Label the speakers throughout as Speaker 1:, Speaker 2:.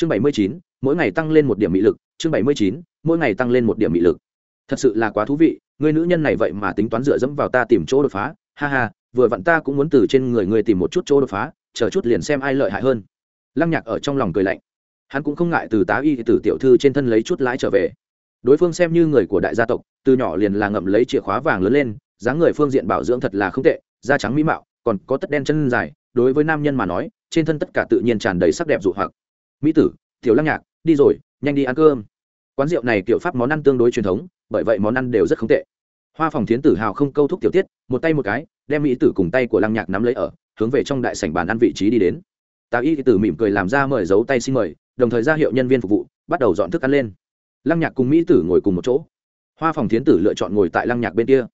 Speaker 1: chương bảy mươi chín, mỗi ngày tăng lên một điểm mị lực. Chương bảy mươi chín, mỗi ngày tăng lên một điểm mị lực. Thật sự là quá thú vị, người nữ nhân này vậy mà tính toán dựa dẫm vào ta tìm chỗ đột phá. Ha ha, vừa vặn ta cũng muốn từ trên người người tìm một chút chỗ đột phá, chờ chút liền xem ai lợi hại hơn. Lăng nhạc ở trong lòng cười lạnh. Hắn cũng không ngại từ tá y từ tiểu thư trên thân lấy chút lãi trở về. Đối phương xem như người của đại gia tộc, từ nhỏ liền là ngậm lấy chìa khóa vàng lớn lên, dáng người phương diện bảo dưỡng thật là không tệ, da trắng mỹ mạo, còn có tất đen chân dài, đối với nam nhân mà nói, trên thân tất cả tự nhiên tràn đầy sắc đẹp dụ hoặc mỹ tử, tiểu lăng nhạc, đi rồi, nhanh đi ăn cơm. Quán rượu này kiểu pháp món ăn tương đối truyền thống, bởi vậy món ăn đều rất không tệ. Hoa phòng thiến tử hào không câu thúc tiểu tiết, một tay một cái, đem mỹ tử cùng tay của lăng nhạc nắm lấy ở, hướng về trong đại sảnh bàn ăn vị trí đi đến. Tào y tử mỉm cười làm ra mời giấu tay xin mời, đồng thời ra hiệu nhân viên phục vụ, bắt đầu dọn thức ăn lên. Lăng nhạc cùng mỹ tử ngồi cùng một chỗ. Hoa phòng thiến tử lựa chọn ngồi tại lăng nhạc bên kia.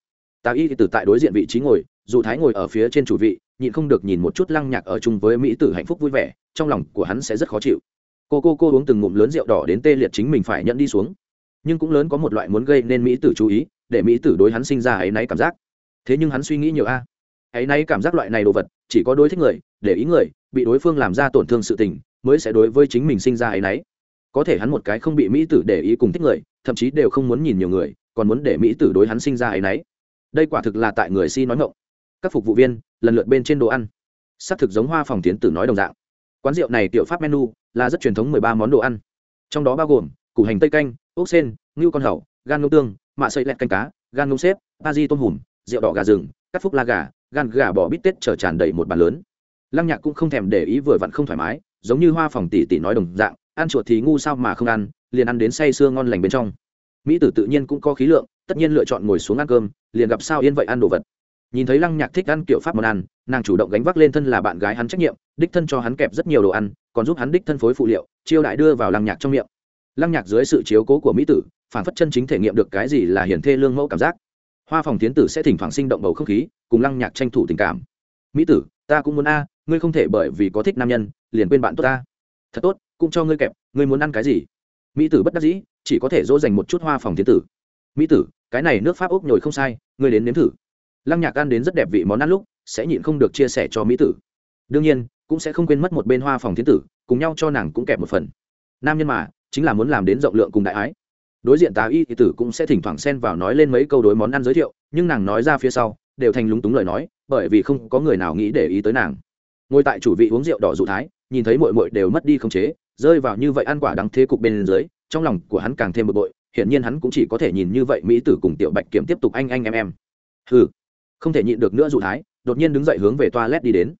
Speaker 1: Tào y tử tại đối diện vị trí ngồi, dù thái ngồi ở phía trên chủ vị, nhịn không được nhìn một chút lăng nhạc ở chung với mỹ tử hạnh phúc vui vẻ, trong lòng của hắn sẽ rất khó chịu cô cô cô uống từng ngụm lớn rượu đỏ đến tê liệt chính mình phải nhận đi xuống. Nhưng cũng lớn có một loại muốn gây nên mỹ tử chú ý, để mỹ tử đối hắn sinh ra áy náy cảm giác. Thế nhưng hắn suy nghĩ nhiều a. À. y náy cảm giác loại này đồ vật, chỉ có đối thích người, để ý người, bị đối phương làm ra tổn thương sự tình, mới sẽ đối với chính mình sinh ra áy náy có thể hắn một cái không bị mỹ tử để ý cùng thích người, thậm chí đều không muốn nhìn nhiều người, còn muốn để mỹ tử đối hắn sinh ra áy náy đây quả thực là tại người si nói ngộng các phục vụ viên, lần lượt bên trên đồ ăn. S ắ c thực giống hoa phòng tiến tử nói đồng dạng. Quán rượu này tiểu pháp menu là rất truyền thống mười ba món đồ ăn. Trong đó bao gồm củ hành tây canh, ốc sen, ngưu con hậu gan ngông tương, mạ sợi lẹt canh cá, gan ngông xếp ba di tôm hùm, rượu đỏ gà rừng, cắt phúc la gà, gan gà bỏ bít tết chờ tràn đầy một bàn lớn. Lăng nhạc cũng không thèm để ý vừa vặn không thoải mái, giống như hoa phòng tỷ tỷ nói đồng dạng, ăn chuột thì ngu sao mà không ăn, liền ăn đến say sưa ngon lành bên trong. Mỹ tử tự nhiên cũng có khí lượng, tất nhiên lựa chọn ngồi xuống ăn cơm, liền gặp sao yên vậy ăn đồ vật nhìn thấy lăng nhạc thích ăn kiểu pháp món ăn, nàng chủ động gánh vác lên thân là bạn gái hắn trách nhiệm, đích thân cho hắn kẹp rất nhiều đồ ăn, còn giúp hắn đích thân phối phụ liệu, chiêu đại đưa vào lăng nhạc trong miệng. Lăng nhạc dưới sự chiếu cố của mỹ tử, phản phất chân chính thể nghiệm được cái gì là hiển thê lương mẫu cảm giác. Hoa phòng tiến tử sẽ thỉnh thoảng sinh động bầu không khí, cùng lăng nhạc tranh thủ tình cảm. Mỹ tử, ta cũng muốn a, ngươi không thể bởi vì có thích nam nhân, liền quên bạn tốt ta. Thật tốt, cũng cho ngươi kẹp, ngươi muốn ăn cái gì? Mỹ tử bất đắc dĩ, chỉ có thể dỗ dành một chút hoa phòng tiến tử. Mỹ tử, cái này nước pháp úc nhồi không sai, ngươi đến nếm thử lăng nhạc ăn đến rất đẹp vị món ăn lúc, sẽ nhịn không được chia sẻ cho mỹ tử. Đương nhiên, cũng sẽ không quên mất một bên hoa phòng thiên tử, cùng nhau cho nàng cũng kẹp một phần. Nam nhân mà, chính là muốn làm đến rộng lượng cùng đại ái. Đối diện tá y thì tử cũng sẽ thỉnh thoảng xen vào nói lên mấy câu đối món ăn giới thiệu, nhưng nàng nói ra phía sau, đều thành lúng túng lời nói, bởi vì không có người nào nghĩ để ý tới nàng. Ngồi tại chủ vị uống rượu đỏ dụ thái, nhìn thấy mội mội đều mất đi không chế, rơi vào như vậy ăn quả đắng thế cục bên dưới, trong lòng của hắn càng thêm bực bội, hiển nhiên hắn cũng chỉ có thể nhìn như vậy mỹ tử cùng tiểu bạch kiểm tiếp tục anh anh em em. Ừ không thể nhịn được nữa dụ thái, đột nhiên đứng dậy hướng về toilet đi đến.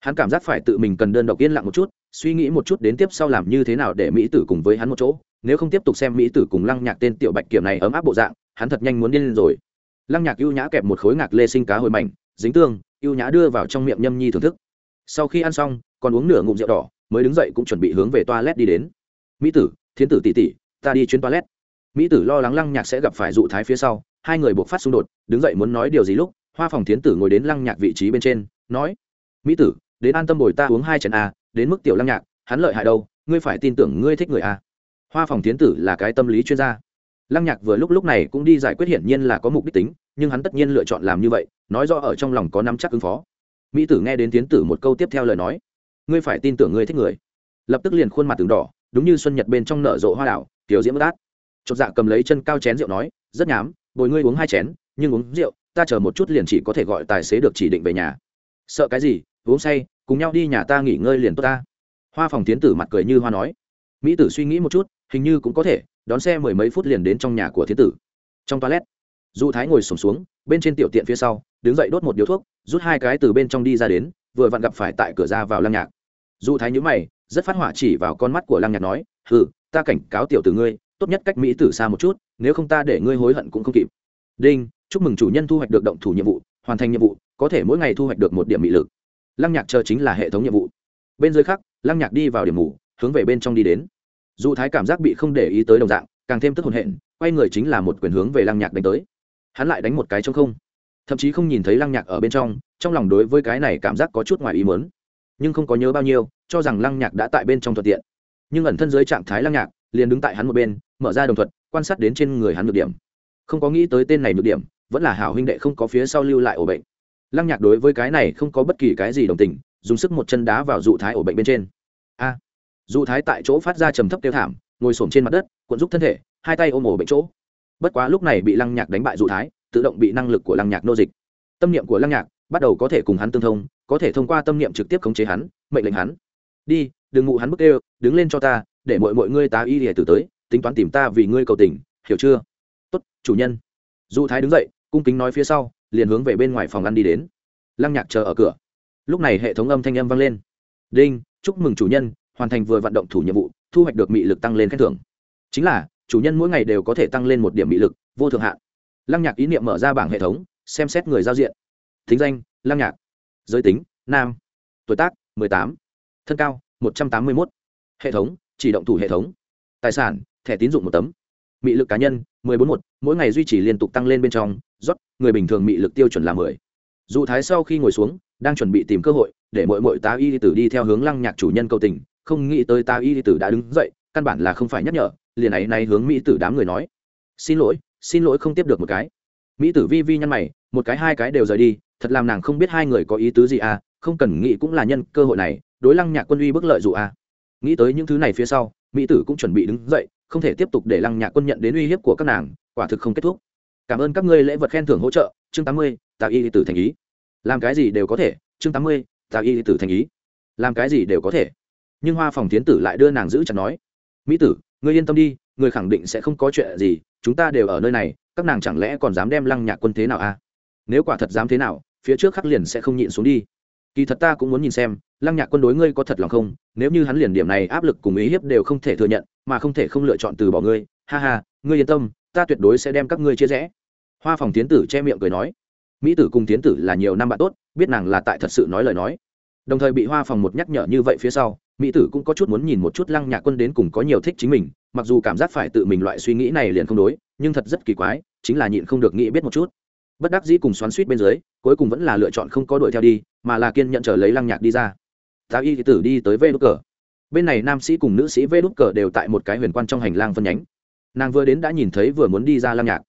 Speaker 1: Hắn cảm giác phải tự mình cần đơn độc yên lặng một chút, suy nghĩ một chút đến tiếp sau làm như thế nào để mỹ tử cùng với hắn một chỗ. Nếu không tiếp tục xem mỹ tử cùng lăng nhạc tên tiểu bạch kiểm này ấm áp bộ dạng, hắn thật nhanh muốn điên lên rồi. Lăng nhạc ưu nhã kẹp một khối ngạc lê sinh cá hồi mảnh, dính tương, ưu nhã đưa vào trong miệng nhâm nhi thưởng thức. Sau khi ăn xong, còn uống nửa ngụm rượu đỏ, mới đứng dậy cũng chuẩn bị hướng về toilet đi đến. Mỹ tử, thiến tử tỷ tỷ, ta đi chuyến toilet. Mỹ tử lo lắng lăng nhạc sẽ gặp phải dụ thái phía sau, hai người buộc phát xung đột, đứng dậy muốn nói điều gì lúc hoa phòng thiến tử ngồi đến lăng nhạc vị trí bên trên, nói, mỹ tử, đến an tâm bồi ta uống hai chén a, đến mức tiểu lăng nhạc, hắn lợi hại đâu, ngươi phải tin tưởng ngươi thích người a. Hoa phòng thiến tử là cái tâm lý chuyên gia. Lăng nhạc vừa lúc lúc này cũng đi giải quyết hiển nhiên là có mục đích tính, nhưng hắn tất nhiên lựa chọn làm như vậy, nói rõ ở trong lòng có nắm chắc ứng phó. Mỹ tử nghe đến tiến tử một câu tiếp theo lời nói, ngươi phải tin tưởng ngươi thích người. Lập tức liền khuôn mặt từng đỏ, đúng như xuân nhật bên trong nở rộ hoa đảo, tiểu diễm bất át. Chột dạ cầm lấy chân cao chén rượu nói, rất nhám, bồi ngươi uống hai chén, nhưng uống rượu ta chờ một chút liền chỉ có thể gọi tài xế được chỉ định về nhà. Sợ cái gì? Uống say cùng nhau đi nhà ta nghỉ ngơi liền tốt ta. Hoa phòng tiến tử mặt cười như hoa nói. Mỹ tử suy nghĩ một chút hình như cũng có thể đón xe mười mấy phút liền đến trong nhà của thiến tử. Trong toilet du thái ngồi sùng xuống, xuống bên trên tiểu tiện phía sau đứng dậy đốt một điếu thuốc rút hai cái từ bên trong đi ra đến vừa vặn gặp phải tại cửa ra vào lăng nhạc. Du thái nhữ mày rất phát hỏa chỉ vào con mắt của lăng nhạc nói ừ ta cảnh cáo tiểu tử ngươi tốt nhất cách mỹ tử xa một chút nếu không ta để ngươi hối hận cũng không kịp đinh, chúc mừng chủ nhân thu hoạch được động thủ nhiệm vụ, hoàn thành nhiệm vụ, có thể mỗi ngày thu hoạch được một điểm mỹ lực. Lăng nhạc chờ chính là hệ thống nhiệm vụ. Bên dưới khác, lăng nhạc đi vào điểm mù hướng về bên trong đi đến. Dù thái cảm giác bị không để ý tới đồng dạng, càng thêm tức hồn hện, quay người chính là một quyền hướng về lăng nhạc đánh tới. Hắn lại đánh một cái trong không. Thậm chí không nhìn thấy lăng nhạc ở bên trong trong lòng đối với cái này cảm giác có chút ngoài ý mớn nhưng không có nhớ bao nhiêu, cho rằng lăng nhạc đã tại bên trong thuận tiện. Nhưng ẩn thân dưới trạng thái lăng nhạc, liền đứng tại hắn một bên, mở ra đồng thuật, quan sát đến trên người hắn được điểm không có nghĩ tới tên này nhược điểm, vẫn là hảo huynh đệ không có phía sau lưu lại ổ bệnh. Lăng nhạc đối với cái này không có bất kỳ cái gì đồng tình, dùng sức một chân đá vào dụ thái ổ bệnh bên trên. A! Dụ thái tại chỗ phát ra trầm thấp tiêu thảm, ngồi s trên mặt đất, cuộn giúp thân thể, hai tay ôm ổ bệnh chỗ. Bất quá lúc này bị lăng nhạc đánh bại dụ thái, tự động bị năng lực của lăng nhạc nô dịch. Tâm niệm của lăng nhạc bắt đầu có thể cùng hắn tương thông, có thể thông qua tâm niệm trực tiếp khống chế hắn, mệnh lệnh hắn. Đi, đừng ngụ hắn bức đều đứng lên cho ta, để mọi mọi ngươi tá y hề tử tới, tính toán tìm ta vì ngươi cầu tình, hiểu chưa? Tốt, chủ nhân. Dụ thái đứng dậy, cung kính nói phía sau, liền hướng về bên ngoài phòng ăn đi đến. Lăng nhạc chờ ở cửa. Lúc này hệ thống âm thanh âm vang lên. Đinh, chúc mừng chủ nhân, hoàn thành vừa vận động thủ nhiệm vụ, thu hoạch được mị lực tăng lên khen thưởng. Chính là, chủ nhân mỗi ngày đều có thể tăng lên một điểm mị lực, vô thượng hạn. Lăng nhạc ý niệm mở ra bảng hệ thống, xem xét người giao diện. Thính danh, lăng nhạc. Giới tính, nam. Tuổi tác, mười tám. Thân cao, một trăm tám mươi một hệ thống, chỉ động thủ hệ thống. Tài sản, thẻ tín dụng một tấm mị lực cá nhân, mười bốn một, mỗi ngày duy trì liên tục tăng lên bên trong, rót, người bình thường mị lực tiêu chuẩn là mười. Dù thái sau khi ngồi xuống, đang chuẩn bị tìm cơ hội để mỗi mỗi tá y tử đi theo hướng lăng nhạc chủ nhân cầu tình, không nghĩ tới tá y tử đã đứng dậy, căn bản là không phải nhắc nhở, liền ấy nay hướng mỹ tử đám người nói, xin lỗi xin lỗi không tiếp được một cái. Mỹ tử vi vi nhăn mày, một cái, hai cái đều rời đi, thật làm nàng không biết hai người có ý tứ gì à không cần nghĩ cũng là nhân cơ hội này, đối lăng nhạc quân uy bức lợi dụ à. Nghĩ tới những thứ này phía sau, mỹ tử cũng chuẩn bị đứng dậy không thể tiếp tục để lăng nhạc quân nhận đến uy hiếp của các nàng, quả thực không kết thúc. Cảm ơn các ngươi lễ vật khen thưởng hỗ trợ, chương tám mươi, tạ y tử thành ý. Làm cái gì đều có thể, chương tám mươi, tạ y tử thành ý. Làm cái gì đều có thể. Nhưng hoa phòng tiến tử lại đưa nàng giữ chặt nói, mỹ tử, ngươi yên tâm đi người khẳng định sẽ không có chuyện gì, chúng ta đều ở nơi này, các nàng chẳng lẽ còn dám đem lăng nhạc quân thế nào à? Nếu quả thật dám thế nào, phía trước khắc liền sẽ không nhịn xuống đi. Kỳ thật ta cũng muốn nhìn xem, lăng nhạc quân đối ngươi có thật lòng không? Nếu như hắn liền điểm này áp lực cùng ý hiếp đều không thể thừa nhận mà không thể không lựa chọn từ bỏ ngươi. Ha ha, ngươi yên tâm, ta tuyệt đối sẽ đem các ngươi chia rẽ. Hoa phòng tiến tử che miệng cười nói. Mỹ tử cùng tiến tử là nhiều năm bạn tốt, biết nàng là tại thật sự nói lời nói. Đồng thời bị hoa phòng một nhắc nhở như vậy phía sau, mỹ tử cũng có chút muốn nhìn một chút lăng nhạc quân đến cùng có nhiều thích chính mình, mặc dù cảm giác phải tự mình loại suy nghĩ này liền không đối, nhưng thật rất kỳ quái, chính là nhịn không được nghĩ biết một chút. Bất đắc dĩ cùng xoắn suýt bên dưới, cuối cùng vẫn là lựa chọn không có đuổi theo đi, mà là kiên nhận chờ lấy lăng nhạc đi ra. Tào y tử đi tới vê đúc cờ bên này nam sĩ cùng nữ sĩ vê đút cờ đều tại một cái huyền quan trong hành lang phân nhánh. Nàng vừa đến đã nhìn thấy vừa muốn đi ra lăng nhạc.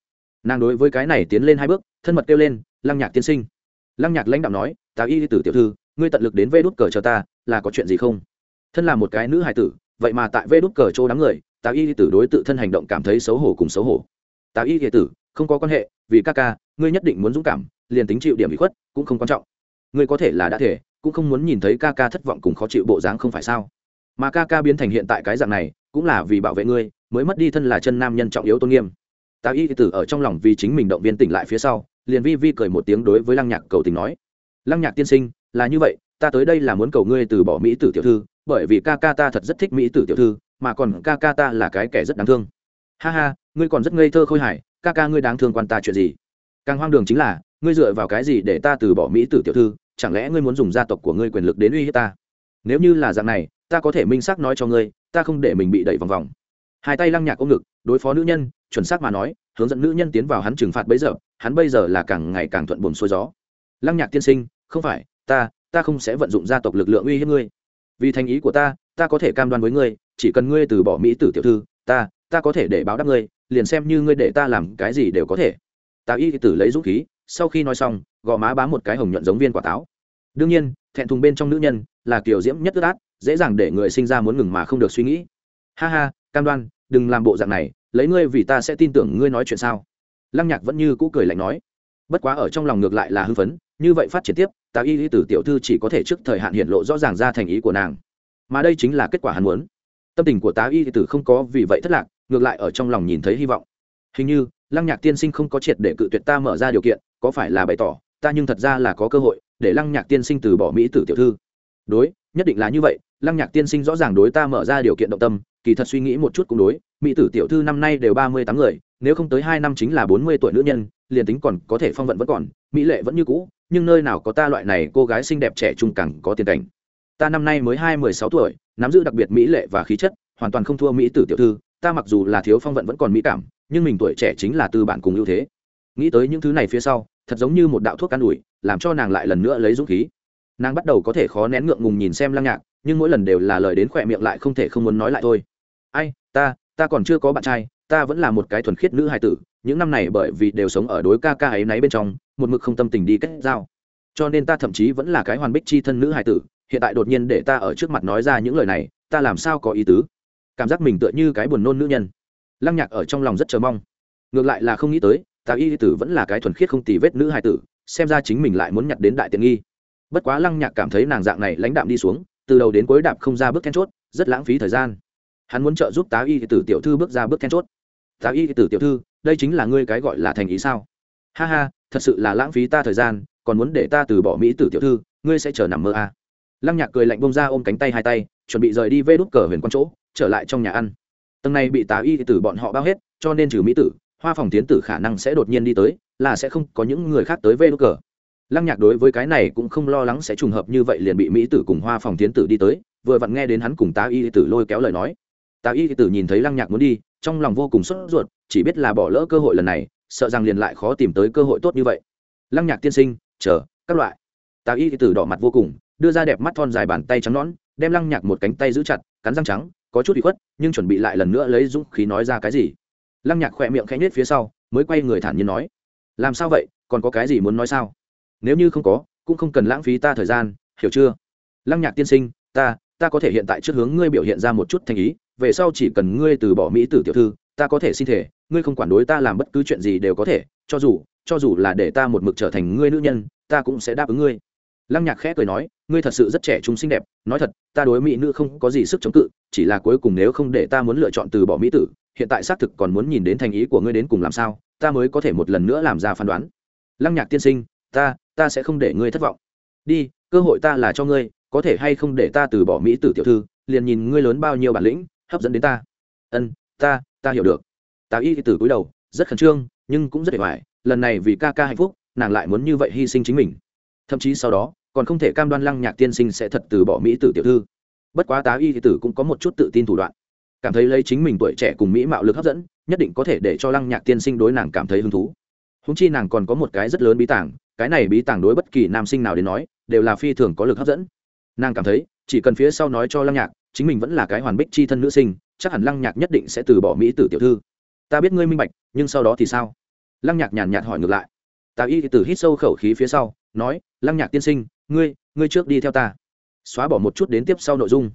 Speaker 1: Nàng đối với cái này tiến lên hai bước, thân mật kêu lên, lăng nhạc tiên sinh. Lăng nhạc lãnh đạo nói tào y tử tiểu thư, ngươi tận lực đến vê đút cờ cho ta, là có chuyện gì không? Thân là một cái nữ hài tử, vậy mà tại vê đút cờ chỗ đám người tào y tử đối tự thân hành động cảm thấy xấu hổ cùng xấu hổ. Tào y tử, không có quan hệ, vì ca ca, ngươi nhất định muốn dũng cảm, liền tính chịu điểm bị khuất, cũng không quan trọng. Ngươi có thể là đã thể, cũng không muốn nhìn thấy ca ca thất vọng cùng khó chịu bộ dáng không phải sao? Mà ca ca biến thành hiện tại cái dạng này, cũng là vì bảo vệ ngươi, mới mất đi thân là chân nam nhân trọng yếu tôn nghiêm. Tạ y tử ở trong lòng vì chính mình động viên tỉnh lại phía sau, liền vi vi cười một tiếng đối với lăng nhạc cầu tình nói, lăng nhạc tiên sinh, là như vậy, ta tới đây là muốn cầu ngươi từ bỏ mỹ tử tiểu thư, bởi vì ca ca ta thật rất thích mỹ tử tiểu thư, mà còn ca ca ta là cái kẻ rất đáng thương. Ha ha, ngươi còn rất ngây thơ khôi hài, ca ca ngươi đáng thương quan ta chuyện gì? Càng hoang đường chính là, ngươi dựa vào cái gì để ta từ bỏ mỹ tử tiểu thư, chẳng lẽ ngươi muốn dùng gia tộc của ngươi quyền lực đến uy hiếp ta? Nếu như là dạng này ta có thể minh xác nói cho ngươi, ta không để mình bị đẩy vòng vòng. Hai tay lăng nhạc ôm ngực, đối phó nữ nhân, chuẩn xác mà nói, hướng dẫn nữ nhân tiến vào hắn trừng phạt bấy giờ, hắn bây giờ là càng ngày càng thuận buồm xuôi gió. Lăng nhạc tiên sinh, không phải, ta ta không sẽ vận dụng gia tộc lực lượng uy hiếp ngươi. Vì thành ý của ta ta có thể cam đoan với ngươi, chỉ cần ngươi từ bỏ mỹ tử tiểu thư, ta ta có thể để báo đáp ngươi, liền xem như ngươi để ta làm cái gì đều có thể. Tào y tử lấy dũng khí, sau khi nói xong, gò má bám một cái hồng nhuận giống viên quả táo đương nhiên, thẹn thùng bên trong nữ nhân là kiểu diễm nhất ướt át, dễ dàng để người sinh ra muốn ngừng mà không được suy nghĩ. Ha ha, cam đoan, đừng làm bộ dạng này, lấy ngươi vì ta sẽ tin tưởng ngươi nói chuyện sao? Lăng nhạc vẫn như cũ cười lạnh nói. Bất quá ở trong lòng ngược lại là hưng phấn, như vậy phát triển tiếp tào y tử tiểu thư chỉ có thể trước thời hạn hiện lộ rõ ràng ra thành ý của nàng. Mà đây chính là kết quả hắn muốn. Tâm tình của tá y tử không có vì vậy thất lạc, ngược lại ở trong lòng nhìn thấy hy vọng. Hình như, lăng nhạc tiên sinh không có triệt để cự tuyệt ta mở ra điều kiện, có phải là bày tỏ ta nhưng thật ra là có cơ hội để lăng nhạc tiên sinh từ bỏ mỹ tử tiểu thư. Đối, nhất định là như vậy, lăng nhạc tiên sinh rõ ràng đối ta mở ra điều kiện động tâm, kỳ thật suy nghĩ một chút cũng đối, mỹ tử tiểu thư năm nay đều ba mươi tám người, nếu không tới hai năm chính là bốn mươi tuổi nữ nhân, liền tính còn có thể phong vận vẫn còn, mỹ lệ vẫn như cũ, nhưng nơi nào có ta loại này cô gái xinh đẹp trẻ trung càng có tiền cảnh. Ta năm nay mới hai mười sáu tuổi, nắm giữ đặc biệt mỹ lệ và khí chất, hoàn toàn không thua mỹ tử tiểu thư, ta mặc dù là thiếu phong vận vẫn còn mỹ cảm, nhưng mình tuổi trẻ chính là tư bản cùng ưu thế nghĩ tới những thứ này phía sau, thật giống như một đạo thuốc can ủi, làm cho nàng lại lần nữa lấy dũng khí. Nàng bắt đầu có thể khó nén ngượng ngùng nhìn xem lăng nhạc, nhưng mỗi lần đều là lời đến khỏe miệng lại không thể không muốn nói lại thôi. Ai, ta ta còn chưa có bạn trai, ta vẫn là một cái thuần khiết nữ hài tử, những năm này bởi vì đều sống ở đối ca ca ấy náy bên trong, một mực không tâm tình đi kết giao. Cho nên ta thậm chí vẫn là cái hoàn bích chi thân nữ hài tử, hiện tại đột nhiên để ta ở trước mặt nói ra những lời này, ta làm sao có ý tứ? Cảm giác mình tựa như cái buồn nôn nữ nhân. Lăng nhạc ở trong lòng rất chờ mong. Ngược lại là không nghĩ tới tà y tử vẫn là cái thuần khiết không tì vết nữ hài tử, xem ra chính mình lại muốn nhặt đến đại tiện nghi. Bất quá lăng nhạc cảm thấy nàng dạng này lãnh đạm đi xuống, từ đầu đến cuối đạp không ra bước then chốt, rất lãng phí thời gian. Hắn muốn trợ giúp tá y tử tiểu thư bước ra bước then chốt. Tá y tử tiểu thư, đây chính là ngươi cái gọi là thành ý sao? Ha ha, thật sự là lãng phí ta thời gian, còn muốn để ta từ bỏ mỹ tử tiểu thư, ngươi sẽ chờ nằm mơ à. lăng nhạc cười lạnh bông ra ôm cánh tay hai tay, chuẩn bị rời đi vê đút cờ huyền quan chỗ, trở lại trong nhà ăn. Tầng này bị tá y tử bọn họ bao hết, cho nên trừ mỹ tử hoa phòng tiến tử khả năng sẽ đột nhiên đi tới, là sẽ không có những người khác tới vê đốt cờ. Lăng nhạc đối với cái này cũng không lo lắng sẽ trùng hợp như vậy liền bị mỹ tử cùng hoa phòng tiến tử đi tới, vừa vặn nghe đến hắn cùng tá y tử lôi kéo lời nói. Tá y tử nhìn thấy lăng nhạc muốn đi, trong lòng vô cùng sốt ruột, chỉ biết là bỏ lỡ cơ hội lần này, sợ rằng liền lại khó tìm tới cơ hội tốt như vậy. Lăng nhạc tiên sinh, chờ, các loại. Tá y tử đỏ mặt vô cùng, đưa ra đẹp mắt thon dài bàn tay trắng nõn, đem lăng nhạc một cánh tay giữ chặt, cắn răng trắng, có chút bị khuất, nhưng chuẩn bị lại lần nữa lấy dũng khí nói ra cái gì lăng nhạc khỏe miệng khẽ nhết phía sau, mới quay người thản nhiên nói, làm sao vậy? Còn có cái gì muốn nói sao? Nếu như không có, cũng không cần lãng phí ta thời gian, hiểu chưa? Lăng nhạc tiên sinh, ta ta có thể hiện tại trước hướng ngươi biểu hiện ra một chút thành ý, về sau chỉ cần ngươi từ bỏ mỹ tử tiểu thư, ta có thể xin thể ngươi không quản đối ta làm bất cứ chuyện gì đều có thể, cho dù cho dù là để ta một mực trở thành ngươi nữ nhân, ta cũng sẽ đáp ứng ngươi. Lăng nhạc khẽ cười nói ngươi thật sự rất trẻ trung xinh đẹp, nói thật, ta đối mỹ nữ không có gì sức chống cự, chỉ là cuối cùng nếu không để ta muốn lựa chọn từ bỏ mỹ tử, hiện tại xác thực còn muốn nhìn đến thành ý của ngươi đến cùng làm sao, ta mới có thể một lần nữa làm ra phán đoán. Lăng nhạc tiên sinh, ta ta sẽ không để ngươi thất vọng. Đi, cơ hội ta là cho ngươi, có thể hay không để ta từ bỏ mỹ tử tiểu thư, liền nhìn ngươi lớn bao nhiêu bản lĩnh, hấp dẫn đến ta. Ân, ta ta hiểu được. Tào y từ cúi đầu, rất khẩn trương, nhưng cũng rất để hoài lần này vì ca ca hạnh phúc, nàng lại muốn như vậy hy sinh chính mình. Thậm chí sau đó còn không thể cam đoan lăng nhạc tiên sinh sẽ thật từ bỏ mỹ tử tiểu thư. Bất quá tá y tử cũng có một chút tự tin thủ đoạn. Cảm thấy lấy chính mình tuổi trẻ cùng mỹ mạo lực hấp dẫn, nhất định có thể để cho lăng nhạc tiên sinh đối nàng cảm thấy hứng thú. Húng chi nàng còn có một cái rất lớn bí tảng cái này bí tảng đối bất kỳ nam sinh nào đến nói, đều là phi thường có lực hấp dẫn. Nàng cảm thấy, chỉ cần phía sau nói cho lăng nhạc, chính mình vẫn là cái hoàn bích c h i thân nữ sinh, chắc hẳn lăng nhạc nhất định sẽ từ bỏ mỹ tử tiểu thư. Ta biết ngươi minh bạch, nhưng sau đó thì sao? Lăng nhạc nhàn nhạt hỏi ngược lại. Tà y tử hít sâu khẩu khí phía sau nói lăng nhạc tiên sinh ngươi ngươi trước đi theo ta. Xóa bỏ một chút đến tiếp sau nội dung.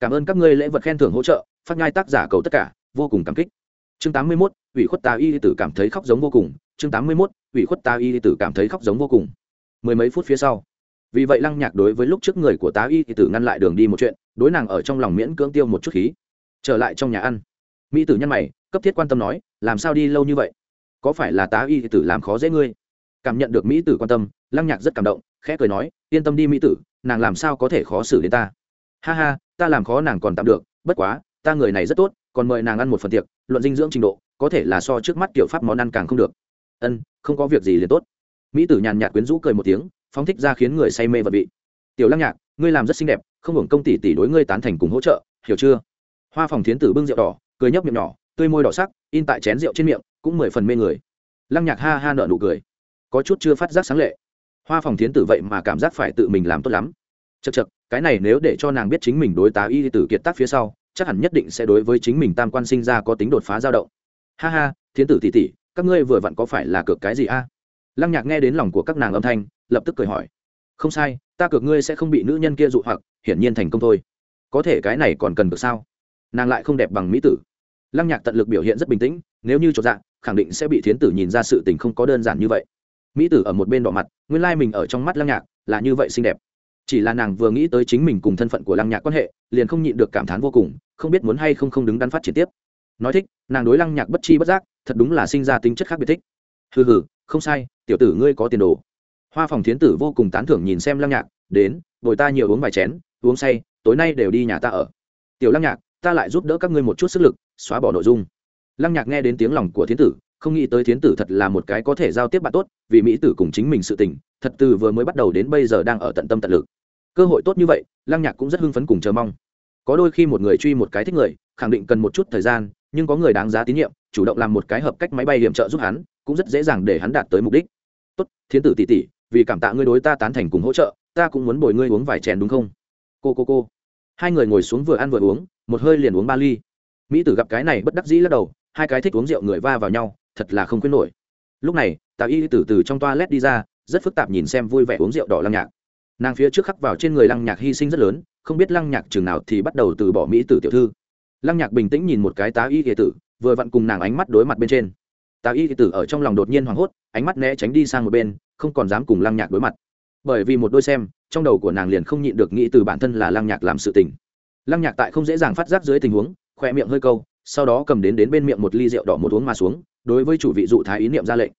Speaker 1: Cảm ơn các ngươi lễ vật khen thưởng hỗ trợ phát ngai tác giả cầu tất cả vô cùng cảm kích. Chương tám mươi 81, ủy khuất tà y tử cảm thấy khóc giống vô cùng. Chương tám mươi 81, ủy khuất tà y tử cảm thấy khóc giống vô cùng. Mười mấy phút phía sau. Vì vậy lăng nhạc đối với lúc trước người của tá y tử ngăn lại đường đi một chuyện đối nàng ở trong lòng miễn cưỡng tiêu một chút khí. Trở lại trong nhà ăn. Mỹ tử nhân mày cấp thiết quan tâm nói làm sao đi lâu như vậy? Có phải là tá y tử làm khó dễ ngươi? Cảm nhận được mỹ tử quan tâm, lăng nhạc rất cảm động, khẽ cười nói, yên tâm đi mỹ tử, nàng làm sao có thể khó xử đến ta? Ha ha, ta làm khó nàng còn tạm được, bất quá, ta người này rất tốt, còn mời nàng ăn một phần tiệc, luận dinh dưỡng trình độ, có thể là so trước mắt kiểu pháp món ăn càng không được. Ân, không có việc gì liền tốt. Mỹ tử nhàn nhạt quyến rũ cười một tiếng, phóng thích ra khiến người say mê vật vị. Tiểu lăng nhạc, ngươi làm rất xinh đẹp, không hưởng công tỷ tỷ đối ngươi tán thành cùng hỗ trợ, hiểu chưa? Hoa phòng thiến tử bưng rượu đỏ, cười nhấp miệng nhỏ, tươi môi đỏ sắc, in tại chén rượu trên miệng, cũng mười phần mê người. Lăng nhạc ha ha nợ nụ cười có chút chưa phát giác sáng lệ. Hoa phòng thiến tử vậy mà cảm giác phải tự mình làm tốt lắm. Chật chật cái này nếu để cho nàng biết chính mình đối tá y tử kiệt tác phía sau, chắc hẳn nhất định sẽ đối với chính mình tam quan sinh ra có tính đột phá dao động. Ha ha, thiến tử tỷ tỷ, các ngươi vừa vặn có phải là cược cái gì a? Lăng nhạc nghe đến lòng của các nàng âm thanh, lập tức cười hỏi. Không sai, ta cược ngươi sẽ không bị nữ nhân kia dụ hoặc, hiển nhiên thành công thôi. Có thể cái này còn cần được sao? Nàng lại không đẹp bằng mỹ tử. Lăng nhạc tận lực biểu hiện rất bình tĩnh, nếu như cho dạng khẳng định sẽ bị thiến tử nhìn ra sự tình không có đơn giản như vậy mỹ tử ở một bên đỏ mặt, nguyên lai mình ở trong mắt lăng nhạc là như vậy xinh đẹp. Chỉ là nàng vừa nghĩ tới chính mình cùng thân phận của lăng nhạc quan hệ, liền không nhịn được cảm thán vô cùng, không biết muốn hay không không đứng đắn phát triển tiếp. Nói thích, nàng đối lăng nhạc bất chi bất giác, thật đúng là sinh ra tính chất khác biệt thích. Hừ hừ, không sai, tiểu tử ngươi có tiền đồ. Hoa phòng thiến tử vô cùng tán thưởng nhìn xem lăng nhạc, đến, bồi ta nhiều uống vài chén, uống say, tối nay đều đi nhà ta ở. Tiểu lăng nhạc, ta lại giúp đỡ các ngươi một chút sức lực, xóa bỏ nội dung. Lăng nhạc nghe đến tiếng lòng của thiến tử không nghĩ tới thiến tử thật là một cái có thể giao tiếp bạn tốt, vì mỹ tử cùng chính mình sự tình, thật từ vừa mới bắt đầu đến bây giờ đang ở tận tâm tận lực. Cơ hội tốt như vậy, lăng nhạc cũng rất hưng phấn cùng chờ mong. Có đôi khi một người truy một cái thích người, khẳng định cần một chút thời gian, nhưng có người đáng giá tín nhiệm, chủ động làm một cái hợp cách máy bay điểm trợ giúp hắn, cũng rất dễ dàng để hắn đạt tới mục đích. Tốt, thiến tử tỷ tỷ, vì cảm tạ ngươi đối ta tán thành cùng hỗ trợ, ta cũng muốn bồi ngươi uống vài chén đúng không? Cô cô cô. Hai người ngồi xuống vừa ăn vừa uống, một hơi liền uống ba ly. Mỹ tử gặp cái này bất đắc dĩ lắc đầu, hai cái thích uống rượu người va vào nhau thật là không quên nổi. Lúc này tạ y từ từ trong toa led đi ra, rất phức tạp nhìn xem vui vẻ uống rượu đỏ lăng nhạc. Nàng phía trước khắc vào trên người lăng nhạc hy sinh rất lớn, không biết lăng nhạc chừng nào thì bắt đầu từ bỏ mỹ tử tiểu thư. Lăng nhạc bình tĩnh nhìn một cái tá y kỳ tử, vừa vặn cùng nàng ánh mắt đối mặt bên trên. Tá y kỳ tử ở trong lòng đột nhiên hoảng hốt, ánh mắt né tránh đi sang một bên, không còn dám cùng lăng nhạc đối mặt. Bởi vì một đôi xem, trong đầu của nàng liền không nhịn được nghĩ từ bản thân là lăng nhạc làm sự tình. Lăng nhạc tại không dễ dàng phát giác dưới tình huống khoe miệng hơi câu sau đó cầm đến đến bên miệng một ly rượu đỏ một uống mà xuống, đối với chủ vị dụ thái ý niệm ra lệnh.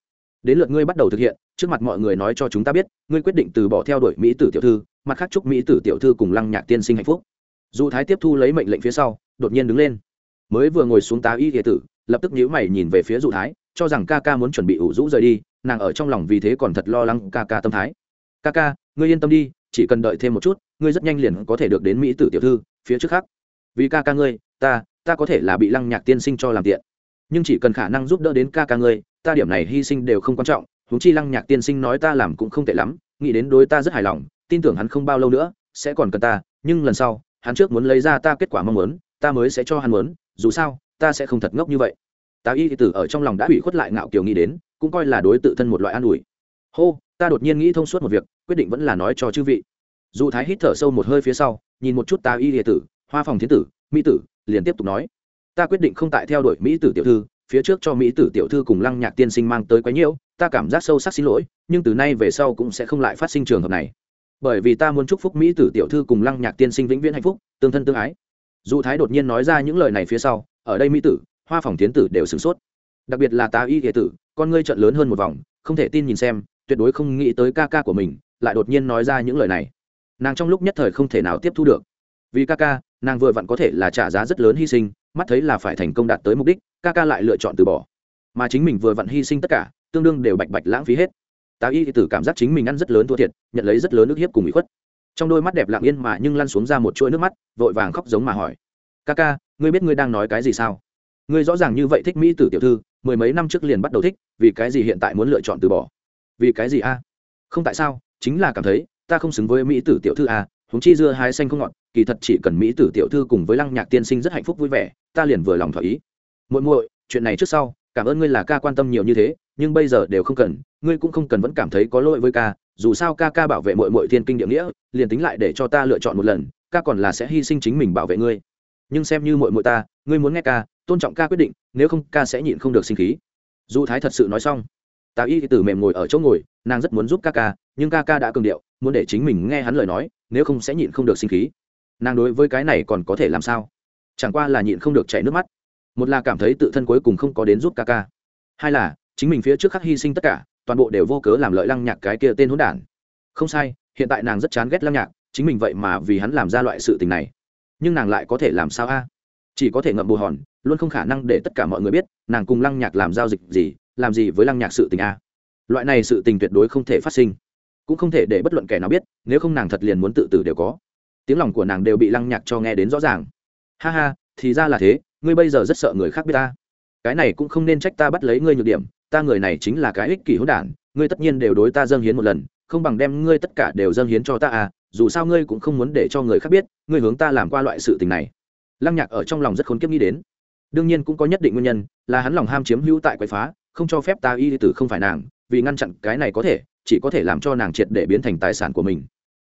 Speaker 1: Đến lượt ngươi bắt đầu thực hiện, trước mặt mọi người nói cho chúng ta biết, ngươi quyết định từ bỏ theo đuổi mỹ tử tiểu thư, mặt khác chúc mỹ tử tiểu thư cùng lăng nhạc tiên sinh hạnh phúc. Dụ thái tiếp thu lấy mệnh lệnh phía sau, đột nhiên đứng lên. Mới vừa ngồi xuống tá y địa tử, lập tức nhíu mày nhìn về phía dụ thái, cho rằng ca ca muốn chuẩn bị ủ rũ rời đi, nàng ở trong lòng vì thế còn thật lo lắng ca ca tâm thái. Ca ca, ngươi yên tâm đi, chỉ cần đợi thêm một chút, ngươi rất nhanh liền có thể được đến mỹ tử tiểu thư, phía trước khác. Vì ca ca ngươi, ta ta có thể là bị lăng nhạc tiên sinh cho làm tiện. Nhưng chỉ cần khả năng giúp đỡ đến ca ca ngươi, ta điểm này hy sinh đều không quan trọng. Huống chi lăng nhạc tiên sinh nói ta làm cũng không tệ lắm, nghĩ đến đối ta rất hài lòng, tin tưởng hắn không bao lâu nữa sẽ còn cần ta, nhưng lần sau, hắn trước muốn lấy ra ta kết quả mong muốn, ta mới sẽ cho hắn muốn, dù sao, ta sẽ không thật ngốc như vậy. Ta y tử ở trong lòng đã bị khuất lại ngạo kiều nghĩ đến, cũng coi là đối tự thân một loại an ủi. Hô, ta đột nhiên nghĩ thông suốt một việc, quyết định vẫn là nói cho chư vị. Dù thái hít thở sâu một hơi phía sau, nhìn một chút ta y địa tử, hoa phòng thiên tử, mỹ tử liền tiếp tục nói, ta quyết định không tại theo đuổi mỹ tử tiểu thư, phía trước cho mỹ tử tiểu thư cùng lăng nhạc tiên sinh mang tới quá nhiễu, ta cảm giác sâu sắc xin lỗi, nhưng từ nay về sau cũng sẽ không lại phát sinh trường hợp này. Bởi vì ta muốn chúc phúc mỹ tử tiểu thư cùng lăng nhạc tiên sinh vĩnh viễn hạnh phúc, tương thân tương ái. Dù thái đột nhiên nói ra những lời này phía sau, ở đây mỹ tử, hoa phòng tiến tử đều sửng sốt. Đặc biệt là tá y hệ tử, con ngươi trận lớn hơn một vòng, không thể tin nhìn xem, tuyệt đối không nghĩ tới ca ca của mình lại đột nhiên nói ra những lời này. Nàng trong lúc nhất thời không thể nào tiếp thu được. Vì ca ca nàng vừa vặn có thể là trả giá rất lớn hy sinh, mắt thấy là phải thành công đạt tới mục đích, ca ca lại lựa chọn từ bỏ. Mà chính mình vừa vặn hy sinh tất cả, tương đương đều bạch bạch lãng phí hết. Tào y tử cảm giác chính mình ăn rất lớn thua thiệt, nhận lấy rất lớn nước hiếp cùng bị khuất. Trong đôi mắt đẹp lặng yên mà nhưng lăn xuống ra một chuỗi nước mắt, vội vàng khóc giống mà hỏi. Ca ca, ngươi biết ngươi đang nói cái gì sao? Ngươi rõ ràng như vậy thích mỹ tử tiểu thư, mười mấy năm trước liền bắt đầu thích, vì cái gì hiện tại muốn lựa chọn từ bỏ? Vì cái gì a? Không tại sao, chính là cảm thấy, ta không xứng với mỹ tử tiểu thư a, huống chi dưa hái xanh không ngọt kỳ thật chỉ cần mỹ tử tiểu thư cùng với lăng nhạc tiên sinh rất hạnh phúc vui vẻ, ta liền vừa lòng thỏa ý. Muội muội, chuyện này trước sau, cảm ơn ngươi là ca quan tâm nhiều như thế, nhưng bây giờ đều không cần, ngươi cũng không cần vẫn cảm thấy có lỗi với ca, dù sao ca ca bảo vệ muội muội thiên kinh địa nghĩa, liền tính lại để cho ta lựa chọn một lần, ca còn là sẽ hy sinh chính mình bảo vệ ngươi. Nhưng xem như muội muội ta, ngươi muốn nghe ca, tôn trọng ca quyết định, nếu không ca sẽ nhịn không được sinh khí. Du thái thật sự nói xong ta y tử mềm ngồi ở chỗ ngồi, nàng rất muốn giúp ca ca, nhưng ca ca đã cường điệu, muốn để chính mình nghe hắn lời nói, nếu không sẽ nhịn không được sinh khí nàng đối với cái này còn có thể làm sao? Chẳng qua là nhịn không được chảy nước mắt. Một là cảm thấy tự thân cuối cùng không có đến giúp ca ca. Hai là, chính mình phía trước khắc hy sinh tất cả, toàn bộ đều vô cớ làm lợi lăng nhạc cái kia tên hỗn đản. Không sai, hiện tại nàng rất chán ghét lăng nhạc, chính mình vậy mà vì hắn làm ra loại sự tình này. Nhưng nàng lại có thể làm sao a? Chỉ có thể ngậm bù hòn, luôn không khả năng để tất cả mọi người biết, nàng cùng lăng nhạc làm giao dịch gì, làm gì với lăng nhạc sự tình a? Loại này sự tình tuyệt đối không thể phát sinh. Cũng không thể để bất luận kẻ nào biết, nếu không nàng thật liền muốn tự tử đều có tiếng lòng của nàng đều bị lăng nhạc cho nghe đến rõ ràng. Ha ha, thì ra là thế, ngươi bây giờ rất sợ người khác biết ta. Cái này cũng không nên trách ta bắt lấy ngươi nhược điểm, ta người này chính là cái ích kỷ hỗn đản, ngươi tất nhiên đều đối ta dâng hiến một lần, không bằng đem ngươi tất cả đều dâng hiến cho ta à dù sao ngươi cũng không muốn để cho người khác biết, ngươi hướng ta làm qua loại sự tình này. Lăng nhạc ở trong lòng rất khốn kiếp nghĩ đến. Đương nhiên cũng có nhất định nguyên nhân, là hắn lòng ham chiếm hữu tại quậy phá, không cho phép ta y tử không phải nàng, vì ngăn chặn cái này có thể, chỉ có thể làm cho nàng triệt để biến thành tài sản của mình.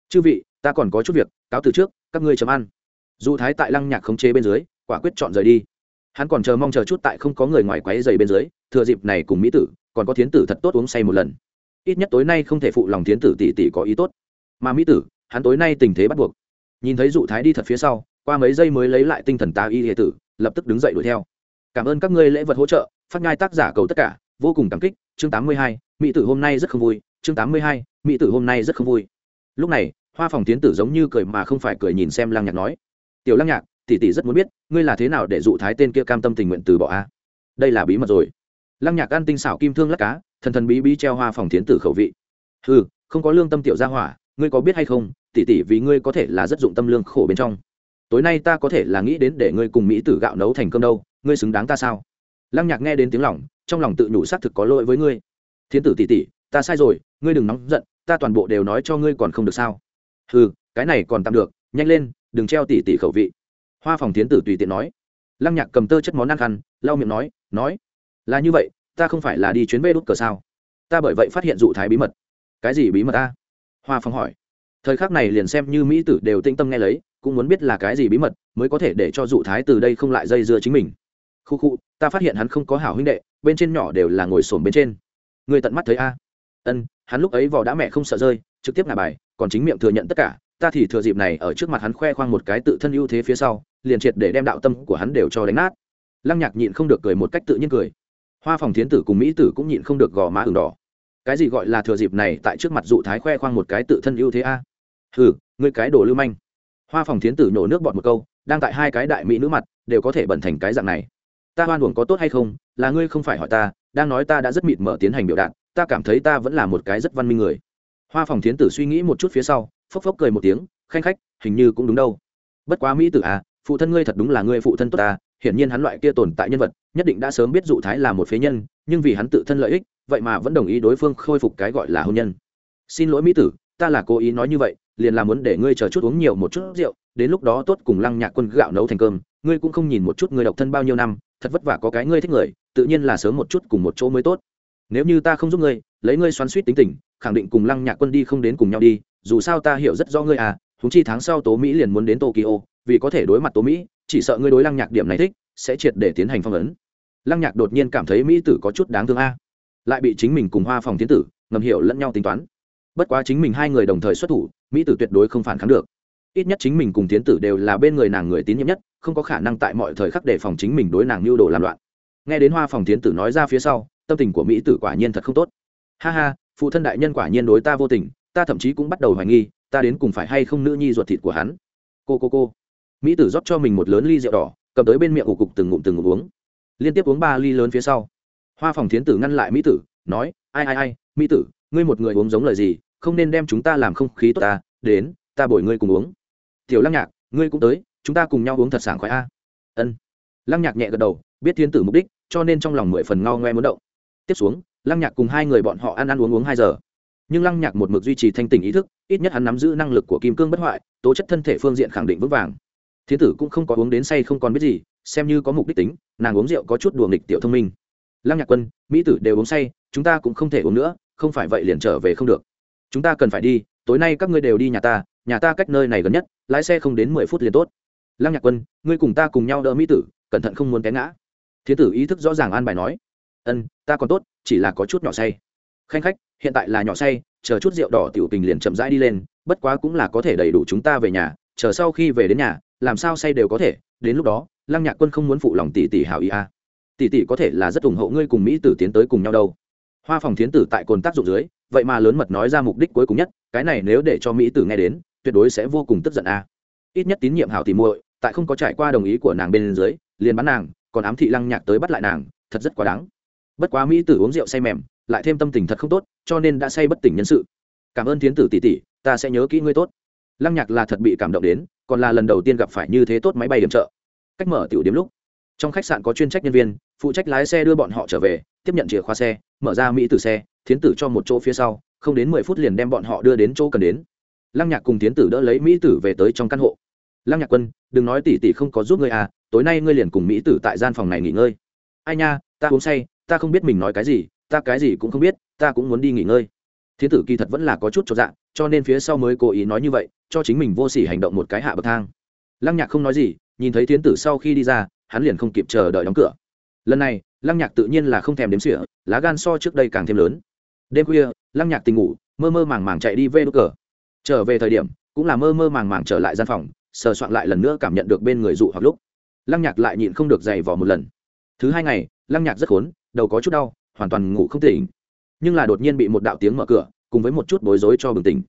Speaker 1: Chư vị ta còn có chút việc, cáo từ trước, các ngươi chấm ăn. Dù thái tại lăng nhạc khống chế bên dưới, quả quyết chọn rời đi. Hắn còn chờ mong chờ chút tại không có người ngoài quáy dày bên dưới, thừa dịp này cùng mỹ tử, còn có thiến tử thật tốt uống say một lần. Ít nhất tối nay không thể phụ lòng thiến tử tỷ tỷ có ý tốt. Mà mỹ tử, hắn tối nay tình thế bắt buộc. Nhìn thấy dụ thái đi thật phía sau, qua mấy giây mới lấy lại tinh thần ta y hệ tử, lập tức đứng dậy đuổi theo. Cảm ơn các ngươi lễ vật hỗ trợ, phát ngai tác giả cầu tất cả, vô cùng cảm kích. Chương tám mươi hai, mỹ tử hôm nay rất không vui. Chương tám mươi hai, mỹ tử hôm nay rất không vui. Lúc này hoa phòng tiến tử giống như cười mà không phải cười nhìn xem lăng nhạc nói. Tiểu lăng nhạc, tỷ tỷ rất muốn biết, ngươi là thế nào để dụ thái tên kia cam tâm tình nguyện từ bỏ a? Đây là bí mật rồi. Lăng nhạc ăn tinh xảo kim thương lắc cá, thần thần bí bí treo hoa phòng tiến tử khẩu vị. Ừ không có lương tâm tiểu gia hỏa, ngươi có biết hay không, tỷ tỷ vì ngươi có thể là rất dụng tâm lương khổ bên trong. Tối nay ta có thể là nghĩ đến để ngươi cùng mỹ tử gạo nấu thành cơm đâu, ngươi xứng đáng ta sao? Lăng nhạc nghe đến tiếng lòng, trong lòng tự nhủ xác thực có lỗi với ngươi. Thiến tử tỷ tỷ, ta sai rồi, ngươi đừng nóng giận, ta toàn bộ đều nói cho ngươi còn không được sao? Ừ cái này còn tạm được, nhanh lên, đừng treo tỷ tỷ khẩu vị. Hoa phòng tiến tử tùy tiện nói. Lăng nhạc cầm tơ chất món ăn khăn lau miệng nói nói, là như vậy, ta không phải là đi chuyến bê đút cờ sao? Ta bởi vậy phát hiện dụ thái bí mật. Cái gì bí mật ta? Hoa phong hỏi. Thời khắc này liền xem như mỹ tử đều tĩnh tâm nghe lấy, cũng muốn biết là cái gì bí mật mới có thể để cho dụ thái từ đây không lại dây dưa chính mình. Khu khu, ta phát hiện hắn không có hảo huynh đệ, bên trên nhỏ đều là ngồi sồn bên trên. Người tận mắt thấy a. Ân, hắn lúc ấy vỏ đã mẹ không sợ rơi trực tiếp ngả bài, còn chính miệng thừa nhận tất cả, ta thì thừa dịp này ở trước mặt hắn khoe khoang một cái tự thân ưu thế phía sau, liền triệt để đem đạo tâm của hắn đều cho đánh nát. Lăng nhạc nhịn không được cười một cách tự nhiên cười. Hoa phòng thiến tử cùng mỹ tử cũng nhịn không được gò má ửng đỏ. Cái gì gọi là thừa dịp này tại trước mặt dụ thái khoe khoang một cái tự thân ưu thế a? À? hừ, ngươi cái đồ lưu manh. Hoa phòng thiến tử nhổ nước bọt một câu, đang tại hai cái đại mỹ nữ mặt, đều có thể bẩn thành cái dạng này. Ta hoan uổng có tốt hay không? Là ngươi không phải hỏi ta, đang nói ta đã rất mịt mở tiến hành biểu đạt, ta cảm thấy ta vẫn là một cái rất văn minh người hoa phòng thiến tử suy nghĩ một chút phía sau, phốc phốc cười một tiếng, khanh khách, hình như cũng đúng đâu. Bất quá mỹ tử à phụ thân ngươi thật đúng là ngươi phụ thân tốt ta, hiển nhiên hắn loại kia tồn tại nhân vật, nhất định đã sớm biết dụ thái là một phế nhân, nhưng vì hắn tự thân lợi ích, vậy mà vẫn đồng ý đối phương khôi phục cái gọi là hôn nhân. Xin lỗi mỹ tử, ta là cố ý nói như vậy, liền là muốn để ngươi chờ chút uống nhiều một chút rượu, đến lúc đó tốt cùng lăng nhạc quân gạo nấu thành cơm, ngươi cũng không nhìn một chút người độc thân bao nhiêu năm, thật vất vả có cái ngươi thích người, tự nhiên là sớm một chút cùng một chỗ mới tốt. Nếu như ta không giúp ngươi, lấy ngươi xoắn suýt tính tình khẳng định cùng lăng nhạc quân đi không đến cùng nhau đi, dù sao ta hiểu rất rõ ngươi à húng chi tháng sau tố mỹ liền muốn đến tokyo, vì có thể đối mặt tố mỹ, chỉ sợ ngươi đối lăng nhạc điểm này thích, sẽ triệt để tiến hành phong ấn. Lăng nhạc đột nhiên cảm thấy mỹ tử có chút đáng thương a. Lại bị chính mình cùng hoa phòng tiến tử ngầm hiểu lẫn nhau tính toán. Bất quá chính mình hai người đồng thời xuất thủ, mỹ tử tuyệt đối không phản kháng được. Ít nhất chính mình cùng tiến tử đều là bên người nàng người tín nhiệm nhất, không có khả năng tại mọi thời khắc đề phòng chính mình đối nàng mưu đồ làm loạn. Nghe đến hoa phòng tiến tử nói ra phía sau, tâm tình của mỹ tử quả nhiên thật không tốt. Ha ha phụ thân đại nhân quả nhiên đối ta vô tình, ta thậm chí cũng bắt đầu hoài nghi, ta đến cùng phải hay không nữ nhi ruột thịt của hắn. Cô cô cô. Mỹ tử rót cho mình một lớn ly rượu đỏ, cầm tới bên miệng ủ cục từng ngụm từng ngụm uống. Liên tiếp uống ba ly lớn phía sau. Hoa phòng thiến tử ngăn lại mỹ tử, nói, ai ai ai, mỹ tử, ngươi một người uống giống lời gì, không nên đem chúng ta làm không khí tốt ta, đến, ta bồi ngươi cùng uống. Tiểu lăng nhạc, ngươi cũng tới, chúng ta cùng nhau uống thật sảng khoái a. Ân. Lăng nhạc nhẹ gật đầu, biết thiến tử mục đích, cho nên trong lòng mười phần ngao ngoe muốn động. Tiếp xuống lăng nhạc cùng hai người bọn họ ăn ăn uống uống hai giờ. Nhưng lăng nhạc một mực duy trì thanh tình ý thức, ít nhất hắn nắm giữ năng lực của kim cương bất hoại, tố chất thân thể phương diện khẳng định vững vàng. Thiên tử cũng không có uống đến say không còn biết gì, xem như có mục đích tính, nàng uống rượu có chút đùa nghịch tiểu thông minh. Lăng nhạc quân, mỹ tử đều uống say, chúng ta cũng không thể uống nữa, không phải vậy liền trở về không được. Chúng ta cần phải đi, tối nay các ngươi đều đi nhà ta nhà ta cách nơi này gần nhất, lái xe không đến mười phút liền tốt. Lăng nhạc quân, ngươi cùng ta cùng nhau đỡ mỹ tử, cẩn thận không muốn té ngã. Thiên tử ý thức rõ ràng an bài nói ân, ta còn tốt, chỉ là có chút nhỏ say. Khanh khách, hiện tại là nhỏ say, chờ chút rượu đỏ tiểu tình liền chậm rãi đi lên, bất quá cũng là có thể đầy đủ chúng ta về nhà, chờ sau khi về đến nhà, làm sao say đều có thể, đến lúc đó, lăng nhạc quân không muốn phụ lòng tỷ tỷ hảo ý a. Tỷ tỷ có thể là rất ủng hộ ngươi cùng mỹ tử tiến tới cùng nhau đâu. Hoa phòng thiến tử tại cồn tác dụng dưới, vậy mà lớn mật nói ra mục đích cuối cùng nhất, cái này nếu để cho mỹ tử nghe đến, tuyệt đối sẽ vô cùng tức giận a. Ít nhất tín nhiệm hảo tỷ muội, tại không có trải qua đồng ý của nàng bên dưới, liền bắn nàng, còn ám thị lăng nhạc tới bắt lại nàng, thật rất quá đáng bất quá mỹ tử uống rượu say mềm, lại thêm tâm tình thật không tốt, cho nên đã say bất tỉnh nhân sự. Cảm ơn thiến tử tỷ tỷ, ta sẽ nhớ kỹ ngươi tốt. Lăng nhạc là thật bị cảm động đến, còn là lần đầu tiên gặp phải như thế tốt máy bay điểm trợ. Cách mở tiểu điểm lúc, trong khách sạn có chuyên trách nhân viên, phụ trách lái xe đưa bọn họ trở về, tiếp nhận chìa khóa xe, mở ra mỹ tử xe, thiến tử cho một chỗ phía sau, không đến mười phút liền đem bọn họ đưa đến chỗ cần đến. Lăng nhạc cùng thiến tử đỡ lấy mỹ tử về tới trong căn hộ. Lăng nhạc quân, đừng nói tỷ tỷ không có giúp ngươi à tối nay ngươi liền cùng mỹ tử tại gian phòng này nghỉ ngơi. Ai nha, ta uống say ta không biết mình nói cái gì, ta cái gì cũng không biết, ta cũng muốn đi nghỉ ngơi. Thiên tử kỳ thật vẫn là có chút cho dạng cho nên phía sau mới cố ý nói như vậy, cho chính mình vô s ỉ hành động một cái hạ bậc thang. Lăng nhạc không nói gì, nhìn thấy Thiên tử sau khi đi ra, hắn liền không kịp chờ đợi đóng cửa. Lần này, lăng nhạc tự nhiên là không thèm đếm sỉa lá gan so trước đây càng thêm lớn. Đêm khuya, lăng nhạc tình ngủ, mơ mơ màng màng chạy đi vê đốt cờ. Trở về thời điểm, cũng là mơ mơ màng màng trở lại gian phòng, sờ soạn lại lần nữa cảm nhận được bên người dụ hoặc lúc. Lăng nhạc lại nhịn không được dày vò một lần. Thứ hai ngày, lăng nhạc rất khốn đầu có chút đau, hoàn toàn ngủ không tỉnh. Nhưng là đột nhiên bị một đạo tiếng mở cửa, cùng với một chút bối rối cho bừng tỉnh.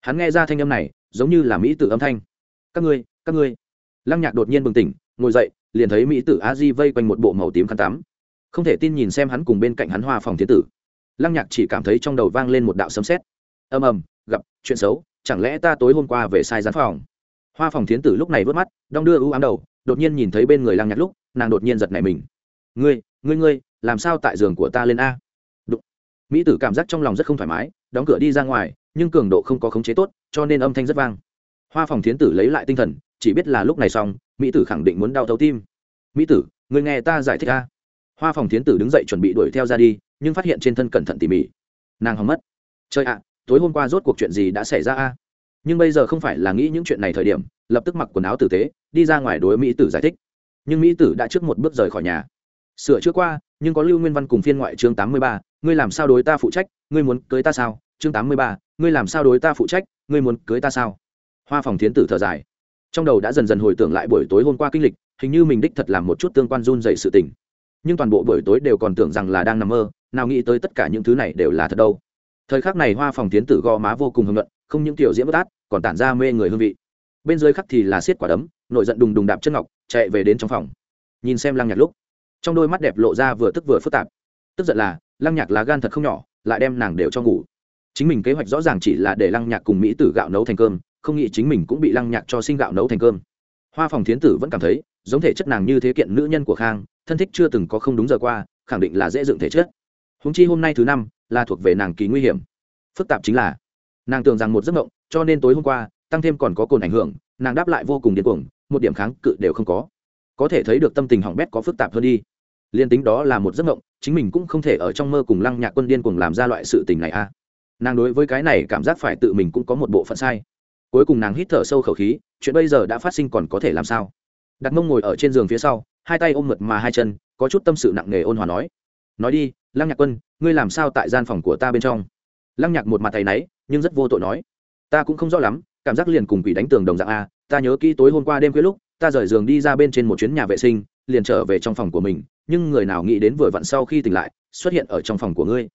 Speaker 1: Hắn nghe ra thanh âm này, giống như là mỹ tử âm thanh. Các ngươi các ngươi. Lăng nhạc đột nhiên bừng tỉnh, ngồi dậy, liền thấy mỹ tử a di vây quanh một bộ màu tím khăn tắm. Không thể tin nhìn xem hắn cùng bên cạnh hắn hoa phòng thiên tử. Lăng nhạc chỉ cảm thấy trong đầu vang lên một đạo sấm sét. Ầm ầm, gặp, chuyện xấu, chẳng lẽ ta tối hôm qua về sai gián phòng? Hoa phòng thiên tử lúc này vớt mắt, đong đưa ưu ám đầu, đột nhiên nhìn thấy bên người lăng nhạc lúc, nàng đột nhiên giật nảy mình. Ngươi ngươi ngươi làm sao tại giường của ta lên a? Đụng. mỹ tử cảm giác trong lòng rất không thoải mái, đóng cửa đi ra ngoài, nhưng cường độ không có khống chế tốt, cho nên âm thanh rất vang. Hoa phòng thiến tử lấy lại tinh thần, chỉ biết là lúc này xong, mỹ tử khẳng định muốn đau thấu tim. Mỹ tử, người nghe ta giải thích a. Hoa phòng thiến tử đứng dậy chuẩn bị đuổi theo ra đi, nhưng phát hiện trên thân cẩn thận tỉ mỉ. Nàng hòng mất. Chơi ạ, tối hôm qua rốt cuộc chuyện gì đã xảy ra a? Nhưng bây giờ không phải là nghĩ những chuyện này thời điểm, lập tức mặc quần áo tử tế, đi ra ngoài đối mỹ tử giải thích. Nhưng mỹ tử đã trước một bước rời khỏi nhà. Sửa chữa qua nhưng có lưu nguyên văn cùng phiên ngoại chương tám mươi ba, ngươi làm sao đối ta phụ trách, ngươi muốn cưới ta sao? Chương tám mươi ba, ngươi làm sao đối ta phụ trách, ngươi muốn cưới ta sao? Hoa phòng thiến tử thở dài. Trong đầu đã dần dần hồi tưởng lại buổi tối hôm qua kinh lịch, hình như mình đích thật làm một chút tương quan run dậy sự tình. Nhưng toàn bộ buổi tối đều còn tưởng rằng là đang nằm mơ, nào nghĩ tới tất cả những thứ này đều là thật đâu. Thời khắc này hoa phòng tiến tử gò má vô cùng hưng luận không những tiểu diễm bất át, còn tản ra mê người hương vị. Bên dưới khắc thì là xiết quả đấm, nội giận đùng đùng đạp chân ngọc, chạy về đến trong phòng. Nhìn xem lăng nhạc lúc trong đôi mắt đẹp lộ ra vừa tức vừa phức tạp. Tức giận là, lăng nhạc lá gan thật không nhỏ, lại đem nàng đều cho ngủ. Chính mình kế hoạch rõ ràng chỉ là để lăng nhạc cùng mỹ tử gạo nấu thành cơm, không nghĩ chính mình cũng bị lăng nhạc cho sinh gạo nấu thành cơm. Hoa phòng thiến tử vẫn cảm thấy, giống thể chất nàng như thế kiện nữ nhân của khang, thân thích chưa từng có không đúng giờ qua, khẳng định là dễ dựng thể chất. Húng chi hôm nay thứ năm, là thuộc về nàng kỳ nguy hiểm. Phức tạp chính là, nàng tưởng rằng một giấc mộng, cho nên tối hôm qua, tăng thêm còn có cồn ảnh hưởng, nàng đáp lại vô cùng điên cuồng, một điểm kháng cự đều không có có thể thấy được tâm tình hỏng bét có phức tạp hơn đi. Liên tính đó là một giấc mộng, chính mình cũng không thể ở trong mơ cùng lăng nhạc quân điên cùng làm ra loại sự tình này a à. nàng đối với cái này cảm giác phải tự mình cũng có một bộ phận sai. Cuối cùng nàng hít thở sâu khẩu khí, chuyện bây giờ đã phát sinh còn có thể làm sao? Đặt mông ngồi ở trên giường phía sau, hai tay ôm mượt mà hai chân, có chút tâm sự nặng nề ôn hòa nói. Nói đi, lăng nhạc quân, ngươi làm sao tại gian phòng của ta bên trong? Lăng nhạc một mặt tay náy, nhưng rất vô tội nói. Ta cũng không rõ lắm, cảm giác liền cùng quỷ đánh tường đồng dạng a ta nhớ kỹ tối hôm qua đêm khuya lúc ta rời giường đi ra bên trên một chuyến nhà vệ sinh, liền trở về trong phòng của mình, nhưng người nào nghĩ đến vừa vặn sau khi tỉnh lại, xuất hiện ở trong phòng của ngươi.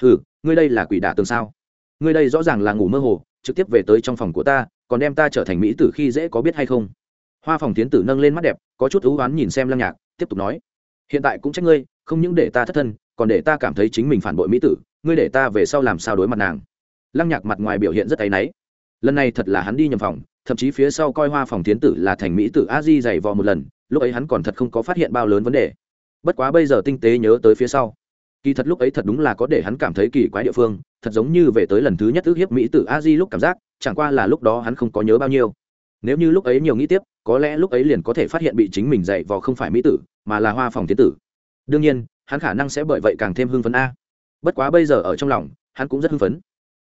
Speaker 1: Ừ ngươi đây là quỷ đả tường sao? Ngươi đây rõ ràng là ngủ mơ hồ, trực tiếp về tới trong phòng của ta, còn đem ta trở thành mỹ tử khi dễ có biết hay không? Hoa phòng tiến tử nâng lên mắt đẹp, có chút ưu oán nhìn xem lăng nhạc, tiếp tục nói, hiện tại cũng trách ngươi, không những để ta thất thân, còn để ta cảm thấy chính mình phản bội mỹ tử, ngươi để ta về sau làm sao đối mặt nàng? Lăng nhạc mặt ngoài biểu hiện rất áy náy. Lần này thật là hắn đi nhầm phòng thậm chí phía sau coi hoa phòng tiến tử là thành mỹ tử a di dày vò một lần, lúc ấy hắn còn thật không có phát hiện bao lớn vấn đề. Bất quá bây giờ tinh tế nhớ tới phía sau. Kỳ thật lúc ấy thật đúng là có để hắn cảm thấy kỳ quái địa phương, thật giống như về tới lần thứ nhất ước hiếp mỹ tử a di lúc cảm giác, chẳng qua là lúc đó hắn không có nhớ bao nhiêu. Nếu như lúc ấy nhiều nghĩ tiếp, có lẽ lúc ấy liền có thể phát hiện bị chính mình dạy vò không phải mỹ tử, mà là hoa phòng tiến tử. Đương nhiên, hắn khả năng sẽ bởi vậy càng thêm hưng phấn a. Bất quá bây giờ ở trong lòng, hắn cũng rất hưng phấn.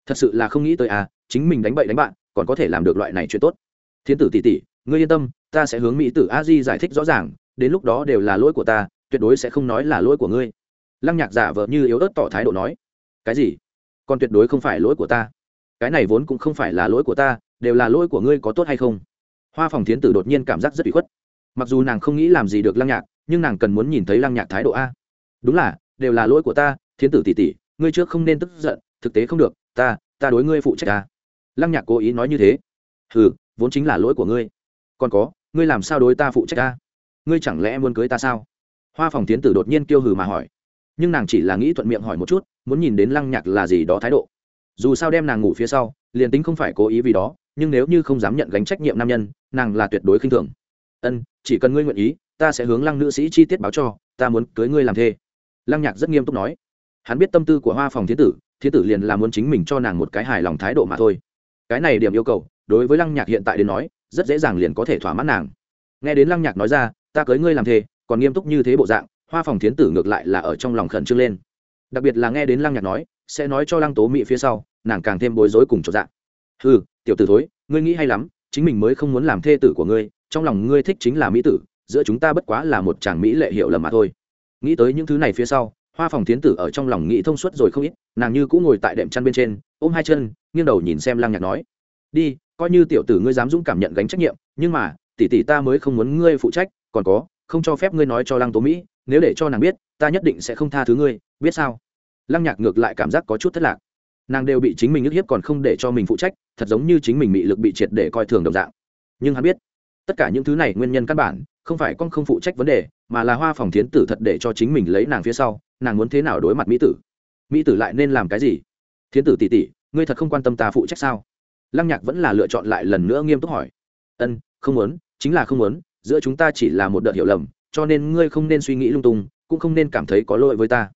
Speaker 1: Thật sự là không nghĩ tới a, chính mình đánh bậy đánh bạn còn có thể làm được loại này chuyện tốt. Thiên tử tỷ tỷ, ngươi yên tâm, ta sẽ hướng mỹ tử a di giải thích rõ ràng, đến lúc đó đều là lỗi của ta, tuyệt đối sẽ không nói là lỗi của ngươi. Lăng nhạc giả vờ như yếu ớt tỏ thái độ nói. Cái gì? Còn tuyệt đối không phải lỗi của ta. Cái này vốn cũng không phải là lỗi của ta, đều là lỗi của ngươi có tốt hay không? Hoa phòng thiến tử đột nhiên cảm giác rất bị khuất. Mặc dù nàng không nghĩ làm gì được lăng nhạc, nhưng nàng cần muốn nhìn thấy lăng nhạc thái độ a. Đúng là, đều là lỗi của ta thiến tử tỷ tỷ, ngươi trước không nên tức giận, thực tế không được, ta ta đối ngươi phụ trách ta lăng nhạc cố ý nói như thế. Ừ vốn chính là lỗi của ngươi. Còn có, ngươi làm sao đối ta phụ trách ta? Ngươi chẳng lẽ muốn cưới ta sao? Hoa phòng tiến tử đột nhiên kêu hừ mà hỏi. Nhưng nàng chỉ là nghĩ thuận miệng hỏi một chút, muốn nhìn đến lăng nhạc là gì đó thái độ. Dù sao đem nàng ngủ phía sau, liền tính không phải cố ý vì đó, nhưng nếu như không dám nhận gánh trách nhiệm nam nhân, nàng là tuyệt đối khinh thường. Ân, chỉ cần ngươi nguyện ý, ta sẽ hướng lăng nữ sĩ chi tiết báo cho, ta muốn cưới ngươi làm thê. Lăng nhạc rất nghiêm túc nói. Hắn biết tâm tư của hoa phòng thiên tử thiên tử liền là muốn chính mình cho nàng một cái hài lòng thái độ mà thôi cái này điểm yêu cầu, đối với lăng nhạc hiện tại đến nói, rất dễ dàng liền có thể thỏa mãn nàng. Nghe đến lăng nhạc nói ra, ta cưới ngươi làm thề, còn nghiêm túc như thế bộ dạng, hoa phòng thiến tử ngược lại là ở trong lòng khẩn trương lên. Đặc biệt là nghe đến lăng nhạc nói, sẽ nói cho lăng tố mỹ phía sau, nàng càng thêm bối rối cùng chỗ dạng ừ tiểu tử thối, ngươi nghĩ hay lắm, chính mình mới không muốn làm thê tử của ngươi, trong lòng ngươi thích chính là mỹ tử, giữa chúng ta bất quá là một chàng mỹ lệ hiệu lầm mà thôi. Nghĩ tới những thứ này phía sau, hoa phòng thiến tử ở trong lòng nghĩ thông suốt rồi không ít, nàng như cũng ngồi tại đệm chăn bên trên, ôm hai chân nghiêng đầu nhìn xem lăng nhạc nói, đi, coi như tiểu tử ngươi dám dũng cảm nhận gánh trách nhiệm, nhưng mà, tỷ tỷ ta mới không muốn ngươi phụ trách, còn có, không cho phép ngươi nói cho lăng tố mỹ, nếu để cho nàng biết, ta nhất định sẽ không tha thứ ngươi, biết sao? Lăng nhạc ngược lại cảm giác có chút thất lạc. Nàng đều bị chính mình ức hiếp còn không để cho mình phụ trách, thật giống như chính mình bị lực bị triệt để coi thường đồng dạng. Nhưng hắn biết, tất cả những thứ này nguyên nhân căn bản, không phải con không phụ trách vấn đề, mà là hoa phòng thiến tử thật để cho chính mình lấy nàng phía sau, nàng muốn thế nào đối mặt mỹ tử? Mỹ tử lại nên làm cái gì? Thiến tử tỉ tỉ ngươi thật không quan tâm ta phụ trách sao? Lăng nhạc vẫn là lựa chọn lại lần nữa nghiêm túc hỏi. Ân, không muốn, chính là không muốn, giữa chúng ta chỉ là một đợt hiểu lầm, cho nên ngươi không nên suy nghĩ lung tung, cũng không nên cảm thấy có lỗi với ta.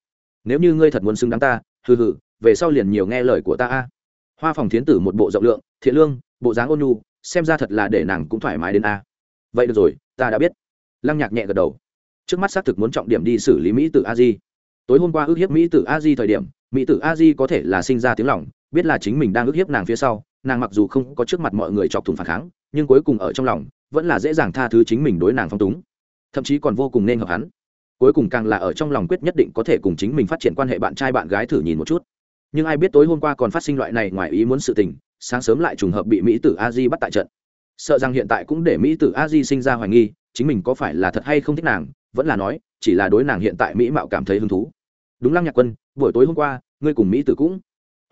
Speaker 1: Nếu như ngươi thật muốn xứng đáng ta, hừ hừ, về sau liền nhiều nghe lời của ta a. Hoa phòng thiến tử một bộ rộng lượng, thiện lương, bộ dáng ôn nhu, xem ra thật là để nàng cũng thoải mái đến a. Vậy được rồi, ta đã biết. Lăng nhạc nhẹ gật đầu. Trước mắt xác thực muốn trọng điểm đi xử lý mỹ tử a di. Tối hôm qua ước hiếp mỹ tử a di thời điểm, mỹ tử a di có thể là sinh ra tiếng lòng biết là chính mình đang ức hiếp nàng phía sau, nàng mặc dù không có trước mặt mọi người chọc thủng phản kháng, nhưng cuối cùng ở trong lòng, vẫn là dễ dàng tha thứ chính mình đối nàng phong túng. Thậm chí còn vô cùng nên hợp hắn. Cuối cùng càng là ở trong lòng quyết nhất định có thể cùng chính mình phát triển quan hệ bạn trai bạn gái thử nhìn một chút. Nhưng ai biết tối hôm qua còn phát sinh loại này ngoài ý muốn sự tình, sáng sớm lại trùng hợp bị mỹ tử a di bắt tại trận. Sợ rằng hiện tại cũng để mỹ tử a di sinh ra hoài nghi, chính mình có phải là thật hay không thích nàng, vẫn là nói, chỉ là đối nàng hiện tại mỹ mạo cảm thấy hứng thú. Đúng lăng nhạc quân, buổi tối hôm qua, ngươi cùng mỹ tử cũng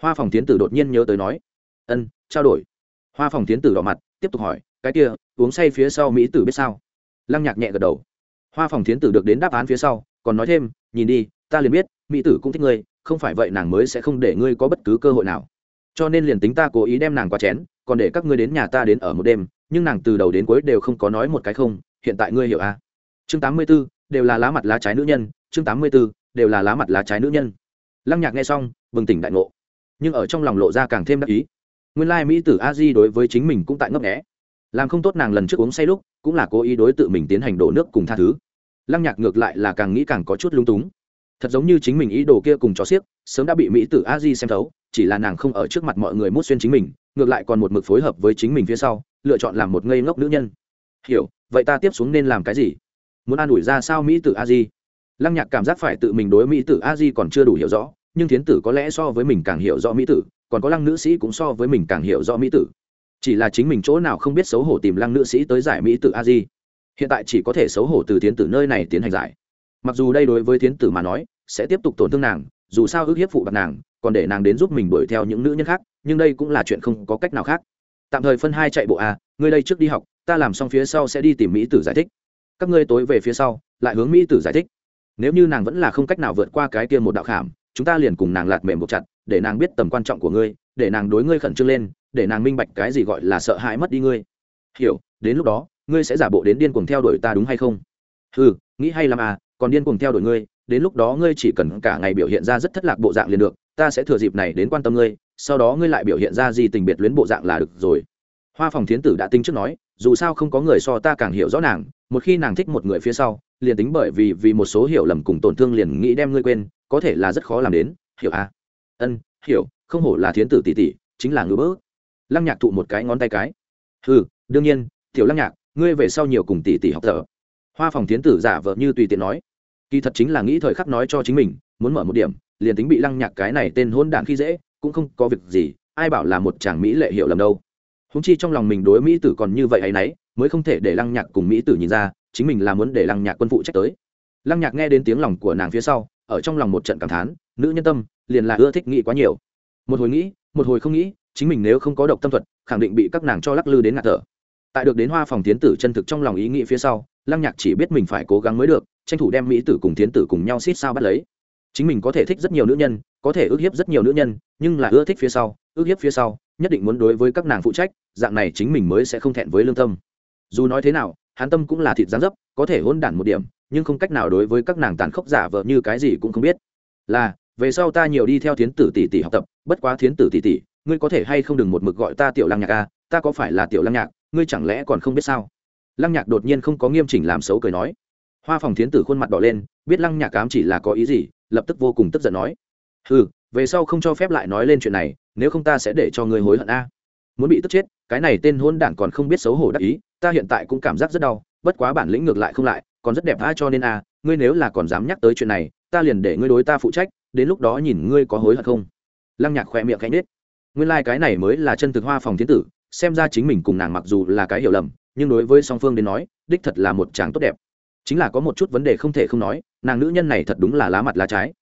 Speaker 1: hoa phòng tiến tử đột nhiên nhớ tới nói ân trao đổi. Hoa phòng tiến tử đỏ mặt tiếp tục hỏi cái kia uống say phía sau mỹ tử biết sao? Lăng nhạc nhẹ gật đầu. Hoa phòng tiến tử được đến đáp án phía sau còn nói thêm nhìn đi ta liền biết mỹ tử cũng thích ngươi không phải vậy nàng mới sẽ không để ngươi có bất cứ cơ hội nào. Cho nên liền tính ta cố ý đem nàng qua chén còn để các ngươi đến nhà ta đến ở một đêm nhưng nàng từ đầu đến cuối đều không có nói một cái không hiện tại ngươi hiểu à? Chương tám mươi 84, đều là lá mặt lá trái nữ nhân chương tám mươi 84, đều là lá mặt lá trái nữ nhân. Lăng nhạc nghe xong bừng tỉnh đại ngộ nhưng ở trong lòng lộ ra càng thêm đắc ý. Nguyên lai mỹ tử a di đối với chính mình cũng tại ngấp nghẽ làm không tốt nàng lần trước uống say lúc, cũng là cố ý đối tự mình tiến hành đổ nước cùng tha thứ. Lăng nhạc ngược lại là càng nghĩ càng có chút lung túng. Thật giống như chính mình ý đồ kia cùng chó xiếc, sớm đã bị mỹ tử a di xem thấu, chỉ là nàng không ở trước mặt mọi người mút xuyên chính mình, ngược lại còn một mực phối hợp với chính mình phía sau, lựa chọn làm một ngây ngốc nữ nhân. Hiểu, vậy ta tiếp xuống nên làm cái gì? Muốn an ủi ra sao mỹ tử a di? Lăng nhạc cảm giác phải tự mình đối mỹ tử a di còn chưa đủ hiểu rõ nhưng thiến tử có lẽ so với mình càng hiểu rõ mỹ tử, còn có lăng nữ sĩ cũng so với mình càng hiểu rõ mỹ tử. Chỉ là chính mình chỗ nào không biết xấu hổ tìm lăng nữ sĩ tới giải mỹ tử a di. Hiện tại chỉ có thể xấu hổ từ thiến tử nơi này tiến hành giải. Mặc dù đây đối với thiến tử mà nói, sẽ tiếp tục tổn thương nàng, dù sao ước hiếp phụ bạc nàng, còn để nàng đến giúp mình đuổi theo những nữ nhân khác, nhưng đây cũng là chuyện không có cách nào khác. Tạm thời phân hai chạy bộ a, ngươi đây trước đi học, ta làm xong phía sau sẽ đi tìm mỹ tử giải thích. Các ngươi tối về phía sau, lại hướng mỹ tử giải thích. Nếu như nàng vẫn là không cách nào vượt qua cái kia một đạo khảm chúng ta liền cùng nàng lạt mềm buộc chặt, để nàng biết tầm quan trọng của ngươi, để nàng đối ngươi khẩn trương lên, để nàng minh bạch cái gì gọi là sợ hãi mất đi ngươi. Hiểu, đến lúc đó, ngươi sẽ giả bộ đến điên cuồng theo đuổi ta đúng hay không? Ừ nghĩ hay làm à còn điên cuồng theo đuổi ngươi, đến lúc đó ngươi chỉ cần cả ngày biểu hiện ra rất thất lạc bộ dạng liền được, ta sẽ thừa dịp này đến quan tâm ngươi, sau đó ngươi lại biểu hiện ra gì tình biệt luyến bộ dạng là được rồi. Hoa phòng thiến tử đã tinh trước nói, dù sao không có người so ta càng hiểu rõ nàng, một khi nàng thích một người phía sau, liền tính bởi vì vì một số hiểu lầm cùng tổn thương liền nghĩ đem ngươi quên có thể là rất khó làm đến, hiểu à? Ân, hiểu, không hổ là thiến tử tỷ tỷ, chính là ngứa bớt lăng nhạc thụ một cái ngón tay cái. Ừ đương nhiên, tiểu lăng nhạc, ngươi về sau nhiều cùng tỷ tỷ học thở. Hoa phòng thiến tử giả vợ như tùy tiện nói. Kỳ thật chính là nghĩ thời khắc nói cho chính mình, muốn mở một điểm, liền tính bị lăng nhạc cái này tên hôn đạn khi dễ, cũng không có việc gì, ai bảo là một chàng mỹ lệ hiểu lầm đâu. Húng chi trong lòng mình đối mỹ tử còn như vậy hay nấy, mới không thể để lăng nhạc cùng mỹ tử nhìn ra, chính mình là muốn để lăng nhạc quân phụ trách tới. Lăng nhạc nghe đến tiếng lòng của nàng phía sau ở trong lòng một trận cảm thán, nữ nhân tâm liền là ưa thích nghĩ quá nhiều. Một hồi nghĩ, một hồi không nghĩ, chính mình nếu không có độc tâm thuật, khẳng định bị các nàng cho lắc lư đến ngạt thở. Tại được đến hoa phòng tiến tử chân thực trong lòng ý nghĩ phía sau, lăng nhạc chỉ biết mình phải cố gắng mới được, tranh thủ đem mỹ tử cùng tiến tử cùng nhau xít sao bắt lấy. Chính mình có thể thích rất nhiều nữ nhân, có thể ước hiếp rất nhiều nữ nhân, nhưng là ưa thích phía sau, ước hiếp phía sau, nhất định muốn đối với các nàng phụ trách, dạng này chính mình mới sẽ không thẹn với lương tâm. Dù nói thế nào hán tâm cũng là thịt gián dấp, có thể hôn đản một điểm nhưng không cách nào đối với các nàng tàn khốc giả vợ như cái gì cũng không biết. Là, về sau ta nhiều đi theo thiến tử tỷ tỷ học tập, bất quá thiến tử tỷ tỷ, ngươi có thể hay không đừng một mực gọi ta tiểu lăng nhạc a ta có phải là tiểu lăng nhạc, ngươi chẳng lẽ còn không biết sao? Lăng nhạc đột nhiên không có nghiêm chỉnh làm xấu cười nói. Hoa phòng thiến tử khuôn mặt đỏ lên, biết lăng nhạc cám chỉ là có ý gì, lập tức vô cùng tức giận nói. Ừ về sau không cho phép lại nói lên chuyện này, nếu không ta sẽ để cho ngươi hối hận a muốn bị tức chết, cái này tên hôn đảng còn không biết xấu hổ đắc ý, ta hiện tại cũng cảm giác rất đau, bất quá bản lĩnh ngược lại không lại còn rất đẹp tha cho nên a ngươi nếu là còn dám nhắc tới chuyện này, ta liền để ngươi đối ta phụ trách, đến lúc đó nhìn ngươi có hối hận không. Lăng nhạc khỏe miệng cánh nết nguyên lai、like、cái này mới là chân thực hoa phòng thiên tử, xem ra chính mình cùng nàng mặc dù là cái hiểu lầm, nhưng đối với song phương đến nói, đích thật là một chàng tốt đẹp. Chính là có một chút vấn đề không thể không nói, nàng nữ nhân này thật đúng là lá mặt lá trái.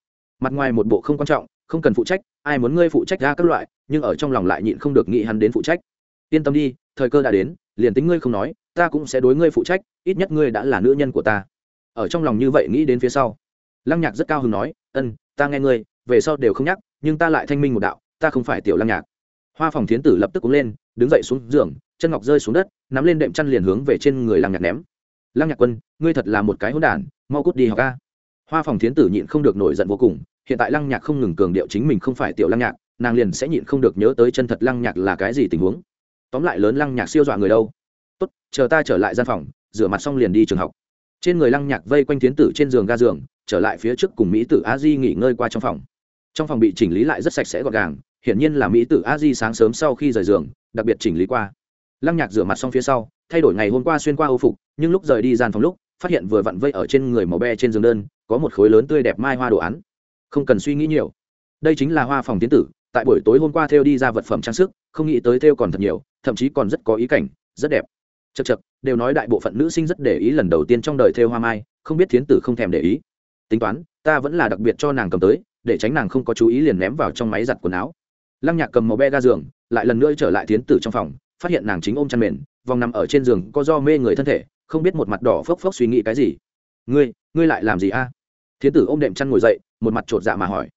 Speaker 1: Mặt ngoài một bộ không quan trọng, không cần phụ trách, ai muốn ngươi phụ trách ra các loại, nhưng ở trong lòng lại nhịn không được nghĩ hắn đến phụ trách. Yên tâm đi, thời cơ đã đến, liền tính ngươi không nói ta cũng sẽ đối ngươi phụ trách, ít nhất ngươi đã là nữ nhân của ta. Ở trong lòng như vậy nghĩ đến phía sau, lăng nhạc rất cao hứng nói, ân, ta nghe ngươi, về sau đều không nhắc, nhưng ta lại thanh minh một đạo, ta không phải tiểu lăng nhạc. Hoa phòng thiến tử lập tức cúng lên, đứng dậy xuống giường, chân ngọc rơi xuống đất, nắm lên đệm chăn liền hướng về trên người lăng nhạc ném. Lăng nhạc quân, ngươi thật là một cái hỗn đản, mau cút đi học ca hoa phòng thiến tử nhịn không được nổi giận vô cùng, hiện tại lăng nhạc không ngừng cường điệu chính mình không phải tiểu lăng nhạc, nàng liền sẽ nhịn không được nhớ tới chân thật lăng nhạc là cái gì tình huống. Tóm lại lớn lăng nhạc siêu dọa người đâu? Tốt, chờ ta trở lại gian phòng, rửa mặt xong liền đi trường học. Trên người lăng nhạc vây quanh thiến tử trên giường ga giường, trở lại phía trước cùng mỹ tử a di nghỉ ngơi qua trong phòng. Trong phòng bị chỉnh lý lại rất sạch sẽ gọn gàng, hiển nhiên là mỹ tử a di sáng sớm sau khi rời giường, đặc biệt chỉnh lý qua. Lăng nhạc rửa mặt xong phía sau, thay đổi ngày hôm qua xuyên qua âu phục, nhưng lúc rời đi gian phòng lúc, phát hiện vừa vặn vây ở trên người màu be trên giường đơn, có một khối lớn tươi đẹp mai hoa đồ án. Không cần suy nghĩ nhiều. Đây chính là hoa phòng tiến tử, tại buổi tối hôm qua theo đi ra vật phẩm trang sức, không nghĩ tới theo còn thật nhiều, thậm chí còn rất có ý cảnh, rất đẹp chật chật đều nói đại bộ phận nữ sinh rất để ý lần đầu tiên trong đời theo hoa mai, không biết thiến tử không thèm để ý. Tính toán, ta vẫn là đặc biệt cho nàng cầm tới, để tránh nàng không có chú ý liền ném vào trong máy giặt quần áo. Lăng nhạc cầm màu be ga giường, lại lần nữa trở lại thiến tử trong phòng, phát hiện nàng chính ôm chăn mền, vòng nằm ở trên giường có do mê người thân thể, không biết một mặt đỏ phốc phốc suy nghĩ cái gì. Ngươi ngươi lại làm gì a? Thiến tử ôm đệm chăn ngồi dậy, một mặt chột dạ mà hỏi.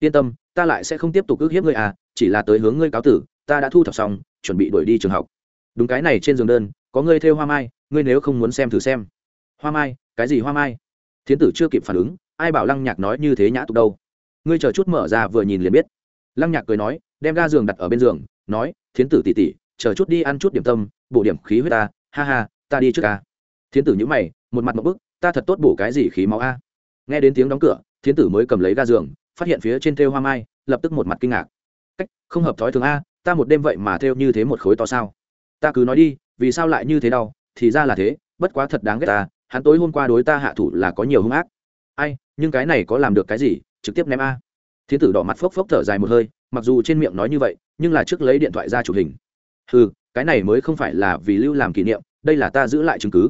Speaker 1: Yên tâm, ta lại sẽ không tiếp tục ước hiếp ngươi à chỉ là tới hướng ngươi cáo tử, ta đã thu thập xong, chuẩn bị đuổi đi trường học. Đúng cái này trên giường đơn có ngươi theo hoa mai, ngươi nếu không muốn xem thử xem. Hoa mai, cái gì hoa mai? Thiến tử chưa kịp phản ứng, ai bảo lăng nhạc nói như thế nhã tục đâu. Ngươi chờ chút mở ra vừa nhìn liền biết. Lăng nhạc cười nói, đem ga giường đặt ở bên giường, nói, thiến tử tỉ tỉ, chờ chút đi ăn chút điểm tâm, bổ điểm khí huyết ta, ha ha, ta đi trước ca. Thiến tử nhữ mày, một mặt một bức, ta thật tốt bổ cái gì khí máu a? Nghe đến tiếng đóng cửa, thiến tử mới cầm lấy ga giường, phát hiện phía trên thêu hoa mai, lập tức một mặt kinh ngạc. Cách, không hợp thói thường a, ta một đêm vậy mà thêu như thế một khối to sao? Ta cứ nói đi vì sao lại như thế đâu thì ra là thế, bất quá thật đáng ghét ta, hắn tối hôm qua đối ta hạ thủ là có nhiều hung ác. Ai, nhưng cái này có làm được cái gì? Trực tiếp ném a. Thiên tử đỏ mặt phốc phốc thở dài một hơi, mặc dù trên miệng nói như vậy, nhưng là trước lấy điện thoại ra chụp hình. Ừ cái này mới không phải là vì lưu làm kỷ niệm, đây là ta giữ lại chứng cứ.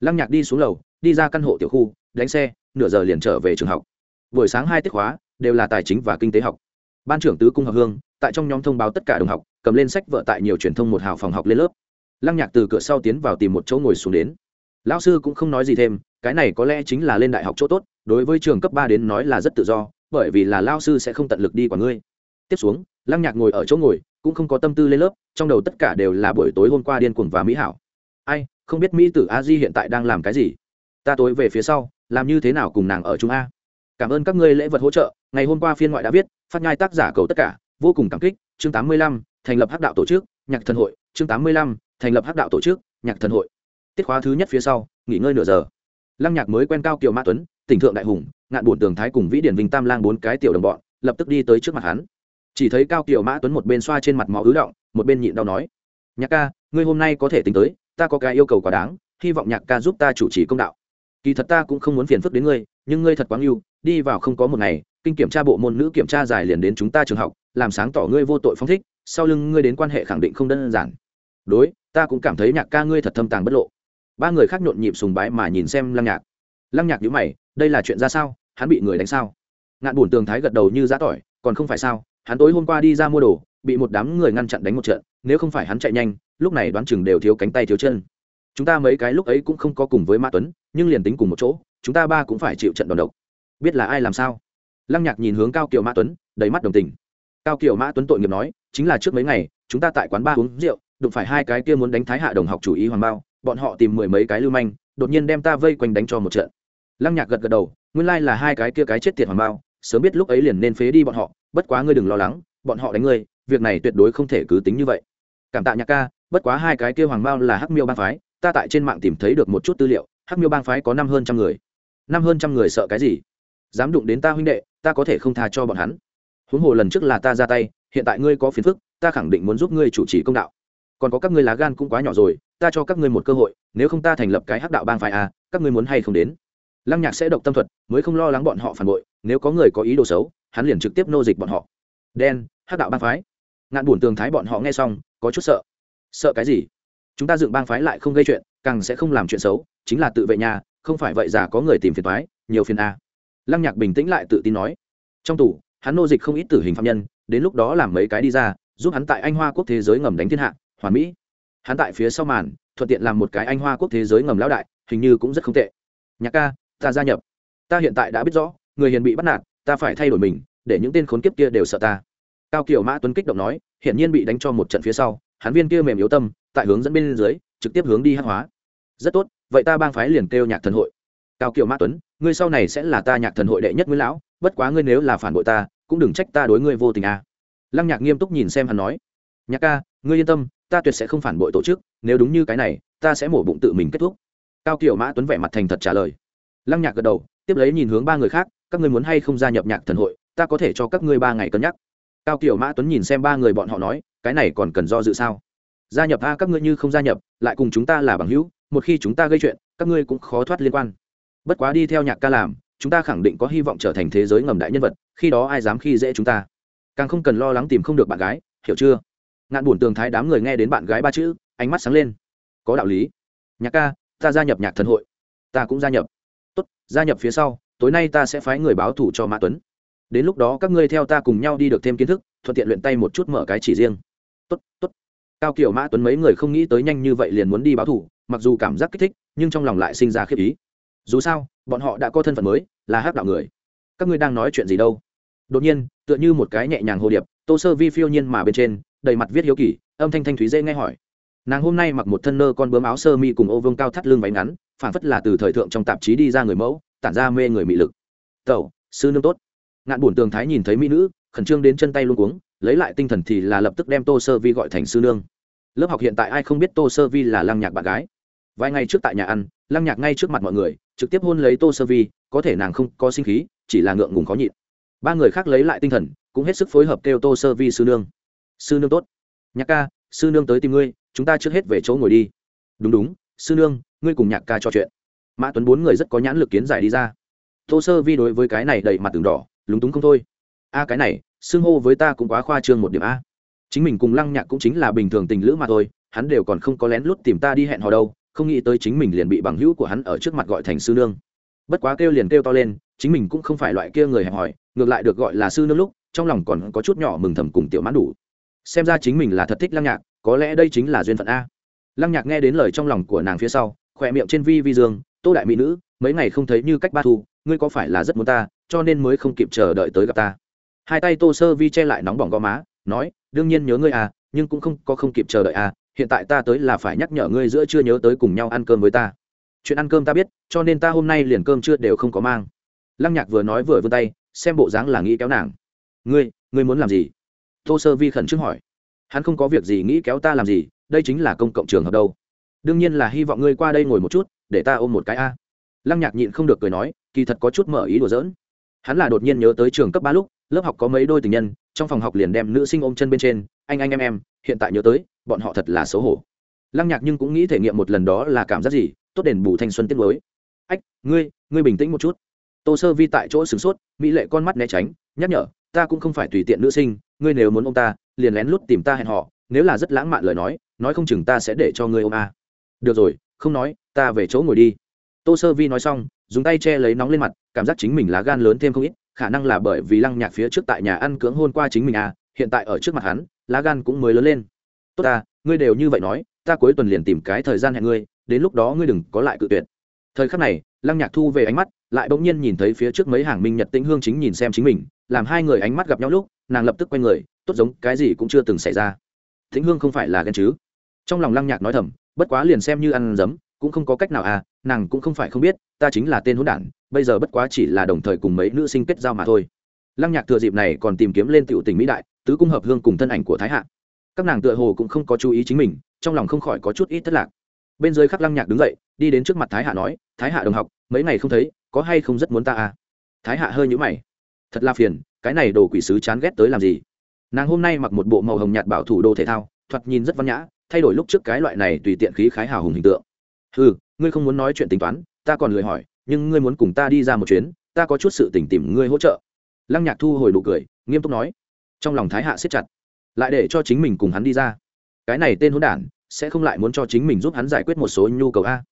Speaker 1: Lăng nhạc đi xuống lầu, đi ra căn hộ tiểu khu, đánh xe, nửa giờ liền trở về trường học. Buổi sáng hai tiết khóa, đều là tài chính và kinh tế học. Ban trưởng tứ cung học hương, tại trong nhóm thông báo tất cả đồng học, cầm lên sách vợ tại nhiều truyền thông một hào phòng học lên lớp lăng nhạc từ cửa sau tiến vào tìm một chỗ ngồi xuống đến. Lão sư cũng không nói gì thêm, cái này có lẽ chính là lên đại học chỗ tốt, đối với trường cấp ba đến nói là rất tự do, bởi vì là lao sư sẽ không tận lực đi quả ngươi. Tiếp xuống, lăng nhạc ngồi ở chỗ ngồi, cũng không có tâm tư lên lớp, trong đầu tất cả đều là buổi tối hôm qua điên cuồng và mỹ hảo. Ai, không biết mỹ tử a di hiện tại đang làm cái gì? Ta tối về phía sau, làm như thế nào cùng nàng ở chúng a? Cảm ơn các ngươi lễ vật hỗ trợ, ngày hôm qua phiên ngoại đã viết, phát nhai tác giả cầu tất cả, vô cùng cảm kích, chương tám mươi lăm, thành lập hắc đạo tổ chức, nhạc thần hội, chương tám mươi lăm thành lập hắc đạo tổ chức, nhạc thần hội. Tiết khóa thứ nhất phía sau, nghỉ ngơi nửa giờ. Lăng nhạc mới quen cao kiều mã tuấn, tỉnh thượng đại hùng, ngạn bổn tường thái cùng vĩ điển vinh tam lang bốn cái tiểu đồng bọn, lập tức đi tới trước mặt hắn. Chỉ thấy cao kiều mã tuấn một bên xoa trên mặt máu ứ động, một bên nhịn đau nói, nhạc ca, ngươi hôm nay có thể tính tới, ta có cái yêu cầu quá đáng, hy vọng nhạc ca giúp ta chủ trì công đạo. Kỳ thật ta cũng không muốn phiền phức đến ngươi, nhưng ngươi thật quá ngưu đi vào không có một ngày, kinh kiểm tra bộ môn nữ kiểm tra dài liền đến chúng ta trường học, làm sáng tỏ ngươi vô tội phong thích, sau lưng ngươi đến quan hệ khẳng định không đơn giản. Đối ta cũng cảm thấy nhạc ca ngươi thật thâm tàng bất lộ. Ba người khác nhộn nhịp sùng bái mà nhìn xem lăng nhạc. Lăng nhạc nhữ mày, đây là chuyện ra sao? Hắn bị người đánh sao? Ngạn bùn tường thái gật đầu như giã tỏi, còn không phải sao? Hắn tối hôm qua đi ra mua đồ, bị một đám người ngăn chặn đánh một trận, nếu không phải hắn chạy nhanh, lúc này đoán chừng đều thiếu cánh tay thiếu chân. Chúng ta mấy cái lúc ấy cũng không có cùng với mã tuấn, nhưng liền tính cùng một chỗ, chúng ta ba cũng phải chịu trận đòn độc. Biết là ai làm sao? Lăng nhạc nhìn hướng cao kiều mã tuấn, đầy mắt đồng tình. Cao kiều mã tuấn tội nghiệp nói, chính là trước mấy ngày, chúng ta tại quán ba uống rượu đụng phải hai cái kia muốn đánh thái hạ đồng học chủ ý hoàng bao, bọn họ tìm mười mấy cái lưu manh, đột nhiên đem ta vây quanh đánh cho một trận. Lăng nhạc gật gật đầu, nguyên lai là hai cái kia cái chết tiệt hoàng bao, sớm biết lúc ấy liền nên phế đi bọn họ, bất quá ngươi đừng lo lắng, bọn họ đánh ngươi, việc này tuyệt đối không thể cứ tính như vậy. Cảm tạ nhạc ca, bất quá hai cái kia hoàng bao là hắc miêu bang phái, ta tại trên mạng tìm thấy được một chút tư liệu, hắc miêu bang phái có năm hơn trăm người. Năm hơn trăm người sợ cái gì? Dám đụng đến ta huynh đệ, ta có thể không tha cho bọn hắn. Huống hồ lần trước là ta ra tay, hiện tại ngươi có phiền phức, ta khẳng định muốn giúp ngươi chủ trì công đạo còn có các ngươi lá gan cũng quá nhỏ rồi, ta cho các ngươi một cơ hội, nếu không ta thành lập cái hắc đạo bang phái à các ngươi muốn hay không đến? Lăng nhạc sẽ độc tâm thuật, mới không lo lắng bọn họ phản bội, nếu có người có ý đồ xấu, hắn liền trực tiếp nô dịch bọn họ. Đen, hắc đạo bang phái. Ngạn bùn tường thái bọn họ nghe xong, có chút sợ. Sợ cái gì? Chúng ta dựng bang phái lại không gây chuyện, càng sẽ không làm chuyện xấu, chính là tự vệ nhà, không phải vậy giả có người tìm phiền thoái nhiều phiền a. Lăng nhạc bình tĩnh lại tự tin nói. Trong tù, hắn nô dịch không ít tử hình phạm nhân, đến lúc đó làm mấy cái đi ra, giúp hắn tại anh hoa quốc thế giới ngầm đánh thiên hạ hoàn mỹ. Hắn tại phía sau màn, thuận tiện làm một cái anh hoa quốc thế giới ngầm lão đại, hình như cũng rất không tệ. Nhạc ca, ta gia nhập. Ta hiện tại đã biết rõ, người hiền bị bắt nạt, ta phải thay đổi mình, để những tên khốn kiếp kia đều sợ ta. Cao kiều mã tuấn kích động nói, hiển nhiên bị đánh cho một trận phía sau, hắn viên kia mềm yếu tâm, tại hướng dẫn bên dưới, trực tiếp hướng đi hát hóa. Rất tốt, vậy ta bang phái liền kêu nhạc thần hội. Cao kiều mã tuấn, ngươi sau này sẽ là ta nhạc thần hội đệ nhất nguyễn lão, bất quá ngươi nếu là phản bội ta, cũng đừng trách ta đối ngươi vô tình à. lăng nhạc nghiêm túc nhìn xem hắn nói, nhạc ca, ngươi yên tâm ta tuyệt sẽ không phản bội tổ chức, nếu đúng như cái này, ta sẽ mổ bụng tự mình kết thúc. Cao kiểu mã tuấn vẻ mặt thành thật trả lời. Lăng nhạc gật đầu, tiếp lấy nhìn hướng ba người khác, các ngươi muốn hay không gia nhập nhạc thần hội, ta có thể cho các ngươi ba ngày cân nhắc. Cao kiểu mã tuấn nhìn xem ba người bọn họ nói, cái này còn cần do dự sao? Gia nhập a, các ngươi như không gia nhập, lại cùng chúng ta là bằng hữu, một khi chúng ta gây chuyện, các ngươi cũng khó thoát liên quan. Bất quá đi theo nhạc ca làm, chúng ta khẳng định có hy vọng trở thành thế giới ngầm đại nhân vật, khi đó ai dám khi dễ chúng ta? Càng không cần lo lắng tìm không được bạn gái, hiểu chưa? Ngạn buồn tường thái đám người nghe đến bạn gái ba chữ, ánh mắt sáng lên. Có đạo lý. Nhạc ca, ta gia nhập nhạc thần hội. Ta cũng gia nhập. Tốt, gia nhập phía sau, tối nay ta sẽ phái người báo thủ cho mã tuấn. Đến lúc đó các ngươi theo ta cùng nhau đi được thêm kiến thức, thuận tiện luyện tay một chút mở cái chỉ riêng. Tốt tốt. Cao kiểu mã tuấn mấy người không nghĩ tới nhanh như vậy liền muốn đi báo thủ, mặc dù cảm giác kích thích, nhưng trong lòng lại sinh ra khiếp ý. Dù sao, bọn họ đã có thân phận mới, là hát đạo người. Các ngươi đang nói chuyện gì đâu? Đột nhiên, tựa như một cái nhẹ nhàng hồ điệp, tô sơ vi phiêu nhiên mà bên trên đầy mặt viết hiếu kỳ, âm thanh thanh thúy dễ nghe hỏi. Nàng hôm nay mặc một thân nơ con bướm áo sơ mi cùng ô vương cao thắt lưng váy ngắn, phản phất là từ thời thượng trong tạp chí đi ra người mẫu, tản ra mê người mị lực. Tẩu, sư nương tốt. Ngạn bổn tường thái nhìn thấy mỹ nữ, khẩn trương đến chân tay luôn cuống, lấy lại tinh thần thì là lập tức đem tô sơ vi gọi thành sư nương. Lớp học hiện tại ai không biết tô sơ vi là lăng nhạc bạn gái. Vài ngày trước tại nhà ăn, lăng nhạc ngay trước mặt mọi người, trực tiếp hôn lấy tô sơ vi, có thể nàng không có sinh khí, chỉ là ngượng ngùng khó nhịn. Ba người khác lấy lại tinh thần, cũng hết sức phối hợp kêu tô sơ vi sư nương sư nương tốt. Nhạc ca, sư nương tới tìm ngươi, chúng ta trước hết về chỗ ngồi đi. Đúng đúng, sư nương, ngươi cùng nhạc ca trò chuyện. Mã tuấn bốn người rất có nhãn lực kiến giải đi ra. Tô sơ vi đối với cái này đầy mặt từng đỏ, lúng túng không thôi. A, cái này, xưng hô với ta cũng quá khoa trương một điểm a. Chính mình cùng lăng nhạc cũng chính là bình thường tình lữ mà thôi, hắn đều còn không có lén lút tìm ta đi hẹn hò đâu, không nghĩ tới chính mình liền bị bằng hữu của hắn ở trước mặt gọi thành sư nương. Bất quá kêu liền kêu to lên, chính mình cũng không phải loại kia người hẹn hòi ngược lại được gọi là sư nương lúc, trong lòng còn có chút nhỏ mừng thầm cùng tiểu mãn đủ xem ra chính mình là thật thích lăng nhạc, có lẽ đây chính là duyên phận a. Lăng nhạc nghe đến lời trong lòng của nàng phía sau, khỏe miệng trên vi vi dương, tô đại mỹ nữ, mấy ngày không thấy như cách ba thu, ngươi có phải là rất muốn ta, cho nên mới không kịp chờ đợi tới gặp ta? Hai tay tô sơ vi che lại nóng bỏng gò má, nói, đương nhiên nhớ ngươi à nhưng cũng không có không kịp chờ đợi à hiện tại ta tới là phải nhắc nhở ngươi giữa chưa nhớ tới cùng nhau ăn cơm với ta. Chuyện ăn cơm ta biết, cho nên ta hôm nay liền cơm chưa đều không có mang. Lăng nhạc vừa nói vừa vươn tay, xem bộ dáng là nghĩ kéo nàng. Ngươi ngươi muốn làm gì? Tô sơ vi khẩn trương hỏi. Hắn không có việc gì nghĩ kéo ta làm gì, đây chính là công cộng trường hợp đâu. Đương nhiên là hy vọng ngươi qua đây ngồi một chút, để ta ôm một cái a. Lăng nhạc nhịn không được cười nói, kỳ thật có chút mở ý đùa giỡn. Hắn là đột nhiên nhớ tới trường cấp ba lúc, lớp học có mấy đôi tình nhân, trong phòng học liền đem nữ sinh ôm chân bên trên, anh anh, em em, hiện tại nhớ tới, bọn họ thật là xấu hổ. Lăng nhạc nhưng cũng nghĩ thể nghiệm một lần đó là cảm giác gì, tốt đền bù thanh xuân tiết mới. Ách, ngươi ngươi bình tĩnh một chút. Tô sơ vi tại chỗ sửng sốt, mỹ lệ con mắt né tránh, nhắc nhở, ta cũng không phải tùy tiện nữ sinh ngươi nếu muốn ô m ta, liền lén lút tìm ta hẹn họ nếu là rất lãng mạn lời nói nói không chừng ta sẽ để cho ngươi ôm a. Được rồi, không nói, ta về chỗ ngồi đi. Tô sơ vi nói xong, dùng tay che lấy nóng lên mặt, cảm giác chính mình lá gan lớn thêm không ít, khả năng là bởi vì lăng nhạc phía trước tại nhà ăn cưỡng hôn qua chính mình à hiện tại ở trước mặt hắn, lá gan cũng mới lớn lên. Tốt ta, ngươi đều như vậy nói, ta cuối tuần liền tìm cái thời gian hẹn ngươi, đến lúc đó ngươi đừng có lại cự tuyệt. Thời khắc này, lăng nhạc thu về ánh mắt, lại bỗng nhiên nhìn thấy phía trước mấy hàng minh nhật tĩnh hương chính nhìn xem chính mình, làm hai người ánh mắt gặp nhau lúc nàng lập tức quay người, tốt giống cái gì cũng chưa từng xảy ra. Thính hương không phải là ghen chứ? Trong lòng lăng nhạc nói thầm, bất quá liền xem như ăn dấm cũng không có cách nào à nàng cũng không phải không biết, ta chính là tên hỗn đản, bây giờ bất quá chỉ là đồng thời cùng mấy nữ sinh kết giao mà thôi. Lăng nhạc thừa dịp này còn tìm kiếm lên tiểu tình mỹ đại, tứ cung hợp hương cùng thân ảnh của thái hạ. Các nàng tựa hồ cũng không có chú ý chính mình, trong lòng không khỏi có chút ít thất lạc. Bên dưới khắc lăng nhạc đứng dậy, đi đến trước mặt thái hạ nói, thái hạ đồng học, mấy ngày không thấy, có hay không rất muốn ta à? Thái hạ hơi nhũ mày. Thật là phiền cái này đồ quỷ sứ chán ghét tới làm gì? Nàng hôm nay mặc một bộ màu hồng nhạt bảo thủ đồ thể thao, thoạt nhìn rất văn nhã, thay đổi lúc trước cái loại này tùy tiện khí khái hào hùng hình tượng. Ừ ngươi không muốn nói chuyện tính toán, ta còn lười hỏi, nhưng ngươi muốn cùng ta đi ra một chuyến, ta có chút sự tỉnh tìm ngươi hỗ trợ. Lăng nhạc thu hồi nụ cười, nghiêm túc nói. Trong lòng thái hạ siết chặt, lại để cho chính mình cùng hắn đi ra. Cái này tên hôn đản, sẽ không lại muốn cho chính mình giúp hắn giải quyết một số nhu cầu a.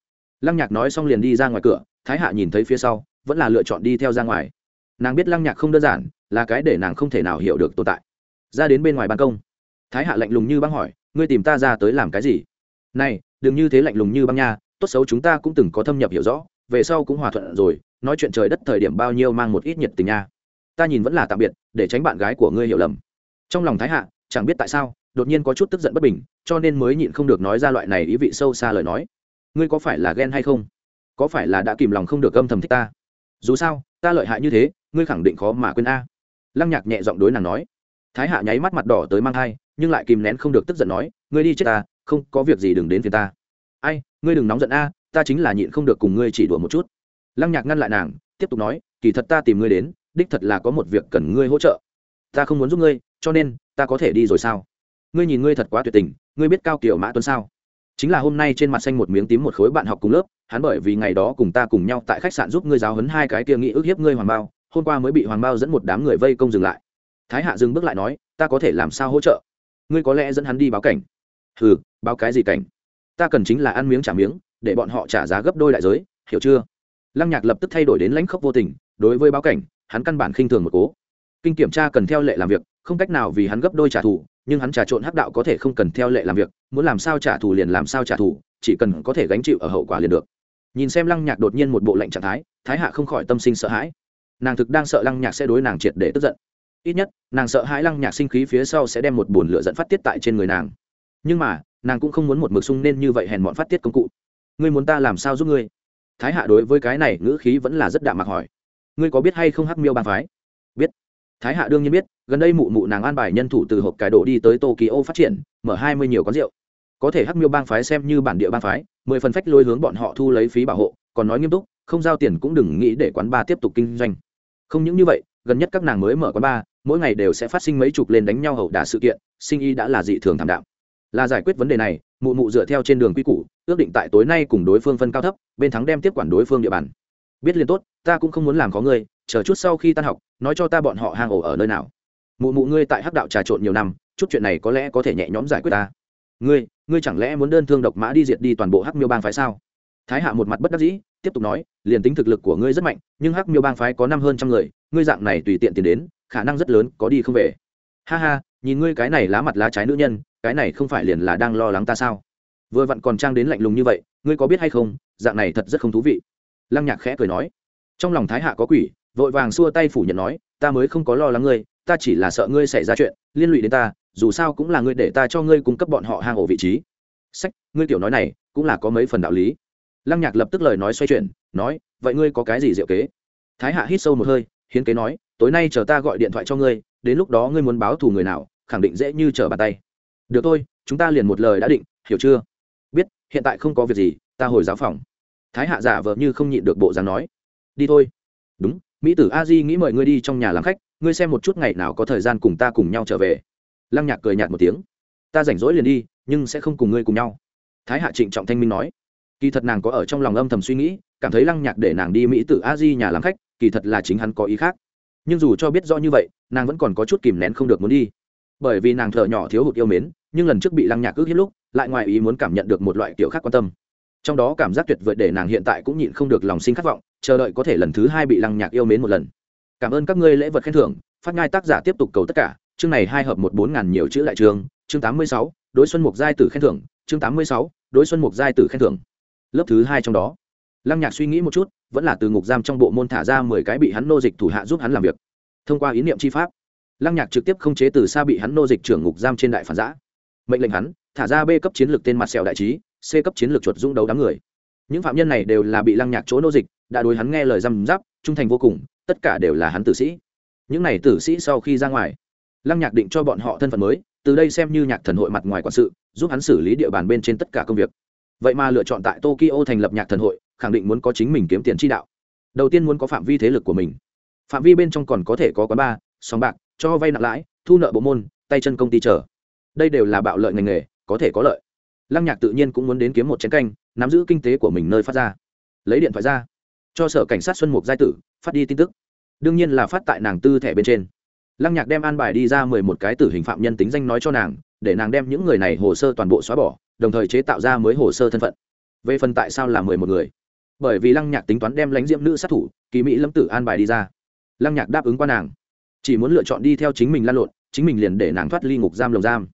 Speaker 1: Lăng nhạc nói xong liền đi ra ngoài cửa, thái hạ nhìn thấy phía sau, vẫn là lựa chọn đi theo ra ngoài. Nàng biết lăng nhạc không đơn giản là cái để nàng không thể nào hiểu được tồn tại. Ra đến bên ngoài ban công. Thái hạ lạnh lùng như băng hỏi, ngươi tìm ta ra tới làm cái gì? Này, đừng như thế lạnh lùng như băng nha, tốt xấu chúng ta cũng từng có thâm nhập hiểu rõ, về sau cũng hòa thuận rồi, nói chuyện trời đất thời điểm bao nhiêu mang một ít nhiệt tình nha. Ta nhìn vẫn là tạm biệt, để tránh bạn gái của ngươi hiểu lầm. Trong lòng thái hạ, chẳng biết tại sao, đột nhiên có chút tức giận bất bình, cho nên mới nhịn không được nói ra loại này ý vị sâu xa lời nói. Ngươi có phải là ghen hay không? Có phải là đã kìm lòng không được âm thầm thích ta? Dù sao, ta lợi hại như thế, ngươi khẳng định khó mà quên a lăng nhạc nhẹ giọng đối nàng nói. Thái hạ nháy mắt mặt đỏ tới mang thai, nhưng lại kìm nén không được tức giận nói, ngươi đi chết ta, không có việc gì đừng đến phiền ta. Ai, ngươi đừng nóng giận a, ta chính là nhịn không được cùng ngươi chỉ đùa một chút. Lăng nhạc ngăn lại nàng, tiếp tục nói, kỳ thật ta tìm ngươi đến, đích thật là có một việc cần ngươi hỗ trợ. Ta không muốn giúp ngươi, cho nên ta có thể đi rồi sao? Ngươi nhìn ngươi thật quá tuyệt tình, ngươi biết cao kiểu mã tuấn sao? Chính là hôm nay trên mặt xanh một miếng tím một khối bạn học cùng lớp, hắn bởi vì ngày đó cùng ta cùng nhau tại khách sạn giúp ngươi giáo hấn hai cái kia nghĩ ức hiếp ngươi hoàng bao hôm qua mới bị hoàng bao dẫn một đám người vây công dừng lại thái hạ dừng bước lại nói ta có thể làm sao hỗ trợ ngươi có lẽ dẫn hắn đi báo cảnh ừ báo cái gì cảnh ta cần chính là ăn miếng trả miếng để bọn họ trả giá gấp đôi đại giới hiểu chưa lăng nhạc lập tức thay đổi đến lãnh khốc vô tình đối với báo cảnh hắn căn bản khinh thường một cố kinh kiểm tra cần theo lệ làm việc không cách nào vì hắn gấp đôi trả thù nhưng hắn trà trộn hắc đạo có thể không cần theo lệ làm việc muốn làm sao trả thù liền làm sao trả thù chỉ cần có thể gánh chịu ở hậu quả liền được nhìn xem lăng nhạc đột nhiên một bộ lệnh trạng thái thái hạ không khỏi tâm sinh sợ hãi nàng thực đang sợ lăng nhạc sẽ đối nàng triệt để tức giận. Ít nhất, nàng sợ hãi lăng nhạc sinh khí phía sau sẽ đem một bồn lửa dẫn phát tiết tại trên người nàng. Nhưng mà, nàng cũng không muốn một mực sung nên như vậy hèn bọn phát tiết công cụ. Ngươi muốn ta làm sao giúp ngươi? Thái hạ đối với cái này ngữ khí vẫn là rất đạm mặc hỏi. Ngươi có biết hay không hắc miêu bang phái? Biết. Thái hạ đương nhiên biết, gần đây mụ mụ nàng an bài nhân thủ từ hộp cải đổ đi tới tokyo phát triển, mở hai mươi nhiều quán rượu. Có thể hắc miêu bang phái xem như bản địa bang phái, mười phần phách lôi hướng bọn họ thu lấy phí bảo hộ, còn nói nghiêm túc, không giao tiền cũng đừng nghĩ để quán bar tiếp tục kinh doanh không những như vậy, gần nhất các nàng mới mở quán bar, mỗi ngày đều sẽ phát sinh mấy chục lên đánh nhau hậu đả sự kiện, sinh y đã là dị thường thảm đạo là giải quyết vấn đề này, mụ mụ dựa theo trên đường quy củ, ước định tại tối nay cùng đối phương phân cao thấp, bên thắng đem tiếp quản đối phương địa bàn. Biết liền tốt, ta cũng không muốn làm có ngươi, chờ chút sau khi tan học, nói cho ta bọn họ hang ổ ở nơi nào. Mụ mụ ngươi tại hắc đạo trà trộn nhiều năm, chút chuyện này có lẽ có thể nhẹ nhõm giải quyết ta. Ngươi ngươi chẳng lẽ muốn đơn thương độc mã đi diệt đi toàn bộ hắc miêu bang phái sao? Thái hạ một mặt bất đắc dĩ tiếp tục nói, liền tính thực lực của ngươi rất mạnh, nhưng hắc miêu bang phái có năm hơn trăm người, ngươi dạng này tùy tiện tiền đến, khả năng rất lớn có đi không về. Ha ha, nhìn ngươi cái này lá mặt lá trái nữ nhân, cái này không phải liền là đang lo lắng ta sao? Vừa vặn còn trang đến lạnh lùng như vậy, ngươi có biết hay không, dạng này thật rất không thú vị. Lăng nhạc khẽ cười nói. Trong lòng thái hạ có quỷ, vội vàng xua tay phủ nhận nói, ta mới không có lo lắng ngươi, ta chỉ là sợ ngươi xảy ra chuyện, liên lụy đến ta, dù sao cũng là ngươi để ta cho ngươi cung cấp bọn họ hang ổ vị trí. Sách, ngươi tiểu nói này, cũng là có mấy phần đạo lý lăng nhạc lập tức lời nói xoay chuyển, nói, vậy ngươi có cái gì diệu kế? Thái hạ hít sâu một hơi, hiến kế nói, tối nay chờ ta gọi điện thoại cho ngươi, đến lúc đó ngươi muốn báo thù người nào, khẳng định dễ như trở bàn tay. Được thôi, chúng ta liền một lời đã định, hiểu chưa? Biết, hiện tại không có việc gì, ta hồi giáo phòng. Thái hạ giả vờ như không nhịn được bộ dáng nói, đi thôi. Đúng, mỹ tử a di nghĩ mời ngươi đi trong nhà làm khách, ngươi xem một chút ngày nào có thời gian cùng ta cùng nhau trở về. Lăng nhạc cười nhạt một tiếng, ta rảnh rỗi liền đi, nhưng sẽ không cùng ngươi cùng nhau. Thái hạ trịnh trọng thanh minh nói kỳ thật nàng có ở trong lòng âm thầm suy nghĩ, cảm thấy lăng nhạc để nàng đi mỹ tử a di nhà làm khách, kỳ thật là chính hắn có ý khác. Nhưng dù cho biết rõ như vậy, nàng vẫn còn có chút kìm nén không được muốn đi. Bởi vì nàng thợ nhỏ thiếu hụt yêu mến, nhưng lần trước bị lăng nhạc ước hết lúc, lại ngoài ý muốn cảm nhận được một loại kiểu khác quan tâm. Trong đó cảm giác tuyệt vời để nàng hiện tại cũng nhịn không được lòng sinh khát vọng, chờ đợi có thể lần thứ hai bị lăng nhạc yêu mến một lần. Cảm ơn các ngươi lễ vật khen thưởng, phát ngai tác giả tiếp tục cầu tất cả. Chương này hai hợp một bốn ngàn nhiều chữ lại trường, chương tám mươi sáu, đối xuân mục giai tử khen thưởng, chương tám mươi sáu, đối xuân mục giai tử khen thưởng lớp thứ hai trong đó. Lăng nhạc suy nghĩ một chút, vẫn là từ ngục giam trong bộ môn thả ra mười cái bị hắn nô dịch thủ hạ giúp hắn làm việc. Thông qua ý niệm chi pháp, lăng nhạc trực tiếp không chế từ xa bị hắn nô dịch trưởng ngục giam trên đại phản giã. Mệnh lệnh hắn, thả ra b cấp chiến lược tên mặt sẹo đại trí, c cấp chiến lược chuột dung đấu đám người. Những phạm nhân này đều là bị lăng nhạc chỗ nô dịch, đã đối hắn nghe lời răm giáp trung thành vô cùng, tất cả đều là hắn tử sĩ. Những này tử sĩ sau khi ra ngoài, lăng nhạc định cho bọn họ thân phận mới, từ đây xem như nhạc thần hội mặt ngoài quản sự, giúp hắn xử lý địa bàn bên trên tất cả công việc vậy mà lựa chọn tại tokyo thành lập nhạc thần hội, khẳng định muốn có chính mình kiếm tiền chi đạo. Đầu tiên muốn có phạm vi thế lực của mình. Phạm vi bên trong còn có thể có quán bar, sòng bạc, cho vay nặng lãi, thu nợ bộ môn, tay chân công ty chờ. Đây đều là bạo lợi ngành nghề, có thể có lợi. Lăng nhạc tự nhiên cũng muốn đến kiếm một chén canh, nắm giữ kinh tế của mình nơi phát ra. Lấy điện thoại ra, cho sở cảnh sát xuân mục giai tử, phát đi tin tức. Đương nhiên là phát tại nàng tư thẻ bên trên. Lăng nhạc đem an bài đi ra mười một cái tử hình phạm nhân tính danh nói cho nàng, để nàng đem những người này hồ sơ toàn bộ xóa bỏ đồng thời chế tạo ra mới hồ sơ thân phận. Về phần tại sao là mười một người? Bởi vì lăng nhạc tính toán đem lãnh diễm nữ sát thủ, kỳ mỹ lâm tử an bài đi ra. Lăng nhạc đáp ứng qua nàng. Chỉ muốn lựa chọn đi theo chính mình lan lộn, chính mình liền để nàng thoát ly ngục giam lồng giam.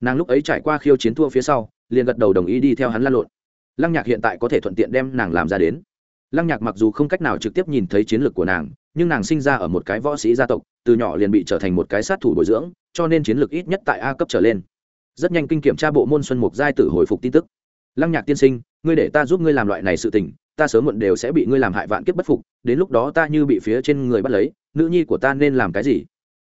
Speaker 1: Nàng lúc ấy trải qua khiêu chiến thua phía sau, liền gật đầu đồng ý đi theo hắn lan lộn. Lăng nhạc hiện tại có thể thuận tiện đem nàng làm ra đến. Lăng nhạc mặc dù không cách nào trực tiếp nhìn thấy chiến lược của nàng, nhưng nàng sinh ra ở một cái võ sĩ gia tộc, từ nhỏ liền bị trở thành một cái sát thủ bồi dưỡng, cho nên chiến lược ít nhất tại a cấp trở lên rất nhanh kinh kiểm tra bộ môn xuân mục giai tử hồi phục tin tức. Lăng nhạc tiên sinh, ngươi để ta giúp ngươi làm loại này sự tình, ta sớm muộn đều sẽ bị ngươi làm hại vạn kiếp bất phục, đến lúc đó ta như bị phía trên người bắt lấy, nữ nhi của ta nên làm cái gì?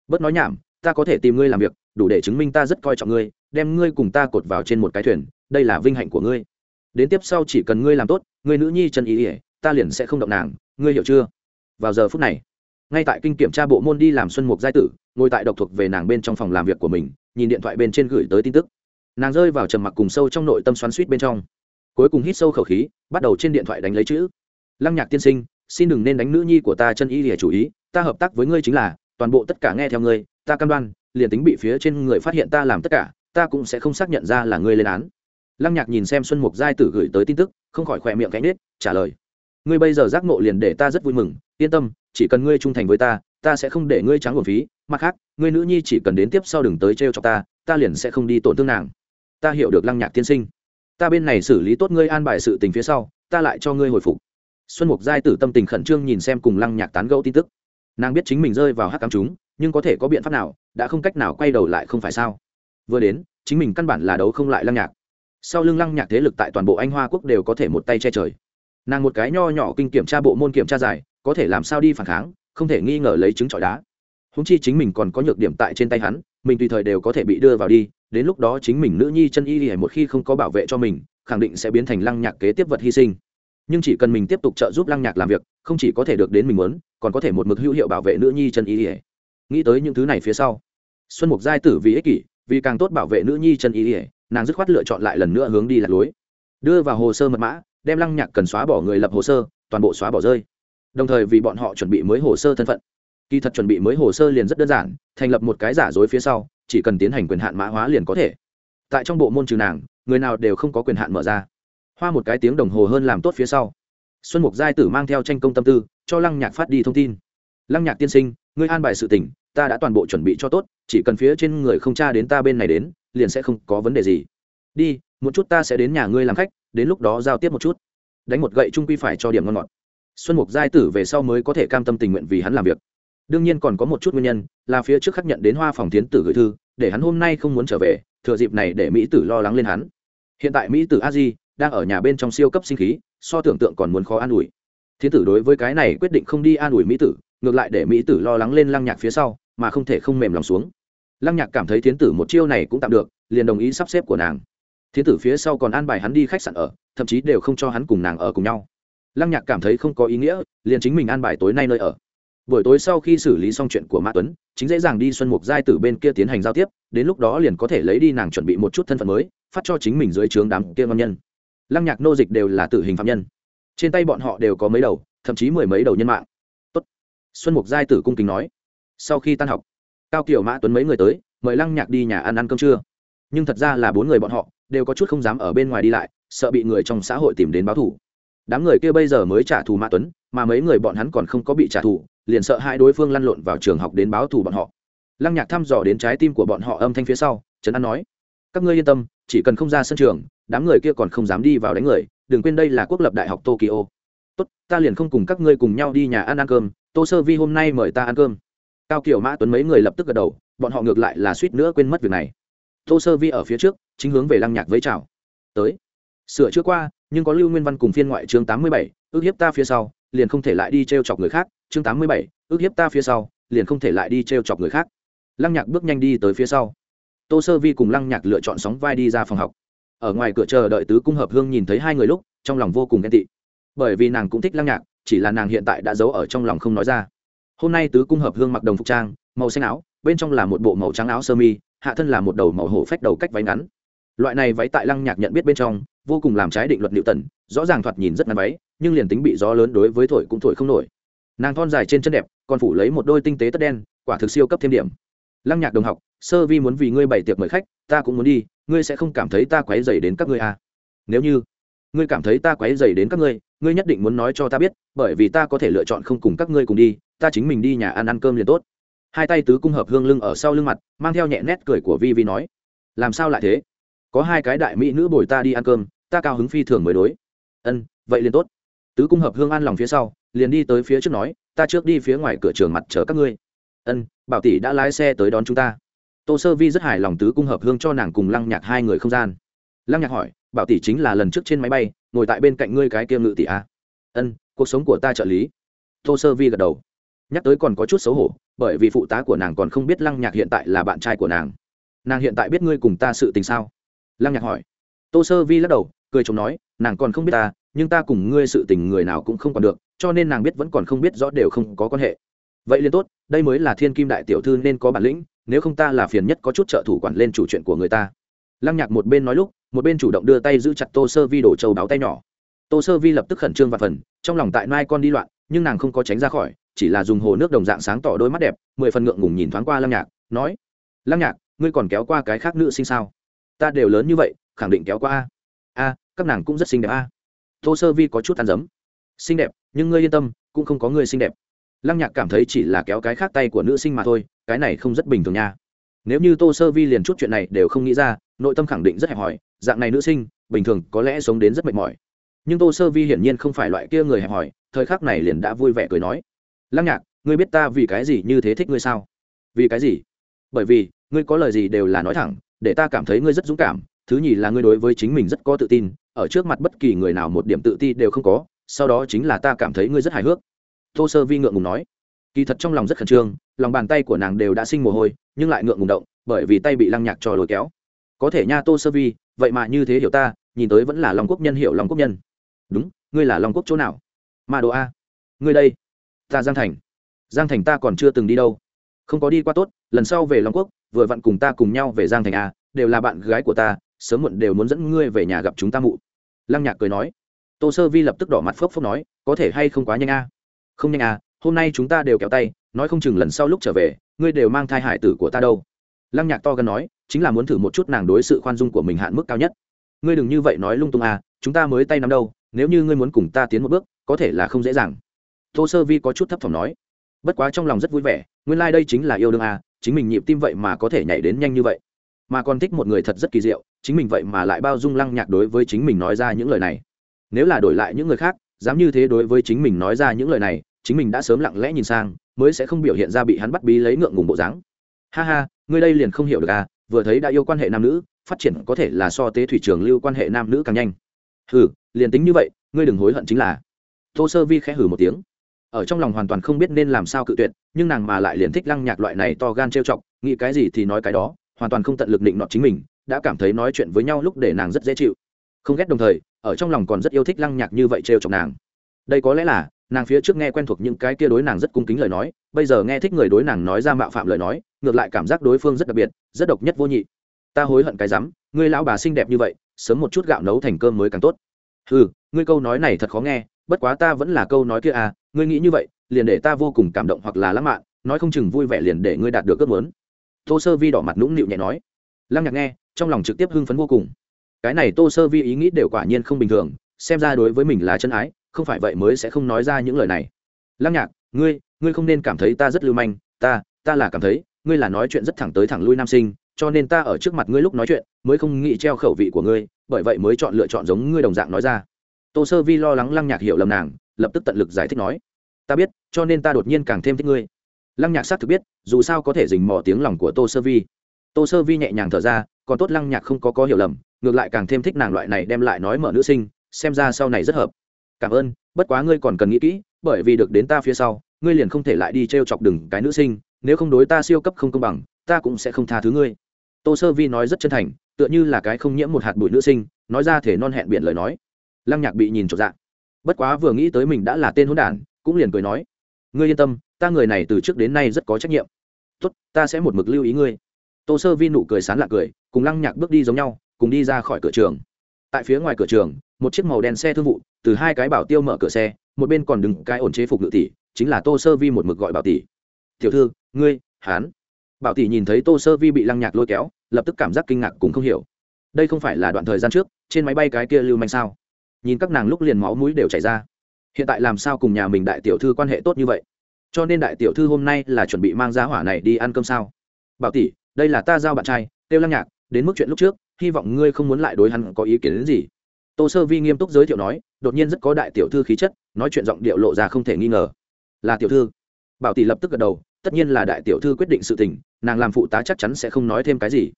Speaker 1: Bớt nói nhảm, ta có thể tìm ngươi làm việc, đủ để chứng minh ta rất coi trọng ngươi, đem ngươi cùng ta cột vào trên một cái thuyền, đây là vinh hạnh của ngươi. Đến tiếp sau chỉ cần ngươi làm tốt, ngươi nữ nhi chân ý ỉa ta liền sẽ không động nàng, ngươi hiểu chưa? Vào giờ phút này ngay tại kinh kiểm tra bộ môn đi làm xuân mục giai tử, ngồi tại độc thuộc về nàng bên trong phòng làm việc của mình, nhìn điện thoại bên trên gửi tới tin tức. Nàng rơi vào trầm mặc cùng sâu trong nội tâm xoắn suýt bên trong. Cuối cùng hít sâu khẩu khí, bắt đầu trên điện thoại đánh lấy chữ. Lăng nhạc tiên sinh, xin đừng nên đánh nữ nhi của ta chân y lìa chủ ý, ta hợp tác với ngươi chính là, toàn bộ tất cả nghe theo ngươi, ta cam đoan, liền tính bị phía trên người phát hiện ta làm tất cả, ta cũng sẽ không xác nhận ra là ngươi lên án. Lăng nhạc nhìn xem xuân mục giai tử gửi tới tin tức, không khỏi khỏe miệng cánh nết, trả lời. Ngươi bây giờ giác ngộ liền để ta rất vui mừng, yên tâm chỉ cần ngươi trung thành với ta ta sẽ không để ngươi trắng uổng phí. Mặt khác, ngươi nữ nhi chỉ cần đến tiếp sau đừng tới t r e o cho ta ta liền sẽ không đi tổn thương nàng. Ta hiểu được lăng nhạc tiên sinh. Ta bên này xử lý tốt ngươi an bài sự tình phía sau, ta lại cho ngươi hồi phục. Xuân mục giai tử tâm tình khẩn trương nhìn xem cùng lăng nhạc tán gẫu tin tức. Nàng biết chính mình rơi vào hắc cắm chúng, nhưng có thể có biện pháp nào, đã không cách nào quay đầu lại không phải sao? Vừa đến, chính mình căn bản là đấu không lại lăng nhạc. Sau lưng lăng nhạc thế lực tại toàn bộ anh hoa quốc đều có thể một tay che trời. Nàng một cái nho nhỏ kinh kiểm tra bộ môn kiểm tra dài có thể làm sao đi phản kháng, không thể nghi ngờ lấy chứng trọi đá. Húng chi chính mình còn có nhược điểm tại trên tay hắn, mình tùy thời đều có thể bị đưa vào đi, đến lúc đó chính mình nữ nhi chân y hề một khi không có bảo vệ cho mình, khẳng định sẽ biến thành lăng nhạc kế tiếp vật hy sinh. Nhưng chỉ cần mình tiếp tục trợ giúp lăng nhạc làm việc, không chỉ có thể được đến mình muốn, còn có thể một mực hữu hiệu bảo vệ nữ nhi chân y hề. Nghĩ tới những thứ này phía sau, xuân mục giai tử vì ích kỷ, vì càng tốt bảo vệ nữ nhi chân y hề, nàng dứt khoát lựa chọn lại lần nữa hướng đi lạc lối. Đưa vào hồ sơ mật mã, đem lăng nhạc cần xóa bỏ người lập hồ sơ, toàn bộ xóa bỏ rơi đồng thời vì bọn họ chuẩn bị mới hồ sơ thân phận. Kỳ thật chuẩn bị mới hồ sơ liền rất đơn giản, thành lập một cái giả dối phía sau, chỉ cần tiến hành quyền hạn mã hóa liền có thể. Tại trong bộ môn trừ nàng, người nào đều không có quyền hạn mở ra. Hoa một cái tiếng đồng hồ hơn làm tốt phía sau. Xuân mục giai tử mang theo tranh công tâm tư, cho lăng nhạc phát đi thông tin. Lăng nhạc tiên sinh, ngươi an bài sự tỉnh ta đã toàn bộ chuẩn bị cho tốt, chỉ cần phía trên người không tra đến ta bên này đến, liền sẽ không có vấn đề gì. Đi, một chút ta sẽ đến nhà ngươi làm khách, đến lúc đó giao tiếp một chút. Đánh một gậy trung quy phải cho điểm ngon ngọt xuân mục giai tử về sau mới có thể cam tâm tình nguyện vì hắn làm việc. Đương nhiên còn có một chút nguyên nhân, là phía trước khắc nhận đến hoa phòng tiến tử gửi thư, để hắn hôm nay không muốn trở về, thừa dịp này để mỹ tử lo lắng lên hắn. Hiện tại mỹ tử a di đang ở nhà bên trong siêu cấp sinh khí, so tưởng tượng còn muốn khó an ủi. Thiên tử đối với cái này quyết định không đi an ủi mỹ tử, ngược lại để mỹ tử lo lắng lên lăng nhạc phía sau, mà không thể không mềm lòng xuống. Lăng nhạc cảm thấy thiến tử một chiêu này cũng tạm được, liền đồng ý sắp xếp của nàng. Thiến tử phía sau còn an bài hắn đi khách sạn ở, thậm chí đều không cho hắn cùng nàng ở cùng nhau lăng nhạc cảm thấy không có ý nghĩa, liền chính mình an bài tối nay nơi ở. Buổi tối sau khi xử lý xong chuyện của mã tuấn, chính dễ dàng đi xuân mục giai tử bên kia tiến hành giao tiếp, đến lúc đó liền có thể lấy đi nàng chuẩn bị một chút thân phận mới, phát cho chính mình dưới trướng đám kia ngon nhân. Lăng nhạc nô dịch đều là tử hình phạm nhân. Trên tay bọn họ đều có mấy đầu, thậm chí mười mấy đầu nhân mạng. Tốt. xuân mục giai tử cung kính nói. Sau khi tan học, cao kiểu mã tuấn mấy người tới, mời lăng nhạc đi nhà ăn ăn cơm trưa. Nhưng thật ra là bốn người bọn họ, đều có chút không dám ở bên ngoài đi lại, sợ bị người trong xã hội tìm đến báo thù đám người kia bây giờ mới trả thù mã tuấn, mà mấy người bọn hắn còn không có bị trả thù, liền sợ hai đối phương lăn lộn vào trường học đến báo thù bọn họ. Lăng nhạc thăm dò đến trái tim của bọn họ âm thanh phía sau, trấn an nói, các ngươi yên tâm, chỉ cần không ra sân trường, đám người kia còn không dám đi vào đánh người, đừng quên đây là quốc lập đại học tokyo. Tốt, ta liền không cùng các ngươi cùng nhau đi nhà ăn ăn cơm, tô sơ vi hôm nay mời ta ăn cơm. Cao kiểu mã tuấn mấy người lập tức gật đầu, bọn họ ngược lại là suýt nữa quên mất việc này. Tô sơ vi ở phía trước, chính hướng về lăng nhạc với chào. Tới. Sửa chữa qua nhưng có lưu nguyên văn cùng phiên ngoại chương tám mươi bảy, ước hiếp ta phía sau, liền không thể lại đi t r e o chọc người khác. Chương tám mươi bảy, ước hiếp ta phía sau, liền không thể lại đi t r e o chọc người khác. Lăng nhạc bước nhanh đi tới phía sau. Tô sơ vi cùng lăng nhạc lựa chọn sóng vai đi ra phòng học. Ở ngoài cửa chờ đợi tứ cung hợp hương nhìn thấy hai người lúc, trong lòng vô cùng ghen tị. Bởi vì nàng cũng thích lăng nhạc, chỉ là nàng hiện tại đã giấu ở trong lòng không nói ra. Hôm nay tứ cung hợp hương mặc đồng phục trang, màu xanh áo, bên trong là một bộ màu trắng áo sơ mi, hạ thân là một đầu màu hổ phách đầu cách váy ngắn. Loại này váy tại lăng nhạc nhận biết bên trong vô cùng làm trái định luật liệu tần rõ ràng thoạt nhìn rất ngắn váy, nhưng liền tính bị gió lớn đối với thổi cũng thổi không nổi. Nàng thon dài trên chân đẹp, còn phủ lấy một đôi tinh tế tất đen, quả thực siêu cấp thêm điểm. Lăng nhạc đồng học, sơ vi muốn vì ngươi bày tiệc mời khách, ta cũng muốn đi, ngươi sẽ không cảm thấy ta quấy dày đến các ngươi à. nếu như ngươi cảm thấy ta quấy dày đến các ngươi ngươi nhất định muốn nói cho ta biết, bởi vì ta có thể lựa chọn không cùng các ngươi cùng đi, ta chính mình đi nhà ăn ăn cơm liền tốt. Hai tay tứ cung hợp hương lưng ở sau lưng mặt, mang theo nhẹ nét cười của vi vi nói, làm sao lại thế? Có hai cái đại mỹ nữ bồi ta đi ăn cơm ta cao hứng phi thường mới đối. Ân, vậy liền tốt. Tứ cung hợp hương an lòng phía sau, liền đi tới phía trước nói, ta trước đi phía ngoài cửa trường mặt chờ các ngươi. Ân, bảo tỷ đã lái xe tới đón chúng ta. Tô sơ vi rất hài lòng tứ cung hợp hương cho nàng cùng lăng nhạc hai người không gian. Lăng nhạc hỏi, bảo tỷ chính là lần trước trên máy bay, ngồi tại bên cạnh ngươi cái kia ngự tỷ a ân, cuộc sống của ta trợ lý. Tô sơ vi gật đầu. Nhắc tới còn có chút xấu hổ, bởi vì phụ tá của nàng còn không biết lăng nhạc hiện tại là bạn trai của nàng. Nàng hiện tại biết ngươi cùng ta sự tình sao? Lăng nhạc hỏi. Tô sơ vi lắc đầu cười chồng nói, nàng còn không biết ta, nhưng ta cùng ngươi sự tình người nào cũng không còn được, cho nên nàng biết vẫn còn không biết rõ đều không có quan hệ. Vậy liền tốt, đây mới là thiên kim đại tiểu thư nên có bản lĩnh, nếu không ta là phiền nhất có chút trợ thủ quản lên chủ chuyện của người ta. Lăng nhạc một bên nói lúc, một bên chủ động đưa tay giữ chặt tô sơ vi đổ trầu báo tay nhỏ. Tô sơ vi lập tức khẩn trương và phần, trong lòng tại mai con đi loạn, nhưng nàng không có tránh ra khỏi, chỉ là dùng hồ nước đồng dạng sáng tỏ đôi mắt đẹp, mười phần ngượng ngùng nhìn thoáng qua lăng nhạc, nói, lăng nhạc, ngươi còn kéo qua cái khác nữ sinh sao? Ta đều lớn như vậy, khẳng định kéo qua a. a các nàng cũng rất xinh đẹp a. Tô sơ vi có chút ăn dấm. Xinh đẹp, nhưng ngươi yên tâm, cũng không có ngươi xinh đẹp. Lăng nhạc cảm thấy chỉ là kéo cái khác tay của nữ sinh mà thôi, cái này không rất bình thường nha. Nếu như tô sơ vi liền chút chuyện này đều không nghĩ ra, nội tâm khẳng định rất hẹp hòi, dạng này nữ sinh, bình thường có lẽ sống đến rất mệt mỏi. Nhưng tô sơ vi hiển nhiên không phải loại kia người hẹp hòi, thời khắc này liền đã vui vẻ cười nói. Lăng nhạc, ngươi biết ta vì cái gì như thế thích ngươi sao? Vì cái gì? Bởi vì, ngươi có lời gì đều là nói thẳng, để ta cảm thấy ngươi rất dũng cảm, thứ nhì là ngươi đối với chính mình rất có tự tin ở trước mặt bất kỳ người nào một điểm tự ti đều không có, sau đó chính là ta cảm thấy ngươi rất hài hước. Tô sơ vi ngượng ngùng nói. Kỳ thật trong lòng rất khẩn trương, lòng bàn tay của nàng đều đã sinh mồ hôi, nhưng lại ngượng ngùng động, bởi vì tay bị lăng nhạc trò lôi kéo. Có thể nha, tô sơ vi, vậy mà như thế hiểu ta, nhìn tới vẫn là long quốc nhân hiểu long quốc nhân. Đúng, ngươi là long quốc chỗ nào? Ma đồ a. Ngươi đây. Ta giang thành. Giang thành ta còn chưa từng đi đâu. Không có đi qua tốt, lần sau về long quốc, vừa vặn cùng ta cùng nhau về giang thành a, đều là bạn gái của ta sớm muộn đều muốn dẫn ngươi về nhà gặp chúng ta mụ. Lăng nhạc cười nói. Tô sơ vi lập tức đỏ mặt phốc phốc nói, có thể hay không quá nhanh a? Không nhanh a hôm nay chúng ta đều kéo tay, nói không chừng lần sau lúc trở về, ngươi đều mang thai hải tử của ta đâu. Lăng nhạc to gần nói, chính là muốn thử một chút nàng đối sự khoan dung của mình hạn mức cao nhất. Ngươi đừng như vậy nói lung tung à chúng ta mới tay nắm đâu, nếu như ngươi muốn cùng ta tiến một bước, có thể là không dễ dàng. Tô sơ vi có chút thấp thỏm nói. Bất quá trong lòng rất vui vẻ, nguyên lai、like、đây chính là yêu đương à chính mình nhịp tim vậy mà có thể nhảy đến nhanh như vậy. Mà còn thích một người thật rất kỳ diệu chính mình vậy mà lại bao dung lăng nhạc đối với chính mình nói ra những lời này. Nếu là đổi lại những người khác, dám như thế đối với chính mình nói ra những lời này, chính mình đã sớm lặng lẽ nhìn sang, mới sẽ không biểu hiện ra bị hắn bắt bí lấy ngượng ngùng bộ dáng. Ha ha, ngươi đây liền không hiểu được à vừa thấy đã yêu quan hệ nam nữ, phát triển có thể là so tế thủy trường lưu quan hệ nam nữ càng nhanh. Hừ, liền tính như vậy, ngươi đừng hối hận chính là. Tô sơ vi khẽ hử một tiếng. Ở trong lòng hoàn toàn không biết nên làm sao cự tuyệt, nhưng nàng mà lại liền thích lăng nhạc loại này to gan trêu chọc, nghĩ cái gì thì nói cái đó, hoàn toàn không tận lực định nọ chính mình đã cảm thấy nói chuyện với nhau lúc để nàng rất dễ chịu. Không ghét đồng thời, ở trong lòng còn rất yêu thích lăng nhạc như vậy trêu chọc nàng. Đây có lẽ là, nàng phía trước nghe quen thuộc những cái kia đối nàng rất cung kính lời nói, bây giờ nghe thích người đối nàng nói ra mạo phạm lời nói, ngược lại cảm giác đối phương rất đặc biệt, rất độc nhất vô nhị. Ta hối hận cái rắm, ngươi lão bà xinh đẹp như vậy, sớm một chút gạo nấu thành cơm mới càng tốt. Ừ ngươi câu nói này thật khó nghe, bất quá ta vẫn là câu nói kia à ngươi nghĩ như vậy, liền để ta vô cùng cảm động hoặc là lãng mạn, nói không chừng vui vẻ liền để ngươi đạt được ước muốn. Tô sơ vi đỏ mặt nũng nịu nhẹ nói. Lăng nhạc nghe trong lòng trực tiếp hưng phấn vô cùng. Cái này tô sơ vi ý nghĩ đều quả nhiên không bình thường, xem ra đối với mình là chân ái, không phải vậy mới sẽ không nói ra những lời này. Lăng nhạc, ngươi ngươi không nên cảm thấy ta rất lưu manh, ta ta là cảm thấy, ngươi là nói chuyện rất thẳng tới thẳng lui nam sinh, cho nên ta ở trước mặt ngươi lúc nói chuyện, mới không nghĩ treo khẩu vị của ngươi, bởi vậy mới chọn lựa chọn giống ngươi đồng dạng nói ra. Tô sơ vi lo lắng lăng nhạc hiểu lầm nàng, lập tức tận lực giải thích nói, ta biết, cho nên ta đột nhiên càng thêm thích ngươi. Lăng nhạc xác thực biết, dù sao có thể dình mò tiếng lòng của tô sơ vi tô sơ vi nhẹ nhàng thở ra, còn tốt lăng nhạc không có có hiểu lầm, ngược lại càng thêm thích nàng loại này đem lại nói mở nữ sinh, xem ra sau này rất hợp. Cảm ơn, bất quá ngươi còn cần nghĩ kỹ, bởi vì được đến ta phía sau, ngươi liền không thể lại đi t r e o chọc đừng cái nữ sinh, nếu không đối ta siêu cấp không công bằng, ta cũng sẽ không tha thứ ngươi. Tô sơ vi nói rất chân thành, tựa như là cái không nhiễm một hạt bụi nữ sinh, nói ra thể non hẹn biển lời nói. Lăng nhạc bị nhìn trọn dạng bất quá vừa nghĩ tới mình đã là tên hôn đản, cũng liền cười nói, ngươi yên tâm, ta người này từ trước đến nay rất có trách nhiệm. Tốt, ta sẽ một mực lưu ý ngươi tô sơ vi nụ cười sán lạc cười, cùng lăng nhạc bước đi giống nhau, cùng đi ra khỏi cửa trường. Tại phía ngoài cửa trường, một chiếc màu đen xe thương vụ, từ hai cái bảo tiêu mở cửa xe, một bên còn đứng cái ổn chế phục ngự tỷ, chính là tô sơ vi một mực gọi bảo tỷ. Tiểu thư, ngươi hán bảo tỷ nhìn thấy tô sơ vi bị lăng nhạc lôi kéo, lập tức cảm giác kinh ngạc cũng không hiểu. Đây không phải là đoạn thời gian trước, trên máy bay cái kia lưu manh sao? Nhìn các nàng lúc liền máu mũi đều chảy ra. Hiện tại làm sao cùng nhà mình đại tiểu thư quan hệ tốt như vậy? Cho nên đại tiểu thư hôm nay là chuẩn bị mang giá hỏa này đi ăn cơm sao? Bảo tỷ đây là ta giao bạn trai, tiêu lăng nhạc, đến mức chuyện lúc trước, hy vọng ngươi không muốn lại đối hắn có ý kiến đến gì. Tô sơ vi nghiêm túc giới thiệu nói, đột nhiên rất có đại tiểu thư khí chất, nói chuyện giọng điệu lộ ra không thể nghi ngờ. Là tiểu thư. Bảo tỷ lập tức gật đầu, tất nhiên là đại tiểu thư quyết định sự tình, nàng làm phụ tá chắc chắn sẽ không nói thêm cái gì.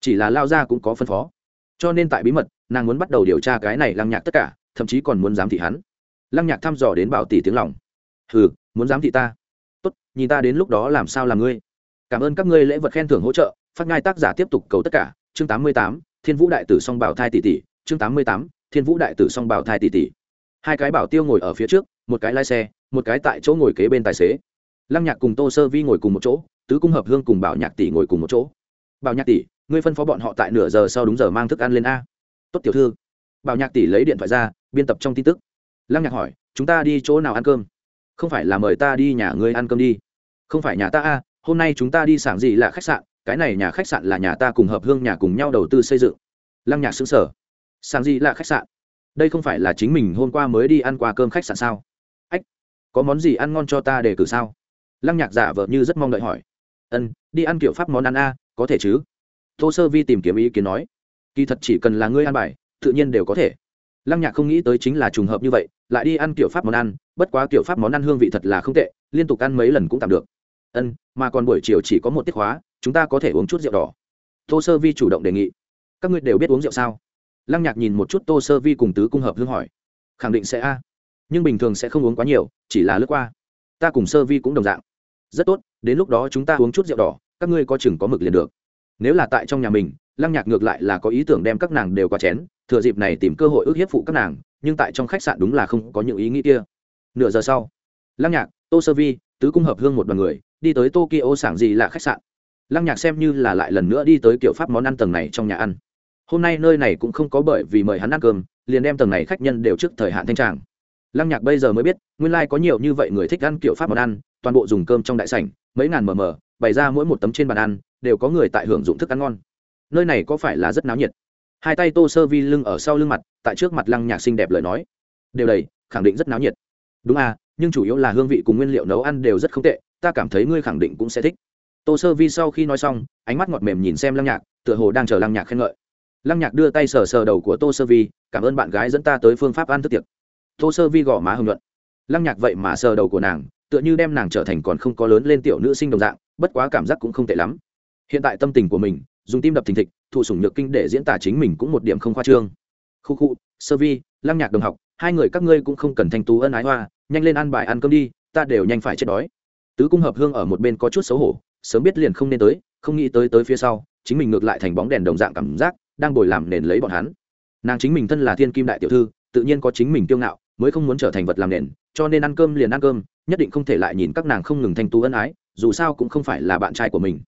Speaker 1: Chỉ là lao ra cũng có phân phó. Cho nên tại bí mật, nàng muốn bắt đầu điều tra cái này lăng nhạc tất cả, thậm chí còn muốn giám thị hắn. Lăng nhạc thăm dò đến bảo tỷ tiếng lòng. Hừ, muốn giám thị ta? Tốt, nhìn ta đến lúc đó làm sao làm ngươi? Cảm ơn các ngươi lễ vật khen thưởng hỗ trợ, phát ngai tác giả tiếp tục cầu tất cả. Chương tám mươi tám, thiên vũ đại tử song bảo thai tỷ tỷ. Chương tám mươi tám, thiên vũ đại tử song bảo thai tỷ tỷ. Hai cái bảo tiêu ngồi ở phía trước, một cái lái xe, một cái tại chỗ ngồi kế bên tài xế. Lăng nhạc cùng tô sơ vi ngồi cùng một chỗ, tứ cung hợp hương cùng bảo nhạc tỷ ngồi cùng một chỗ. Bảo nhạc tỷ, ngươi phân phó bọn họ tại nửa giờ sau đúng giờ mang thức ăn lên a. Tốt tiểu thư. Bảo nhạc tỷ lấy điện thoại ra, biên tập trong tin tức. Lăng nhạc hỏi, chúng ta đi chỗ nào ăn cơm? Không phải là mời ta đi nhà ngươi ăn cơm đi. Không phải nhà ta a hôm nay chúng ta đi sảng gì là khách sạn, cái này nhà khách sạn là nhà ta cùng hợp hương nhà cùng nhau đầu tư xây dựng. Lăng nhạc xứng sở sảng gì là khách sạn? Đây không phải là chính mình hôm qua mới đi ăn qua cơm khách sạn sao? Ách, có món gì ăn ngon cho ta để cử sao? Lăng nhạc giả vợ như rất mong đợi hỏi. Ân, đi ăn kiểu pháp món ăn a, có thể chứ? Tô sơ vi tìm kiếm ý kiến nói. Kỳ thật chỉ cần là ngươi ăn bài, tự nhiên đều có thể. Lăng nhạc không nghĩ tới chính là trùng hợp như vậy, lại đi ăn kiểu pháp món ăn, bất quá kiểu pháp món ăn hương vị thật là không tệ, liên tục ăn mấy lần cũng tạm được ân, mà còn buổi chiều chỉ có một tiết khóa, chúng ta có thể uống chút rượu đỏ. Tô sơ vi chủ động đề nghị. Các ngươi đều biết uống rượu sao? Lăng nhạc nhìn một chút tô sơ vi cùng tứ cung hợp hương hỏi. Khẳng định sẽ a. Nhưng bình thường sẽ không uống quá nhiều, chỉ là lướt qua. Ta cùng sơ vi cũng đồng dạng. Rất tốt, đến lúc đó chúng ta uống chút rượu đỏ, các ngươi có chừng có mực liền được. Nếu là tại trong nhà mình, lăng nhạc ngược lại là có ý tưởng đem các nàng đều qua chén, thừa dịp này tìm cơ hội ước hiếp phụ các nàng, nhưng tại trong khách sạn đúng là không có những ý nghĩ kia. Nửa giờ sau, lăng nhạc, tô sơ vi, tứ cung hợp hương một đoàn người đi tới tokyo sảng gì là khách sạn. Lăng nhạc xem như là lại lần nữa đi tới kiểu pháp món ăn tầng này trong nhà ăn. Hôm nay nơi này cũng không có bởi vì mời hắn ăn cơm, liền đem tầng này khách nhân đều trước thời hạn thanh tràng. Lăng nhạc bây giờ mới biết, nguyên lai、like、có nhiều như vậy người thích ăn kiểu pháp món ăn, toàn bộ dùng cơm trong đại sảnh, mấy ngàn mờ mờ, bày ra mỗi một tấm trên bàn ăn, đều có người tại hưởng dụng thức ăn ngon. Nơi này có phải là rất náo nhiệt? Hai tay tô sơ vi lưng ở sau lưng mặt, tại trước mặt lăng nhạc xinh đẹp lời nói. Đều đầy, khẳng định rất náo nhiệt. Đúng à nhưng chủ yếu là hương vị cùng nguyên liệu nấu ăn đều rất không tệ ta cảm thấy ngươi khẳng định cũng sẽ thích. Tô sơ vi sau khi nói xong, ánh mắt ngọt mềm nhìn xem lăng nhạc, tựa hồ đang chờ lăng nhạc khen ngợi. Lăng nhạc đưa tay sờ sờ đầu của tô sơ vi, cảm ơn bạn gái dẫn ta tới phương pháp ăn thức tiệc. Tô sơ vi gõ má hưng luận lăng nhạc vậy mà sờ đầu của nàng, tựa như đem nàng trở thành còn không có lớn lên tiểu nữ sinh đồng dạng, bất quá cảm giác cũng không tệ lắm. Hiện tại tâm tình của mình, dùng tim đập thình thịch, thụ sủng nhược kinh để diễn tả chính mình cũng một điểm không khoa trương. Khu khu, sơ vi, lăng nhạc đồng học, hai người các ngươi cũng không cần thanh tú ân ái hoa, nhanh lên ăn bài ăn cơm đi, ta đều nhanh phải chết đói tứ cung hợp hương ở một bên có chút xấu hổ, sớm biết liền không nên tới, không nghĩ tới tới phía sau, chính mình ngược lại thành bóng đèn đồng dạng cảm giác, đang bồi làm nền lấy bọn hắn. Nàng chính mình thân là thiên kim đại tiểu thư, tự nhiên có chính mình kiêu ngạo, mới không muốn trở thành vật làm nền, cho nên ăn cơm liền ăn cơm, nhất định không thể lại nhìn các nàng không ngừng thanh tú ân ái, dù sao cũng không phải là bạn trai của mình.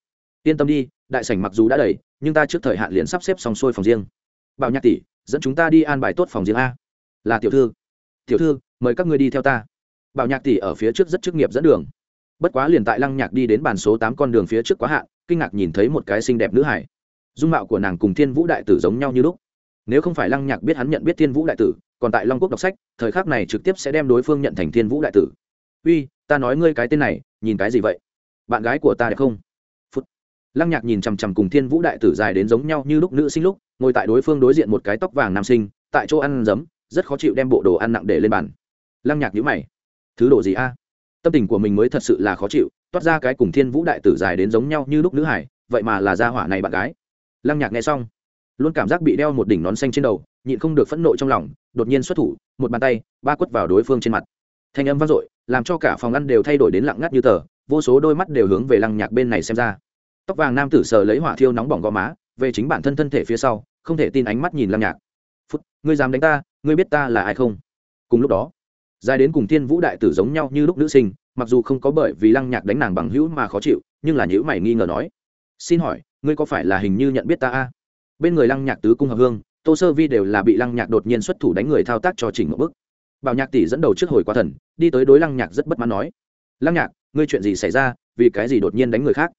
Speaker 1: Yên tâm đi, đại sảnh mặc dù đã đầy, nhưng ta trước thời hạn liền sắp xếp xong xuôi phòng riêng. Bảo nhạc tỷ, dẫn chúng ta đi an bài tốt phòng riêng a. Là tiểu thư. Tiểu thư, mời các ngươi đi theo ta. Bảo nhạc tỷ ở phía trước rất chức nghiệp dẫn đường bất quá liền tại lăng nhạc đi đến bàn số tám con đường phía trước quá hạn, kinh ngạc nhìn thấy một cái xinh đẹp nữ hải. Dung mạo của nàng cùng thiên vũ đại tử giống nhau như lúc. Nếu không phải lăng nhạc biết hắn nhận biết thiên vũ đại tử, còn tại long quốc đọc sách, thời khắc này trực tiếp sẽ đem đối phương nhận thành thiên vũ đại tử. Uy, ta nói ngươi cái tên này, nhìn cái gì vậy? Bạn gái của ta đẹp không? Phút. Lăng nhạc nhìn chằm chằm cùng thiên vũ đại tử dài đến giống nhau như lúc nữ sinh lúc, ngồi tại đối phương đối diện một cái tóc vàng nam sinh, tại chỗ ăn giấm, rất khó chịu đem bộ đồ ăn nặng để lên bàn. Lăng nhạc nhữ mày. Thứ đồ gì a? Tâm tình của mình mới thật sự là khó chịu, toát ra cái cùng thiên vũ đại tử dài đến giống nhau như lúc nữ hải, vậy mà là gia hỏa này bạn gái. Lăng nhạc nghe xong, luôn cảm giác bị đeo một đỉnh nón xanh trên đầu, nhịn không được phẫn nộ trong lòng, đột nhiên xuất thủ, một bàn tay, ba quất vào đối phương trên mặt. Thanh âm vang dội, làm cho cả phòng ăn đều thay đổi đến lặng ngắt như tờ, vô số đôi mắt đều hướng về lăng nhạc bên này xem ra. Tóc vàng nam tử sờ lấy hỏa thiêu nóng bỏng gò má, về chính bản thân thân thể phía sau, không thể tin ánh mắt nhìn lăng nhạc. Phút ngươi dám đánh ta, ngươi biết ta là ai không? Cùng lúc đó dài đến cùng thiên vũ đại tử giống nhau như lúc nữ sinh, mặc dù không có bởi vì lăng nhạc đánh nàng bằng hữu mà khó chịu, nhưng là nhữ mày nghi ngờ nói, xin hỏi, ngươi có phải là hình như nhận biết ta a? Bên người lăng nhạc tứ cung hợp hương, tô sơ vi đều là bị lăng nhạc đột nhiên xuất thủ đánh người thao tác cho chỉnh một bức bảo nhạc tỷ dẫn đầu trước hồi quá thần, đi tới đối lăng nhạc rất bất mãn nói, lăng nhạc, ngươi chuyện gì xảy ra? Vì cái gì đột nhiên đánh người khác?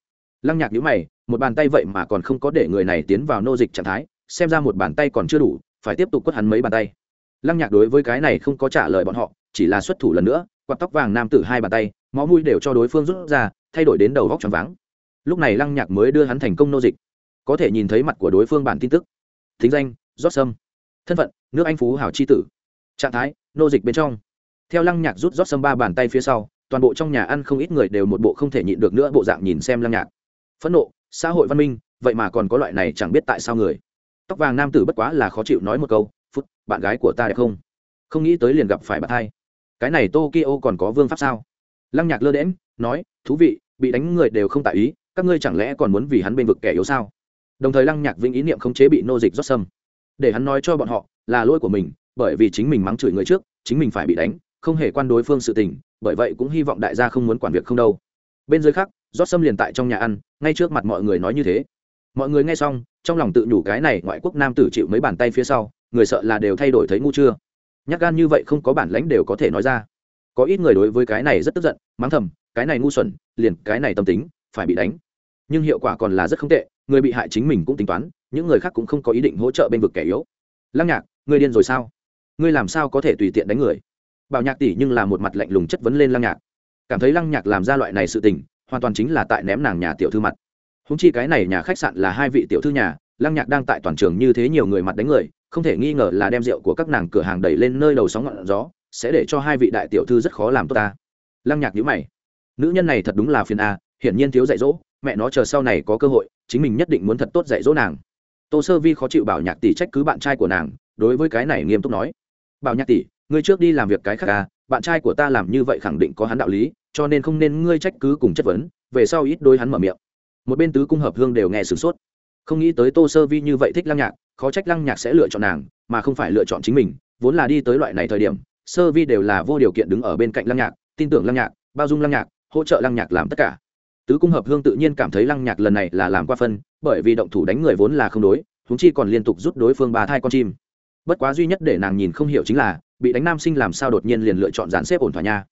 Speaker 1: Lăng nhạc nhữ mày, một bàn tay vậy mà còn không có để người này tiến vào nô dịch trạng thái, xem ra một bàn tay còn chưa đủ, phải tiếp tục quất hắn mấy bàn tay. Lăng nhạc đối với cái này không có trả lời bọn họ chỉ là xuất thủ lần nữa, quạt tóc vàng nam tử hai bàn tay mó mũi đều cho đối phương rút ra, thay đổi đến đầu góc tròn váng. Lúc này lăng nhạc mới đưa hắn thành công nô dịch. Có thể nhìn thấy mặt của đối phương bản tin tức. Thính danh, rót sâm. Thân phận, nước anh phú hảo c h i tử. Trạng thái, nô dịch bên trong. Theo lăng nhạc rút rót sâm ba bàn tay phía sau, toàn bộ trong nhà ăn không ít người đều một bộ không thể nhịn được nữa bộ dạng nhìn xem lăng nhạc. Phẫn nộ, xã hội văn minh, vậy mà còn có loại này chẳng biết tại sao người. Tóc vàng nam tử bất quá là khó chịu nói một câu, phút, bạn gái của ta đẹp không? Không nghĩ tới liền gặp phải bạn thai cái này tokyo còn có vương pháp sao? Lăng nhạc lơ đễm nói, thú vị, bị đánh người đều không tại ý, các ngươi chẳng lẽ còn muốn vì hắn bên vực kẻ yếu sao? Đồng thời lăng nhạc vĩnh ý niệm không chế bị nô dịch rót sâm. Để hắn nói cho bọn họ, là lỗi của mình, bởi vì chính mình mắng chửi người trước, chính mình phải bị đánh, không hề quan đối phương sự tình, bởi vậy cũng hy vọng đại gia không muốn quản việc không đâu. Bên dưới khác, rót sâm liền tại trong nhà ăn, ngay trước mặt mọi người nói như thế. Mọi người nghe xong, trong lòng tự nhủ cái này ngoại quốc nam tử chịu mấy bàn tay phía sau, người sợ là đều thay đổi thấy ngu chưa? Nhắc gan như vậy không có bản lãnh đều có thể nói ra. Có ít người đối với cái này rất tức giận, mắng thầm, cái này ngu xuẩn, liền cái này tâm tính, phải bị đánh. Nhưng hiệu quả còn là rất không tệ, người bị hại chính mình cũng tính toán, những người khác cũng không có ý định hỗ trợ bên vực kẻ yếu. Lăng nhạc người điên rồi sao? Ngươi làm sao có thể tùy tiện đánh người? Bảo nhạc tỷ nhưng là một mặt lạnh lùng chất vấn lên lăng nhạc. Cảm thấy lăng nhạc làm ra loại này sự tình, hoàn toàn chính là tại ném nàng nhà tiểu thư mặt. Húng chi cái này nhà khách sạn là hai vị tiểu thư nhà, lăng nhạc đang tại toàn trường như thế nhiều người mặt đánh người không thể nghi ngờ là đem rượu của các nàng cửa hàng đẩy lên nơi đầu sóng ngọn gió, sẽ để cho hai vị đại tiểu thư rất khó làm tốt ta. Lăng nhạc nhữ mày. Nữ nhân này thật đúng là phiền a, hiển nhiên thiếu dạy dỗ, mẹ nó chờ sau này có cơ hội, chính mình nhất định muốn thật tốt dạy dỗ nàng. Tô sơ vi khó chịu bảo nhạc tỷ trách cứ bạn trai của nàng, đối với cái này nghiêm túc nói. Bảo nhạc tỷ, ngươi trước đi làm việc cái khác à bạn trai của ta làm như vậy khẳng định có hắn đạo lý, cho nên không nên ngươi trách cứ cùng chất vấn, về sau ít đôi hắn mở miệng. Một bên tứ cung hợp hương đều nghe sửng sốt. Không nghĩ tới tô sơ vi như vậy thích lăng nhạc khó trách lăng nhạc sẽ lựa chọn nàng, mà không phải lựa chọn chính mình, vốn là đi tới loại này thời điểm, sơ vi đều là vô điều kiện đứng ở bên cạnh lăng nhạc, tin tưởng lăng nhạc, bao dung lăng nhạc, hỗ trợ lăng nhạc làm tất cả. Tứ cung hợp hương tự nhiên cảm thấy lăng nhạc lần này là làm qua phân, bởi vì động thủ đánh người vốn là không đối húng chi còn liên tục rút đối phương ba thai con chim. Bất quá duy nhất để nàng nhìn không hiểu chính là, bị đánh nam sinh làm sao đột nhiên liền lựa chọn dàn xếp ổn thỏa nha.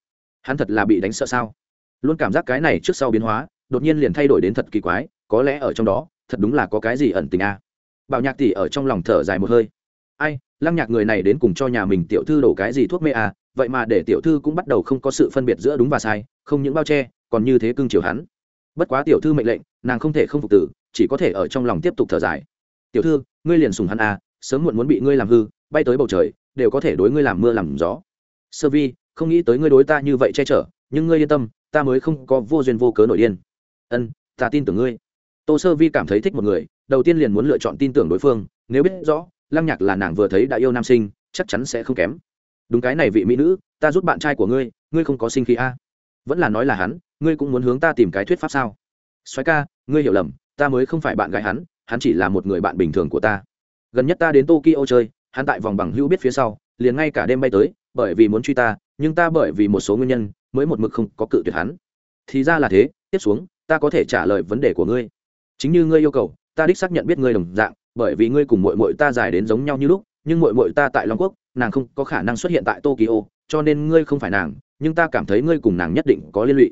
Speaker 1: Hắn thật là bị đánh sợ sao? Luôn cảm giác cái này trước sau biến hóa, đột nhiên liền thay đổi đến thật kỳ quái, có lẽ ở trong đó, thật đúng là có cái gì ẩn tình a bảo nhạc tỷ ở trong lòng thở dài một hơi. Ai, lăng nhạc người này đến cùng cho nhà mình tiểu thư đổ cái gì thuốc mê à? Vậy mà để tiểu thư cũng bắt đầu không có sự phân biệt giữa đúng và sai, không những bao che, còn như thế cưng chiều hắn. Bất quá tiểu thư mệnh lệnh, nàng không thể không phục tử, chỉ có thể ở trong lòng tiếp tục thở dài. Tiểu thư, ngươi liền sùng hắn à sớm muộn muốn bị ngươi làm hư, bay tới bầu trời, đều có thể đối ngươi làm mưa làm gió. Sơ vi, không nghĩ tới ngươi đối ta như vậy che chở, nhưng ngươi yên tâm, ta mới không có vô duyên vô cớ nổi điên. Ân, ta tin tưởng ngươi. Tô sơ vi cảm thấy thích một người đầu tiên liền muốn lựa chọn tin tưởng đối phương, nếu biết rõ, lăng nhạc là nàng vừa thấy đã yêu nam sinh, chắc chắn sẽ không kém. Đúng cái này vị mỹ nữ, ta rút bạn trai của ngươi ngươi không có sinh khí a. Vẫn là nói là hắn, ngươi cũng muốn hướng ta tìm cái thuyết pháp sao? Soái ca, ngươi hiểu lầm, ta mới không phải bạn gái hắn hắn chỉ là một người bạn bình thường của ta. Gần nhất ta đến tokyo chơi, hắn tại vòng bằng hữu biết phía sau, liền ngay cả đêm bay tới, bởi vì muốn truy ta, nhưng ta bởi vì một số nguyên nhân, mới một mực không có cự tuyệt hắn. Thì ra là thế, tiếp xuống, ta có thể trả lời vấn đề của ngươi. Chính như ngươi yêu cầu ta đích xác nhận biết ngươi đồng dạng, bởi vì ngươi cùng mội mội ta dài đến giống nhau như lúc, nhưng mội mội ta tại long quốc, nàng không có khả năng xuất hiện tại tokyo, cho nên ngươi không phải nàng, nhưng ta cảm thấy ngươi cùng nàng nhất định có liên lụy.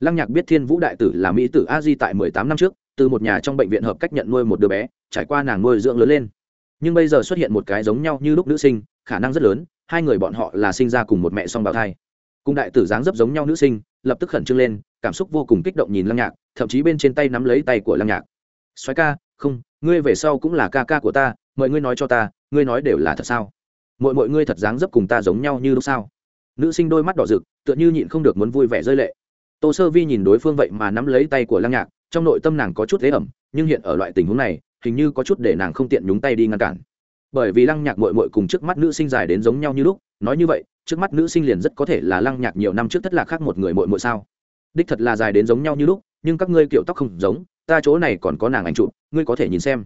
Speaker 1: Lăng nhạc biết thiên vũ đại tử là mỹ tử a di tại mười tám năm trước, từ một nhà trong bệnh viện hợp cách nhận nuôi một đứa bé, trải qua nàng nuôi dưỡng lớn lên. Nhưng bây giờ xuất hiện một cái giống nhau như lúc nữ sinh, khả năng rất lớn, hai người bọn họ là sinh ra cùng một mẹ song bào thai. Cùng đại tử dáng dấp giống nhau nữ sinh, lập tức khẩn trương lên, cảm xúc vô cùng kích động nhìn lăng nhạc, thậm chí bên trên tay nắm lấy tay của lăng nhạc soái ca, không, ngươi về sau cũng là ca ca của ta, mời ngươi nói cho ta, ngươi nói đều là thật sao? Mọi mọi ngươi thật dáng dấp cùng ta giống nhau như lúc sao? Nữ sinh đôi mắt đỏ rực, tựa như nhịn không được muốn vui vẻ rơi lệ. Tô sơ vi nhìn đối phương vậy mà nắm lấy tay của lăng nhạc, trong nội tâm nàng có chút thế ẩm, nhưng hiện ở loại tình huống này, hình như có chút để nàng không tiện nhúng tay đi ngăn cản. Bởi vì lăng nhạc mội mội cùng trước mắt nữ sinh dài đến giống nhau như lúc, nói như vậy, trước mắt nữ sinh liền rất có thể là lăng nhạc nhiều năm trước thất lạc khác một người mội mội sao? Đích thật là dài đến giống nhau như lúc, nhưng các ngươi kiểu tóc không giống ta chỗ này còn có nàng ảnh chụp, ngươi có thể nhìn xem.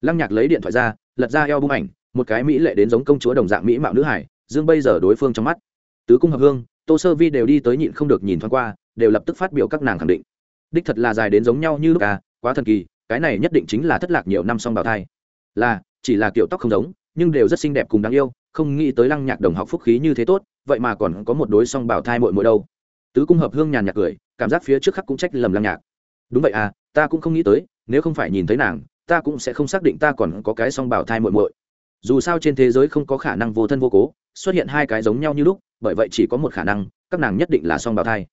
Speaker 1: Lăng nhạc lấy điện thoại ra, lật ra eo bung ảnh, một cái mỹ lệ đến giống công chúa đồng dạng mỹ mạo nữ hải, dương bây giờ đối phương trong mắt. Tứ cung hợp hương, tô sơ vi đều đi tới nhịn không được nhìn thoáng qua, đều lập tức phát biểu các nàng khẳng định. Đích thật là dài đến giống nhau như lúc à quá thần kỳ, cái này nhất định chính là thất lạc nhiều năm song bào thai. Là, chỉ là kiểu tóc không giống, nhưng đều rất xinh đẹp cùng đáng yêu, không nghĩ tới lăng nhạc đồng học phúc khí như thế tốt, vậy mà còn có một đối song bào thai mội mội đâu. Tứ cung hợp hương nhàn nhạc cười, cảm giác phía trước khắc cũng trách lầm lăng nhạc. Đúng vậy à ta cũng không nghĩ tới, nếu không phải nhìn thấy nàng, ta cũng sẽ không xác định ta còn có cái song bảo thai muội muội. Dù sao trên thế giới không có khả năng vô thân vô cố, xuất hiện hai cái giống nhau như lúc, bởi vậy chỉ có một khả năng, các nàng nhất định là song bảo thai.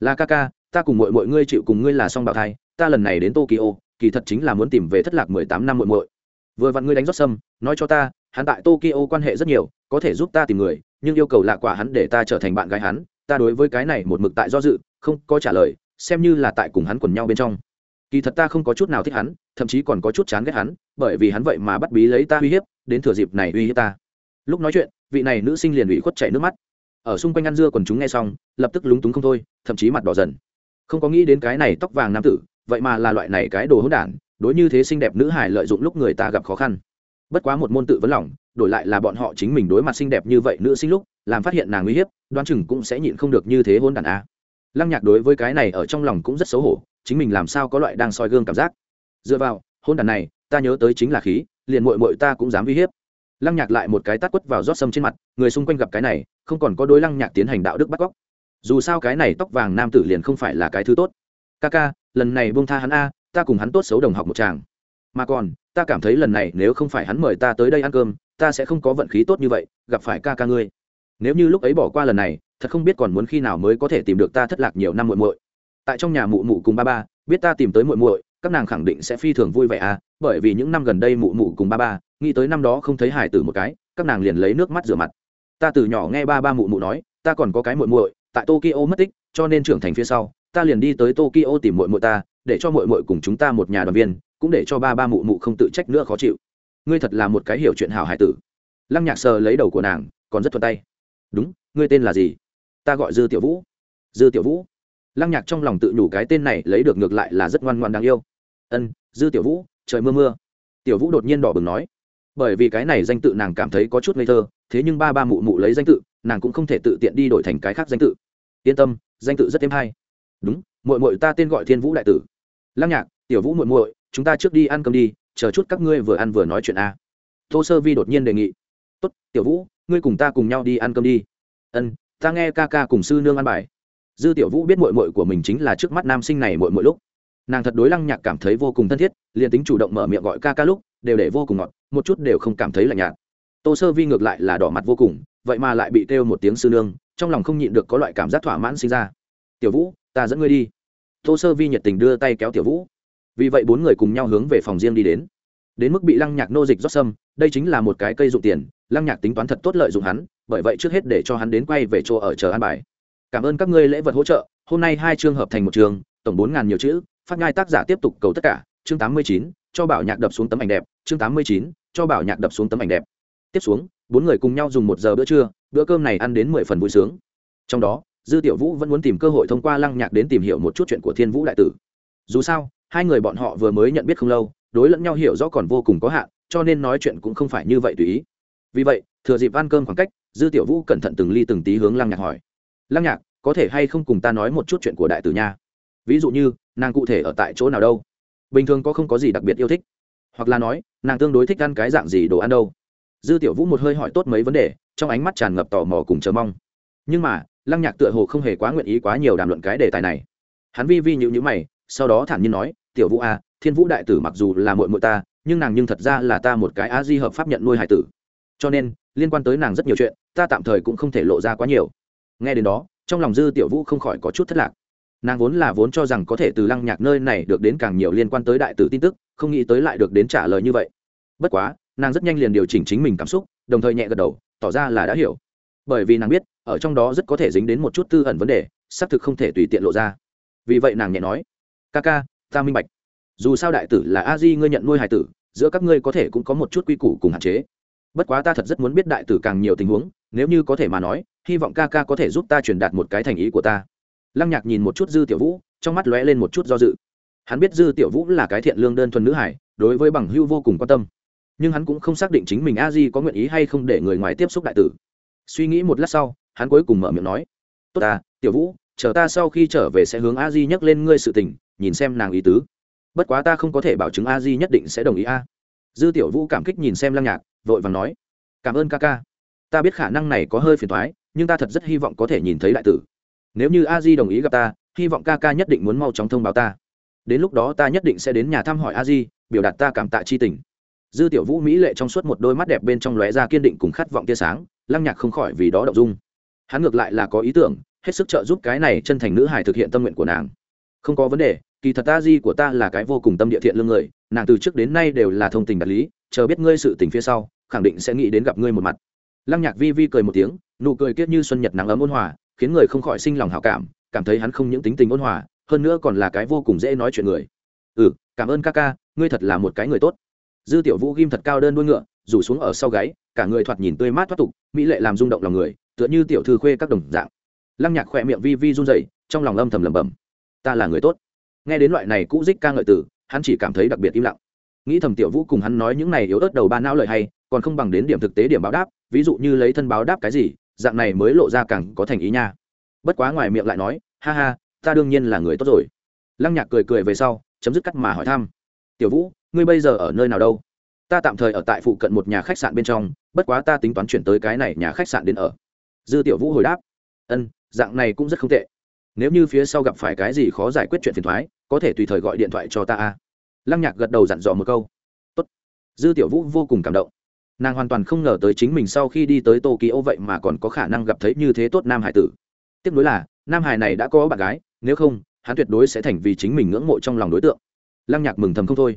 Speaker 1: Là ca ca, ta cùng muội muội ngươi chịu cùng ngươi là song bảo thai, ta lần này đến tokyo, kỳ thật chính là muốn tìm về thất lạc mười tám năm muội muội. Vừa vặn ngươi đánh rót sâm, nói cho ta, hắn tại tokyo quan hệ rất nhiều, có thể giúp ta tìm người, nhưng yêu cầu lạ quả hắn để ta trở thành bạn gái hắn, ta đối với cái này một mực tại do dự, không có trả lời, xem như là tại cùng hắn quần nhau bên trong kỳ thật ta không có chút nào thích hắn, thậm chí còn có chút chán ghét hắn, bởi vì hắn vậy mà bắt bí lấy ta uy hiếp, đến thừa dịp này uy hiếp ta. Lúc nói chuyện, vị này nữ sinh liền ủy khuất chảy nước mắt. Ở xung quanh ăn dưa còn chúng nghe xong, lập tức lúng túng không thôi, thậm chí mặt đỏ dần. Không có nghĩ đến cái này tóc vàng nam tử, vậy mà là loại này cái đồ hỗn đản, đối như thế xinh đẹp nữ hải lợi dụng lúc người ta gặp khó khăn. Bất quá một môn tự vấn lòng, đổi lại là bọn họ chính mình đối mặt xinh đẹp như vậy nữ sinh lúc, làm phát hiện nàng uy hiếp, đoán chừng cũng sẽ nhịn không được như thế hôn đàn a. Lăng nhạc đối với cái này ở trong lòng cũng rất xấu hổ chính mình làm sao có loại đang soi gương cảm giác. Dựa vào, hôn đàn này, ta nhớ tới chính là khí, liền mội mội ta cũng dám uy hiếp. Lăng nhạc lại một cái tát quất vào rót sâm trên mặt, người xung quanh gặp cái này, không còn có đối lăng nhạc tiến hành đạo đức bắt cóc. Dù sao cái này tóc vàng nam tử liền không phải là cái thứ tốt. Ca ca, lần này buông tha hắn a, ta cùng hắn tốt xấu đồng học một chàng mà còn, ta cảm thấy lần này nếu không phải hắn mời ta tới đây ăn cơm, ta sẽ không có vận khí tốt như vậy, gặp phải ca ca ngươi. Nếu như lúc ấy bỏ qua lần này, thật không biết còn muốn khi nào mới có thể tìm được ta thất lạc nhiều năm muội muội tại trong nhà mụ mụ cùng ba ba, biết ta tìm tới muội muội, các nàng khẳng định sẽ phi thường vui vẻ à bởi vì những năm gần đây mụ mụ cùng ba ba, nghĩ tới năm đó không thấy hải tử một cái, các nàng liền lấy nước mắt rửa mặt. Ta từ nhỏ nghe ba ba mụ mụ nói, ta còn có cái muội muội, tại tokyo mất tích, cho nên trưởng thành phía sau, ta liền đi tới tokyo tìm muội muội ta, để cho muội muội cùng chúng ta một nhà đoàn viên, cũng để cho ba ba mụ mụ không tự trách nữa khó chịu. Ngươi thật là một cái hiểu chuyện hảo hải tử. Lăng nhạc sờ lấy đầu của nàng, còn rất thuận tay. Đúng, ngươi tên là gì? Ta gọi dư tiểu vũ. Dư tiểu vũ lăng nhạc trong lòng tự nhủ cái tên này lấy được ngược lại là rất ngoan ngoan đáng yêu. Ân, dư tiểu vũ, trời mưa mưa. Tiểu vũ đột nhiên đỏ bừng nói. Bởi vì cái này danh tự nàng cảm thấy có chút ngây thơ, thế nhưng ba ba mụ mụ lấy danh tự, nàng cũng không thể tự tiện đi đổi thành cái khác danh tự. Yên tâm, danh tự rất thêm hay. Đúng mội mội ta tên gọi thiên vũ đại tử. Lăng nhạc, tiểu vũ mội muội, chúng ta trước đi ăn cơm đi, chờ chút các ngươi vừa ăn vừa nói chuyện a tô sơ vi đột nhiên đề nghị. Tốt, tiểu vũ, ngươi cùng ta cùng nhau đi ăn cơm đi. Ân, ta nghe ca ca cùng sư nương ăn bài dư tiểu vũ biết mội mội của mình chính là trước mắt nam sinh này mội mội lúc. Nàng thật đối lăng nhạc cảm thấy vô cùng thân thiết, liền tính chủ động mở miệng gọi ca ca lúc, đều để vô cùng ngọt, một chút đều không cảm thấy lạnh nhạt. Tô sơ vi ngược lại là đỏ mặt vô cùng, vậy mà lại bị kêu một tiếng sư nương, trong lòng không nhịn được có loại cảm giác thỏa mãn sinh ra. Tiểu vũ, ta dẫn ngươi đi. Tô sơ vi nhiệt tình đưa tay kéo tiểu vũ. Vì vậy bốn người cùng nhau hướng về phòng riêng đi đến. Đến mức bị lăng nhạc nô dịch rót sâm, đây chính là một cái cây dụng tiền, lăng nhạc tính toán thật tốt lợi dụng hắn, bởi vậy trước hết để cho hắn đến quay về chỗ ở chờ an bài cảm ơn các ngươi lễ vật hỗ trợ, hôm nay hai chương hợp thành một trường tổng bốn ngàn nhiều chữ, phát ngai tác giả tiếp tục cầu tất cả. Chương tám mươi chín, cho bảo nhạc đập xuống tấm ảnh đẹp. Chương tám mươi chín, cho bảo nhạc đập xuống tấm ảnh đẹp. Tiếp xuống, bốn người cùng nhau dùng một giờ bữa trưa, bữa cơm này ăn đến mười phần vui sướng. Trong đó, dư tiểu vũ vẫn muốn tìm cơ hội thông qua lăng nhạc đến tìm hiểu một chút chuyện của thiên vũ đại tử. Dù sao, hai người bọn họ vừa mới nhận biết không lâu, đối lẫn nhau hiểu rõ còn vô cùng có hạn, cho nên nói chuyện cũng không phải như vậy tùy ý. Vì vậy, thừa dịp ăn cơm khoảng cách, dư tiểu vũ cẩn thận từng ly từng tí hướng lăng nhạc hỏi lăng nhạc có thể hay không cùng ta nói một chút chuyện của đại tử nha? Ví dụ như nàng cụ thể ở tại chỗ nào đâu? Bình thường có không có gì đặc biệt yêu thích? Hoặc là nói nàng tương đối thích ăn cái dạng gì đồ ăn đâu? Dư tiểu vũ một hơi hỏi tốt mấy vấn đề trong ánh mắt tràn ngập tò mò cùng chờ mong. Nhưng mà lăng nhạc tựa hồ không hề quá nguyện ý quá nhiều đàm luận cái đề tài này. Hắn vi vi nhữ nhữ mày sau đó thản nhiên nói tiểu vũ a à, thiên vũ đại tử mặc dù là mội mội ta nhưng nàng nhưng thật ra là ta một cái a di hợp pháp nhận nuôi hải tử. Cho nên liên quan tới nàng rất nhiều chuyện ta tạm thời cũng không thể lộ ra quá nhiều nghe đến đó, trong lòng dư tiểu vũ không khỏi có chút thất lạc. Nàng vốn là vốn cho rằng có thể từ lăng nhạc nơi này được đến càng nhiều liên quan tới đại tử tin tức, không nghĩ tới lại được đến trả lời như vậy. Bất quá, nàng rất nhanh liền điều chỉnh chính mình cảm xúc, đồng thời nhẹ gật đầu, tỏ ra là đã hiểu. Bởi vì nàng biết, ở trong đó rất có thể dính đến một chút tư ẩn vấn đề, xác thực không thể tùy tiện lộ ra. Vì vậy nàng nhẹ nói, ca ca, ta minh bạch. Dù sao đại tử là a di, ngươi nhận nuôi hải tử, giữa các ngươi có thể cũng có một chút quy củ cùng hạn chế. Bất quá ta thật rất muốn biết đại tử càng nhiều tình huống, nếu như có thể mà nói hy vọng ca ca có thể giúp ta truyền đạt một cái thành ý của ta. Lăng nhạc nhìn một chút dư tiểu vũ, trong mắt lóe lên một chút do dự. Hắn biết dư tiểu vũ là cái thiện lương đơn thuần nữ hải đối với bằng hưu vô cùng quan tâm. Nhưng hắn cũng không xác định chính mình a di có nguyện ý hay không để người ngoài tiếp xúc đại tử. Suy nghĩ một lát sau, hắn cuối cùng mở miệng nói, tốt à tiểu vũ, chờ ta sau khi trở về sẽ hướng a di nhắc lên ngươi sự tình, nhìn xem nàng ý tứ. Bất quá ta không có thể bảo chứng a di nhất định sẽ đồng ý a. Dư tiểu vũ cảm kích nhìn xem lăng nhạc, vội vàng nói, cảm ơn ca ca. Ta biết khả năng này có hơi phiền thoái nhưng ta thật rất hy vọng có thể nhìn thấy đại tử. Nếu như a di đồng ý gặp ta, hy vọng ca ca nhất định muốn mau chóng thông báo ta. Đến lúc đó ta nhất định sẽ đến nhà thăm hỏi a di, biểu đạt ta cảm tạ chi tình. Dư tiểu vũ mỹ lệ trong suốt một đôi mắt đẹp bên trong lóe ra kiên định cùng khát vọng tia sáng, lăng nhạc không khỏi vì đó động dung. Hắn ngược lại là có ý tưởng, hết sức trợ giúp cái này chân thành nữ hải thực hiện tâm nguyện của nàng. Không có vấn đề, kỳ thật A di của ta là cái vô cùng tâm địa thiện lương người, nàng từ trước đến nay đều là thông tình đạt lý, chờ biết ngươi sự tình phía sau, khẳng định sẽ nghĩ đến gặp ngươi một mặt lăng nhạc vi vi cười một tiếng, nụ cười kiết như xuân nhật nắng ấm ôn hòa, khiến người không khỏi sinh lòng hảo cảm cảm thấy hắn không những tính tình ôn hòa, hơn nữa còn là cái vô cùng dễ nói chuyện người. Ừ cảm ơn ca ca, ngươi thật là một cái người tốt. Dư tiểu vũ ghim thật cao đơn đuôi ngựa, rủ xuống ở sau gáy, cả người thoạt nhìn tươi mát thoát tục, mỹ lệ làm rung động lòng người, tựa như tiểu thư khuê các đồng dạng. Lăng nhạc khỏe miệng vi vi run dậy trong lòng âm thầm lẩm bẩm. Ta là người tốt. Nghe đến loại này cũ dích ca ngợi tử, hắn chỉ cảm thấy đặc biệt im lặng. Nghĩ thầm tiểu vũ cùng hắn nói những này yếu ớt đầu ba não lợi hay, còn không bằng đến điểm thực tế điểm báo đáp ví dụ như lấy thân báo đáp cái gì, dạng này mới lộ ra càng có thành ý nha. Bất quá ngoài miệng lại nói, ha ha, ta đương nhiên là người tốt rồi. Lăng nhạc cười cười về sau, chấm dứt cắt mà hỏi thăm, tiểu vũ, ngươi bây giờ ở nơi nào đâu? Ta tạm thời ở tại phụ cận một nhà khách sạn bên trong, bất quá ta tính toán chuyển tới cái này nhà khách sạn đến ở. Dư tiểu vũ hồi đáp, ân, dạng này cũng rất không tệ. Nếu như phía sau gặp phải cái gì khó giải quyết chuyện phiền thoái, có thể tùy thời gọi điện thoại cho ta a. Lăng nhạc gật đầu dặn dò một câu, Tốt. dư tiểu vũ vô cùng cảm động nàng hoàn toàn không ngờ tới chính mình sau khi đi tới tokyo vậy mà còn có khả năng gặp thấy như thế tốt nam hải tử. Tiếp nối là, nam hải này đã có bạn gái, nếu không, hắn tuyệt đối sẽ thành vì chính mình ngưỡng mộ trong lòng đối tượng. Lăng nhạc mừng thầm không thôi.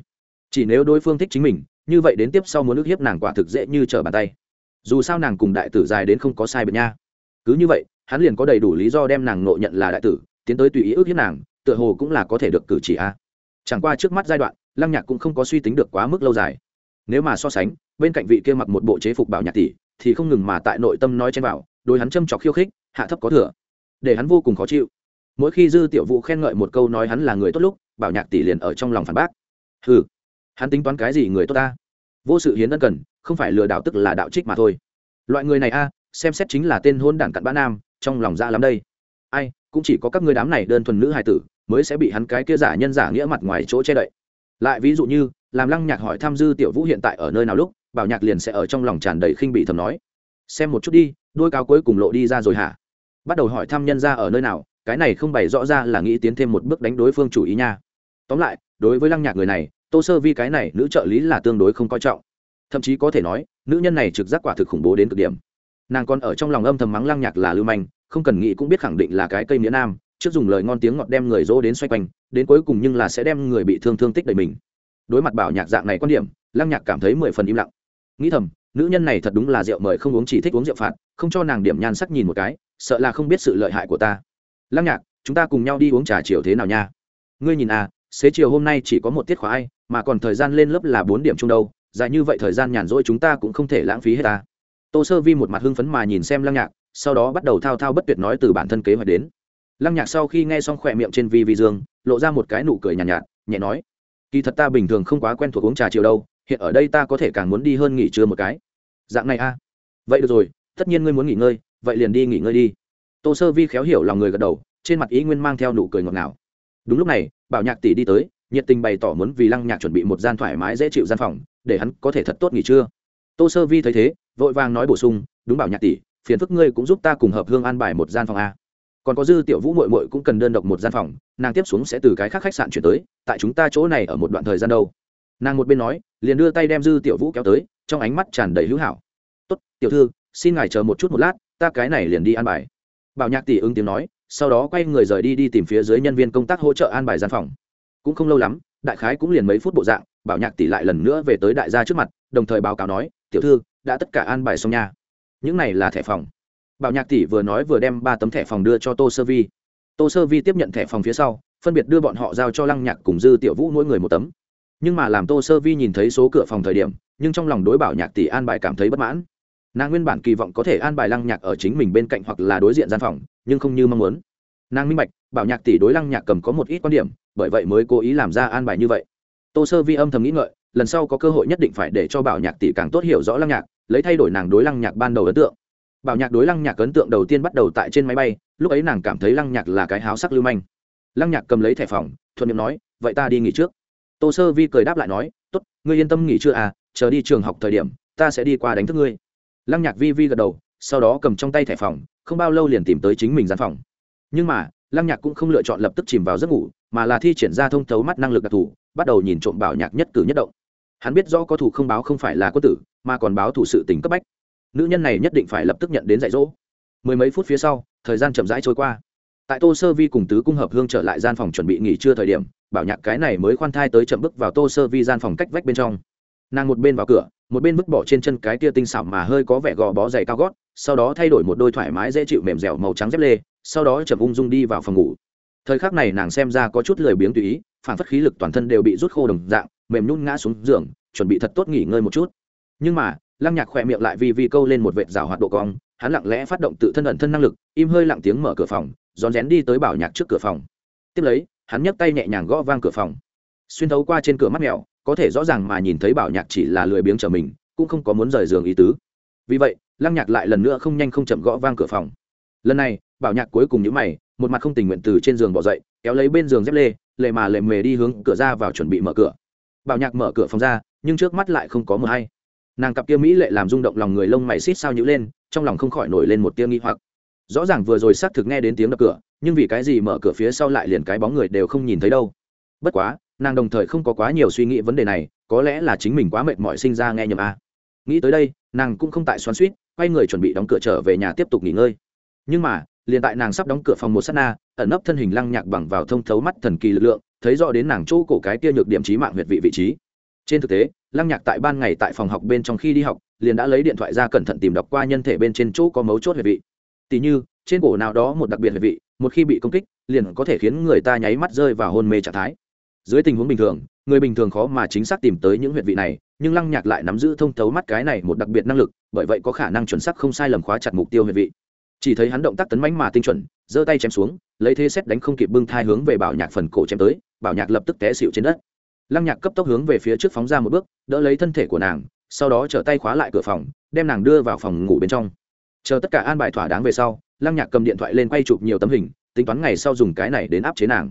Speaker 1: Chỉ nếu đối phương thích chính mình, như vậy đến tiếp sau muốn ước hiếp nàng quả thực dễ như trở bàn tay. Dù sao nàng cùng đại tử dài đến không có sai biệt nha. Cứ như vậy, hắn liền có đầy đủ lý do đem nàng nộ nhận là đại tử, tiến tới tùy ý ước hiếp nàng, tựa hồ cũng là có thể được cử chỉ a. Chẳng qua trước mắt giai đoạn, lăng nhạc cũng không có suy tính được quá mức lâu dài nếu mà so sánh bên cạnh vị kia mặc một bộ chế phục bảo nhạc tỷ thì không ngừng mà tại nội tâm nói chen vào đôi hắn châm trọc khiêu khích hạ thấp có thừa. Để hắn vô cùng khó chịu. Mỗi khi dư tiểu vũ khen ngợi một câu nói hắn là người tốt lúc bảo nhạc tỷ liền ở trong lòng phản bác. Hừ, hắn tính toán cái gì người tốt ta? Vô sự hiến ân cần không phải lừa đảo tức là đạo trích mà thôi. Loại người này a xem xét chính là tên hôn đảng cặn bã nam trong lòng ra lắm đây. Ai cũng chỉ có các người đám này đơn thuần nữ hài tử mới sẽ bị hắn cái kia giả nhân giả nghĩa mặt ngoài chỗ che đậy. Lại ví dụ như làm lăng nhạc hỏi tham dư tiểu vũ hiện tại ở nơi nào lúc, bảo nhạc liền sẽ ở trong lòng tràn đầy khinh bị thầm nói. Xem một chút đi, đôi cáo cuối cùng lộ đi ra rồi hả? Bắt đầu hỏi thăm nhân ra ở nơi nào, cái này không bày rõ ra là nghĩ tiến thêm một bước đánh đối phương chủ ý nha. Tóm lại, đối với lăng nhạc người này, tô sơ vi cái này nữ trợ lý là tương đối không coi trọng. Thậm chí có thể nói, nữ nhân này trực giác quả thực khủng bố đến cực điểm. Nàng còn ở trong lòng âm thầm mắng lăng nhạc là lưu manh, không cần nghĩ cũng biết khẳng định là cái cây nghĩa nam, trước dùng lời ngon tiếng ngọt đem người dỗ đến xoay quanh, đến cuối cùng nhưng là sẽ đem người bị thương thương tích đầy mình đối mặt bảo nhạc dạng này quan điểm lăng nhạc cảm thấy mười phần im lặng. Nghĩ thầm nữ nhân này thật đúng là rượu mời không uống chỉ thích uống rượu phạt không cho nàng điểm nhan sắc nhìn một cái sợ là không biết sự lợi hại của ta. Lăng nhạc chúng ta cùng nhau đi uống trà chiều thế nào nha? Ngươi nhìn à xế chiều hôm nay chỉ có một tiết khóa ai mà còn thời gian lên lớp là bốn điểm chung đâu dài như vậy thời gian nhàn rỗi chúng ta cũng không thể lãng phí hết ta. Tô sơ vi một mặt hưng phấn mà nhìn xem lăng nhạc sau đó bắt đầu thao thao bất tuyệt nói từ bản thân kế hoạch đến. Lăng nhạc sau khi nghe xong khỏe miệng trên vi vi dương lộ ra một cái nụ cười nhàn nhạt, nhạt nhẹ nói kỳ thật ta bình thường không quá quen thuộc uống trà chiều đâu, hiện ở đây ta có thể càng muốn đi hơn nghỉ trưa một cái. Dạng này a. À? vậy được rồi, tất nhiên ngươi muốn nghỉ ngơi, vậy liền đi nghỉ ngơi đi. Tô sơ vi khéo hiểu lòng người gật đầu, trên mặt ý nguyên mang theo nụ cười ngọt ngào. Đúng lúc này, bảo nhạc tỷ đi tới, nhiệt tình bày tỏ muốn vì lăng nhạc chuẩn bị một gian thoải mái dễ chịu gian phòng, để hắn có thể thật tốt nghỉ trưa. Tô sơ vi thấy thế, vội vàng nói bổ sung, đúng bảo nhạc tỷ, phiền phức ngươi cũng giúp ta cùng hợp hương an bài một gian phòng a còn có dư tiểu vũ mội mội cũng cần đơn độc một gian phòng, nàng tiếp xuống sẽ từ cái khác khách sạn chuyển tới, tại chúng ta chỗ này ở một đoạn thời gian đâu. Nàng một bên nói, liền đưa tay đem dư tiểu vũ kéo tới, trong ánh mắt tràn đầy hữu hảo. Tốt, tiểu thư, xin ngài chờ một chút một lát, ta cái này liền đi an bài. Bảo nhạc tỷ ứng tiếng nói, sau đó quay người rời đi đi tìm phía dưới nhân viên công tác hỗ trợ an bài gian phòng. Cũng không lâu lắm, đại khái cũng liền mấy phút bộ dạng, bảo nhạc tỷ lại lần nữa về tới đại gia trước mặt, đồng thời báo cáo nói, tiểu thư, đã tất cả an bài xong nha. Những này là thẻ phòng bảo nhạc tỷ vừa nói vừa đem ba tấm thẻ phòng đưa cho tô sơ vi. Tô sơ vi tiếp nhận thẻ phòng phía sau, phân biệt đưa bọn họ giao cho lăng nhạc cùng dư tiểu vũ mỗi người một tấm. Nhưng mà làm tô sơ vi nhìn thấy số cửa phòng thời điểm, nhưng trong lòng đối bảo nhạc tỷ an bài cảm thấy bất mãn. Nàng nguyên bản kỳ vọng có thể an bài lăng nhạc ở chính mình bên cạnh hoặc là đối diện gian phòng, nhưng không như mong muốn. Nàng minh bạch, bảo nhạc tỷ đối lăng nhạc cầm có một ít quan điểm, bởi vậy mới cố ý làm ra an bài như vậy. Tô sơ vi âm thầm nghĩ ngợi, lần sau có cơ hội nhất định phải để cho bảo nhạc tỷ càng tốt hiểu rõ lăng nhạc, lấy thay đổi nàng đối lăng nhạc ban đầu ấn tượng bảo nhạc đối lăng nhạc ấn tượng đầu tiên bắt đầu tại trên máy bay, lúc ấy nàng cảm thấy lăng nhạc là cái háo sắc lưu manh. Lăng nhạc cầm lấy thẻ phòng, thuận miệng nói, vậy ta đi nghỉ trước. Tô sơ vi cười đáp lại nói t ố t ngươi yên tâm nghỉ chưa à chờ đi trường học thời điểm, ta sẽ đi qua đánh thức ngươi. Lăng nhạc vi vi gật đầu, sau đó cầm trong tay thẻ phòng, không bao lâu liền tìm tới chính mình gian phòng. Nhưng mà, lăng nhạc cũng không lựa chọn lập tức chìm vào giấc ngủ, mà là thi triển ra thông thấu mắt năng lực đặc thù, bắt đầu nhìn trộm bảo nhạc nhất cử nhất động. Hắn biết rõ có thủ không báo không phải là quân tử, mà còn báo thủ sự tình cấp bách nữ nhân này nhất định phải lập tức nhận đến dạy dỗ. Mười mấy phút phía sau, thời gian chậm rãi trôi qua. Tại tô sơ vi cùng tứ cung hợp hương trở lại gian phòng chuẩn bị nghỉ trưa thời điểm, bảo nhạc cái này mới khoan thai tới chậm bước vào tô sơ vi gian phòng cách vách bên trong. Nàng một bên vào cửa, một bên vứt bỏ trên chân cái tia tinh xảo mà hơi có vẻ gò bó dày cao gót, sau đó thay đổi một đôi thoải mái dễ chịu mềm dẻo màu trắng dép lê, sau đó chậm ung dung đi vào phòng ngủ. Thời khắc này nàng xem ra có chút lười biếng tùy ý, phản phất khí lực toàn thân đều bị rút khô đồng dạng, mềm nhún ngã xuống giường, chuẩn bị thật tốt nghỉ ngơi một chút. Nhưng mà lăng nhạc khỏe miệng lại vi vi câu lên một vệt rào hoạt độ cong, hắn lặng lẽ phát động tự thân ẩn thân năng lực, im hơi lặng tiếng mở cửa phòng, rón rén đi tới bảo nhạc trước cửa phòng. Tiếp lấy, hắn nhấc tay nhẹ nhàng gõ vang cửa phòng. Xuyên thấu qua trên cửa mắt mèo, có thể rõ ràng mà nhìn thấy bảo nhạc chỉ là lười biếng trở mình, cũng không có muốn rời giường ý tứ. Vì vậy, lăng nhạc lại lần nữa không nhanh không chậm gõ vang cửa phòng. Lần này, bảo nhạc cuối cùng những mày, một mặt không tình nguyện từ trên giường bỏ dậy, kéo lấy bên giường dép lê lệ mà lệ mề đi hướng cửa ra vào chuẩn bị mở cửa. Bảo nhạc mở cửa phòng ra, nhưng trước mắt lại không có mờ hay nàng cặp kia mỹ lệ làm rung động lòng người lông mày xít sao nhữ lên, trong lòng không khỏi nổi lên một tia nghi hoặc. Rõ ràng vừa rồi xác thực nghe đến tiếng đập cửa, nhưng vì cái gì mở cửa phía sau lại liền cái bóng người đều không nhìn thấy đâu. Bất quá, nàng đồng thời không có quá nhiều suy nghĩ vấn đề này, có lẽ là chính mình quá mệt mỏi sinh ra nghe nhầm a. Nghĩ tới đây, nàng cũng không tại xoắn suýt quay người chuẩn bị đóng cửa trở về nhà tiếp tục nghỉ ngơi. Nhưng mà, liền tại nàng sắp đóng cửa phòng một s á t na, ẩn nấp thân hình lăng nhạc bằng vào thông thấu mắt thần kỳ lực lượng, thấy rõ đến nàng chỗ cổ cái kia nhược điểm trí mạng huyệt vị vị trí trên thực tế, lăng nhạc tại ban ngày tại phòng học bên trong khi đi học, liền đã lấy điện thoại ra cẩn thận tìm đọc qua nhân thể bên trên chỗ có mấu chốt huyệt vị. Tỉ như, trên cổ nào đó một đặc biệt huyệt vị, một khi bị công kích, liền có thể khiến người ta nháy mắt rơi vào hôn mê trạng thái. Dưới tình huống bình thường, người bình thường khó mà chính xác tìm tới những huyệt vị này, nhưng lăng nhạc lại nắm giữ thông thấu mắt cái này một đặc biệt năng lực, bởi vậy có khả năng chuẩn xác không sai lầm khóa chặt mục tiêu huyệt vị. Chỉ thấy hắn động tác tấn mãnh mà tinh chuẩn, giơ tay chém xuống, lấy thế xét đánh không kịp bưng thai hướng về bảo nhạc phần cổ chém tới, bảo nhạc lập tức té xịu trên đất lăng nhạc cấp tốc hướng về phía trước phóng ra một bước, đỡ lấy thân thể của nàng, sau đó trở tay khóa lại cửa phòng, đem nàng đưa vào phòng ngủ bên trong. Chờ tất cả an bài thỏa đáng về sau, lăng nhạc cầm điện thoại lên quay chụp nhiều tấm hình, tính toán ngày sau dùng cái này đến áp chế nàng.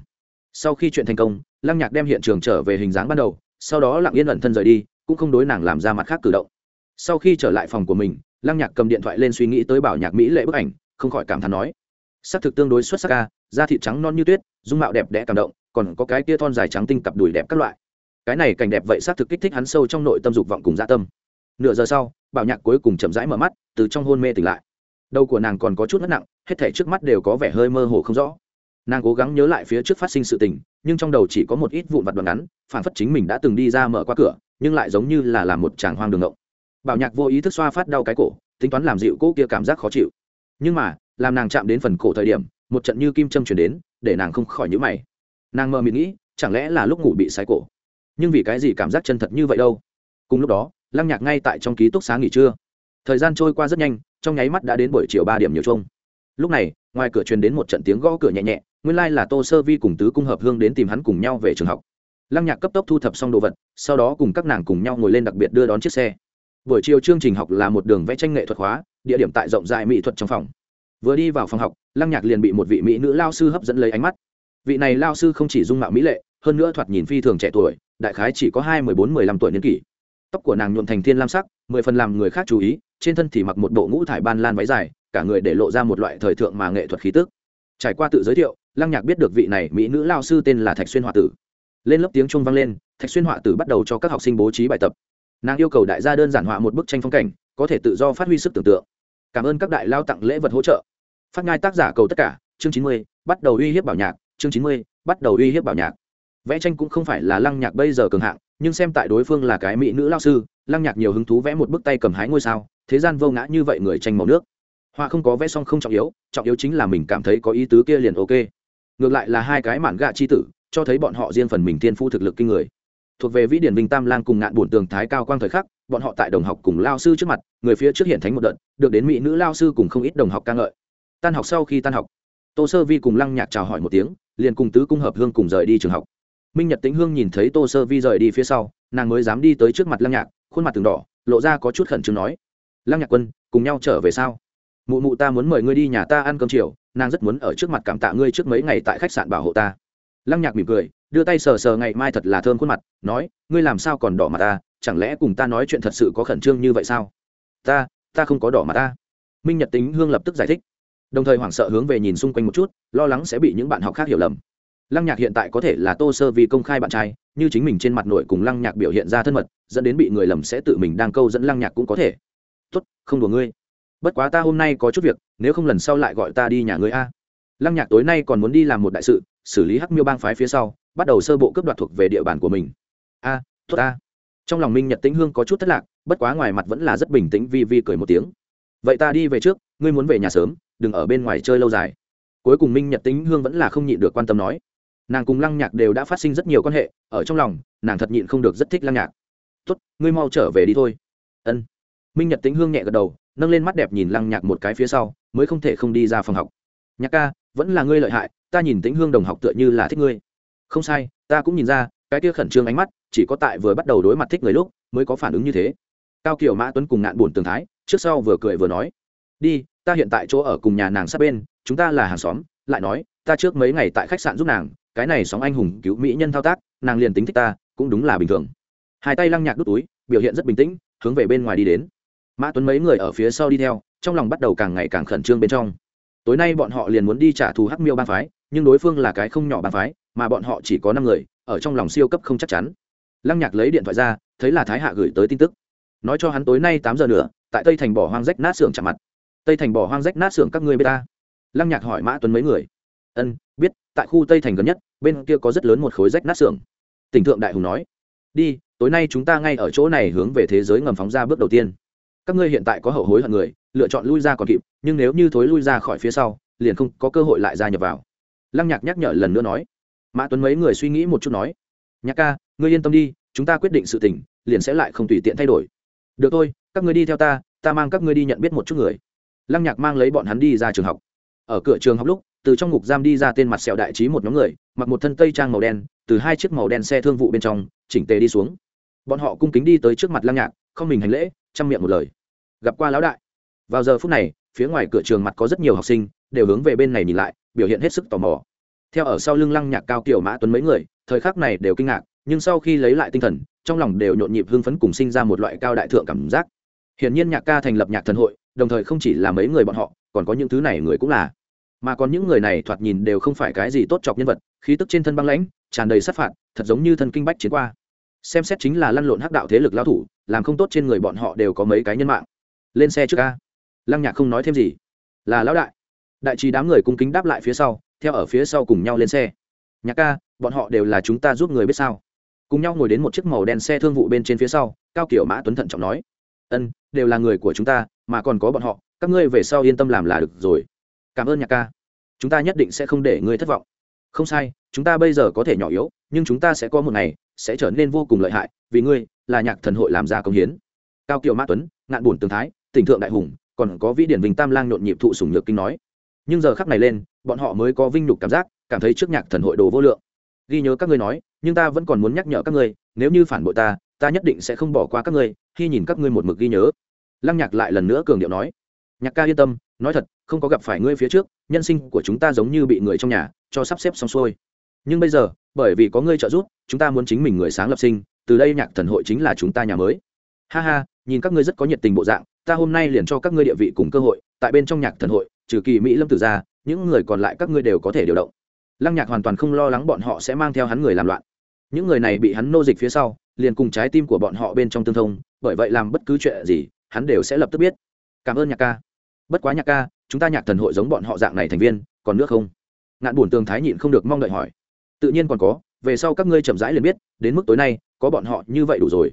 Speaker 1: Sau khi chuyện thành công, lăng nhạc đem hiện trường trở về hình dáng ban đầu, sau đó lặng yên ẩn thân rời đi, cũng không đối nàng làm ra mặt khác cử động. Sau khi trở lại phòng của mình, lăng nhạc cầm điện thoại lên suy nghĩ tới bảo nhạc mỹ lệ bức ảnh, không khỏi cảm thán nói s ắ c thực tương đối xuất sắc ca da thịt trắng non như tuyết, dung mạo đẹp đẽ cảm động, còn có cái tia thon dài trắng tinh cặp đùi đẹp các loại cái này cảnh đẹp vậy xác thực kích thích hắn sâu trong nội tâm dục vọng cùng gia dạ tâm. Nửa giờ sau, bảo nhạc cuối cùng chậm rãi mở mắt, từ trong hôn mê tỉnh lại. Đầu của nàng còn có chút ngất nặng, hết thể trước mắt đều có vẻ hơi mơ hồ không rõ. Nàng cố gắng nhớ lại phía trước phát sinh sự tình, nhưng trong đầu chỉ có một ít vụn vặt đoạn ngắn, phản phất chính mình đã từng đi ra mở qua cửa, nhưng lại giống như là làm một chàng hoang đường ngộng. Bảo nhạc vô ý thức xoa phát đau cái cổ, tính toán làm dịu cỗ kia cảm giác khó chịu. Nhưng mà, làm nàng chạm đến phần cổ thời điểm, một trận như kim châm chuyển đến, để nàng không khỏi nhữ mày. Nàng mơ mịt nghĩ, chẳng lẽ là lúc ngủ bị sai cổ? Nhưng vì cái gì cảm giác chân thật như vậy đâu? Cùng lúc đó, lăng nhạc ngay tại trong ký túc xá nghỉ trưa. Thời gian trôi qua rất nhanh, trong nháy mắt đã đến buổi chiều ba điểm nhiều chung. Lúc này, ngoài cửa truyền đến một trận tiếng gõ cửa nhẹ nhẹ, nguyên lai、like、là tô sơ vi cùng tứ cung hợp hương đến tìm hắn cùng nhau về trường học. Lăng nhạc cấp tốc thu thập xong đồ vật, sau đó cùng các nàng cùng nhau ngồi lên đặc biệt đưa đón chiếc xe. Buổi chiều chương trình học là một đường vẽ tranh nghệ thuật hóa, địa điểm tại rộng dài mỹ thuật trong phòng. Vừa đi vào phòng học, lăng nhạc liền bị một vị mỹ nữ lao sư hấp dẫn lấy ánh mắt vị này lao sư không chỉ dung mạo mỹ lệ, hơn nữa thoạt nhìn phi thường trẻ tuổi, đại khái chỉ có hai mười bốn, mười lăm tuổi niên kỷ. Tóc của nàng nhuộm thành thiên lam sắc, mười phần làm người khác chú ý, trên thân thì mặc một bộ ngũ thải ban lan váy dài, cả người để lộ ra một loại thời thượng mà nghệ thuật khí tức. Trải qua tự giới thiệu, lăng nhạc biết được vị này mỹ nữ lao sư tên là thạch xuyên họa tử. Lên lớp tiếng trung vang lên, thạch xuyên họa tử bắt đầu cho các học sinh bố trí bài tập. Nàng yêu cầu đại gia đơn giản họa một bức tranh phong cảnh, có thể tự do phát huy sức tưởng tượng. Cảm ơn các đại lao tặng lễ vật hỗ trợ. Phát ngai tác giả cầu tất cả, chương chín mươi, bắt đầu uy hiếp bảo nhạc chương chín mươi, bắt đầu uy hiếp bảo nhạc. Vẽ tranh cũng không phải là lăng nhạc bây giờ cường hạng, nhưng xem tại đối phương là cái mỹ nữ lao sư, lăng nhạc nhiều hứng thú vẽ một bức tay cầm hái ngôi sao, thế gian vô ngã như vậy người tranh màu nước. Họa không có vẽ xong không trọng yếu trọng yếu chính là mình cảm thấy có ý tứ kia liền ok. Ngược lại là hai cái mạn gạ chi tử, cho thấy bọn họ riêng phần mình thiên phu thực lực kinh người. Thuộc về vĩ điển vinh tam lang cùng ngạn bổn tường thái cao quang thời khắc, bọn họ tại đồng học cùng lao sư trước mặt, người phía trước hiện thánh một đợt, được đến mỹ nữ lao sư cùng không ít đồng học ca ngợi. Tan học sau khi tan học, tô sơ vi cùng lăng nhạc chào hỏi một tiếng liền cùng tứ cung hợp hương cùng rời đi trường học. Minh nhật tĩnh hương nhìn thấy tô sơ vi rời đi phía sau, nàng mới dám đi tới trước mặt lăng nhạc, khuôn mặt từng đỏ, lộ ra có chút khẩn trương nói, lăng nhạc quân, cùng nhau trở về sao? Mụ mụ ta muốn mời ngươi đi nhà ta ăn cơm chiều, nàng rất muốn ở trước mặt cảm tạ ngươi trước mấy ngày tại khách sạn bảo hộ ta. Lăng nhạc mỉm cười, đưa tay sờ sờ ngày mai thật là thơm khuôn mặt, nói, ngươi làm sao còn đỏ mặt ta? Chẳng lẽ cùng ta nói chuyện thật sự có khẩn trương như vậy sao? Ta ta không có đỏ mặt ta. Minh nhật tính hương lập tức giải thích đồng thời hoảng sợ hướng về nhìn xung quanh một chút, lo lắng sẽ bị những bạn học khác hiểu lầm. Lăng nhạc hiện tại có thể là tô sơ vì công khai bạn trai, như chính mình trên mặt nội cùng lăng nhạc biểu hiện ra thân mật, dẫn đến bị người lầm sẽ tự mình đang câu dẫn lăng nhạc cũng có thể. Tốt, không đùa ngươi. Bất quá ta hôm nay có chút việc, nếu không lần sau lại gọi ta đi nhà ngươi a. Lăng nhạc tối nay còn muốn đi làm một đại sự, xử lý hắc miêu bang phái phía sau, bắt đầu sơ bộ cấp đoạt thuộc về địa bàn của mình. A, tốt a trong lòng minh nhật tĩnh hương có chút thất lạc, bất quá ngoài mặt vẫn là rất bình tĩnh vi vi cười một tiếng vậy ta đi về trước, ngươi muốn về nhà sớm, đừng ở bên ngoài chơi lâu dài. Cuối cùng minh nhật tĩnh hương vẫn là không nhịn được quan tâm nói. Nàng cùng lăng nhạc đều đã phát sinh rất nhiều quan hệ, ở trong lòng, nàng thật nhịn không được rất thích lăng nhạc. Tốt, ngươi mau trở về đi thôi. Ân. Minh nhật tĩnh hương nhẹ gật đầu, nâng lên mắt đẹp nhìn lăng nhạc một cái phía sau, mới không thể không đi ra phòng học. Nhạc ca, vẫn là ngươi lợi hại, ta nhìn tĩnh hương đồng học tựa như là thích ngươi. Không sai, ta cũng nhìn ra, cái kia khẩn trương ánh mắt, chỉ có tại vừa bắt đầu đối mặt thích người lúc, mới có phản ứng như thế. Cao kiều mã tuấn cùng ngạn buồn tường thái trước sau vừa cười vừa nói, đi, ta hiện tại chỗ ở cùng nhà nàng sát bên, chúng ta là hàng xóm, lại nói, ta trước mấy ngày tại khách sạn giúp nàng, cái này sóng anh hùng cứu mỹ nhân thao tác, nàng liền tính thích ta, cũng đúng là bình thường. Hai tay lăng nhạc đút túi, biểu hiện rất bình tĩnh, hướng về bên ngoài đi đến. Mã tuấn mấy người ở phía sau đi theo, trong lòng bắt đầu càng ngày càng khẩn trương bên trong. Tối nay bọn họ liền muốn đi trả thù hắc miêu bang phái, nhưng đối phương là cái không nhỏ bang phái, mà bọn họ chỉ có năm người, ở trong lòng siêu cấp không chắc chắn. Lăng nhạc lấy điện thoại ra, thấy là thái hạ gửi tới tin tức. Nói cho hắn tối nay tám giờ nữa tại tây thành bỏ hoang rách nát xưởng chạm mặt. Tây thành bỏ hoang rách nát xưởng các ngươi bê ta? Lăng nhạc hỏi mã tuấn mấy người. Ân, biết, tại khu tây thành gần nhất, bên kia có rất lớn một khối rách nát xưởng. Tỉnh thượng đại hùng nói. Đi, tối nay chúng ta ngay ở chỗ này hướng về thế giới ngầm phóng ra bước đầu tiên. Các ngươi hiện tại có hậu hối hận người, lựa chọn lui ra còn kịp, nhưng nếu như thối lui ra khỏi phía sau, liền không có cơ hội lại gia nhập vào. Lăng nhạc nhắc nhở lần nữa nói. Mã tuấn mấy người suy nghĩ một chút nói. Nhạc ca, ngươi yên tâm đi, chúng ta quyết định sự tình, liền sẽ lại không tùy tiện thay đổi được thôi, các ngươi đi theo ta ta mang các ngươi đi nhận biết một chút người. Lăng nhạc mang lấy bọn hắn đi ra trường học. Ở cửa trường học lúc, từ trong ngục giam đi ra tên mặt sẹo đại trí một nhóm người, mặc một thân tây trang màu đen, từ hai chiếc màu đen xe thương vụ bên trong, chỉnh tề đi xuống. Bọn họ cung kính đi tới trước mặt lăng nhạc, không mình hành lễ, chăm miệng một lời. Gặp qua lão đại. Vào giờ phút này, phía ngoài cửa trường mặt có rất nhiều học sinh, đều hướng về bên này nhìn lại, biểu hiện hết sức tò mò. Theo ở sau lưng lăng nhạc cao kiểu mã tuấn mấy người, thời khắc này đều kinh ngạc nhưng sau khi lấy lại tinh thần, trong lòng đều nhộn nhịp hưng phấn cùng sinh ra một loại cao đại thượng cảm giác. Hiển nhiên nhạc ca thành lập nhạc thần hội, đồng thời không chỉ là mấy người bọn họ, còn có những thứ này người cũng là. Mà còn những người này thoạt nhìn đều không phải cái gì tốt chọc nhân vật, khí tức trên thân băng lãnh, tràn đầy sát phạt, thật giống như thân kinh bách chiến qua. Xem xét chính là lăn lộn hắc đạo thế lực lao thủ, làm không tốt trên người bọn họ đều có mấy cái nhân mạng. Lên xe trước ca. Lăng nhạc không nói thêm gì. Là lão đại. Đại trí đám người cung kính đáp lại phía sau, theo ở phía sau cùng nhau lên xe. Nhạc ca, bọn họ đều là chúng ta giúp người biết sao? Cùng nhau ngồi đến một chiếc màu đen xe thương vụ bên trên phía sau, cao kiểu mã tuấn thận trọng nói, ân, đều là người của chúng ta, mà còn có bọn họ, các ngươi về sau yên tâm làm là được rồi. Cảm ơn nhạc ca. Chúng ta nhất định sẽ không để ngươi thất vọng. Không sai, chúng ta bây giờ có thể nhỏ yếu, nhưng chúng ta sẽ có một ngày, sẽ trở nên vô cùng lợi hại, vì ngươi là nhạc thần hội làm ra công hiến. Cao kiều mã tuấn, ngạn bùn tường thái, tỉnh thượng đại hùng, còn có vĩ điển vinh tam lang nhộn nhịp thụ sùng nhược kinh nói. Nhưng giờ khắc này lên, bọn họ mới có vinh nhục cảm giác, cảm thấy trước nhạc thần hội đồ vô lượng ghi nhớ các ngươi nói, nhưng ta vẫn còn muốn nhắc nhở các ngươi, nếu như phản bội ta ta nhất định sẽ không bỏ qua các ngươi, khi nhìn các ngươi một mực ghi nhớ. Lăng nhạc lại lần nữa cường điệu nói. Nhạc ca yên tâm, nói thật, không có gặp phải ngươi phía trước, nhân sinh của chúng ta giống như bị người trong nhà cho sắp xếp xong xuôi. Nhưng bây giờ, bởi vì có ngươi trợ giúp, chúng ta muốn chính mình người sáng lập sinh, từ đây nhạc thần hội chính là chúng ta nhà mới. Ha ha, nhìn các ngươi rất có nhiệt tình bộ dạng, ta hôm nay liền cho các ngươi địa vị cùng cơ hội, tại bên trong nhạc thần hội, trừ kỳ mỹ lâm tử ra, những người còn lại các ngươi đều có thể điều động lăng nhạc hoàn toàn không lo lắng bọn họ sẽ mang theo hắn người làm loạn. Những người này bị hắn nô dịch phía sau, liền cùng trái tim của bọn họ bên trong tương thông, bởi vậy làm bất cứ chuyện gì, hắn đều sẽ lập tức biết. Cảm ơn nhạc ca. Bất quá nhạc ca, chúng ta nhạc thần hội giống bọn họ dạng này thành viên, còn nước không? Ngạn bổn tường thái nhịn không được mong đợi hỏi. Tự nhiên còn có, về sau các ngươi chậm rãi liền biết, đến mức tối nay, có bọn họ như vậy đủ rồi.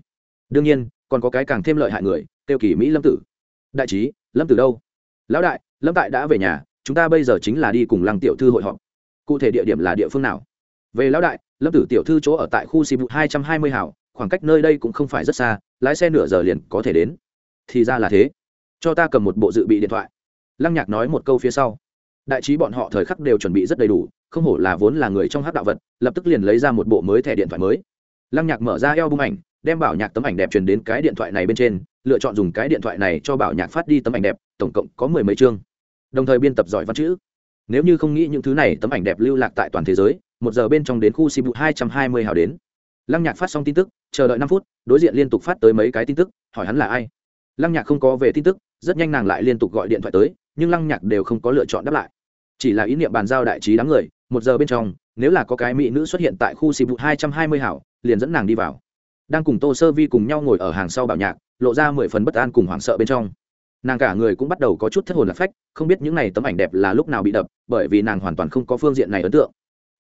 Speaker 1: Đương nhiên, còn có cái càng thêm lợi hại người, tiêu kỳ mỹ lâm tử. Đại trí, lâm tử đâu? Lão đại, lâm tại đã về nhà, chúng ta bây giờ chính là đi cùng lăng tiểu thư hội họp cụ thể địa điểm là địa phương nào? Về lão đại, lâm tử tiểu thư chỗ ở tại khu si vụ hai trăm hai mươi hảo khoảng cách nơi đây cũng không phải rất xa, lái xe nửa giờ liền có thể đến. Thì ra là thế. Cho ta cầm một bộ dự bị điện thoại. Lăng nhạc nói một câu phía sau. Đại trí bọn họ thời khắc đều chuẩn bị rất đầy đủ, không hổ là vốn là người trong hát đạo vật, lập tức liền lấy ra một bộ mới thẻ điện thoại mới. Lăng nhạc mở ra eo bung ảnh, đem bảo nhạc tấm ảnh đẹp truyền đến cái điện thoại này bên trên, lựa chọn dùng cái điện thoại này cho bảo nhạc phát đi tấm ảnh đẹp, tổng cộng có mười mấy chương. Đồng thời biên tập giỏi văn chữ nếu như không nghĩ những thứ này, tấm ảnh đẹp lưu lạc tại toàn thế giới, một giờ bên trong đến khu sibu hai trăm hai mươi hào đến. Lăng nhạc phát xong tin tức, chờ đợi năm phút, đối diện liên tục phát tới mấy cái tin tức, hỏi hắn là ai. Lăng nhạc không có về tin tức, rất nhanh nàng lại liên tục gọi điện thoại tới, nhưng lăng nhạc đều không có lựa chọn đáp lại. Chỉ là ý niệm bàn giao đại trí đám người, một giờ bên trong, nếu là có cái mỹ nữ xuất hiện tại khu xì vụ hai trăm hai mươi hảo liền dẫn nàng đi vào. Đang cùng tô sơ vi cùng nhau ngồi ở hàng sau bảo nhạc, lộ ra mười phần bất an cùng hoảng sợ bên trong nàng cả người cũng bắt đầu có chút thất hồn lạc phách, không biết những n à y tấm ảnh đẹp là lúc nào bị đập, bởi vì nàng hoàn toàn không có phương diện này ấn tượng.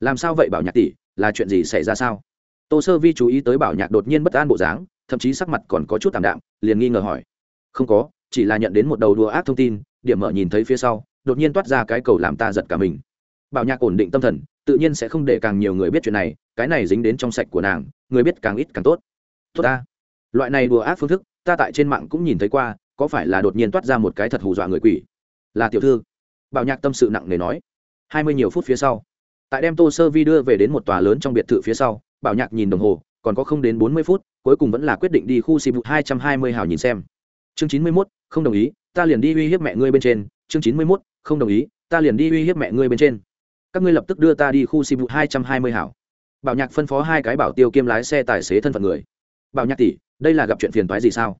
Speaker 1: Làm sao vậy bảo nhạc tỷ, là chuyện gì xảy ra sao? Tô sơ vi chú ý tới bảo nhạc đột nhiên bất an bộ dáng, thậm chí sắc mặt còn có chút t ạ m đạm, liền nghi ngờ hỏi. Không có, chỉ là nhận đến một đầu đùa ác thông tin, điểm mở nhìn thấy phía sau, đột nhiên toát ra cái cầu làm ta giật cả mình. Bảo nhạc ổn định tâm thần, tự nhiên sẽ không để càng nhiều người biết chuyện này, cái này dính đến trong sạch của nàng, người biết càng ít càng tốt. Tốt ta. Loại này đùa ác phương thức, ta tại trên mạng cũng nhìn thấy qua có phải là đột nhiên toát ra một cái thật hù dọa người quỷ? Là tiểu thư. Bảo nhạc tâm sự nặng nề nói. Hai mươi nhiều phút phía sau, tại đem tô sơ vi đưa về đến một tòa lớn trong biệt thự phía sau, bảo nhạc nhìn đồng hồ, còn có không đến bốn mươi phút, cuối cùng vẫn là quyết định đi khu xì vụ hai trăm hai mươi hào nhìn xem. Chương chín mươi mốt, không đồng ý, ta liền đi uy hiếp mẹ ngươi bên trên. Chương chín mươi mốt, không đồng ý, ta liền đi uy hiếp mẹ ngươi bên trên. Các ngươi lập tức đưa ta đi khu xì vụ hai trăm hai mươi hảo bảo nhạc phân phó hai cái bảo tiêu kiêm lái xe tài xế thân phận người. Bảo nhạc tỷ, đây là gặp chuyện phiền toái gì sao?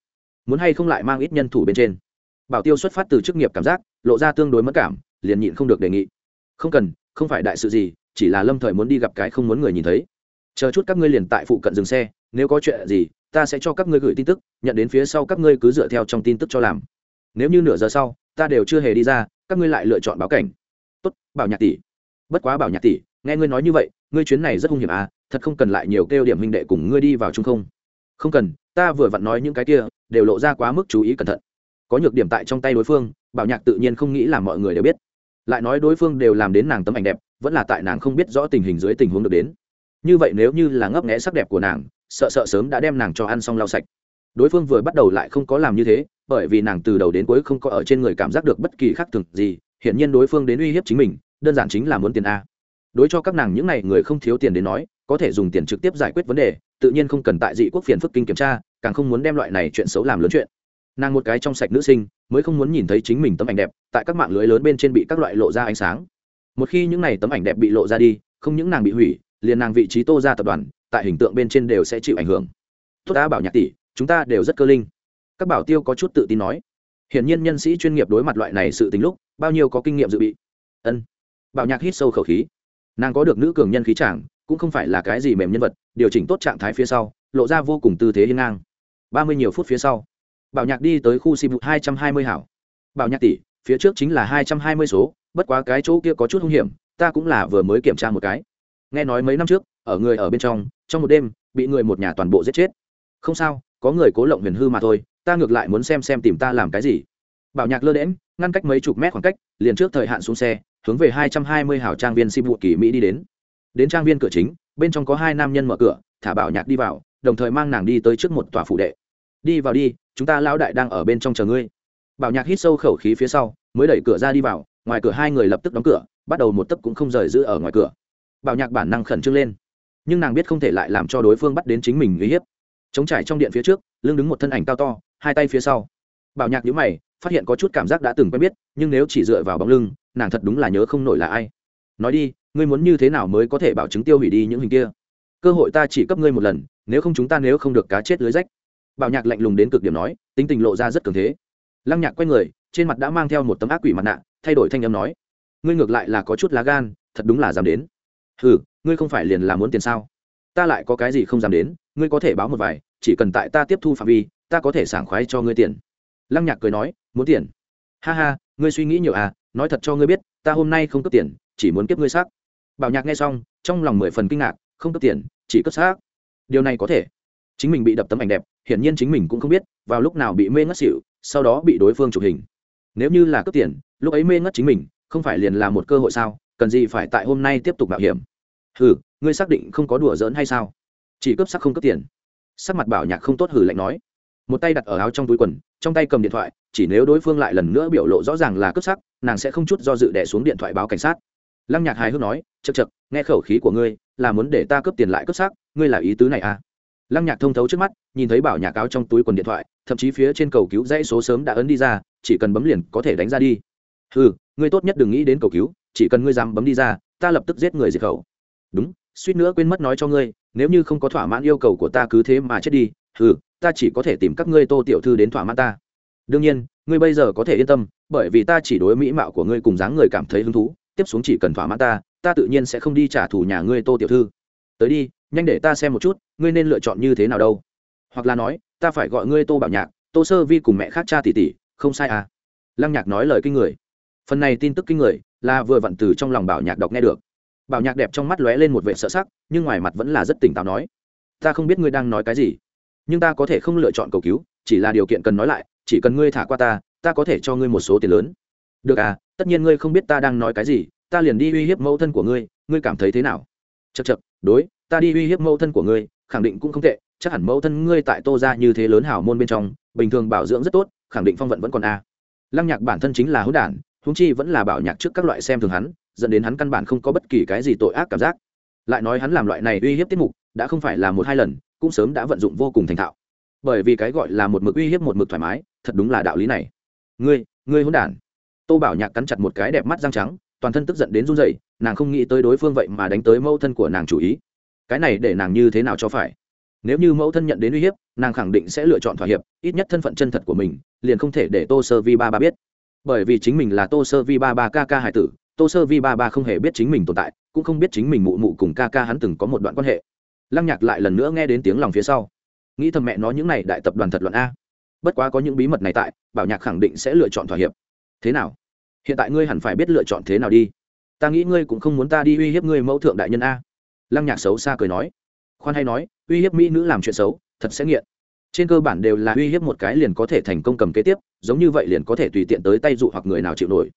Speaker 1: Muốn hay không lại mang ít nhân thủ bên trên. Bảo tiêu xuất phát từ chức nghiệp cảm giác, lộ ra tương đối mất cảm, liền nhịn không được đề nghị. Không cần, không phải đại sự gì, chỉ là lâm thời muốn đi gặp cái không muốn người nhìn thấy. Chờ chút các ngươi liền tại phụ cận dừng xe, nếu có chuyện gì, ta sẽ cho các ngươi gửi tin tức, nhận đến phía sau các ngươi cứ dựa theo trong tin tức cho làm. Nếu như nửa giờ sau, ta đều chưa hề đi ra, các ngươi lại lựa chọn báo cảnh. Tốt, bảo nhạc tỷ. Bất quá bảo nhạc tỷ, nghe ngươi nói như vậy, ngươi chuyến này rất hung hiểm à thật không cần lại nhiều kêu điểm huynh đệ cùng ngươi đi vào trung không? Không cần, ta vừa vặn nói những cái kia đều lộ ra quá mức chú ý cẩn thận. Có nhược điểm tại trong tay đối phương, bảo nhạc tự nhiên không nghĩ là mọi người đều biết. Lại nói đối phương đều làm đến nàng tấm ảnh đẹp, vẫn là tại nàng không biết rõ tình hình dưới tình huống được đến. Như vậy nếu như là ngấp nghẽ sắc đẹp của nàng, sợ sợ sớm đã đem nàng cho ăn xong lau sạch. Đối phương vừa bắt đầu lại không có làm như thế, bởi vì nàng từ đầu đến cuối không có ở trên người cảm giác được bất kỳ khác thường gì, hiển nhiên đối phương đến uy hiếp chính mình, đơn giản chính là muốn tiền a đối cho các nàng những n à y người không thiếu tiền đến nói, có thể dùng tiền trực tiếp giải quyết vấn đề, tự nhiên không cần tại dị quốc phiền phức kinh kiểm tra, càng không muốn đem loại này chuyện xấu làm lớn chuyện. Nàng một cái trong sạch nữ sinh, mới không muốn nhìn thấy chính mình tấm ảnh đẹp tại các mạng lưới lớn bên trên bị các loại lộ ra ánh sáng. Một khi những n à y tấm ảnh đẹp bị lộ ra đi, không những nàng bị hủy, liền nàng vị trí tô ra tập đoàn, tại hình tượng bên trên đều sẽ chịu ảnh hưởng. Tốt đã bảo nhạc tỷ, chúng ta đều rất cơ linh. Các bảo tiêu có chút tự tin nói. Hiển nhiên nhân sĩ chuyên nghiệp đối mặt loại này sự tình lúc, bao nhiêu có kinh nghiệm dự bị. Ân. Bảo nhạc hít sâu khẩu khí nàng có được nữ cường nhân khí trảng cũng không phải là cái gì mềm nhân vật, điều chỉnh tốt trạng thái phía sau, lộ ra vô cùng tư thế hiên ngang. Ba mươi nhiều phút phía sau, bảo nhạc đi tới khu sim hai trăm hai mươi hảo. Bảo nhạc tỷ, phía trước chính là hai trăm hai mươi số, bất quá cái chỗ kia có chút hung hiểm, ta cũng là vừa mới kiểm tra một cái. Nghe nói mấy năm trước, ở người ở bên trong trong một đêm, bị người một nhà toàn bộ giết chết. Không sao, có người cố lộng huyền hư mà thôi, ta ngược lại muốn xem xem tìm ta làm cái gì. Bảo nhạc lơ đễm ngăn cách mấy chục mét khoảng cách, liền trước thời hạn xuống xe hướng về hai trăm hai mươi hào trang viên si vụ kỳ mỹ đi đến. Đến trang viên cửa chính, bên trong có hai nam nhân mở cửa, thả bảo nhạc đi vào, đồng thời mang nàng đi tới trước một tòa phủ đệ. Đi vào đi, chúng ta lão đại đang ở bên trong chờ ngươi. Bảo nhạc hít sâu khẩu khí phía sau, mới đẩy cửa ra đi vào, ngoài cửa hai người lập tức đóng cửa, bắt đầu một tấc cũng không rời giữ ở ngoài cửa. Bảo nhạc bản năng khẩn trương lên, nhưng nàng biết không thể lại làm cho đối phương bắt đến chính mình nguy hiếp. Chống trải trong điện phía trước, lưng đứng một thân ảnh cao to, hai tay phía sau. Bảo nhạc nhíu mày, phát hiện có chút cảm giác đã từng quen biết, nhưng nếu chỉ dựa vào bóng lưng nàng thật đúng là nhớ không nổi là ai. Nói đi, ngươi muốn như thế nào mới có thể bảo chứng tiêu hủy đi những hình kia? Cơ hội ta chỉ cấp ngươi một lần, nếu không chúng ta nếu không được cá chết lưới rách. Bảo nhạc lạnh lùng đến cực điểm nói, tính tình lộ ra rất cường thế. Lăng nhạc quay người, trên mặt đã mang theo một tấm ác quỷ mặt nạ, thay đổi thanh âm nói, ngươi ngược lại là có chút lá gan, thật đúng là dám đến. Ừ ngươi không phải liền là muốn tiền sao? Ta lại có cái gì không dám đến, ngươi có thể báo một vài, chỉ cần tại ta tiếp thu phạm vi, ta có thể sảng khoái cho ngươi tiền. Lăng nhạc cười nói, muốn tiền? Ha ha, ngươi suy nghĩ nhiều à nói thật cho ngươi biết, ta hôm nay không cấp tiền, chỉ muốn kiếp ngươi xác. Bảo nhạc nghe xong, trong lòng mười phần kinh ngạc, không cấp tiền, chỉ cấp xác. Điều này có thể. Chính mình bị đập tấm ảnh đẹp, hiển nhiên chính mình cũng không biết, vào lúc nào bị mê ngất xỉu, sau đó bị đối phương chụp hình. Nếu như là cấp tiền, lúc ấy mê ngất chính mình, không phải liền là một cơ hội sao? Cần gì phải tại hôm nay tiếp tục mạo hiểm? Hừ, ngươi xác định không có đùa giỡn hay sao? Chỉ cấp sắc không cấp tiền. Sắc mặt bảo nhạc không tốt hử lạnh nói một tay đặt ở áo trong túi quần, trong tay cầm điện thoại, chỉ nếu đối phương lại lần nữa biểu lộ rõ ràng là cướp sắc, nàng sẽ không chút do dự đẻ xuống điện thoại báo cảnh sát. Lăng nhạc hài hước nói chật chật nghe khẩu khí của ngươi, là muốn để ta cướp tiền lại cướp sắc, ngươi là ý tứ này à? Lăng nhạc thông thấu trước mắt, nhìn thấy bảo nhạc áo trong túi quần điện thoại, thậm chí phía trên cầu cứu dãy số sớm đã ấn đi ra, chỉ cần bấm liền có thể đánh ra đi. Ừ ngươi tốt nhất đừng nghĩ đến cầu cứu, chỉ cần ngươi dám bấm đi ra, ta lập tức giết người diệt khẩu. Đúng, suýt nữa quên mất nói cho ngươi, nếu như không có thỏa mãn yêu cầu của ta cứ thế mà chết đi ừ ta chỉ có thể tìm các ngươi tô tiểu thư đến thỏa mãn ta. Đương nhiên, ngươi bây giờ có thể yên tâm, bởi vì ta chỉ đối mỹ mạo của ngươi cùng dáng người cảm thấy hứng thú, tiếp xuống chỉ cần thỏa mãn ta ta tự nhiên sẽ không đi trả thù nhà ngươi tô tiểu thư. Tới đi, nhanh để ta xem một chút, ngươi nên lựa chọn như thế nào đâu. Hoặc là nói, ta phải gọi ngươi tô bảo nhạc, tô sơ vi cùng mẹ khác cha tỷ tỷ, không sai à? Lăng nhạc nói lời kinh người. Phần này tin tức kinh người là vừa vặn từ trong lòng bảo nhạc đọc nghe được. Bảo nhạc đẹp trong mắt lóe lên một vệ sợ sắc, nhưng ngoài mặt vẫn là rất tỉnh táo nói. Ta không biết ngươi đang nói cái gì nhưng ta có thể không lựa chọn cầu cứu, chỉ là điều kiện cần nói lại, chỉ cần ngươi thả qua ta ta có thể cho ngươi một số tiền lớn. Được à tất nhiên ngươi không biết ta đang nói cái gì, ta liền đi uy hiếp mẫu thân của ngươi ngươi cảm thấy thế nào? Chật chật đối, ta đi uy hiếp mẫu thân của ngươi, khẳng định cũng không tệ, chắc hẳn mẫu thân ngươi tại tô ra như thế lớn hảo môn bên trong, bình thường bảo dưỡng rất tốt, khẳng định phong vận vẫn còn a à. lăng nhạc bản thân chính là hữu đản húng chi vẫn là bảo nhạc trước các loại xem thường hắn, dẫn đến hắn căn bản không có bất kỳ cái gì tội ác cảm giác. Lại nói hắn làm loại này uy hiếp tiết mục, đã không phải là một hai lần cũng sớm đã vận dụng vô cùng thành thạo. Bởi vì cái gọi là một mực uy hiếp một mực thoải mái, thật đúng là đạo lý này. Ngươi ngươi hôn đản. Tô bảo nhạc cắn chặt một cái đẹp mắt răng trắng, toàn thân tức giận đến run rẩy, nàng không nghĩ tới đối phương vậy mà đánh tới mẫu thân của nàng chủ ý. Cái này để nàng như thế nào cho phải? Nếu như mẫu thân nhận đến uy hiếp, nàng khẳng định sẽ lựa chọn thỏa hiệp, ít nhất thân phận chân thật của mình, liền không thể để tô sơ vi ba ba biết. Bởi vì chính mình là tô sơ vi ba ba kk hải tử, tô sơ vi ba ba không hề biết chính mình tồn tại, cũng không biết chính mình mụ mụ cùng ca ca hắn từng có một đoạn quan hệ lăng nhạc lại lần nữa nghe đến tiếng lòng phía sau. Nghĩ thầm mẹ nó những này đại tập đoàn thật luận a. Bất quá có những bí mật này tại, bảo nhạc khẳng định sẽ lựa chọn thỏa hiệp. Thế nào? Hiện tại ngươi hẳn phải biết lựa chọn thế nào đi. Ta nghĩ ngươi cũng không muốn ta đi uy hiếp ngươi mẫu thượng đại nhân a. Lăng nhạc xấu xa cười nói. Khoan hay nói, uy hiếp mỹ nữ làm chuyện xấu, thật sẽ nghiện. Trên cơ bản đều là uy hiếp một cái liền có thể thành công cầm kế tiếp, giống như vậy liền có thể tùy tiện tới tay dụ hoặc người nào chịu nổi.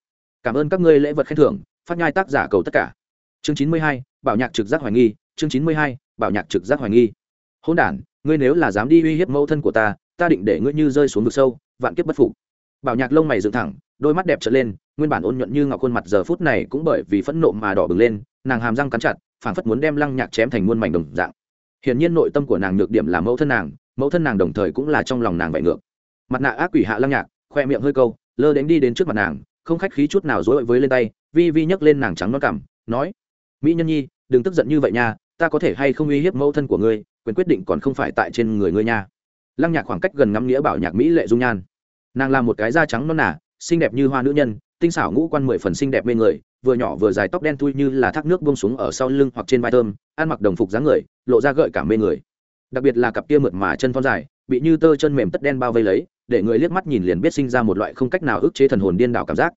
Speaker 1: Cảm ơn các ngươi lễ vật khen thưởng, phát nhai tác giả cầu tất cả. Chương chín mươi hai, bảo nhạc trực giác hoài nghi, chương chín mươi hai bảo nhạc trực giác hoài nghi. Hôn đản. ngươi nếu là dám đi uy hiếp mẫu thân của ta ta định để ngươi như rơi xuống vực sâu, vạn kiếp bất phục. Bảo nhạc lông mày dựng thẳng, đôi mắt đẹp trở lên, nguyên bản ôn nhuận như ngọc khuôn mặt giờ phút này cũng bởi vì phẫn nộ mà đỏ bừng lên, nàng hàm răng cắn chặt, phảng phất muốn đem lăng nhạc chém thành muôn mảnh đồng dạng. Hiển nhiên nội tâm của nàng nhược điểm là mẫu thân nàng, mẫu thân nàng đồng thời cũng là trong lòng nàng vậy ngược. Mặt nạ ác quỷ hạ lăng nhạc, khoe miệng hơi câu, lơ đánh đi đến trước mặt nàng, không khách khí chút nào dối với lên tay, vi vi nhấc lên nàng trắng non cảm nói, mỹ nhân nhi, đừng tức giận như vậy nha ta có thể hay không uy hiếp mẫu thân của ngươi, quyền quyết định còn không phải tại trên người ngươi nha. Lăng nhạc khoảng cách gần ngắm nghĩa bảo nhạc mỹ lệ dung nhan. Nàng là một cái da trắng non nả xinh đẹp như hoa nữ nhân, tinh xảo ngũ quan mười phần xinh đẹp mê người, vừa nhỏ vừa dài tóc đen thui như là thác nước buông xuống ở sau lưng hoặc trên vai thơm, ăn mặc đồng phục dáng người, lộ ra gợi cảm mê người. Đặc biệt là cặp kia mượt mà chân thon dài, bị như tơ chân mềm tất đen bao vây lấy, để người liếc mắt nhìn liền biết sinh ra một loại không cách nào ức chế thần hồn điên đảo cảm giác.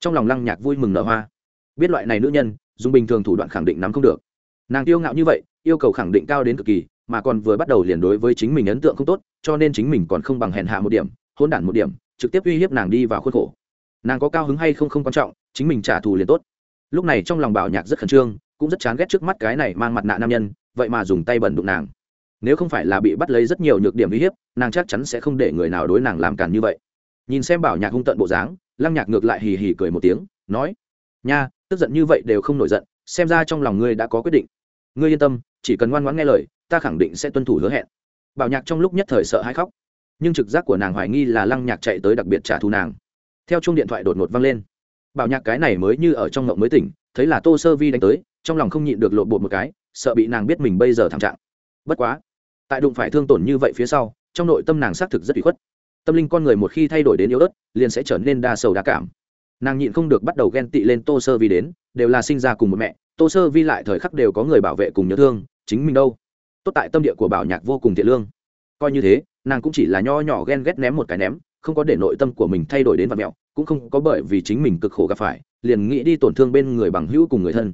Speaker 1: Trong lòng lăng nhạc vui mừng nở hoa. Biết loại này nữ nhân, dùng bình thường thủ đoạn khẳng định nắm không được nàng tiêu ngạo như vậy, yêu cầu khẳng định cao đến cực kỳ, mà còn vừa bắt đầu liền đối với chính mình ấn tượng không tốt, cho nên chính mình còn không bằng hèn hạ một điểm, hôn đản một điểm, trực tiếp uy hiếp nàng đi vào khuôn khổ. Nàng có cao hứng hay không không quan trọng, chính mình trả thù liền tốt. Lúc này trong lòng bảo nhạc rất khẩn trương, cũng rất chán ghét trước mắt cái này mang mặt nạ nam nhân, vậy mà dùng tay bẩn đụng nàng. Nếu không phải là bị bắt lấy rất nhiều nhược điểm uy hiếp, nàng chắc chắn sẽ không để người nào đối nàng làm càn như vậy. Nhìn xem bảo nhạc hung tận bộ dáng, lăng nhạc ngược lại hì hì cười một tiếng, nói, nha, tức giận như vậy đều không nổi giận, xem ra trong lòng ngươi đã có quyết định ngươi yên tâm, chỉ cần ngoan ngoãn nghe lời, ta khẳng định sẽ tuân thủ hứa hẹn. Bảo nhạc trong lúc nhất thời sợ hãi khóc. Nhưng trực giác của nàng hoài nghi là lăng nhạc chạy tới đặc biệt trả thù nàng. Theo chung điện thoại đột ngột văng lên. Bảo nhạc cái này mới như ở trong ngộng mới tỉnh, thấy là tô sơ vi đánh tới, trong lòng không nhịn được lộn bột một cái, sợ bị nàng biết mình bây giờ thảm trạng. Bất quá, tại đụng phải thương tổn như vậy phía sau, trong nội tâm nàng xác thực rất bị khuất. Tâm linh con người một khi thay đổi đến yếu ớt, liền sẽ trở nên đa sầu đa cảm. Nàng nhịn không được bắt đầu ghen tị lên tô sơ vi đến, đều là sinh ra cùng một mẹ tô sơ vi lại thời khắc đều có người bảo vệ cùng nhớ thương, chính mình đâu? Tốt tại tâm địa của bảo nhạc vô cùng thiện lương. Coi như thế, nàng cũng chỉ là nho nhỏ ghen ghét ném một cái ném, không có để nội tâm của mình thay đổi đến vạt mẹo, cũng không có bởi vì chính mình cực khổ gặp phải, liền nghĩ đi tổn thương bên người bằng hữu cùng người thân.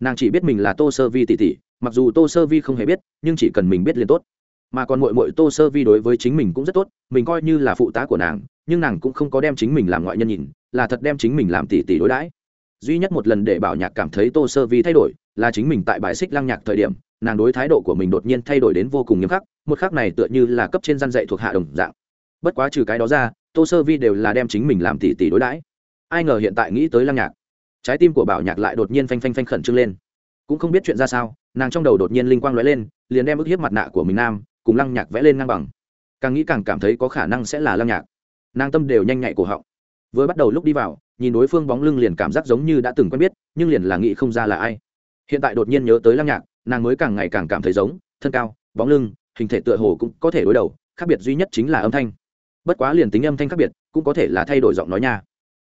Speaker 1: Nàng chỉ biết mình là tô sơ vi tỷ tỷ, mặc dù tô sơ vi không hề biết, nhưng chỉ cần mình biết liền tốt. Mà còn mội mội tô sơ vi đối với chính mình cũng rất tốt, mình coi như là phụ tá của nàng, nhưng nàng cũng không có đem chính mình làm ngoại nhân nhìn, là thật đem chính mình làm tỷ tỷ đối đãi duy nhất một lần để bảo nhạc cảm thấy tô sơ vi thay đổi là chính mình tại bài xích lăng nhạc thời điểm, nàng đối thái độ của mình đột nhiên thay đổi đến vô cùng nghiêm khắc, một khắc này tựa như là cấp trên gian dạy thuộc hạ đồng dạng. Bất quá trừ cái đó ra, tô sơ vi đều là đem chính mình làm tỷ tỷ đối đãi. Ai ngờ hiện tại nghĩ tới lăng nhạc, trái tim của bảo nhạc lại đột nhiên phanh phanh phanh khẩn trương lên. Cũng không biết chuyện ra sao, nàng trong đầu đột nhiên linh quang lóe lên, liền đem ức hiếp mặt nạ của mình nam, cùng lăng nhạc vẽ lên ngang bằng. Càng nghĩ càng cảm thấy có khả năng sẽ là lăng nhạc. Nàng tâm đều nhanh nhạy cổ họng vừa bắt đầu lúc đi vào, nhìn đối phương bóng lưng liền cảm giác giống như đã từng quen biết, nhưng liền là nghĩ không ra là ai. Hiện tại đột nhiên nhớ tới lăng nhạc, nàng mới càng ngày càng cảm thấy giống, thân cao, bóng lưng, hình thể tựa hồ cũng có thể đối đầu, khác biệt duy nhất chính là âm thanh. Bất quá liền tính âm thanh khác biệt, cũng có thể là thay đổi giọng nói nha.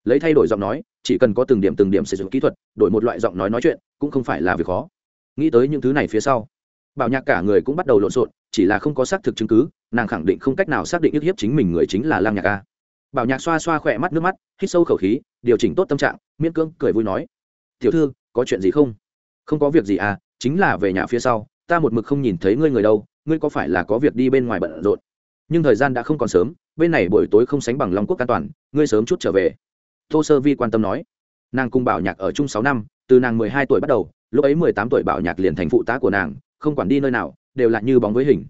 Speaker 1: Lấy thay đổi giọng nói, chỉ cần có từng điểm từng điểm sử dụng kỹ thuật, đổi một loại giọng nói nói chuyện, cũng không phải là việc khó. Nghĩ tới những thứ này phía sau, bảo nhạc cả người cũng bắt đầu lộn xộn, chỉ là không có xác thực chứng cứ, nàng khẳng định không cách nào xác định ức hiếp chính mình người chính là lang nhạc a bảo nhạc xoa xoa khỏe mắt nước mắt, hít sâu khẩu khí, điều chỉnh tốt tâm trạng, miễn cưỡng cười vui nói. Tiểu thư, có chuyện gì không? Không có việc gì à chính là về nhà phía sau, ta một mực không nhìn thấy ngươi người đâu, ngươi có phải là có việc đi bên ngoài bận rộn? Nhưng thời gian đã không còn sớm, bên này buổi tối không sánh bằng long quốc an toàn, ngươi sớm chút trở về. Tô sơ vi quan tâm nói. Nàng cùng bảo nhạc ở chung sáu năm, từ nàng mười hai tuổi bắt đầu, lúc ấy mười tám tuổi bảo nhạc liền thành phụ tá của nàng, không quản đi nơi nào, đều là như bóng với hình.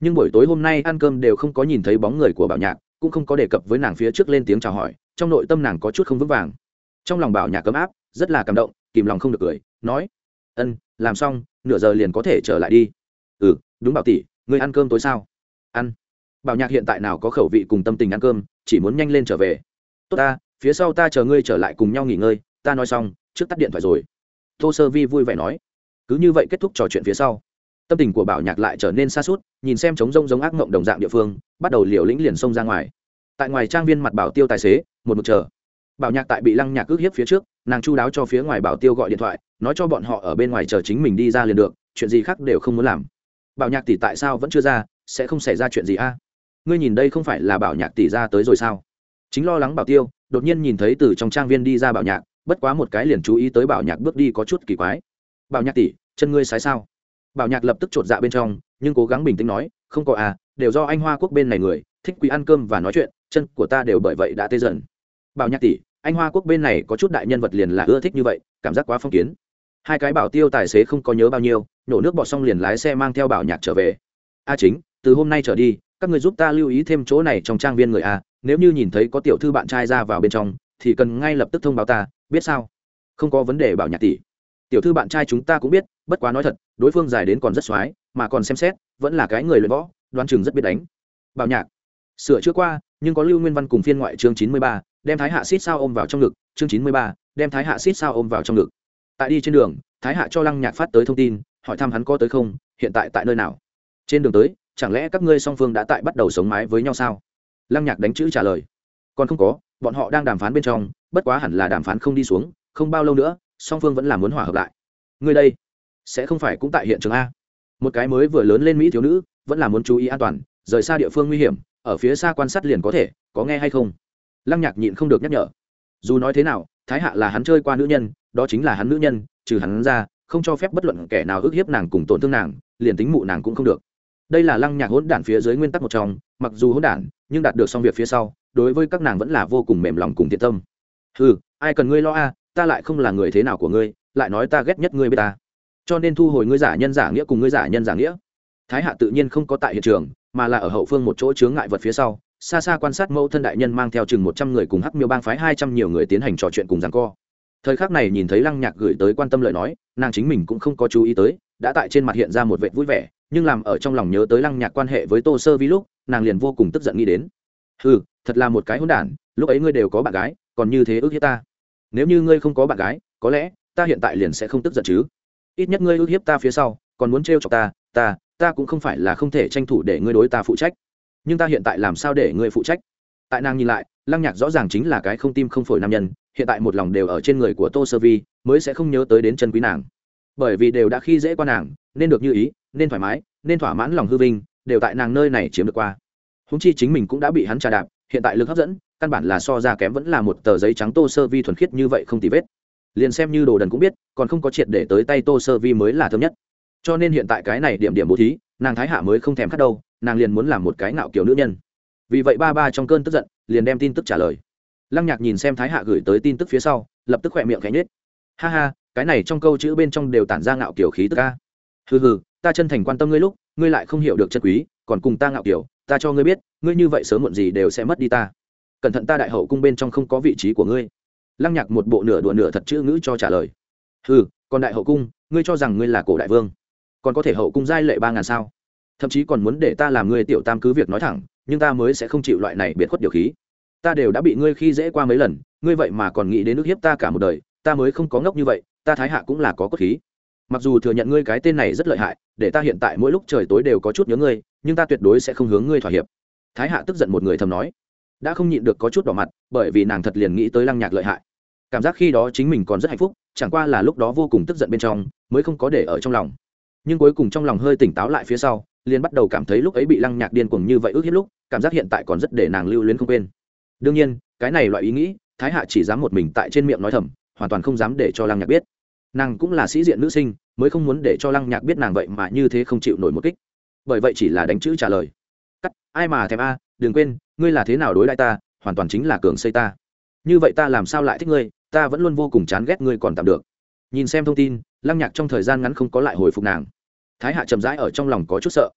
Speaker 1: Nhưng buổi tối hôm nay ăn cơm đều không có nhìn thấy bóng người của bảo nhạc cũng không có đề cập với nàng phía trước lên tiếng chào hỏi, trong nội tâm nàng có chút không vững vàng. Trong lòng bảo nhạc cấm áp, rất là cảm động, kìm lòng không được cười, nói, ân, làm xong, nửa giờ liền có thể trở lại đi. Ừ đúng bảo tỷ người ăn cơm tối sao? Ăn. Bảo nhạc hiện tại nào có khẩu vị cùng tâm tình ăn cơm, chỉ muốn nhanh lên trở về. Tốt ta, phía sau ta chờ ngươi trở lại cùng nhau nghỉ ngơi, ta nói xong, trước tắt điện thoại rồi. Tô sơ vi vui vẻ nói. Cứ như vậy kết thúc trò chuyện phía sau tâm tình của bảo nhạc lại trở nên xa suốt, nhìn xem trống rông giống ác mộng đồng dạng địa phương, bắt đầu liều lĩnh liền xông ra ngoài. Tại ngoài trang viên mặt bảo tiêu tài xế, một mực chờ. Bảo nhạc tại bị lăng nhạc ước hiếp phía trước, nàng chu đáo cho phía ngoài bảo tiêu gọi điện thoại, nói cho bọn họ ở bên ngoài chờ chính mình đi ra liền được, chuyện gì khác đều không muốn làm. Bảo nhạc tỷ tại sao vẫn chưa ra, sẽ không xảy ra chuyện gì a? À? Ngươi nhìn đây không phải là bảo nhạc tỷ ra tới rồi sao? Chính lo lắng bảo tiêu, đột nhiên nhìn thấy từ trong trang viên đi ra bảo nhạc, bất quá một cái liền chú ý tới bảo nhạc bước đi có chút kỳ quái. Bảo nhạc tỷ, chân ngươi sái sao? Bảo nhạc lập tức chột dạ bên trong, nhưng cố gắng bình tĩnh nói, không có à đều do anh hoa quốc bên này người, thích quý ăn cơm và nói chuyện, chân của ta đều bởi vậy đã tê dần. Bảo nhạc tỷ, anh hoa quốc bên này có chút đại nhân vật liền là ưa thích như vậy, cảm giác quá phong kiến. Hai cái bảo tiêu tài xế không có nhớ bao nhiêu nhổ nước bọt xong liền lái xe mang theo bảo nhạc trở về. A chính, từ hôm nay trở đi, các người giúp ta lưu ý thêm chỗ này trong trang viên người a nếu như nhìn thấy có tiểu thư bạn trai ra vào bên trong, thì cần ngay lập tức thông báo ta, biết sao? Không có vấn đề, bảo nhạc tỷ tiểu thư bạn trai chúng ta cũng biết, bất quá nói thật, đối phương dài đến còn rất x mà còn xem xét, vẫn là cái người luyện võ đoan chừng rất biết đánh. Bảo nhạc. Sửa chữa qua, nhưng có lưu nguyên văn cùng phiên ngoại chương chín mươi ba, đem thái hạ xít sao ôm vào trong ngực, chương chín mươi ba, đem thái hạ xít sao ôm vào trong ngực. Tại đi trên đường, thái hạ cho lăng nhạc phát tới thông tin, hỏi thăm hắn có tới không, hiện tại tại nơi nào. Trên đường tới, chẳng lẽ các ngươi song phương đã tại bắt đầu sống mái với nhau sao? Lăng nhạc đánh chữ trả lời. Còn không có, bọn họ đang đàm phán bên trong, bất quá hẳn là đàm phán không đi xuống, không bao lâu nữa song phương vẫn là muốn hòa hợp lại. Người đây, sẽ không phải cũng tại hiện trường a. Một cái mới vừa lớn lên mỹ thiếu nữ, vẫn là muốn chú ý an toàn, rời xa địa phương nguy hiểm, ở phía xa quan sát liền có thể, có nghe hay không? Lăng nhạc nhịn không được nhắc nhở. Dù nói thế nào, thái hạ là hắn chơi qua nữ nhân, đó chính là hắn nữ nhân, trừ hắn ra, không cho phép bất luận kẻ nào ức hiếp nàng cùng tổn thương nàng, liền tính mụ nàng cũng không được. Đây là lăng nhạc hỗn đản phía dưới nguyên tắc một trong, mặc dù hỗn đản, nhưng đạt được xong việc phía sau, đối với các nàng vẫn là vô cùng mềm lòng cùng thiện tâm. Ừ ai cần ngươi lo a ta lại không là người thế nào của ngươi, lại nói ta ghét nhất ngươi với ta. Cho nên thu hồi ngươi giả nhân giả nghĩa cùng ngươi giả nhân giả nghĩa. Thái hạ tự nhiên không có tại hiện trường, mà là ở hậu phương một chỗ chướng ngại vật phía sau, xa xa quan sát mẫu thân đại nhân mang theo chừng một trăm người cùng hắc miêu bang phái hai trăm nhiều người tiến hành trò chuyện cùng rằng co. Thời khắc này nhìn thấy lăng nhạc gửi tới quan tâm lời nói, nàng chính mình cũng không có chú ý tới, đã tại trên mặt hiện ra một vệ vui vẻ, nhưng làm ở trong lòng nhớ tới lăng nhạc quan hệ với tô sơ vi lúc, nàng liền vô cùng tức giận nghĩ đến. Ừ thật là một cái hôn đản, lúc ấy ngươi đều có bạn gái, còn như thế ước hiếp ta nếu như ngươi không có bạn gái, có lẽ ta hiện tại liền sẽ không tức giận chứ. Ít nhất ngươi ước hiếp ta phía sau, còn muốn trêu chọc ta ta ta cũng không phải là không thể tranh thủ để ngươi đối ta phụ trách. Nhưng ta hiện tại làm sao để ngươi phụ trách? Tại nàng nhìn lại, lăng nhạc rõ ràng chính là cái không tim không phổi nam nhân, hiện tại một lòng đều ở trên người của tô sơ vi, mới sẽ không nhớ tới đến chân quý nàng. Bởi vì đều đã khi dễ qua nàng, nên được như ý, nên thoải mái, nên thỏa mãn lòng hư vinh, đều tại nàng nơi này chiếm được qua. Húng chi chính mình cũng đã bị hắn trà đạp, hiện tại lực hấp dẫn căn bản là so ra kém vẫn là một tờ giấy trắng tô sơ vi thuần khiết như vậy không tì vết. Liền xem như đồ đần cũng biết, còn không có triệt để tới tay tô sơ vi mới là thơm nhất. Cho nên hiện tại cái này điểm điểm bố thí, nàng thái hạ mới không thèm khát đâu, nàng liền muốn làm một cái ngạo kiểu nữ nhân. Vì vậy ba ba trong cơn tức giận, liền đem tin tức trả lời. Lăng nhạc nhìn xem thái hạ gửi tới tin tức phía sau, lập tức khỏe miệng cánh nết ha ha, cái này trong câu chữ bên trong đều tản ra ngạo kiểu khí tức ca hừ hừ, ta chân thành quan tâm ngươi lúc, ngươi lại không hiểu được chân quý, còn cùng ta ngạo kiểu, ta cho ngươi biết, ngươi như vậy sớm muộn gì đều sẽ mất đi ta cẩn thận ta đại hậu cung bên trong không có vị trí của ngươi. Lăng nhạc một bộ nửa đùa nửa thật chữ ngữ cho trả lời. Hừ, còn đại hậu cung, ngươi cho rằng ngươi là cổ đại vương, còn có thể hậu cung giai lệ ba ngàn sao? Thậm chí còn muốn để ta làm ngươi tiểu tam cứ việc nói thẳng, nhưng ta mới sẽ không chịu loại này biệt khuất điều khí. Ta đều đã bị ngươi khi dễ qua mấy lần, ngươi vậy mà còn nghĩ đến nước hiếp ta cả một đời, ta mới không có ngốc như vậy, ta thái hạ cũng là có cốt khí. Mặc dù thừa nhận ngươi cái tên này rất lợi hại, để ta hiện tại mỗi lúc trời tối đều có chút nhớ ngươi, nhưng ta tuyệt đối sẽ không hướng ngươi thỏa hiệp. Thái hạ tức giận một người thầm nói đã không nhịn được có chút đỏ mặt, bởi vì nàng thật liền nghĩ tới lăng nhạc lợi hại. Cảm giác khi đó chính mình còn rất hạnh phúc, chẳng qua là lúc đó vô cùng tức giận bên trong, mới không có để ở trong lòng. Nhưng cuối cùng trong lòng hơi tỉnh táo lại phía sau, liền bắt đầu cảm thấy lúc ấy bị lăng nhạc điên cuồng như vậy ước hiếp lúc, cảm giác hiện tại còn rất để nàng lưu luyến không quên. Đương nhiên, cái này loại ý nghĩ, thái hạ chỉ dám một mình tại trên miệng nói thầm, hoàn toàn không dám để cho lăng nhạc biết. Nàng cũng là sĩ diện nữ sinh, mới không muốn để cho lăng nhạc biết nàng vậy mà như thế không chịu nổi một kích. Bởi vậy chỉ là đánh chữ trả lời. Cắt, ai mà thèm a, đừng quên ngươi là thế nào đối lại ta, hoàn toàn chính là cường xây ta. Như vậy ta làm sao lại thích ngươi, ta vẫn luôn vô cùng chán ghét ngươi còn tạm được. Nhìn xem thông tin, lăng nhạc trong thời gian ngắn không có lại hồi phục nàng. Thái hạ chậm rãi ở trong lòng có chút sợ.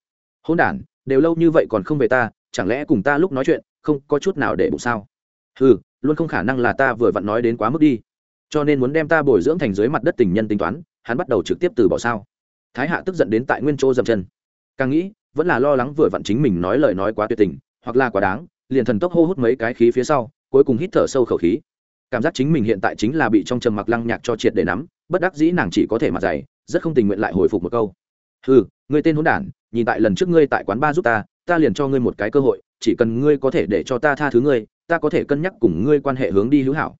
Speaker 1: Hôn đ đều lâu như vậy còn không về ta, chẳng lẽ cùng ta lúc nói chuyện, không có chút nào để bụng sao? Ừ luôn không khả năng là ta vừa vặn nói đến quá mức đi. Cho nên muốn đem ta bồi dưỡng thành dưới mặt đất tình nhân tính toán, hắn bắt đầu trực tiếp từ bỏ sao? Thái hạ tức giận đến tại nguyên chỗ dậm chân. Càng nghĩ, vẫn là lo lắng vừa vặn chính mình nói lời nói quá tuyệt tình hoặc là quá đáng, liền thần tốc hô hút mấy cái khí phía sau, cuối cùng hít thở sâu khẩu khí. Cảm giác chính mình hiện tại chính là bị trong trầm mặc lăng nhạc cho triệt để nắm, bất đắc dĩ nàng chỉ có thể mặt dày, rất không tình nguyện lại hồi phục một câu. Ừ người tên hôn đản, nhìn tại lần trước ngươi tại quán ba giúp ta ta liền cho ngươi một cái cơ hội, chỉ cần ngươi có thể để cho ta tha thứ ngươi, ta có thể cân nhắc cùng ngươi quan hệ hướng đi hữu hảo.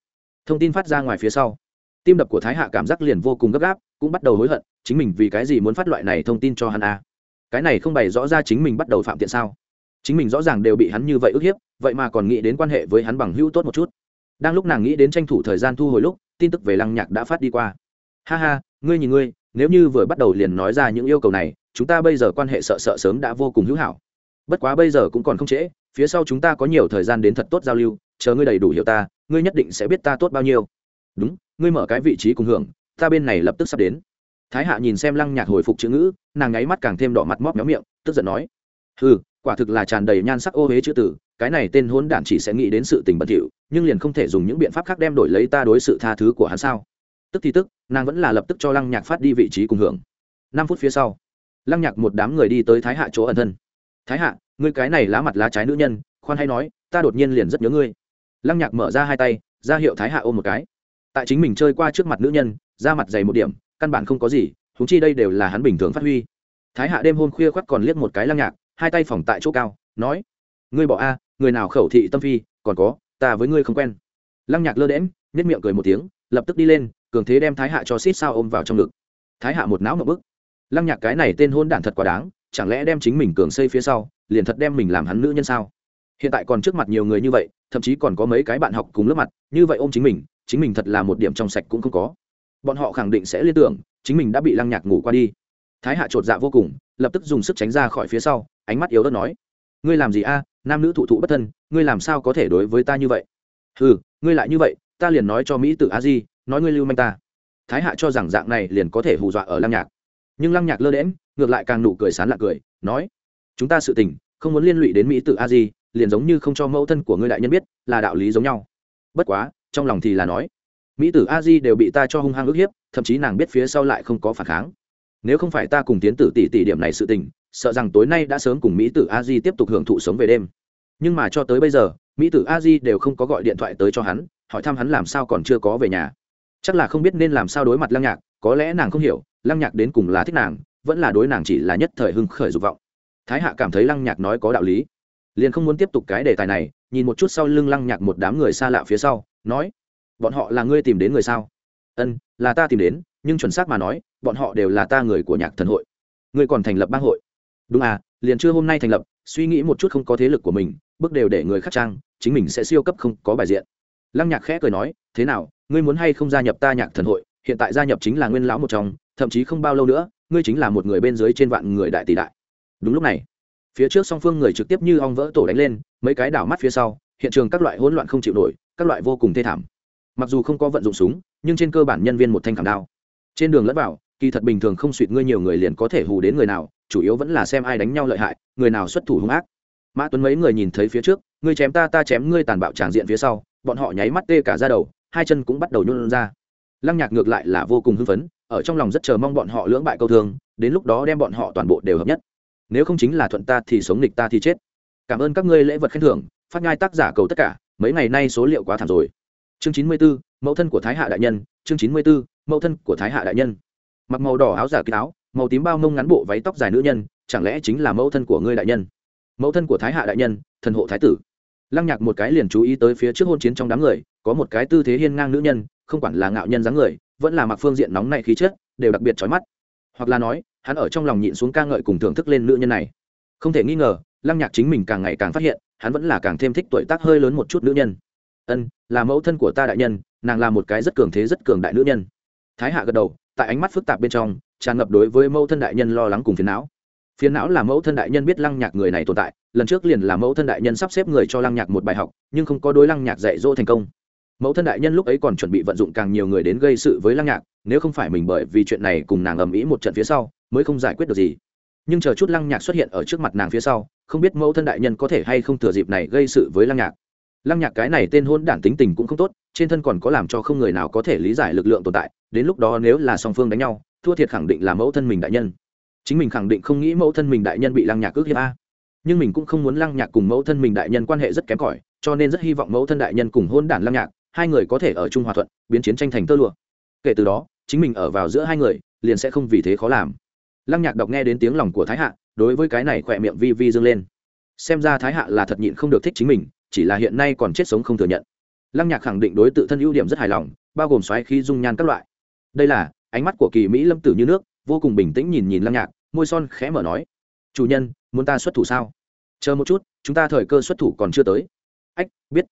Speaker 1: Thông tin phát ra ngoài phía sau. Tim đập của thái hạ cảm giác liền vô cùng gấp gáp, cũng bắt đầu hối hận, chính mình vì cái gì muốn phát loại này thông tin cho hắn a à. cái này không bày rõ ra chính mình bắt đầu phạm tiện sao? Chính mình rõ ràng đều bị hắn như vậy ức hiếp, vậy mà còn nghĩ đến quan hệ với hắn bằng hữu tốt một chút. Đang lúc nàng nghĩ đến tranh thủ thời gian thu hồi lúc, tin tức về lăng nhạc đã phát đi qua. Ha ha, ngươi nhìn ngươi, nếu như vừa bắt đầu liền nói ra những yêu cầu này, chúng ta bây giờ quan hệ sợ sợ sớm đã vô cùng hữu hảo. Bất quá bây giờ cũng còn không trễ, phía sau chúng ta có nhiều thời gian đến thật tốt giao lưu, chờ ngươi đầy đủ hiểu ta, ngươi nhất định sẽ biết ta tốt bao nhiêu. Đúng, ngươi mở cái vị trí cùng hưởng, ta bên này lập tức sắp đến. Thái hạ nhìn xem lăng nhạc hồi phục chữ ngữ, nàng ngáy mắt càng thêm đỏ mặt móc méo miệng, tức giận nói ừ quả thực là tràn đầy nhan sắc ô huế chữ tử, cái này tên hôn đản chỉ sẽ nghĩ đến sự tình bẩn thỉu, nhưng liền không thể dùng những biện pháp khác đem đổi lấy ta đối sự tha thứ của hắn sao? Tức thì tức, nàng vẫn là lập tức cho lăng nhạc phát đi vị trí cùng hưởng. Năm phút phía sau, lăng nhạc một đám người đi tới thái hạ chỗ ẩn thân. Thái hạ, ngươi cái này lá mặt lá trái nữ nhân, khoan hay nói, ta đột nhiên liền rất nhớ ngươi. Lăng nhạc mở ra hai tay, ra hiệu thái hạ ôm một cái. Tại chính mình chơi qua trước mặt nữ nhân ra mặt dày một điểm, căn bản không có gì thúng chi đây đều là hắn bình thường phát huy. Thái hạ đêm hôn khuya khoắt còn liếc một cái lăng nhạc hai tay phòng tại chỗ cao, nói, ngươi bỏ a, người nào khẩu thị tâm phi, còn có, ta với ngươi không quen. Lăng nhạc lơ đễm nhất miệng cười một tiếng, lập tức đi lên, cường thế đem thái hạ cho xít sao ôm vào trong ngực. Thái hạ một não một bức. Lăng nhạc cái này tên hôn đản thật quá đáng, chẳng lẽ đem chính mình cường xây phía sau, liền thật đem mình làm hắn nữ nhân sao? Hiện tại còn trước mặt nhiều người như vậy, thậm chí còn có mấy cái bạn học cùng lớp mặt, như vậy ôm chính mình chính mình thật là một điểm trong sạch cũng không có. Bọn họ khẳng định sẽ liên tưởng, chính mình đã bị lăng nhạc ngủ qua đi. Thái hạ chột dạ vô cùng lập tức dùng sức tránh ra khỏi phía sau, ánh mắt yếu ớt nói, ngươi làm gì a? Nam nữ thụ thụ bất thân, ngươi làm sao có thể đối với ta như vậy? Ừ ngươi lại như vậy, ta liền nói cho mỹ tử a di, nói ngươi lưu manh ta. Thái hạ cho rằng dạng này liền có thể hù dọa ở lăng nhạc. Nhưng lăng nhạc lơ đễm ngược lại càng nụ cười sán lạc cười, nói, chúng ta sự tình, không muốn liên lụy đến mỹ tử a di, liền giống như không cho mẫu thân của ngươi đại nhân biết, là đạo lý giống nhau. Bất quá, trong lòng thì là nói, mỹ tử a di đều bị ta cho hung hăng ức hiếp, thậm chí nàng biết phía sau lại không có phản kháng nếu không phải ta cùng tiến tử tỷ tỷ điểm này sự tình, sợ rằng tối nay đã sớm cùng mỹ tử a di tiếp tục hưởng thụ sống về đêm. Nhưng mà cho tới bây giờ, mỹ tử a di đều không có gọi điện thoại tới cho hắn, hỏi thăm hắn làm sao còn chưa có về nhà. Chắc là không biết nên làm sao đối mặt lăng nhạc, có lẽ nàng không hiểu, lăng nhạc đến cùng là thích nàng, vẫn là đối nàng chỉ là nhất thời hưng khởi dục vọng. Thái hạ cảm thấy lăng nhạc nói có đạo lý. Liền không muốn tiếp tục cái đề tài này, nhìn một chút sau lưng lăng nhạc một đám người xa lạ phía sau, nói, bọn họ là ngươi tìm đến người sao? Ân, là ta tìm đến nhưng chuẩn xác mà nói, bọn họ đều là ta người của nhạc thần hội. Ngươi còn thành lập bang hội. Đúng à liền chưa hôm nay thành lập, suy nghĩ một chút không có thế lực của mình, bước đều để người khác trang, chính mình sẽ siêu cấp không có bài diện. Lăng nhạc khẽ cười nói, thế nào, ngươi muốn hay không gia nhập ta nhạc thần hội? Hiện tại gia nhập chính là nguyên lão một trong, thậm chí không bao lâu nữa, ngươi chính là một người bên dưới trên vạn người đại tỷ đại. Đúng lúc này, phía trước song phương người trực tiếp như ong vỡ tổ đánh lên, mấy cái đảo mắt phía sau, hiện trường các loại hỗn loạn không chịu nổi, các loại vô cùng thê thảm. Mặc dù không có vận dụng súng, nhưng trên cơ bản nhân viên một thanh khảm đao trên đường lẫn vào, kỳ thật bình thường không suỵt ngươi nhiều người liền có thể hù đến người nào, chủ yếu vẫn là xem ai đánh nhau lợi hại, người nào xuất thủ hung ác. Mã tuấn mấy người nhìn thấy phía trước, ngươi chém ta ta chém ngươi tàn bạo tràng diện phía sau, bọn họ nháy mắt tê cả ra đầu, hai chân cũng bắt đầu nhún ra. Lăng nhạc ngược lại là vô cùng hưng phấn, ở trong lòng rất chờ mong bọn họ lưỡng bại câu thương, đến lúc đó đem bọn họ toàn bộ đều hợp nhất. Nếu không chính là thuận ta thì sống nghịch ta thì chết. Cảm ơn các ngươi lễ vật khen thưởng, phát ngai tác giả cầu tất cả, mấy ngày nay số liệu quá thảm rồi chương chín mươi 94, mẫu thân của thái hạ đại nhân chương chín mươi 94, mẫu thân của thái hạ đại nhân. Mặc màu đỏ áo giả kín áo màu tím bao mông ngắn bộ váy tóc dài nữ nhân chẳng lẽ chính là mẫu thân của ngươi đại nhân? Mẫu thân của thái hạ đại nhân thần hộ thái tử. Lăng nhạc một cái liền chú ý tới phía trước hôn chiến trong đám người có một cái tư thế hiên ngang nữ nhân không quản là ngạo nhân dáng người vẫn là mặc phương diện nóng này khí chất đều đặc biệt trói mắt. Hoặc là nói hắn ở trong lòng nhịn xuống ca ngợi cùng thưởng thức lên nữ nhân này. Không thể nghi ngờ lăng nhạc chính mình càng ngày càng phát hiện hắn vẫn là càng thêm thích tuổi tác hơi lớn một chút nữ nhân ân, là mẫu thân của ta đại nhân, nàng là một cái rất cường thế, rất cường đại nữ nhân. Thái hạ gật đầu, tại ánh mắt phức tạp bên trong, tràn ngập đối với mẫu thân đại nhân lo lắng cùng phiền não. Phiền não là mẫu thân đại nhân biết lăng nhạc người này tồn tại, lần trước liền là mẫu thân đại nhân sắp xếp người cho lăng nhạc một bài học, nhưng không có đối lăng nhạc dạy dỗ thành công. Mẫu thân đại nhân lúc ấy còn chuẩn bị vận dụng càng nhiều người đến gây sự với lăng nhạc, nếu không phải mình bởi vì chuyện này cùng nàng ầm ĩ một trận phía sau, mới không giải quyết được gì. Nhưng chờ chút lăng nhạc xuất hiện ở trước mặt nàng phía sau, không biết mẫu thân đại nhân có thể hay không thừa dịp này gây sự với lăng nhạc lăng nhạc cái này tên hôn đản tính tình cũng không tốt, trên thân còn có làm cho không người nào có thể lý giải lực lượng tồn tại, đến lúc đó nếu là song phương đánh nhau, thua thiệt khẳng định là mẫu thân mình đại nhân. Chính mình khẳng định không nghĩ mẫu thân mình đại nhân bị lăng nhạc ước hiếp a. Nhưng mình cũng không muốn lăng nhạc cùng mẫu thân mình đại nhân quan hệ rất kém cỏi, cho nên rất hy vọng mẫu thân đại nhân cùng hôn đản lăng nhạc, hai người có thể ở chung hòa thuận, biến chiến tranh thành tơ lụa. Kể từ đó, chính mình ở vào giữa hai người, liền sẽ không vì thế khó làm. Lăng nhạc đọc nghe đến tiếng lòng của thái hạ, đối với cái này khỏe miệng vi vi dâng lên. Xem ra thái hạ là thật nhịn không được thích chính mình chỉ là hiện nay còn chết sống không thừa nhận. Lăng nhạc khẳng định đối tự thân ưu điểm rất hài lòng, bao gồm xoáy khí dung nhan các loại. Đây là, ánh mắt của kỳ mỹ lâm tử như nước, vô cùng bình tĩnh nhìn nhìn lăng nhạc, môi son khẽ mở nói. Chủ nhân, muốn ta xuất thủ sao? Chờ một chút, chúng ta thời cơ xuất thủ còn chưa tới. Ách, biết.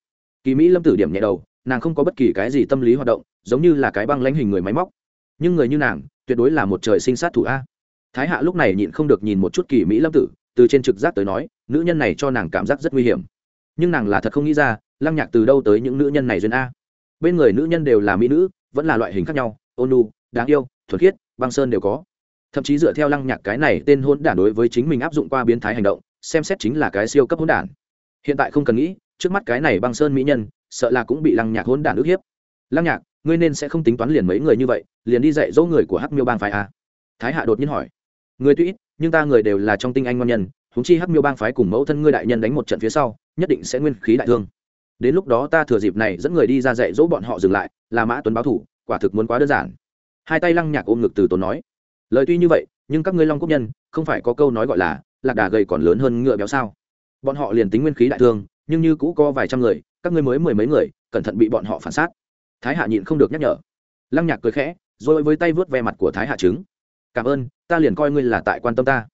Speaker 1: Kỳ mỹ lâm tử điểm nhẹ đầu, nàng không có bất kỳ cái gì tâm lý hoạt động, giống như là cái băng lãnh hình người máy móc. Nhưng người như nàng, tuyệt đối là một trời sinh sát thủ a. Thái hạ lúc này nhịn không được nhìn một chút kỳ mỹ lâm tử, từ trên trực giác tới nói, nữ nhân này cho nàng cảm giác rất nguy hiểm nhưng nàng là thật không nghĩ ra, lăng nhạc từ đâu tới những nữ nhân này duyên a. Bên người nữ nhân đều là mỹ nữ, vẫn là loại hình khác nhau, ôn nu đáng yêu, thuần khiết, băng sơn đều có. Thậm chí dựa theo lăng nhạc cái này tên hôn đản đối với chính mình áp dụng qua biến thái hành động, xem xét chính là cái siêu cấp hôn đản. Hiện tại không cần nghĩ, trước mắt cái này băng sơn mỹ nhân, sợ là cũng bị lăng nhạc hôn đản ức hiếp. Lăng nhạc, ngươi nên sẽ không tính toán liền mấy người như vậy, liền đi dạy dỗ người của hắc miêu bang phải a. Thái hạ đột nhiên hỏi. Người tuy ít, nhưng ta người đều là trong tinh anh ngon nhân huống chi hắc miêu bang phái cùng mẫu thân ngươi đại nhân đánh một trận phía sau, nhất định sẽ nguyên khí đại thương. Đến lúc đó ta thừa dịp này dẫn người đi ra dạy dỗ bọn họ dừng lại, là mã tuấn báo thủ, quả thực muốn quá đơn giản. Hai tay lăng nhạc ôm ngực từ tốn nói. Lời tuy như vậy, nhưng các ngươi long quốc nhân, không phải có câu nói gọi là, lạc đà gầy còn lớn hơn ngựa béo sao? Bọn họ liền tính nguyên khí đại thương, nhưng như cũ có vài trăm người, các ngươi mới mười mấy người, cẩn thận bị bọn họ phản sát. Thái hạ nhịn không được nhắc nhở. Lăng nhạc cười khẽ, rồi với tay vớt ve mặt của thái hạ trứng. Cảm ơn, ta liền coi ngươi là tại quan tâm ta.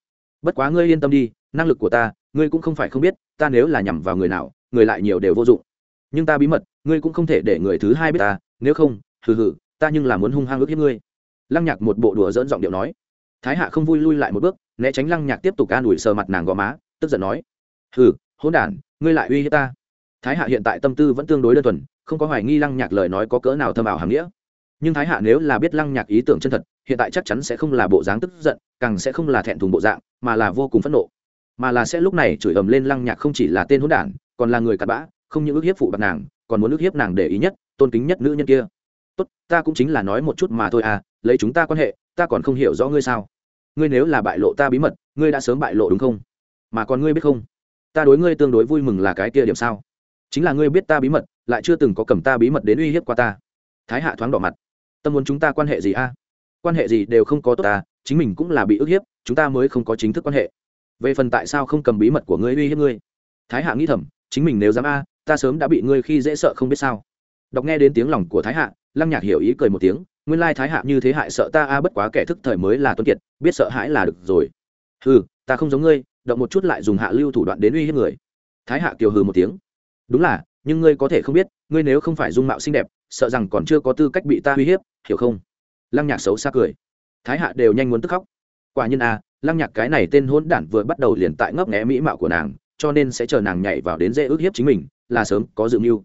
Speaker 1: Bất quá ngươi yên tâm đi năng lực của ta, ngươi cũng không phải không biết, ta nếu là nhằm vào người nào, người lại nhiều đều vô dụng. Nhưng ta bí mật, ngươi cũng không thể để người thứ hai biết ta, nếu không, hừ hừ, ta nhưng là muốn hung hăng ước hiếp ngươi. Lăng nhạc một bộ đùa dỡn giọng điệu nói. Thái hạ không vui lui lại một bước, né tránh lăng nhạc tiếp tục an ủi sờ mặt nàng gò má, tức giận nói. Hừ, hỗn đản, ngươi lại uy hiếp ta. Thái hạ hiện tại tâm tư vẫn tương đối đơn thuần, không có hoài nghi lăng nhạc lời nói có cỡ nào thâm ảo hàm nghĩa. Nhưng thái hạ nếu là biết lăng nhạc ý tưởng chân thật, hiện tại chắc chắn sẽ không là bộ dáng tức giận, càng sẽ không là thẹn thùng bộ dạng, mà là vô cùng phẫn nộ mà là sẽ lúc này chửi ầm lên lăng nhạc không chỉ là tên hỗn đản, còn là người cặn bã, không những ước hiếp phụ bạc nàng, còn muốn ước hiếp nàng để ý nhất, tôn kính nhất nữ nhân kia. Tốt, ta cũng chính là nói một chút mà thôi à lấy chúng ta quan hệ, ta còn không hiểu rõ ngươi sao. Ngươi nếu là bại lộ ta bí mật, ngươi đã sớm bại lộ đúng không? Mà còn ngươi biết không? Ta đối ngươi tương đối vui mừng là cái kia điểm sao? Chính là ngươi biết ta bí mật, lại chưa từng có cầm ta bí mật đến uy hiếp qua ta. Thái hạ thoáng đỏ mặt. Tâm muốn chúng ta quan hệ gì a? Quan hệ gì đều không có tốt ta, chính mình cũng là bị ức hiếp, chúng ta mới không có chính thức quan hệ về phần tại sao không cầm bí mật của ngươi uy hiếp ngươi? Thái hạ nghĩ thầm, chính mình nếu dám a, ta sớm đã bị ngươi khi dễ sợ không biết sao. Đọc nghe đến tiếng lòng của thái hạ, lăng nhạc hiểu ý cười một tiếng, nguyên lai thái hạ như thế hại sợ ta a, bất quá kẻ thức thời mới là tuân kiệt, biết sợ hãi là được rồi. Hừ, ta không giống ngươi, động một chút lại dùng hạ lưu thủ đoạn đến uy hiếp người. Thái hạ kiều hừ một tiếng. Đúng là, nhưng ngươi có thể không biết, ngươi nếu không phải dung mạo xinh đẹp, sợ rằng còn chưa có tư cách bị ta uy hiếp, hiểu không? Lăng nhạc xấu xa cười. Thái hạ đều nhanh muốn tức khóc. Quả nhiên a lăng nhạc cái này tên hôn đản vừa bắt đầu liền tại ngấp nghé mỹ mạo của nàng, cho nên sẽ chờ nàng nhảy vào đến dễ ước hiếp chính mình, là sớm có dự mưu.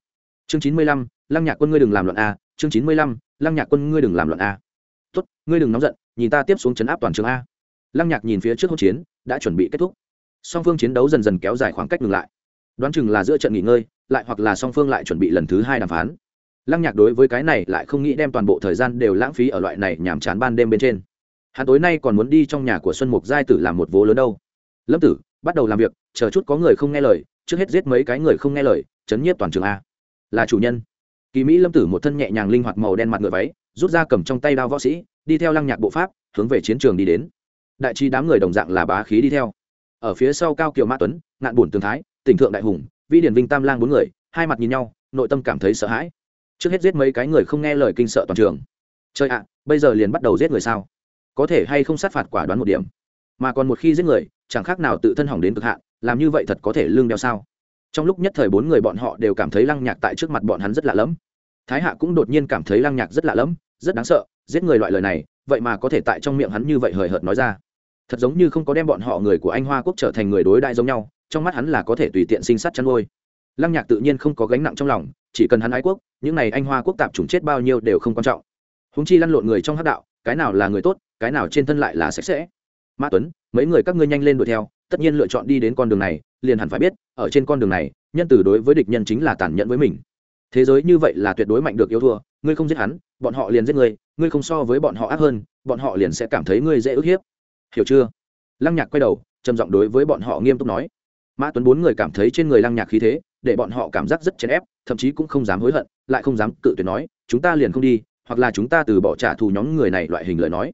Speaker 1: Chương chín mươi lăm, lăng nhạc quân ngươi đừng làm loạn a, chương chín mươi lăm, lăng nhạc quân ngươi đừng làm loạn a. Tốt, ngươi đừng nóng giận, nhìn ta tiếp xuống chấn áp toàn trường a. Lăng nhạc nhìn phía trước hỗn chiến, đã chuẩn bị kết thúc. Song phương chiến đấu dần dần kéo dài khoảng cách ngừng lại. Đoán chừng là giữa trận nghỉ ngơi, lại hoặc là song phương lại chuẩn bị lần thứ hai đàm phán. Lăng nhạc đối với cái này lại không nghĩ đem toàn bộ thời gian đều lãng phí ở loại này nhàm chán ban đêm bên trên hắn tối nay còn muốn đi trong nhà của xuân mục giai tử làm một vố lớn đâu. Lâm tử, bắt đầu làm việc, chờ chút có người không nghe lời, trước hết giết mấy cái người không nghe lời, chấn nhiếp toàn trường a. Là chủ nhân. Kỳ mỹ lâm tử một thân nhẹ nhàng linh hoạt màu đen mặt ngựa váy, rút ra cầm trong tay đao võ sĩ, đi theo lăng nhạc bộ pháp, hướng về chiến trường đi đến. Đại trí đám người đồng dạng là bá khí đi theo. Ở phía sau cao kiều mã tuấn, ngạn bùn tường thái, tỉnh thượng đại hùng, vi điển vinh tam lang bốn người, hai mặt nhìn nhau, nội tâm cảm thấy sợ hãi. Trước hết giết mấy cái người không nghe lời kinh sợ toàn trường. Chơi ạ, bây giờ liền bắt đầu giết người sao? Có thể hay không sát phạt quả đoán một điểm. Mà còn một khi giết người, chẳng khác nào tự thân hỏng đến cực hạn, làm như vậy thật có thể lương đeo sao? Trong lúc nhất thời bốn người bọn họ đều cảm thấy lăng nhạc tại trước mặt bọn hắn rất lạ lẫm. Thái hạ cũng đột nhiên cảm thấy lăng nhạc rất lạ lẫm, rất đáng sợ, giết người loại lời này, vậy mà có thể tại trong miệng hắn như vậy hời hợt nói ra. Thật giống như không có đem bọn họ người của anh hoa quốc trở thành người đối đại giống nhau, trong mắt hắn là có thể tùy tiện sinh sát chăn nuôi. Lăng nhạc tự nhiên không có gánh nặng trong lòng, chỉ cần hắn ái quốc, những n à y anh hoa quốc tạp chủng chết bao nhiêu đều không quan trọng. Húng chi lăn lộn người trong hát đạo, cái nào là người tốt cái nào trên thân lại là sạch sẽ. Mã tuấn, mấy người các ngươi nhanh lên đuổi theo, tất nhiên lựa chọn đi đến con đường này, liền hẳn phải biết, ở trên con đường này, nhân từ đối với địch nhân chính là tàn nhẫn với mình. Thế giới như vậy là tuyệt đối mạnh được yêu thua, ngươi không giết hắn, bọn họ liền giết ngươi ngươi không so với bọn họ ác hơn, bọn họ liền sẽ cảm thấy ngươi dễ ức hiếp. Hiểu chưa? Lăng nhạc quay đầu, trầm giọng đối với bọn họ nghiêm túc nói. Mã tuấn bốn người cảm thấy trên người lăng nhạc khí thế, để bọn họ cảm giác rất chèn ép, thậm chí cũng không dám hối hận, lại không dám cự tuyệt nói, chúng ta liền không đi, hoặc là chúng ta từ bỏ trả thù nhóm người này loại hình lời nói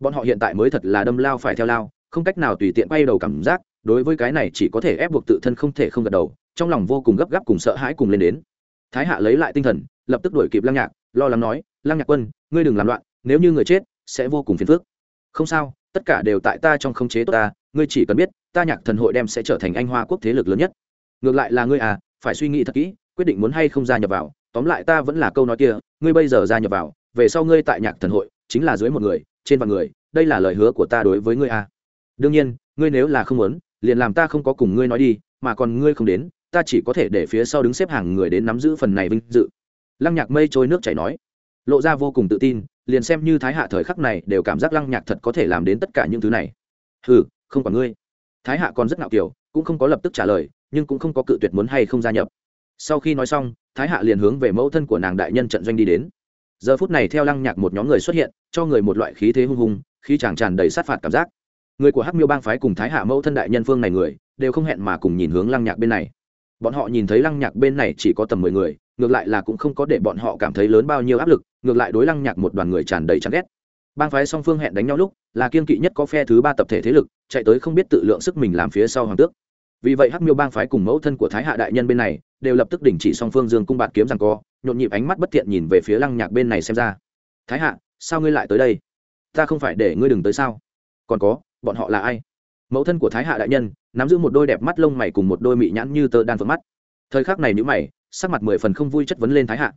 Speaker 1: bọn họ hiện tại mới thật là đâm lao phải theo lao, không cách nào tùy tiện quay đầu cảm giác, đối với cái này chỉ có thể ép buộc tự thân không thể không gật đầu, trong lòng vô cùng gấp gáp cùng sợ hãi cùng lên đến. Thái hạ lấy lại tinh thần, lập tức đuổi kịp lăng nhạc, lo lắng nói, lăng nhạc quân, ngươi đừng làm loạn, nếu như người chết, sẽ vô cùng phiền phức. Không sao, tất cả đều tại ta trong khống chế tốt ta, ngươi chỉ cần biết, ta nhạc thần hội đem sẽ trở thành anh hoa quốc thế lực lớn nhất. Ngược lại là ngươi à phải suy nghĩ thật kỹ, quyết định muốn hay không gia nhập vào, tóm lại ta vẫn là câu nói kia, ngươi bây giờ gia nhập vào, về sau ngươi tại nhạc thần hội, chính là dưới một người trên vạn người, đây là lời hứa của ta đối với ngươi à. Đương nhiên, ngươi nếu là không muốn, liền làm ta không có cùng ngươi nói đi, mà còn ngươi không đến, ta chỉ có thể để phía sau đứng xếp hàng người đến nắm giữ phần này vinh dự. Lăng nhạc mây trôi nước chảy nói. Lộ ra vô cùng tự tin, liền xem như thái hạ thời khắc này đều cảm giác lăng nhạc thật có thể làm đến tất cả những thứ này. Ừ không còn ngươi. Thái hạ còn rất ngạo kiểu cũng không có lập tức trả lời, nhưng cũng không có cự tuyệt muốn hay không gia nhập. Sau khi nói xong, thái hạ liền hướng về mẫu thân của nàng đại nhân trận doanh đi đến giờ phút này theo lăng nhạc một nhóm người xuất hiện, cho người một loại khí thế hung hùng, khí chàng tràn đầy sát phạt cảm giác. Người của hắc miêu bang phái cùng thái hạ mẫu thân đại nhân phương này người, đều không hẹn mà cùng nhìn hướng lăng nhạc bên này. Bọn họ nhìn thấy lăng nhạc bên này chỉ có tầm mười người, ngược lại là cũng không có để bọn họ cảm thấy lớn bao nhiêu áp lực, ngược lại đối lăng nhạc một đoàn người tràn đầy chán ghét. Bang phái song phương hẹn đánh nhau lúc, là kiên kỵ nhất có phe thứ ba tập thể thế lực, chạy tới không biết tự lượng sức mình làm phía sau hoàng tước. Vì vậy hắc miêu bang phái cùng mẫu thân của thái hạ đại nhân bên này đều lập tức đình chỉ song phương dương cung bạt kiếm rằng co, nhộn nhịp ánh mắt bất thiện nhìn về phía lăng nhạc bên này xem ra. Thái hạ, sao ngươi lại tới đây? Ta không phải để ngươi đừng tới sao? Còn có, bọn họ là ai? Mẫu thân của thái hạ đại nhân, nắm giữ một đôi đẹp mắt lông mày cùng một đôi mị nhãn như tơ đan phượng mắt. Thời khắc này nhữ mày, sắc mặt mười phần không vui chất vấn lên thái hạ.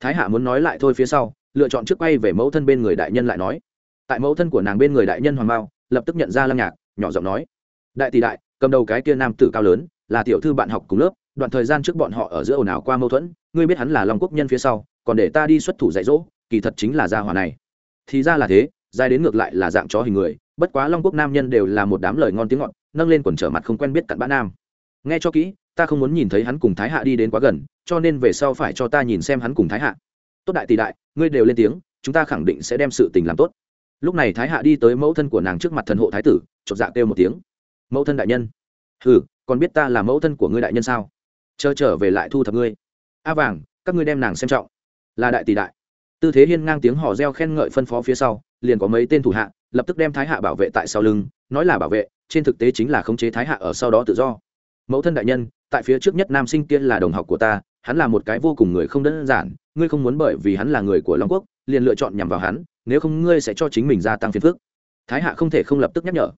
Speaker 1: Thái hạ muốn nói lại thôi phía sau, lựa chọn trước quay về mẫu thân bên người đại nhân lại nói. Tại mẫu thân của nàng bên người đại nhân hoàng mao, lập tức nhận ra lăng nhạc, nhỏ giọng nói. Đại tỷ đại, cầm đầu cái kia nam tử cao lớn, là tiểu thư bạn học cùng lớp đoạn thời gian trước bọn họ ở giữa ồn ào qua mâu thuẫn, ngươi biết hắn là long quốc nhân phía sau, còn để ta đi xuất thủ dạy dỗ, kỳ thật chính là gia hòa này. Thì ra là thế, dài đến ngược lại là dạng chó hình người, bất quá long quốc nam nhân đều là một đám lời ngon tiếng ngọt, nâng lên quần trở mặt không quen biết cặn bã nam. Nghe cho kỹ, ta không muốn nhìn thấy hắn cùng thái hạ đi đến quá gần, cho nên về sau phải cho ta nhìn xem hắn cùng thái hạ. Tốt đại tỷ đại, ngươi đều lên tiếng, chúng ta khẳng định sẽ đem sự tình làm tốt. Lúc này thái hạ đi tới mẫu thân của nàng trước mặt thần hộ thái tử, chột dạ kêu một tiếng. Mẫu thân đại nhân. Ừ còn biết ta là mẫu thân của ngươi đại nhân sao? Chờ trở về lại thu thập ngươi. A vàng, các ngươi đem nàng xem trọng. Là đại tỷ đại. Tư thế hiên ngang tiếng hò reo khen ngợi phân phó phía sau, liền có mấy tên thủ hạ, lập tức đem thái hạ bảo vệ tại sau lưng, nói là bảo vệ, trên thực tế chính là khống chế thái hạ ở sau đó tự do. Mẫu thân đại nhân, tại phía trước nhất nam sinh kia là đồng học của ta, hắn là một cái vô cùng người không đơn giản, ngươi không muốn bởi vì hắn là người của long quốc, liền lựa chọn nhằm vào hắn, nếu không ngươi sẽ cho chính mình gia tăng phiền phức. Thái hạ không thể không lập tức nhắc nhở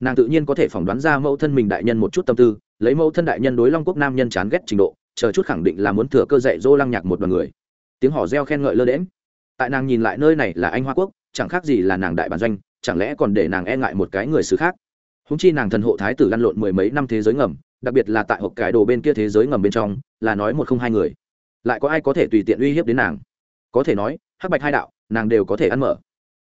Speaker 1: nàng tự nhiên có thể phỏng đoán ra mẫu thân mình đại nhân một chút tâm tư, lấy mẫu thân đại nhân đối long quốc nam nhân chán ghét trình độ, chờ chút khẳng định là muốn thừa cơ dạy Dô lăng nhạc một đoàn người. Tiếng hò reo khen ngợi lơ đễm tại nàng nhìn lại nơi này là anh hoa quốc, chẳng khác gì là nàng đại bản doanh, chẳng lẽ còn để nàng e ngại một cái người xứ khác? Húng chi nàng thần hộ thái tử lăn lộn mười mấy năm thế giới ngầm, đặc biệt là tại hộp cải đồ bên kia thế giới ngầm bên trong, là nói một không hai người. Lại có ai có thể tùy tiện uy hiếp đến nàng? Có thể nói, hắc bạch hai đạo, nàng đều có thể ăn mở.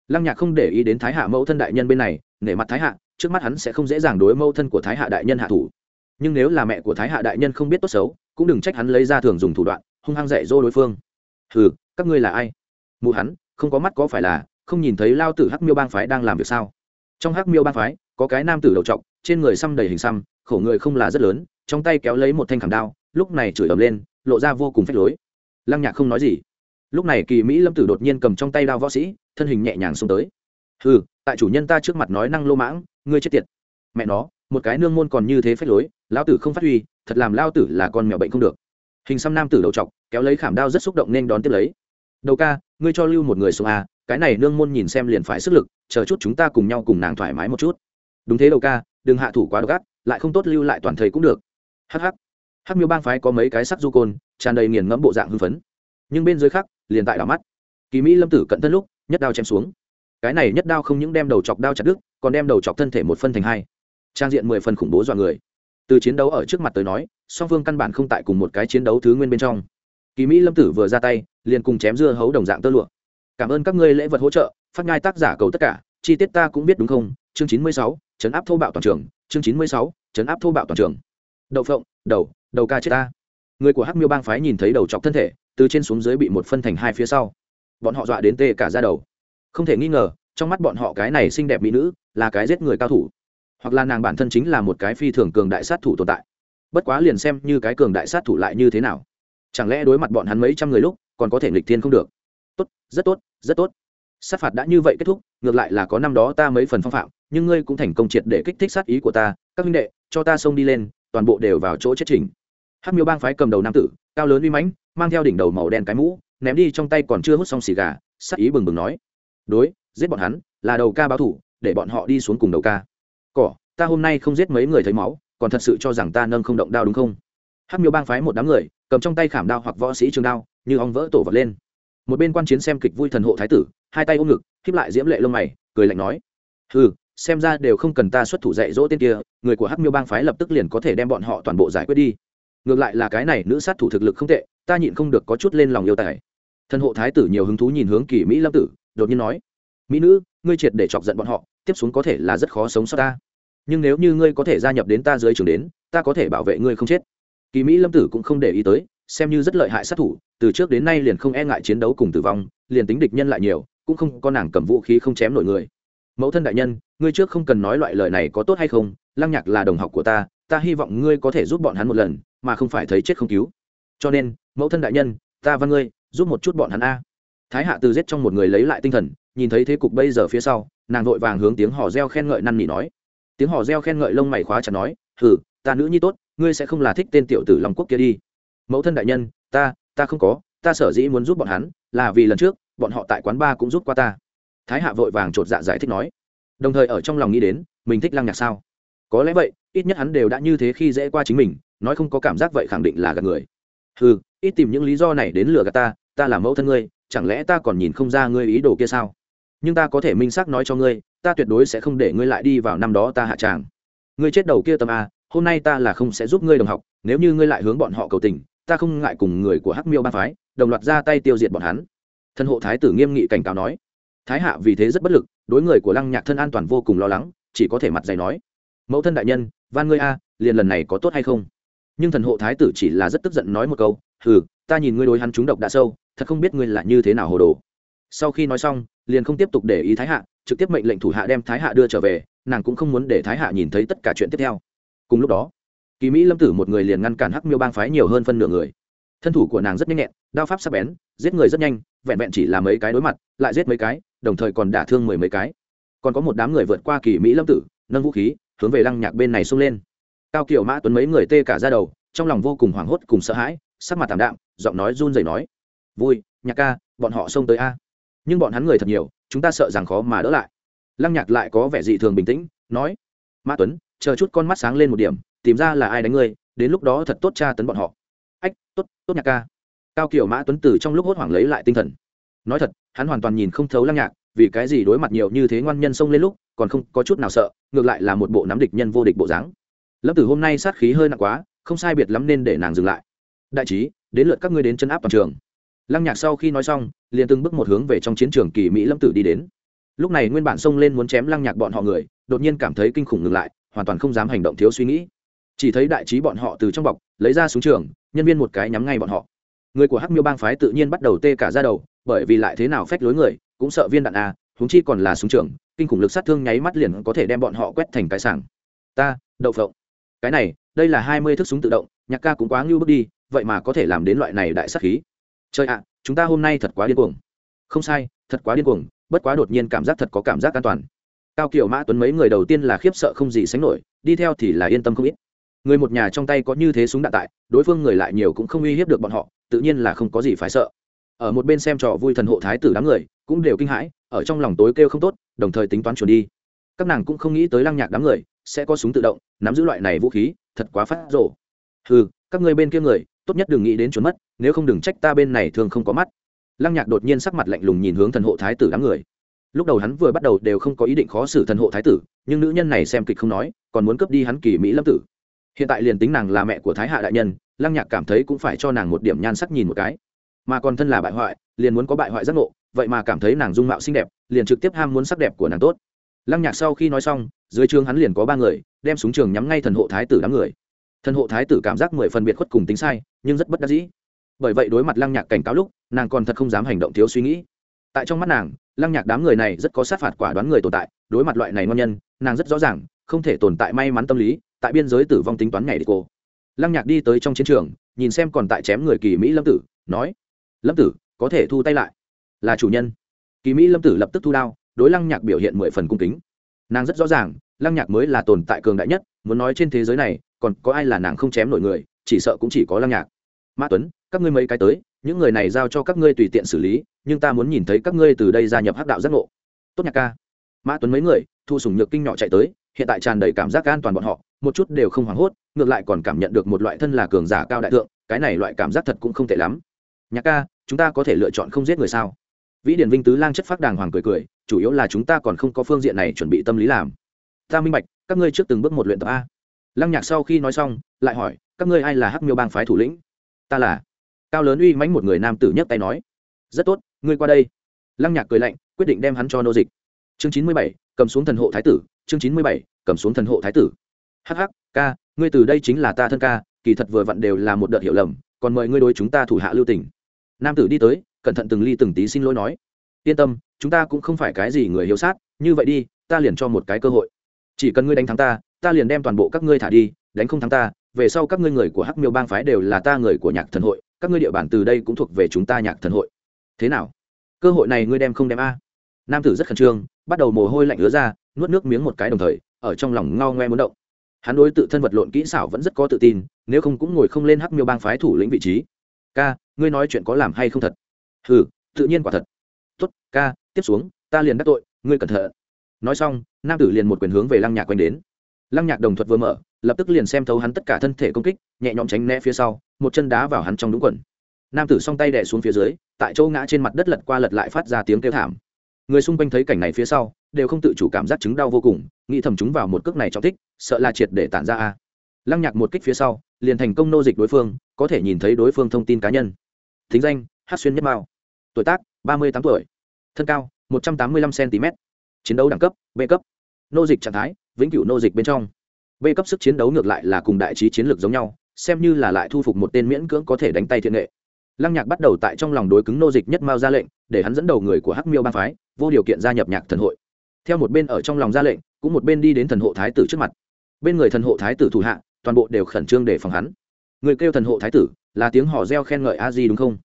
Speaker 1: Lăng nhạc không để ý đến thái hạ mẫu thân đại nhân bên này, nể mặt thái hạ trước mắt hắn sẽ không dễ dàng đối mâu thân của thái hạ đại nhân hạ thủ. Nhưng nếu là mẹ của thái hạ đại nhân không biết tốt xấu, cũng đừng trách hắn lấy ra thường dùng thủ đoạn, hung hăng dạy dỗ đối phương. Hừ, các ngươi là ai? Mụ hắn, không có mắt có phải là, không nhìn thấy lao tử hắc miêu bang phái đang làm việc sao? Trong hắc miêu bang phái, có cái nam tử đầu trọc, trên người xăm đầy hình xăm, khổ người không là rất lớn, trong tay kéo lấy một thanh khảm đao, lúc này chửi ầm lên, lộ ra vô cùng phách lối. Lăng nhạc không nói gì. Lúc này kỳ mỹ lâm tử đột nhiên cầm trong tay đao võ sĩ, thân hình nhẹ nhàng xuống tới. Hừ tại chủ nhân ta trước mặt nói năng lô mãng, ngươi chết tiệt. Mẹ nó, một cái nương môn còn như thế phép lối, lão tử không phát huy, thật làm lao tử là con mèo bệnh không được. Hình xăm nam tử đầu trọc kéo lấy khảm đao rất xúc động nên đón tiếp lấy. Đầu ca, ngươi cho lưu một người xuống à cái này nương môn nhìn xem liền phải sức lực, chờ chút chúng ta cùng nhau cùng nàng thoải mái một chút. Đúng thế đầu ca, đừng hạ thủ quá độc ác, lại không tốt lưu lại toàn thầy cũng được. Hh hắc miêu bang phái có mấy cái sắc du côn, tràn đầy nghiền ngẫm bộ dạng hưng phấn. Nhưng bên dưới khác, liền tại đảo mắt. Kỳ mỹ lâm tử cận thân lúc, nhất đao chém xuống cái này nhất đao không những đem đầu chọc đao chặt đứt, còn đem đầu chọc thân thể một phân thành hai. Trang diện mười phần khủng bố dọa người. Từ chiến đấu ở trước mặt tới nói, song phương căn bản không tại cùng một cái chiến đấu thứ nguyên bên trong. Kỳ mỹ lâm tử vừa ra tay, liền cùng chém dưa hấu đồng dạng tơ lụa. Cảm ơn các ngươi lễ vật hỗ trợ, phát ngai tác giả cầu tất cả, chi tiết ta cũng biết đúng không? Chương chín mươi sáu chấn áp thô bạo toàn trường, chương chín mươi sáu chấn áp thô bạo toàn trường. Đậu phộng đầu đầu ca chết ta. Người của hắc miêu bang phái nhìn thấy đầu chọc thân thể, từ trên xuống dưới bị một phân thành hai phía sau. Bọn họ dọa đến tê cả ra đầu không thể nghi ngờ, trong mắt bọn họ cái này xinh đẹp mỹ nữ là cái giết người cao thủ. Hoặc là nàng bản thân chính là một cái phi thường cường đại sát thủ tồn tại. Bất quá liền xem như cái cường đại sát thủ lại như thế nào. Chẳng lẽ đối mặt bọn hắn mấy trăm người lúc, còn có thể nghịch thiên không được? Tốt, rất tốt rất tốt. Sát phạt đã như vậy kết thúc, ngược lại là có năm đó ta mấy phần phong phạm, nhưng ngươi cũng thành công triệt để kích thích sát ý của ta, các huynh đệ, cho ta xông đi lên, toàn bộ đều vào chỗ chết trình hát miêu bang phái cầm đầu nam tử, cao lớn uy mãnh, mang theo đỉnh đầu màu đen cái mũ, ném đi trong tay còn chưa hút xong xì gà, sát ý bừng bừng nói đối, giết bọn hắn là đầu ca báo thủ, để bọn họ đi xuống cùng đầu ca. Cỏ, ta hôm nay không giết mấy người thấy máu, còn thật sự cho rằng ta nâng không động đao đúng không? Hát miêu bang phái một đám người, cầm trong tay khảm đao hoặc võ sĩ trường đao, như ong vỡ tổ vật lên. Một bên quan chiến xem kịch vui thần hộ thái tử, hai tay ôm ngực khiếp lại diễm lệ lông mày, cười lạnh nói ừ xem ra đều không cần ta xuất thủ dạy dỗ tên kia, người của hắc miêu bang phái lập tức liền có thể đem bọn họ toàn bộ giải quyết đi. Ngược lại là cái này nữ sát thủ thực lực không tệ, ta nhịn không được có chút lên lòng yêu tài. Thần hộ thái tử nhiều hứng thú nhìn hướng kỳ mỹ lâm tử đột nhiên nói, mỹ nữ, ngươi triệt để chọc giận bọn họ, tiếp xuống có thể là rất khó sống sót ta. Nhưng nếu như ngươi có thể gia nhập đến ta dưới trường đến, ta có thể bảo vệ ngươi không chết. Kỳ mỹ lâm tử cũng không để ý tới, xem như rất lợi hại sát thủ, từ trước đến nay liền không e ngại chiến đấu cùng tử vong, liền tính địch nhân lại nhiều, cũng không có nàng cầm vũ khí không chém nổi người. Mẫu thân đại nhân, ngươi trước không cần nói loại lời này có tốt hay không, lăng nhạc là đồng học của ta ta hy vọng ngươi có thể giúp bọn hắn một lần, mà không phải thấy chết không cứu. Cho nên, mẫu thân đại nhân, ta và ngươi, giúp một chút bọn hắn a thái hạ từ giết trong một người lấy lại tinh thần, nhìn thấy thế cục bây giờ phía sau, nàng vội vàng hướng tiếng hò reo khen ngợi năn nỉ nói. Tiếng hò reo khen ngợi lông mày khóa chặt nói, hừ, ta nữ nhi tốt, ngươi sẽ không là thích tên tiểu tử long quốc kia đi. Mẫu thân đại nhân, ta ta không có, ta sở dĩ muốn giúp bọn hắn, là vì lần trước, bọn họ tại quán ba cũng giúp qua ta. Thái hạ vội vàng chột dạ giải thích nói. Đồng thời ở trong lòng nghĩ đến, mình thích lăng nhạc sao? Có lẽ vậy, ít nhất hắn đều đã như thế khi dễ qua chính mình, nói không có cảm giác vậy khẳng định là gạt người. Ừ ít tìm những lý do này đến lừa gạt ta ta là mẫu thân ngươi chẳng lẽ ta còn nhìn không ra ngươi ý đồ kia sao? Nhưng ta có thể minh xác nói cho ngươi, ta tuyệt đối sẽ không để ngươi lại đi vào năm đó ta hạ tràng. Ngươi chết đầu kia tâm a, hôm nay ta là không sẽ giúp ngươi đồng học, nếu như ngươi lại hướng bọn họ cầu tình, ta không ngại cùng người của hắc miêu ba phái, đồng loạt ra tay tiêu diệt bọn hắn. Thân hộ thái tử nghiêm nghị cảnh cáo nói. Thái hạ vì thế rất bất lực, đối người của lăng nhạc thân an toàn vô cùng lo lắng, chỉ có thể mặt dày nói. Mẫu thân đại nhân, van ngươi a, liền lần này có tốt hay không? Nhưng thần hộ thái tử chỉ là rất tức giận nói một câu, hừ, ta nhìn ngươi đối hắn trúng độc đã sâu thật không biết ngươi là như thế nào hồ đồ. Sau khi nói xong, liền không tiếp tục để ý thái hạ, trực tiếp mệnh lệnh thủ hạ đem thái hạ đưa trở về, nàng cũng không muốn để thái hạ nhìn thấy tất cả chuyện tiếp theo. Cùng lúc đó, kỳ mỹ lâm tử một người liền ngăn cản hắc miêu bang phái nhiều hơn phân nửa người. Thân thủ của nàng rất nhanh nhẹn, đao pháp sắc bén, giết người rất nhanh, vẹn vẹn chỉ là mấy cái đối mặt, lại giết mấy cái, đồng thời còn đả thương mười mấy cái. Còn có một đám người vượt qua kỳ mỹ lâm tử, nâng vũ khí, hướng về lăng nhạc bên này xông lên. Cao kiểu mã tuấn mấy người tê cả ra đầu, trong lòng vô cùng hoảng hốt cùng sợ hãi, sắc mặt tảm đạm, giọng nói run rẩy nói vui, nhạc ca, bọn họ xông tới a. Nhưng bọn hắn người thật nhiều, chúng ta sợ rằng khó mà đỡ lại. Lăng nhạc lại có vẻ dị thường bình tĩnh, nói, mã tuấn, chờ chút con mắt sáng lên một điểm, tìm ra là ai đánh ngươi, đến lúc đó thật tốt tra tấn bọn họ. Ách, tốt tốt nhạc ca. Cao kiểu mã tuấn từ trong lúc hốt hoảng lấy lại tinh thần. Nói thật, hắn hoàn toàn nhìn không thấu lăng nhạc, vì cái gì đối mặt nhiều như thế ngoan nhân xông lên lúc, còn không có chút nào sợ, ngược lại là một bộ nắm địch nhân vô địch bộ dáng. Lâm tử hôm nay sát khí hơi nặng quá, không sai biệt lắm nên để nàng dừng lại. Đại trí, đến lượt các ngươi đến chân áp toàn trường lăng nhạc sau khi nói xong, liền từng bước một hướng về trong chiến trường kỳ mỹ lâm tử đi đến. Lúc này nguyên bản xông lên muốn chém lăng nhạc bọn họ người, đột nhiên cảm thấy kinh khủng ngừng lại, hoàn toàn không dám hành động thiếu suy nghĩ. Chỉ thấy đại trí bọn họ từ trong bọc, lấy ra súng trường, nhân viên một cái nhắm ngay bọn họ. Người của hắc miêu bang phái tự nhiên bắt đầu tê cả ra đầu, bởi vì lại thế nào phách lối người, cũng sợ viên đạn a huống húng chi còn là súng trường, kinh khủng lực sát thương nháy mắt liền có thể đem bọn họ quét thành cái sảng. Ta, đậu phộng. Cái này, đây là hai mươi thước súng tự động, nhạc ca cũng quá ngưu bước đi, vậy mà có thể làm đến loại này đại sát khí trời ạ, chúng ta hôm nay thật quá điên cuồng. Không sai, thật quá điên cuồng, bất quá đột nhiên cảm giác thật có cảm giác an toàn. Cao kiểu mã tuấn mấy người đầu tiên là khiếp sợ không gì sánh nổi, đi theo thì là yên tâm không ít. Người một nhà trong tay có như thế súng đạn tại, đối phương người lại nhiều cũng không uy hiếp được bọn họ, tự nhiên là không có gì phải sợ. Ở một bên xem trò vui thần hộ thái tử đám người, cũng đều kinh hãi, ở trong lòng tối kêu không tốt, đồng thời tính toán chuồn đi. Các nàng cũng không nghĩ tới lăng nhạc đám người sẽ có súng tự động, nắm giữ loại này vũ khí, thật quá phát rổ ừ các ngươi bên kia người tốt nhất đừng nghĩ đến trốn mất, nếu không đừng trách ta bên này thường không có mắt. Lăng nhạc đột nhiên sắc mặt lạnh lùng nhìn hướng thần hộ thái tử đám người. Lúc đầu hắn vừa bắt đầu đều không có ý định khó xử thần hộ thái tử, nhưng nữ nhân này xem kịch không nói, còn muốn cướp đi hắn kỳ mỹ lâm tử. Hiện tại liền tính nàng là mẹ của thái hạ đại nhân, lăng nhạc cảm thấy cũng phải cho nàng một điểm nhan sắc nhìn một cái. Mà còn thân là bại hoại, liền muốn có bại hoại giác ngộ, vậy mà cảm thấy nàng dung mạo xinh đẹp, liền trực tiếp ham muốn sắc đẹp của nàng tốt. Lăng nhạc sau khi nói xong, dưới trường hắn liền có ba người, đem súng trường nhắm ngay thần hộ thái tử đám người thần hộ thái tử cảm giác mười phần biệt khuất cùng tính sai, nhưng rất bất đắc dĩ. Bởi vậy đối mặt lăng nhạc cảnh cáo lúc, nàng còn thật không dám hành động thiếu suy nghĩ. Tại trong mắt nàng, lăng nhạc đám người này rất có sát phạt quả đoán người tồn tại, đối mặt loại này ngon nhân, nàng rất rõ ràng, không thể tồn tại may mắn tâm lý, tại biên giới tử vong tính toán ngày đi cô. Lăng nhạc đi tới trong chiến trường, nhìn xem còn tại chém người kỳ mỹ lâm tử, nói, lâm tử, có thể thu tay lại. Là chủ nhân. Kỳ mỹ lâm tử lập tức thu đao, đối lăng nhạc biểu hiện mười phần cung kính. Nàng rất rõ ràng, lăng nhạc mới là tồn tại cường đại nhất, muốn nói trên thế giới này còn có ai là nàng không chém nổi người, chỉ sợ cũng chỉ có lăng nhạc. Mã tuấn, các ngươi mấy cái tới, những người này giao cho các ngươi tùy tiện xử lý, nhưng ta muốn nhìn thấy các ngươi từ đây gia nhập hắc đạo giác ngộ. Tốt nhạc ca. Mã tuấn mấy người, thu sủng nhược kinh nhỏ chạy tới, hiện tại tràn đầy cảm giác an toàn bọn họ, một chút đều không hoảng hốt, ngược lại còn cảm nhận được một loại thân là cường giả cao đại thượng, cái này loại cảm giác thật cũng không tệ lắm. Nhạc ca, chúng ta có thể lựa chọn không giết người sao? Vĩ điển vinh tứ lang chất phát đàng hoàng cười cười, chủ yếu là chúng ta còn không có phương diện này chuẩn bị tâm lý làm. Ta minh bạch, các ngươi trước từng bước một luyện tập a lăng nhạc sau khi nói xong, lại hỏi, các ngươi ai là hắc miêu bang phái thủ lĩnh? Ta là. Cao lớn uy mãnh một người nam tử nhấc tay nói, rất tốt, ngươi qua đây. Lăng nhạc cười lạnh, quyết định đem hắn cho nô dịch. Chương chín mươi bảy, cầm xuống thần hộ thái tử, chương chín mươi bảy, cầm xuống thần hộ thái tử. Hh ca, ngươi từ đây chính là ta thân ca, kỳ thật vừa vặn đều là một đợt hiểu lầm, còn mời ngươi đối chúng ta thủ hạ lưu tình. nam tử đi tới, cẩn thận từng ly từng tí xin lỗi nói, yên tâm, chúng ta cũng không phải cái gì người hiếu sát, như vậy đi, ta liền cho một cái cơ hội. Chỉ cần ngươi đánh thắng ta ta liền đem toàn bộ các ngươi thả đi, đánh không thắng ta, về sau các ngươi người của hắc miêu bang phái đều là ta người của nhạc thần hội, các ngươi địa bàn từ đây cũng thuộc về chúng ta nhạc thần hội. Thế nào? Cơ hội này ngươi đem không đem a? Nam tử rất khẩn trương, bắt đầu mồ hôi lạnh ứa ra, nuốt nước miếng một cái đồng thời, ở trong lòng ngao ngoe muốn động. Hắn đối tự thân vật lộn kỹ xảo vẫn rất có tự tin, nếu không cũng ngồi không lên hắc miêu bang phái thủ lĩnh vị trí. Ca, ngươi nói chuyện có làm hay không thật? Ừ tự nhiên quả thật. Tốt, ca, tiếp xuống, ta liền đắc tội, ngươi cẩn thận. Nói xong, nam tử liền một quyền hướng về lăng nhạc quanh đến lăng nhạc đồng thuật vừa mở lập tức liền xem thấu hắn tất cả thân thể công kích nhẹ nhõm tránh né phía sau một chân đá vào hắn trong đúng quần. Nam tử song tay đẻ xuống phía dưới tại chỗ ngã trên mặt đất lật qua lật lại phát ra tiếng kêu thảm. Người xung quanh thấy cảnh này phía sau đều không tự chủ cảm giác chứng đau vô cùng nghĩ thầm chúng vào một cước này cho thích, sợ là triệt để tản ra a. Lăng nhạc một kích phía sau liền thành công nô dịch đối phương có thể nhìn thấy đối phương thông tin cá nhân. Thính danh hát xuyên nhất mao. Tuổi tác ba mươi tám tuổi. Thân cao một trăm tám mươi lăm cm chiến đấu đẳng cấp b cấp. Nô dịch trạng thái vĩnh cửu nô dịch bên trong. B cấp sức chiến đấu ngược lại là cùng đại trí chiến lược giống nhau, xem như là lại thu phục một tên miễn cưỡng có thể đánh tay thiện nghệ. Lăng nhạc bắt đầu tại trong lòng đối cứng nô dịch nhất mao ra lệnh, để hắn dẫn đầu người của hắc miêu bang phái, vô điều kiện gia nhập nhạc thần hội. Theo một bên ở trong lòng ra lệnh, cũng một bên đi đến thần hộ thái tử trước mặt. Bên người thần hộ thái tử thủ hạ, toàn bộ đều khẩn trương để phòng hắn. Người kêu thần hộ thái tử, là tiếng hò reo khen ngợi a di đúng không?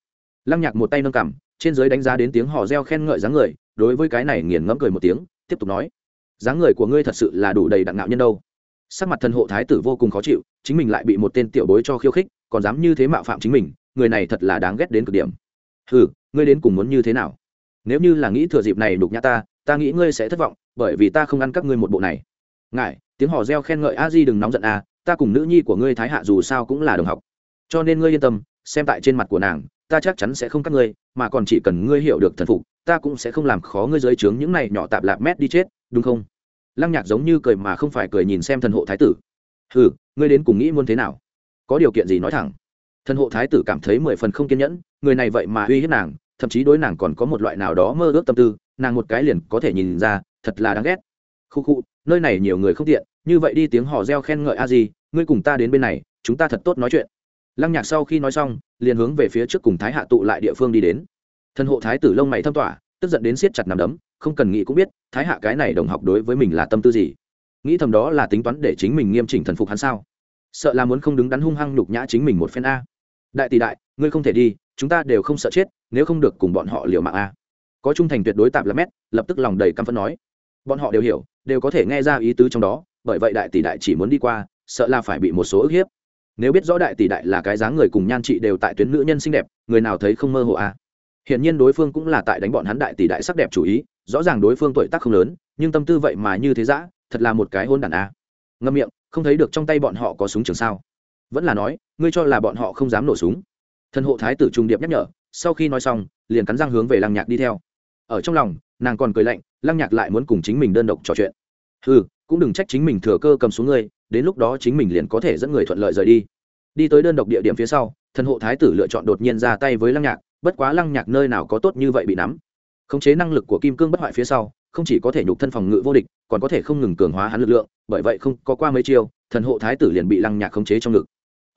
Speaker 1: Lăng nhạc một tay nâng cằm, trên giới đánh giá đến tiếng hò reo khen ngợi dáng người, đối với cái này nghiền ngẫm cười một tiếng, tiếp tục nói dáng người của ngươi thật sự là đủ đầy đặng ngạo nhân đâu. Sắc mặt thần hộ thái tử vô cùng khó chịu, chính mình lại bị một tên tiểu bối cho khiêu khích, còn dám như thế mạo phạm chính mình, người này thật là đáng ghét đến cực điểm. Ừ ngươi đến cùng muốn như thế nào? Nếu như là nghĩ thừa dịp này đục nhã ta ta nghĩ ngươi sẽ thất vọng, bởi vì ta không ăn các ngươi một bộ này. Ngại tiếng hò reo khen ngợi a di đừng nóng giận a ta cùng nữ nhi của ngươi thái hạ dù sao cũng là đồng học. Cho nên ngươi yên tâm, xem tại trên mặt của nàng ta chắc chắn sẽ không cắt ngươi, mà còn chỉ cần ngươi hiểu được thần phục, ta cũng sẽ không làm khó ngươi dưới trướng những này nhỏ tạp lạp mét đi chết, đúng không? Lăng nhạc giống như cười mà không phải cười nhìn xem thần hộ thái tử. Ừ ngươi đến cùng nghĩ muốn thế nào? Có điều kiện gì nói thẳng. Thần hộ thái tử cảm thấy mười phần không kiên nhẫn, người này vậy mà uy hiếp nàng, thậm chí đối nàng còn có một loại nào đó mơ ước tâm tư, nàng một cái liền có thể nhìn ra, thật là đáng ghét. Khu khu, nơi này nhiều người không tiện, như vậy đi tiếng hò reo khen ngợi a gì ngươi cùng ta đến bên này, chúng ta thật tốt nói chuyện lăng nhạc sau khi nói xong, liền hướng về phía trước cùng thái hạ tụ lại địa phương đi đến. Thần hộ thái tử lông mày thâm tỏa, tức giận đến siết chặt nằm đấm, không cần nghĩ cũng biết, thái hạ cái này đồng học đối với mình là tâm tư gì? Nghĩ thầm đó là tính toán để chính mình nghiêm chỉnh thần phục hắn sao? Sợ là muốn không đứng đắn hung hăng nhục nhã chính mình một phen a. Đại tỷ đại, ngươi không thể đi, chúng ta đều không sợ chết, nếu không được cùng bọn họ liều mạng a. Có trung thành tuyệt đối tạp là mét, lập tức lòng đầy căm phẫn nói. Bọn họ đều hiểu, đều có thể nghe ra ý tứ trong đó, bởi vậy đại tỷ đại chỉ muốn đi qua, sợ là phải bị một số ức hiếp nếu biết rõ đại tỷ đại là cái dáng người cùng nhan trị đều tại tuyến nữ nhân xinh đẹp, người nào thấy không mơ hồ à? a hiện nhiên đối phương cũng là tại đánh bọn hắn đại tỷ đại sắc đẹp chủ ý, rõ ràng đối phương tuổi tác không lớn, nhưng tâm tư vậy mà như thế dã, thật là một cái hôn đàn a à. ngâm miệng, không thấy được trong tay bọn họ có súng trường sao? Vẫn là nói, ngươi cho là bọn họ không dám nổ súng. Thân hộ thái tử trung điệp nhắc nhở, sau khi nói xong, liền cắn răng hướng về lăng nhạc đi theo. Ở trong lòng, nàng còn cười lạnh, lăng nhạc lại muốn cùng chính mình đơn độc trò chuyện. Ừ cũng đừng trách chính mình thừa cơ cầm xuống ngươi đến lúc đó chính mình liền có thể dẫn người thuận lợi rời đi. Đi tới đơn độc địa điểm phía sau, thần hộ thái tử lựa chọn đột nhiên ra tay với lăng nhạc, bất quá lăng nhạc nơi nào có tốt như vậy bị nắm. Khống chế năng lực của kim cương bất hoại phía sau, không chỉ có thể nhục thân phòng ngự vô địch, còn có thể không ngừng cường hóa hắn lực lượng, bởi vậy không có qua mấy chiêu, thần hộ thái tử liền bị lăng nhạc khống chế trong ngực.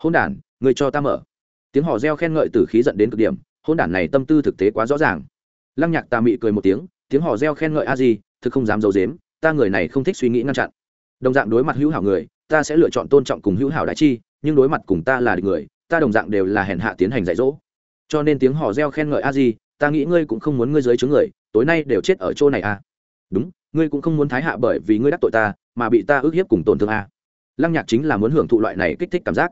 Speaker 1: Hôn đản, người cho ta mở. Tiếng họ reo khen ngợi từ khí dẫn đến cực điểm hôn đản này tâm tư thực tế quá rõ ràng. Lăng nhạc tà mị cười một tiếng tiếng họ reo khen ngợi a di, thực không dám d i ấ u dếm ta người này không thích suy nghĩ ngăn chặn. Đồng dạng đối mặt hữu hảo người ta sẽ lựa chọn tôn trọng cùng hữu hảo đại chi, nhưng đối mặt cùng ta là địch người, ta đồng dạng đều là hèn hạ tiến hành dạy dỗ. Cho nên tiếng hò reo khen ngợi a di, ta nghĩ ngươi cũng không muốn ngươi dưới chướng người, tối nay đều chết ở chỗ này à. Đúng, ngươi cũng không muốn thái hạ bởi vì ngươi đắc tội ta, mà bị ta ức hiếp cùng tổn thương à. lăng nhạc chính là muốn hưởng thụ loại này kích thích cảm giác.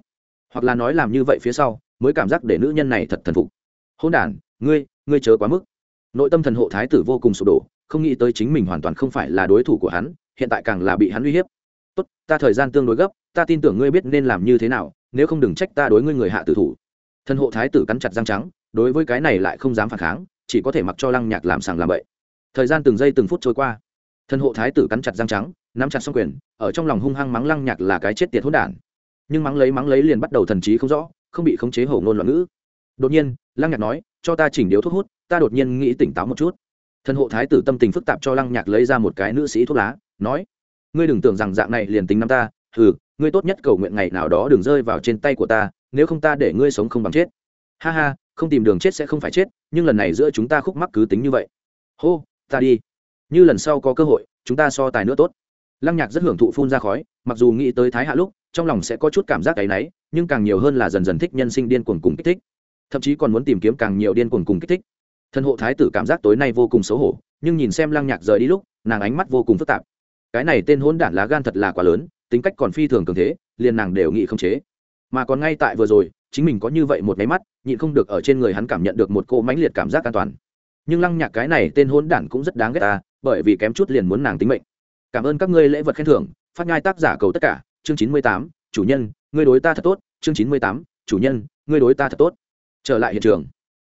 Speaker 1: Hoặc là nói làm như vậy phía sau, mới cảm giác để nữ nhân này thật thần phục. Hôn đ ngươi ngươi chớ quá mức. Nội tâm thần hộ thái tử vô cùng sụp đổ, không nghĩ tới chính mình hoàn toàn không phải là đối thủ của hắn, hiện tại càng là bị hắn uy hiếp tốt, ta thời gian tương đối gấp, ta tin tưởng ngươi biết nên làm như thế nào, nếu không đừng trách ta đối ngươi người hạ tử thủ. Thân hộ thái tử cắn chặt răng trắng, đối với cái này lại không dám phản kháng, chỉ có thể mặc cho lăng nhạc làm sàng làm bậy. Thời gian từng giây từng phút trôi qua. Thân hộ thái tử cắn chặt răng trắng, nắm chặt xong quyền, ở trong lòng hung hăng mắng lăng nhạc là cái chết tiệt hỗn đản. Nhưng mắng lấy mắng lấy liền bắt đầu thần trí không rõ, không bị khống chế hổ ngôn loạn ngữ. Đột nhiên, lăng nhạc nói, cho ta chỉnh điếu thuốc hút, ta đột nhiên nghĩ tỉnh táo một chút. Thân hộ thái tử tâm tình phức tạp cho lăng nhạc lấy ra một cái nữ sĩ thuốc lá, nói ngươi đừng tưởng rằng dạng này liền tính năm ta ừ ngươi tốt nhất cầu nguyện ngày nào đó đừng rơi vào trên tay của ta, nếu không ta để ngươi sống không bằng chết. Ha ha, không tìm đường chết sẽ không phải chết, nhưng lần này giữa chúng ta khúc mắc cứ tính như vậy. Hô, ta đi. Như lần sau có cơ hội, chúng ta so tài nữa tốt. Lăng nhạc rất hưởng thụ phun ra khói, mặc dù nghĩ tới thái hạ lúc, trong lòng sẽ có chút cảm giác áy náy, nhưng càng nhiều hơn là dần dần thích nhân sinh điên cuồng cùng kích thích. Thậm chí còn muốn tìm kiếm càng nhiều điên cuồng cùng kích thích. Thân hộ thái tử cảm giác tối nay vô cùng xấu hổ, nhưng nhìn xem lăng nhạc rời đi lúc, nàng ánh mắt vô cùng phức tạp cái này tên hôn đản lá gan thật là quá lớn, tính cách còn phi thường cường thế, liền nàng đều nghị không chế. Mà còn ngay tại vừa rồi, chính mình có như vậy một máy mắt, nhịn không được ở trên người hắn cảm nhận được một cô mãnh liệt cảm giác an toàn. Nhưng lăng nhạc cái này tên hôn đản cũng rất đáng ghét ta, bởi vì kém chút liền muốn nàng tính mệnh. Cảm ơn các ngươi lễ vật khen thưởng, phát ngai tác giả cầu tất cả, chương chín mươi tám, chủ nhân, ngươi đối ta thật tốt, chương chín mươi tám, chủ nhân, ngươi đối ta thật tốt. Trở lại hiện trường,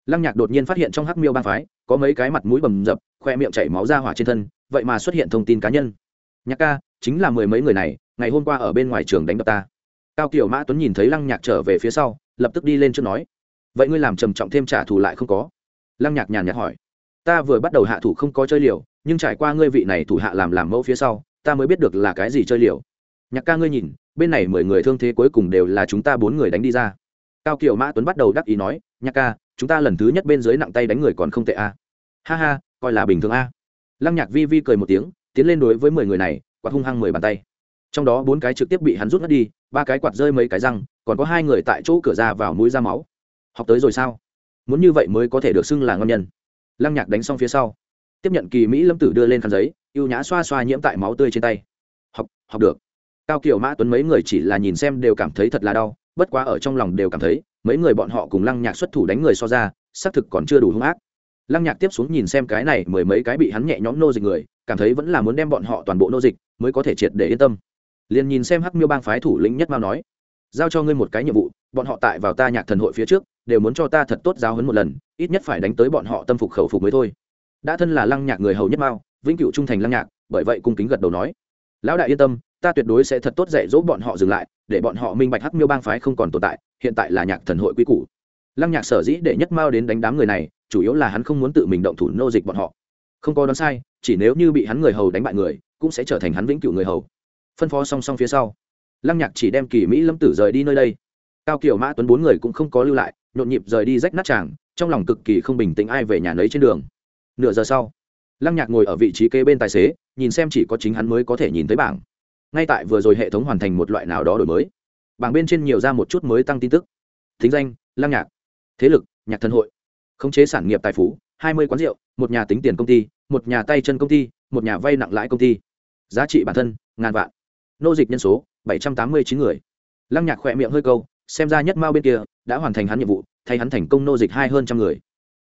Speaker 1: lăng nhạc đột nhiên phát hiện trong hắc miêu bang phái, có mấy cái mặt mũi bầm dập, khoe miệng chảy máu ra hỏa trên thân, vậy mà xuất hiện thông tin cá nhân nhạc ca, chính là mười mấy người này, ngày hôm qua ở bên ngoài trường đánh đập ta cao kiểu mã tuấn nhìn thấy lăng nhạc trở về phía sau, lập tức đi lên trước nói, vậy ngươi làm trầm trọng thêm trả thù lại không có lăng nhạc nhàn nhạt hỏi, ta vừa bắt đầu hạ thủ không có chơi liều, nhưng trải qua ngươi vị này thủ hạ làm làm mẫu phía sau, ta mới biết được là cái gì chơi liều nhạc ca ngươi nhìn, bên này mười người thương thế cuối cùng đều là chúng ta bốn người đánh đi ra cao kiểu mã tuấn bắt đầu đắc ý nói, nhạc ca, chúng ta lần thứ nhất bên dưới nặng tay đánh người còn không tệ a à. ha ha, coi là bình thường a à. lăng nhạc vi vi cười một tiếng tiến lên đối với mười người này, quạt hung hăng mười bàn tay. Trong đó bốn cái trực tiếp bị hắn rút mất đi, ba cái quạt rơi mấy cái răng, còn có hai người tại chỗ cửa ra vào mũi ra máu. Học tới rồi sao? Muốn như vậy mới có thể được xưng là ngon nhân. Lăng nhạc đánh xong phía sau, tiếp nhận kỳ mỹ lâm tử đưa lên khăn giấy, ưu nhã xoa xoa nhiễm tại máu tươi trên tay. Học học được. Cao kiểu mã tuấn mấy người chỉ là nhìn xem đều cảm thấy thật là đau, bất quá ở trong lòng đều cảm thấy, mấy người bọn họ cùng lăng nhạc xuất thủ đánh người so ra, xác thực còn chưa đủ hung ác. Lăng nhạc tiếp xuống nhìn xem cái này mười mấy cái bị hắn nhẹ nhõm nô dịch người cảm thấy vẫn là muốn đem bọn họ toàn bộ nô dịch mới có thể triệt để yên tâm. Liền nhìn xem hắc miêu bang phái thủ lĩnh nhất mao nói, giao cho ngươi một cái nhiệm vụ, bọn họ tại vào ta nhạc thần hội phía trước, đều muốn cho ta thật tốt giáo hấn một lần, ít nhất phải đánh tới bọn họ tâm phục khẩu phục mới thôi. Đã thân là lăng nhạc người hầu nhất mao, vĩnh cựu trung thành lăng nhạc, bởi vậy cung kính gật đầu nói, lão đại yên tâm, ta tuyệt đối sẽ thật tốt dạy dỗ bọn họ dừng lại, để bọn họ minh bạch hắc miêu bang phái không còn tồn tại, hiện tại là nhạc thần hội quy củ. Lăng nhạc sở dĩ để nhất mao đến đánh đám người này, chủ yếu là hắn không muốn tự mình động thủ nô dịch bọn họ. Không có đoán sai chỉ nếu như bị hắn người hầu đánh bại người, cũng sẽ trở thành hắn vĩnh cửu người hầu. Phân phó song song phía sau. Lăng nhạc chỉ đem kỳ mỹ lâm tử rời đi nơi đây. Cao kiểu mã tuấn bốn người cũng không có lưu lại, nhộn nhịp rời đi rách nát tràng, trong lòng cực kỳ không bình tĩnh ai về nhà nấy trên đường. Nửa giờ sau, lăng nhạc ngồi ở vị trí kế bên tài xế, nhìn xem chỉ có chính hắn mới có thể nhìn thấy bảng. Ngay tại vừa rồi hệ thống hoàn thành một loại nào đó đổi mới. Bảng bên trên nhiều ra một chút mới tăng tin tức. Thính danh, lăng nhạc. Thế lực, nhạc thần hội. Khống chế sản nghiệp tài phú hai mươi quán rượu, một nhà tính tiền công ty, một nhà tay chân công ty, một nhà vay nặng lãi công ty. Giá trị bản thân, ngàn vạn. Nô dịch nhân số, bảy trăm tám mươi chín người. Lăng nhạc khỏe miệng hơi câu, xem ra nhất mao bên kia đã hoàn thành hắn nhiệm vụ, thay hắn thành công nô dịch hai hơn trăm người.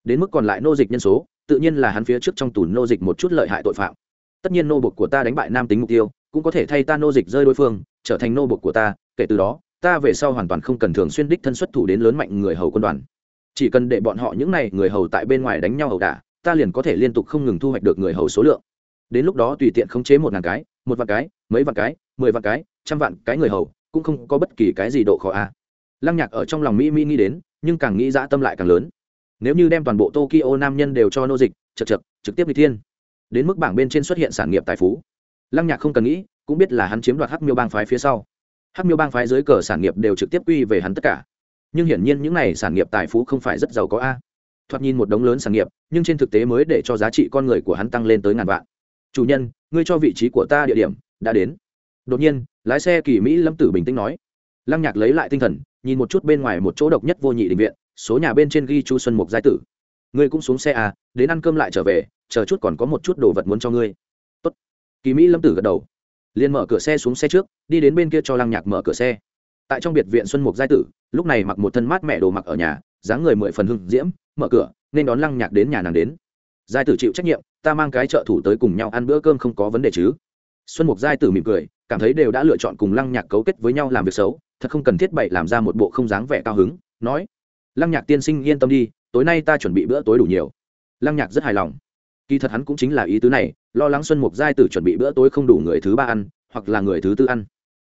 Speaker 1: Đến mức còn lại nô dịch nhân số, tự nhiên là hắn phía trước trong tù nô dịch một chút lợi hại tội phạm. Tất nhiên nô bộc của ta đánh bại nam tính mục tiêu, cũng có thể thay ta nô dịch rơi đối phương, trở thành nô bộc của ta, kể từ đó, ta về sau hoàn toàn không cần thường xuyên đích thân xuất thủ đến lớn mạnh người hầu quân đoàn chỉ cần để bọn họ những n à y người hầu tại bên ngoài đánh nhau ẩu đả, ta liền có thể liên tục không ngừng thu hoạch được người hầu số lượng. Đến lúc đó tùy tiện khống chế một ngàn cái, một vạn cái, mấy vạn cái, mười vạn cái, trăm vạn cái người hầu, cũng không có bất kỳ cái gì độ khó a. Lăng nhạc ở trong lòng mỹ mỹ nghĩ đến, nhưng càng nghĩ dã tâm lại càng lớn. Nếu như đem toàn bộ tokyo nam nhân đều cho nô dịch, chật chật, trực tiếp đi thiên. Đến mức bảng bên trên xuất hiện sản nghiệp tài phú. Lăng nhạc không cần nghĩ, cũng biết là hắn chiếm đoạt hắc miêu bang phái phía sau. Hắc miêu bang phái dưới cờ sản nghiệp đều trực tiếp quy về hắn tất cả nhưng hiển nhiên những này sản nghiệp tài phú không phải rất giàu có a. Thoạt nhìn một đống lớn sản nghiệp, nhưng trên thực tế mới để cho giá trị con người của hắn tăng lên tới ngàn vạn. Chủ nhân, ngươi cho vị trí của ta địa điểm, đã đến. Đột nhiên, lái xe kỳ mỹ lâm tử bình tĩnh nói. Lăng nhạc lấy lại tinh thần, nhìn một chút bên ngoài một chỗ độc nhất vô nhị định viện, số nhà bên trên ghi chu xuân mục giai tử. Ngươi cũng xuống xe à đến ăn cơm lại trở về, chờ chút còn có một chút đồ vật muốn cho ngươi. Tốt. Kỳ mỹ lâm tử gật đầu. Liền mở cửa xe xuống xe trước, đi đến bên kia cho lăng nhạc mở cửa xe. Tại trong biệt viện xuân mục giai tử lúc này mặc một thân mát mẹ đồ mặc ở nhà, dáng người mười phần hưng diễm, mở cửa, nên đón lăng nhạc đến nhà nàng đến. Giai tử chịu trách nhiệm, ta mang cái trợ thủ tới cùng nhau ăn bữa cơm không có vấn đề chứ? Xuân mục giai tử mỉm cười, cảm thấy đều đã lựa chọn cùng lăng nhạc cấu kết với nhau làm việc xấu, thật không cần thiết bậy làm ra một bộ không dáng vẻ cao hứng, nói. Lăng nhạc tiên sinh yên tâm đi, tối nay ta chuẩn bị bữa tối đủ nhiều. Lăng nhạc rất hài lòng. Kỳ thật hắn cũng chính là ý tứ này, lo lắng xuân mục giai tử chuẩn bị bữa tối không đủ người thứ ba ăn, hoặc là người thứ tư ăn.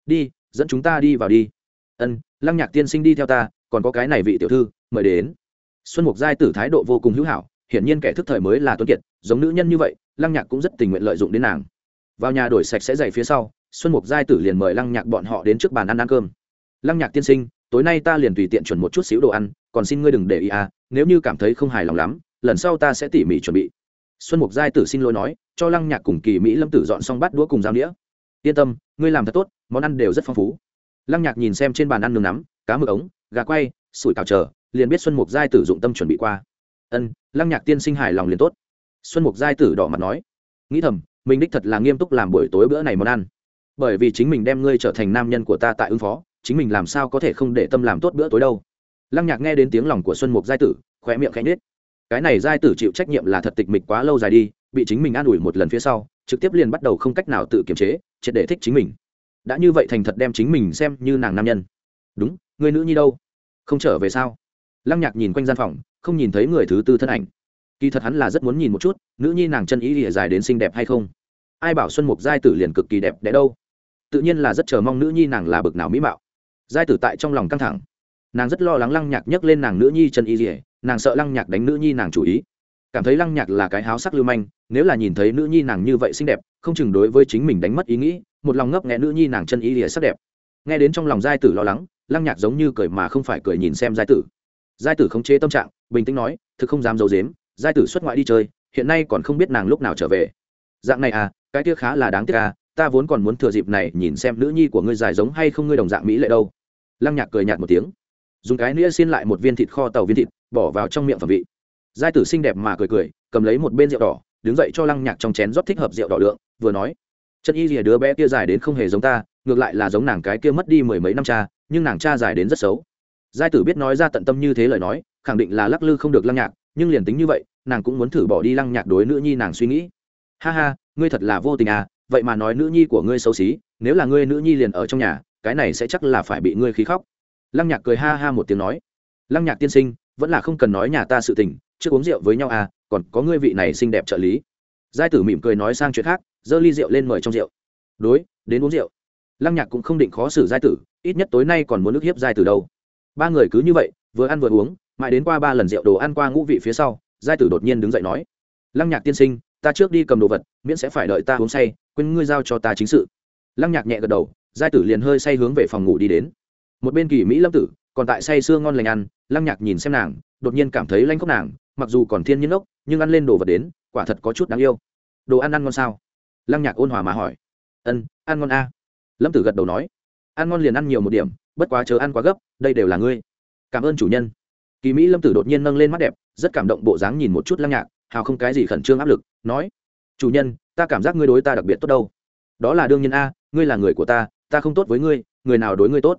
Speaker 1: Đi, dẫn chúng ta đi vào đi ân, lăng nhạc tiên sinh đi theo ta, còn có cái này vị tiểu thư, mời đến. Xuân mục giai tử thái độ vô cùng hữu hảo, hiển nhiên kẻ thức thời mới là tuấn kiệt, giống nữ nhân như vậy, lăng nhạc cũng rất tình nguyện lợi dụng đến nàng. Vào nhà đổi sạch sẽ dày phía sau, xuân mục giai tử liền mời lăng nhạc bọn họ đến trước bàn ăn ăn cơm. Lăng nhạc tiên sinh, tối nay ta liền tùy tiện chuẩn một chút xíu đồ ăn, còn xin ngươi đừng để ý à nếu như cảm thấy không hài lòng lắm, lần sau ta sẽ tỉ mỉ chuẩn bị. Xuân mục giai tử xin lỗi nói, cho lăng nhạc cùng kỳ mỹ lâm tử dọn xong bát đũa cùng dao đĩa. Yên tâm, ngươi làm thật tốt, món ăn đều rất phong phú lăng nhạc nhìn xem trên bàn ăn nướng nắm, cá mực ống, gà quay, sủi cào chờ, liền biết xuân mục giai tử dụng tâm chuẩn bị qua. Ân, lăng nhạc tiên sinh hài lòng liền tốt. Xuân mục giai tử đỏ mặt nói, nghĩ thầm, mình đích thật là nghiêm túc làm buổi tối bữa này món ăn. Bởi vì chính mình đem ngươi trở thành nam nhân của ta tại ứng phó, chính mình làm sao có thể không để tâm làm tốt bữa tối đâu. Lăng nhạc nghe đến tiếng lòng của xuân mục giai tử khỏe miệng khẽ nết cái này giai tử chịu trách nhiệm là thật tịch mịch quá lâu dài đi, bị chính mình an ủi một lần phía sau, trực tiếp liền bắt đầu không cách nào tự kiềm chế, triệt để thích chính mình đã như vậy thành thật đem chính mình xem như nàng nam nhân. Đúng, người nữ nhi đâu? Không trở về sao? Lăng nhạc nhìn quanh gian phòng, không nhìn thấy người thứ tư thân ảnh. Kỳ thật hắn là rất muốn nhìn một chút, nữ nhi nàng chân ý ỉa dài đến xinh đẹp hay không? Ai bảo xuân mục giai tử liền cực kỳ đẹp đẽ đâu? Tự nhiên là rất chờ mong nữ nhi nàng là bực nào mỹ mạo. Giai tử tại trong lòng căng thẳng. Nàng rất lo lắng lăng nhạc nhấc lên nàng nữ nhi chân y ỉa nàng sợ lăng nhạc đánh nữ nhi nàng chủ ý cảm thấy lăng nhạc là cái háo sắc lưu manh, nếu là nhìn thấy nữ nhi nàng như vậy xinh đẹp, không chừng đối với chính mình đánh mất ý nghĩ, một lòng ngấp nghẽ nữ nhi nàng chân y lìa sắc đẹp. Nghe đến trong lòng giai tử lo lắng, lăng nhạc giống như cười mà không phải cười nhìn xem giai tử. Giai tử khống chế tâm trạng, bình tĩnh nói, thực không dám d i ấ u dếm giai tử xuất ngoại đi chơi, hiện nay còn không biết nàng lúc nào trở về. Dạng này à cái tiếc khá là đáng tiếc à ta vốn còn muốn thừa dịp này nhìn xem nữ nhi của ngươi dài giống hay không ngươi đồng dạng mỹ lệ đâu. Lăng nhạc cười nhạt một tiếng. Dùng cái nĩa xin lại một viên thịt kho tàu viên thịt, bỏ vào trong miệng phẩm vị giai tử xinh đẹp mà cười cười, cầm lấy một bên rượu đỏ, đứng dậy cho lăng nhạc trong chén rót thích hợp rượu đỏ lượng, vừa nói, chân y rìa đứa bé kia dài đến không hề giống ta, ngược lại là giống nàng cái kia mất đi mười mấy năm cha, nhưng nàng cha dài đến rất xấu. Giai tử biết nói ra tận tâm như thế lời nói, khẳng định là lắc lư không được lăng nhạc, nhưng liền tính như vậy, nàng cũng muốn thử bỏ đi lăng nhạc đối nữ nhi nàng suy nghĩ. Ha ha, ngươi thật là vô tình à vậy mà nói nữ nhi của ngươi xấu xí, nếu là ngươi nữ nhi liền ở trong nhà, cái này sẽ chắc là phải bị ngươi khí khóc. Lăng nhạc cười ha ha một tiếng nói, lăng nhạc tiên sinh, vẫn là không cần nói nhà ta sự tình trước uống rượu với nhau à còn có ngươi vị này xinh đẹp trợ lý. Giai tử mỉm cười nói sang chuyện khác, giơ ly rượu lên mời trong rượu. Đối, đến uống rượu. Lăng nhạc cũng không định khó xử giai tử, ít nhất tối nay còn muốn nước hiếp giai tử đâu. Ba người cứ như vậy, vừa ăn vừa uống, mãi đến qua ba lần rượu đồ ăn qua ngũ vị phía sau, giai tử đột nhiên đứng dậy nói, lăng nhạc tiên sinh, ta trước đi cầm đồ vật, miễn sẽ phải đợi ta uống say, quên ngươi giao cho ta chính sự. Lăng nhạc nhẹ gật đầu, giai tử liền hơi say hướng về phòng ngủ đi đến. Một bên kỳ mỹ lâm tử, còn tại say sưa ngon lành ăn, lăng nhạc nhìn xem nàng, đột nhiên cảm thấy lanh khóc nàng mặc dù còn thiên nhiên ốc, nhưng ăn lên đồ vật đến, quả thật có chút đáng yêu. Đồ ăn ăn ngon sao? Lăng nhạc ôn hòa mà hỏi. Ân, ăn ngon a. Lâm tử gật đầu nói. Ăn ngon liền ăn nhiều một điểm, bất quá chờ ăn quá gấp, đây đều là ngươi. Cảm ơn chủ nhân. Kỳ mỹ lâm tử đột nhiên nâng lên mắt đẹp, rất cảm động bộ dáng nhìn một chút lăng nhạc, hào không cái gì khẩn trương áp lực, nói. Chủ nhân, ta cảm giác ngươi đối ta đặc biệt tốt đâu. Đó là đương nhiên a, ngươi là người của ta ta không tốt với ngươi, người nào đối ngươi tốt?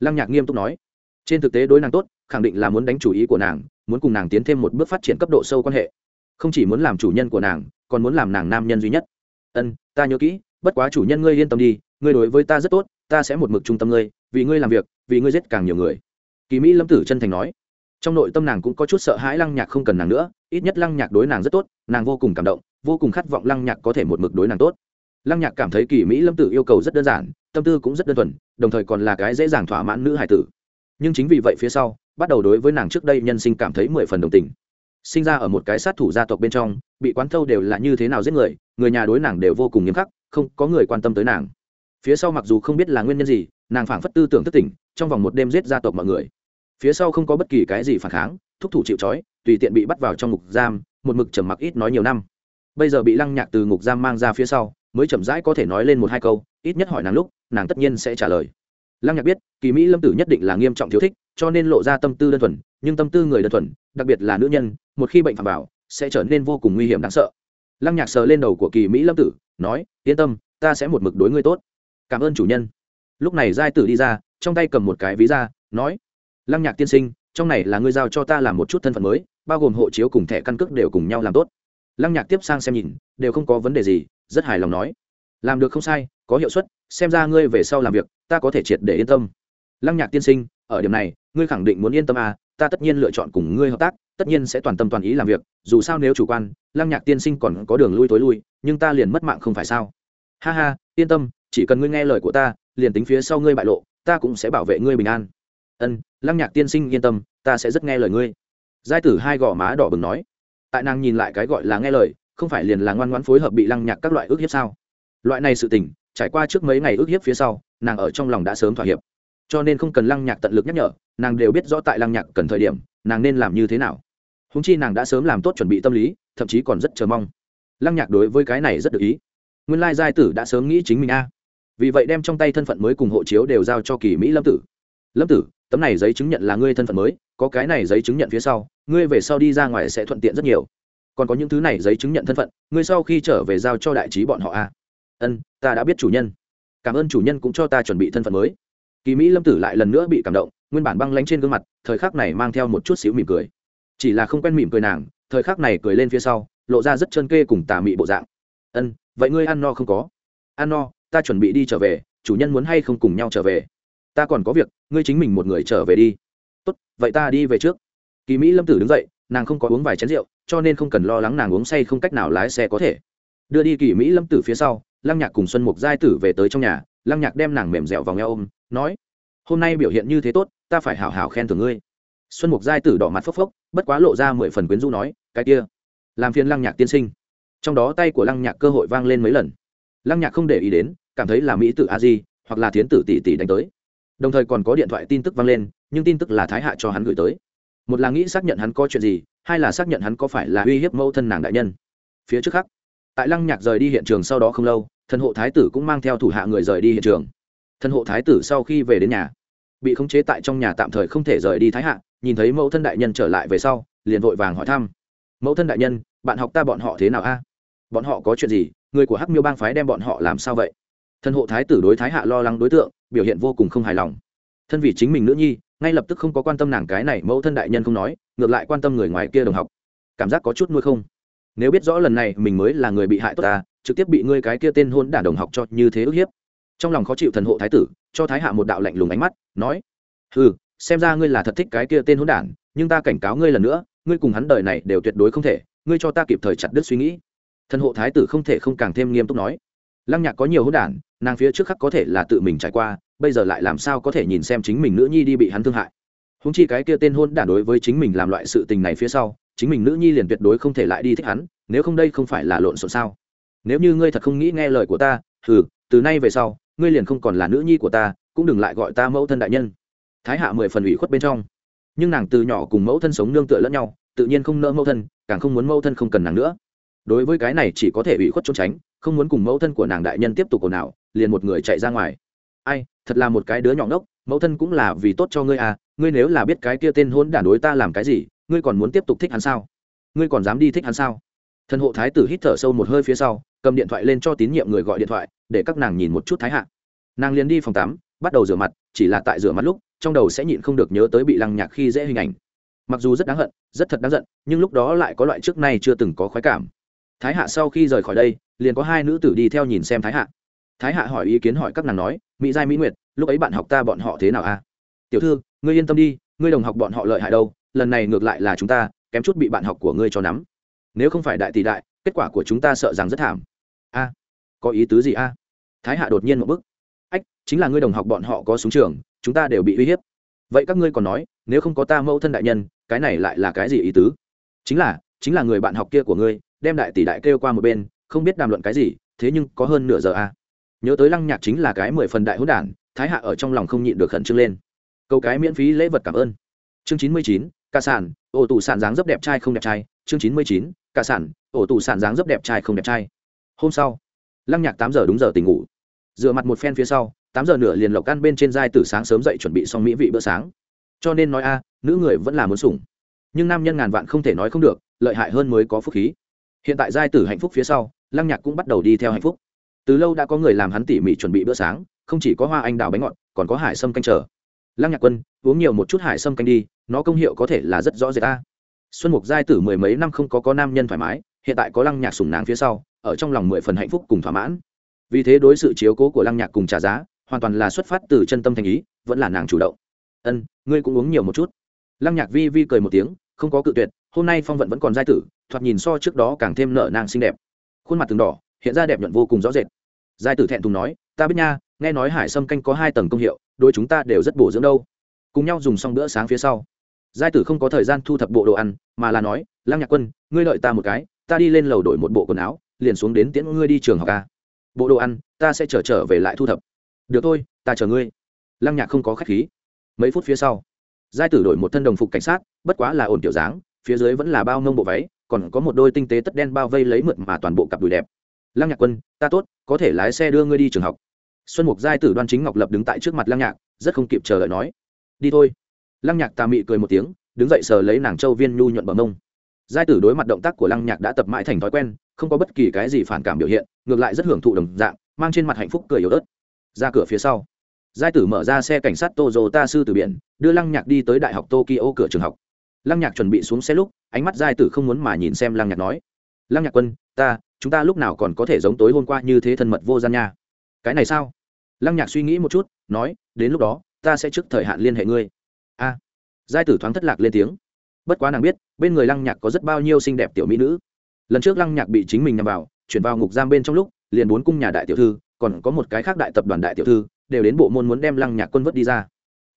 Speaker 1: Lăng nhạc nghiêm túc nói. Trên thực tế đối nàng tốt, khẳng định là muốn đánh chủ ý của nàng muốn cùng nàng tiến thêm một bước phát triển cấp độ sâu quan hệ. Không chỉ muốn làm chủ nhân của nàng, còn muốn làm nàng nam nhân duy nhất. Ân, ta nhớ kỹ, bất quá chủ nhân ngươi yên tâm đi, ngươi đối với ta rất tốt, ta sẽ một mực trung tâm ngươi, vì ngươi làm việc, vì ngươi giết càng nhiều người. Kỳ mỹ lâm tử chân thành nói. Trong nội tâm nàng cũng có chút sợ hãi lăng nhạc không cần nàng nữa, ít nhất lăng nhạc đối nàng rất tốt, nàng vô cùng cảm động, vô cùng khát vọng lăng nhạc có thể một mực đối nàng tốt. Lăng nhạc cảm thấy kỳ mỹ lâm tử yêu cầu rất đơn giản, tâm tư cũng rất đơn thuần, đồng thời còn là cái dễ dàng thỏa mãn nữ hải tử. Nhưng chính vì vậy phía sau bắt đầu đối với nàng trước đây nhân sinh cảm thấy mười phần đồng tình. Sinh ra ở một cái sát thủ gia tộc bên trong, bị quán thâu đều là như thế nào giết người người nhà đối nàng đều vô cùng nghiêm khắc, không có người quan tâm tới nàng. Phía sau mặc dù không biết là nguyên nhân gì, nàng phảng phất tư tưởng thất tỉnh, trong vòng một đêm giết gia tộc mọi người. Phía sau không có bất kỳ cái gì phản kháng, thúc thủ chịu trói, tùy tiện bị bắt vào trong ngục giam, một mực trầm mặc ít nói nhiều năm. Bây giờ bị lăng nhạc từ ngục giam mang ra phía sau, mới chậm rãi có thể nói lên một hai câu, ít nhất hỏi nàng lúc, nàng tất nhiên sẽ trả lời. Lăng nhạc biết, kỳ mỹ lâm tử nhất định là nghiêm trọng thiếu thích cho nên lộ ra tâm tư đơn thuần, nhưng tâm tư người đơn thuần, đặc biệt là nữ nhân, một khi bệnh phạm vào, sẽ trở nên vô cùng nguy hiểm đáng sợ. Lăng nhạc sờ lên đầu của kỳ mỹ lâm tử, nói, yên tâm, ta sẽ một mực đối ngươi tốt. Cảm ơn chủ nhân. Lúc này giai tử đi ra, trong tay cầm một cái ví ra, nói, lăng nhạc tiên sinh, trong này là ngươi giao cho ta làm một chút thân phận mới, bao gồm hộ chiếu cùng thẻ căn cước đều cùng nhau làm tốt. Lăng nhạc tiếp sang xem nhìn, đều không có vấn đề gì, rất hài lòng nói, làm được không sai, có hiệu suất, xem ra ngươi về sau làm việc, ta có thể triệt để yên tâm. Lăng nhạc tiên sinh ở điểm này, ngươi khẳng định muốn yên tâm à ta tất nhiên lựa chọn cùng ngươi hợp tác, tất nhiên sẽ toàn tâm toàn ý làm việc, dù sao nếu chủ quan, lăng nhạc tiên sinh còn có đường lui tối lui, nhưng ta liền mất mạng không phải sao? Ha ha, yên tâm, chỉ cần ngươi nghe lời của ta, liền tính phía sau ngươi bại lộ, ta cũng sẽ bảo vệ ngươi bình an. Ân, lăng nhạc tiên sinh yên tâm, ta sẽ rất nghe lời ngươi. Giai tử hai gò má đỏ bừng nói. Tại nàng nhìn lại cái gọi là nghe lời, không phải liền là ngoan ngoãn phối hợp bị lăng nhạc các loại ước hiếp sao? Loại này sự tình, trải qua trước mấy ngày ước hiếp phía sau, nàng ở trong lòng đã sớm thỏa hiệp cho nên không cần lăng nhạc tận lực nhắc nhở, nàng đều biết rõ tại lăng nhạc cần thời điểm, nàng nên làm như thế nào. Húng chi nàng đã sớm làm tốt chuẩn bị tâm lý, thậm chí còn rất chờ mong. Lăng nhạc đối với cái này rất được ý. Nguyên lai giai tử đã sớm nghĩ chính mình a. Vì vậy đem trong tay thân phận mới cùng hộ chiếu đều giao cho kỳ mỹ lâm tử. Lâm tử, tấm này giấy chứng nhận là ngươi thân phận mới, có cái này giấy chứng nhận phía sau, ngươi về sau đi ra ngoài sẽ thuận tiện rất nhiều. Còn có những thứ này giấy chứng nhận thân phận, ngươi sau khi trở về giao cho đại trí bọn họ a. Ân, ta đã biết chủ nhân. Cảm ơn chủ nhân cũng cho ta chuẩn bị thân phận mới kỳ mỹ lâm tử lại lần nữa bị cảm động, nguyên bản băng lánh trên gương mặt, thời khắc này mang theo một chút xíu mỉm cười. Chỉ là không quen mỉm cười nàng, thời khắc này cười lên phía sau, lộ ra rất chân kê cùng tà mị bộ dạng. Ân, vậy ngươi ăn no không có? Ăn no, ta chuẩn bị đi trở về, chủ nhân muốn hay không cùng nhau trở về? Ta còn có việc, ngươi chính mình một người trở về đi. Tốt, vậy ta đi về trước. Kỳ mỹ lâm tử đứng dậy, nàng không có uống vài chén rượu, cho nên không cần lo lắng nàng uống say không cách nào lái xe có thể. Đưa đi kỳ mỹ lâm tử phía sau, lăng nhạc cùng xuân mục giai tử về tới trong nhà, lăng nhạc đem nàng mềm dẻo vào nghe ôm nói, hôm nay biểu hiện như thế tốt, ta phải hảo hảo khen thưởng ngươi. Xuân mục giai tử đỏ mặt phốc phốc, bất quá lộ ra mười phần quyến rũ nói, cái kia, làm phiền lăng nhạc tiên sinh. Trong đó tay của lăng nhạc cơ hội vang lên mấy lần. Lăng nhạc không để ý đến, cảm thấy là mỹ tử a di, hoặc là thiến tử tỷ tỷ đánh tới. Đồng thời còn có điện thoại tin tức vang lên, nhưng tin tức là thái hạ cho hắn gửi tới. Một là nghĩ xác nhận hắn có chuyện gì, hai là xác nhận hắn có phải là uy hiếp mẫu thân nàng đại nhân. Phía trước khắc, tại lăng nhạc rời đi hiện trường sau đó không lâu, thần hộ thái tử cũng mang theo thủ hạ người rời đi hiện trường thần hộ thái tử sau khi về đến nhà, bị khống chế tại trong nhà tạm thời không thể rời đi thái hạ, nhìn thấy mẫu thân đại nhân trở lại về sau, liền vội vàng hỏi thăm. Mẫu thân đại nhân, bạn học ta bọn họ thế nào a? Bọn họ có chuyện gì? Người của hắc miêu bang phái đem bọn họ làm sao vậy? Thân hộ thái tử đối thái hạ lo lắng đối tượng, biểu hiện vô cùng không hài lòng. Thân vì chính mình nữ nhi, ngay lập tức không có quan tâm nàng cái này mẫu thân đại nhân không nói, ngược lại quan tâm người ngoài kia đồng học. Cảm giác có chút nuôi không? Nếu biết rõ lần này mình mới là người bị hại tốt ta, trực tiếp bị ngươi cái kia tên hôn đản đồng học cho như thế ức hiếp trong lòng khó chịu thần hộ thái tử, cho thái hạ một đạo lạnh lùng ánh mắt, nói ừ xem ra ngươi là thật thích cái kia tên hôn đản, nhưng ta cảnh cáo ngươi lần nữa, ngươi cùng hắn đời này đều tuyệt đối không thể, ngươi cho ta kịp thời chặt đứt suy nghĩ. Thần hộ thái tử không thể không càng thêm nghiêm túc nói, lăng nhạc có nhiều hôn đản, nàng phía trước khắc có thể là tự mình trải qua, bây giờ lại làm sao có thể nhìn xem chính mình nữ nhi đi bị hắn thương hại? Húng chi cái kia tên hôn đản đối với chính mình làm loại sự tình này phía sau, chính mình nữ nhi liền tuyệt đối không thể lại đi thích hắn, nếu không đây không phải là lộn xộn sao? Nếu như ngươi thật không nghĩ nghe lời của ta ừ từ nay về sau ngươi liền không còn là nữ nhi của ta, cũng đừng lại gọi ta mẫu thân đại nhân. Thái hạ mười phần ủy khuất bên trong. Nhưng nàng từ nhỏ cùng mẫu thân sống nương tựa lẫn nhau, tự nhiên không nỡ mẫu thân, càng không muốn mẫu thân không cần nàng nữa. Đối với cái này chỉ có thể ủy khuất trốn tránh, không muốn cùng mẫu thân của nàng đại nhân tiếp tục ồn ào, liền một người chạy ra ngoài. Ai, thật là một cái đứa nhỏ ngốc, mẫu thân cũng là vì tốt cho ngươi à ngươi nếu là biết cái kia tên hôn đản đối ta làm cái gì, ngươi còn muốn tiếp tục thích hắn sao? Ngươi còn dám đi thích hắn sao? Thần hộ thái tử hít thở sâu một hơi phía sau cầm điện thoại lên cho tín nhiệm người gọi điện thoại, để các nàng nhìn một chút thái hạ. Nàng liền đi phòng tắm, bắt đầu rửa mặt, chỉ là tại rửa mặt lúc, trong đầu sẽ nhịn không được nhớ tới bị lăng nhạc khi dễ hình ảnh. Mặc dù rất đáng hận, rất thật đáng giận, nhưng lúc đó lại có loại trước nay chưa từng có khoái cảm. Thái hạ sau khi rời khỏi đây, liền có hai nữ tử đi theo nhìn xem thái hạ. Thái hạ hỏi ý kiến hỏi các nàng nói, mỹ giai, mỹ nguyệt, lúc ấy bạn học ta bọn họ thế nào a? Tiểu thư, ngươi yên tâm đi, ngươi đồng học bọn họ lợi hại đâu, lần này ngược lại là chúng ta, kém chút bị bạn học của ngươi cho nắm. Nếu không phải đại tỷ đại, kết quả của chúng ta sợ rằng rất thảm a, có ý tứ gì a? Thái hạ đột nhiên một bức ách, chính là ngươi đồng học bọn họ có súng trường, chúng ta đều bị uy hiếp. Vậy các ngươi còn nói, nếu không có ta mẫu thân đại nhân, cái này lại là cái gì ý tứ? Chính là chính là người bạn học kia của ngươi, đem đại tỷ đại kêu qua một bên, không biết đàm luận cái gì, thế nhưng có hơn nửa giờ a. Nhớ tới lăng nhạc chính là cái mười phần đại hữu đản, thái hạ ở trong lòng không nhịn được khẩn trương lên. Câu cái miễn phí lễ vật cảm ơn. Chương chín mươi chín, ca sản, ổ tủ sản dáng dấp đẹp trai không đẹp trai. Chương chín mươi chín, ca sản, ổ tủ sản dáng dấp đẹp trai không đẹp trai hôm sau, lăng nhạc tám giờ đúng giờ tỉnh ngủ. Dựa mặt một phen phía sau, tám giờ nửa liền lộc ăn bên trên giai từ sáng sớm dậy chuẩn bị xong mỹ vị bữa sáng. Cho nên nói a, nữ người vẫn là muốn sủng. Nhưng nam nhân ngàn vạn không thể nói không được, lợi hại hơn mới có phúc khí. Hiện tại giai tử hạnh phúc phía sau, lăng nhạc cũng bắt đầu đi theo hạnh phúc. Từ lâu đã có người làm hắn tỉ mỉ chuẩn bị bữa sáng, không chỉ có hoa anh đào bánh ngọt, còn có hải sâm canh chờ. Lăng nhạc quân, uống nhiều một chút hải sâm canh đi, nó công hiệu có thể là rất rõ rệt ta xuân mục giai tử mười mấy năm không có có nam nhân thoải mái, hiện tại có lăng nhạc sủng nàng phía sau ở trong lòng mười phần hạnh phúc cùng thỏa mãn. Vì thế đối sự chiếu cố của lăng nhạc cùng trả giá, hoàn toàn là xuất phát từ chân tâm thành ý, vẫn là nàng chủ động. Ân, ngươi cũng uống nhiều một chút. Lăng nhạc vi vi cười một tiếng, không có cự tuyệt, hôm nay phong vận vẫn còn giai tử, thoạt nhìn so trước đó càng thêm nợ nàng xinh đẹp. Khuôn mặt từng đỏ, hiện ra đẹp nhuận vô cùng rõ rệt. Giai tử thẹn thùng nói, ta biết nha, nghe nói hải sâm canh có hai tầng công hiệu đôi chúng ta đều rất bổ dưỡng đâu. Cùng nhau dùng xong bữa sáng phía sau. Giai tử không có thời gian thu thập bộ đồ ăn, mà là nói, lăng nhạc quân, ngươi lợi ta một cái, ta đi lên lầu đổi một bộ quần áo liền xuống đến tiễn ngươi đi trường học a. Bộ đồ ăn, ta sẽ trở trở về lại thu thập. Được thôi, ta chờ ngươi. Lăng nhạc không có khách khí. Mấy phút phía sau, giai tử đổi một thân đồng phục cảnh sát, bất quá là ổn kiểu dáng, phía dưới vẫn là bao mông bộ váy, còn có một đôi tinh tế tất đen bao vây lấy mượt mà toàn bộ cặp đùi đẹp. Lăng nhạc quân, ta tốt, có thể lái xe đưa ngươi đi trường học. Xuân mục giai tử đoan chính ngọc lập đứng tại trước mặt lăng nhạc, rất không kịp chờ đợi nói, đi thôi. Lăng nhạc tà mị cười một tiếng, đứng dậy sờ lấy nàng châu viên nhu nhuận bờ mông. Giai tử đối mặt động tác của lăng nhạc đã tập mãi thành thói quen không có bất kỳ cái gì phản cảm biểu hiện, ngược lại rất hưởng thụ đồng dạng, mang trên mặt hạnh phúc cười yếu ớt. Ra cửa phía sau, giai tử mở ra xe cảnh sát Ta sư từ biển, đưa lăng nhạc đi tới đại học tokyo cửa trường học. Lăng nhạc chuẩn bị xuống xe lúc, ánh mắt giai tử không muốn mà nhìn xem lăng nhạc nói, lăng nhạc quân, ta, chúng ta lúc nào còn có thể giống tối hôm qua như thế thân mật vô gian nha? Cái này sao? Lăng nhạc suy nghĩ một chút, nói, đến lúc đó, ta sẽ trước thời hạn liên hệ ngươi. A. Giai tử thoáng thất lạc lên tiếng. Bất quá nàng biết, bên người lăng nhạc có rất bao nhiêu xinh đẹp tiểu mỹ nữ lần trước lăng nhạc bị chính mình nhằm vào, chuyển vào ngục giam bên trong lúc, liền bốn cung nhà đại tiểu thư, còn có một cái khác đại tập đoàn đại tiểu thư, đều đến bộ môn muốn đem lăng nhạc quân vớt đi ra.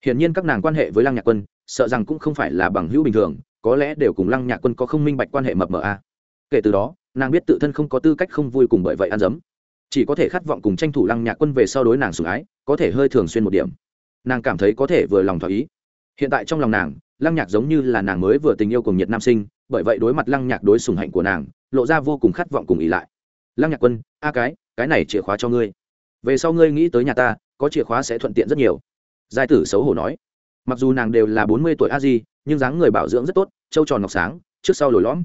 Speaker 1: Hiển nhiên các nàng quan hệ với lăng nhạc quân, sợ rằng cũng không phải là bằng hữu bình thường, có lẽ đều cùng lăng nhạc quân có không minh bạch quan hệ mập mờ a. Kể từ đó, nàng biết tự thân không có tư cách không vui cùng bởi vậy ăn dấm. Chỉ có thể khát vọng cùng tranh thủ lăng nhạc quân về sau đối nàng sủng ái, có thể hơi thường xuyên một điểm. Nàng cảm thấy có thể vừa lòng thỏa ý. Hiện tại trong lòng nàng, lăng nhạc giống như là nàng mới vừa tình yêu cùng nhiệt nam sinh, bởi vậy đối mặt lăng nhạc đối sủng hạnh của nàng lộ ra vô cùng khát vọng cùng ý lại. Lăng nhạc quân, a cái cái này chìa khóa cho ngươi. Về sau ngươi nghĩ tới nhà ta, có chìa khóa sẽ thuận tiện rất nhiều. Giai tử xấu hổ nói. Mặc dù nàng đều là bốn mươi tuổi a di, nhưng dáng người bảo dưỡng rất tốt, trâu tròn ngọc sáng, trước sau lồi lõm.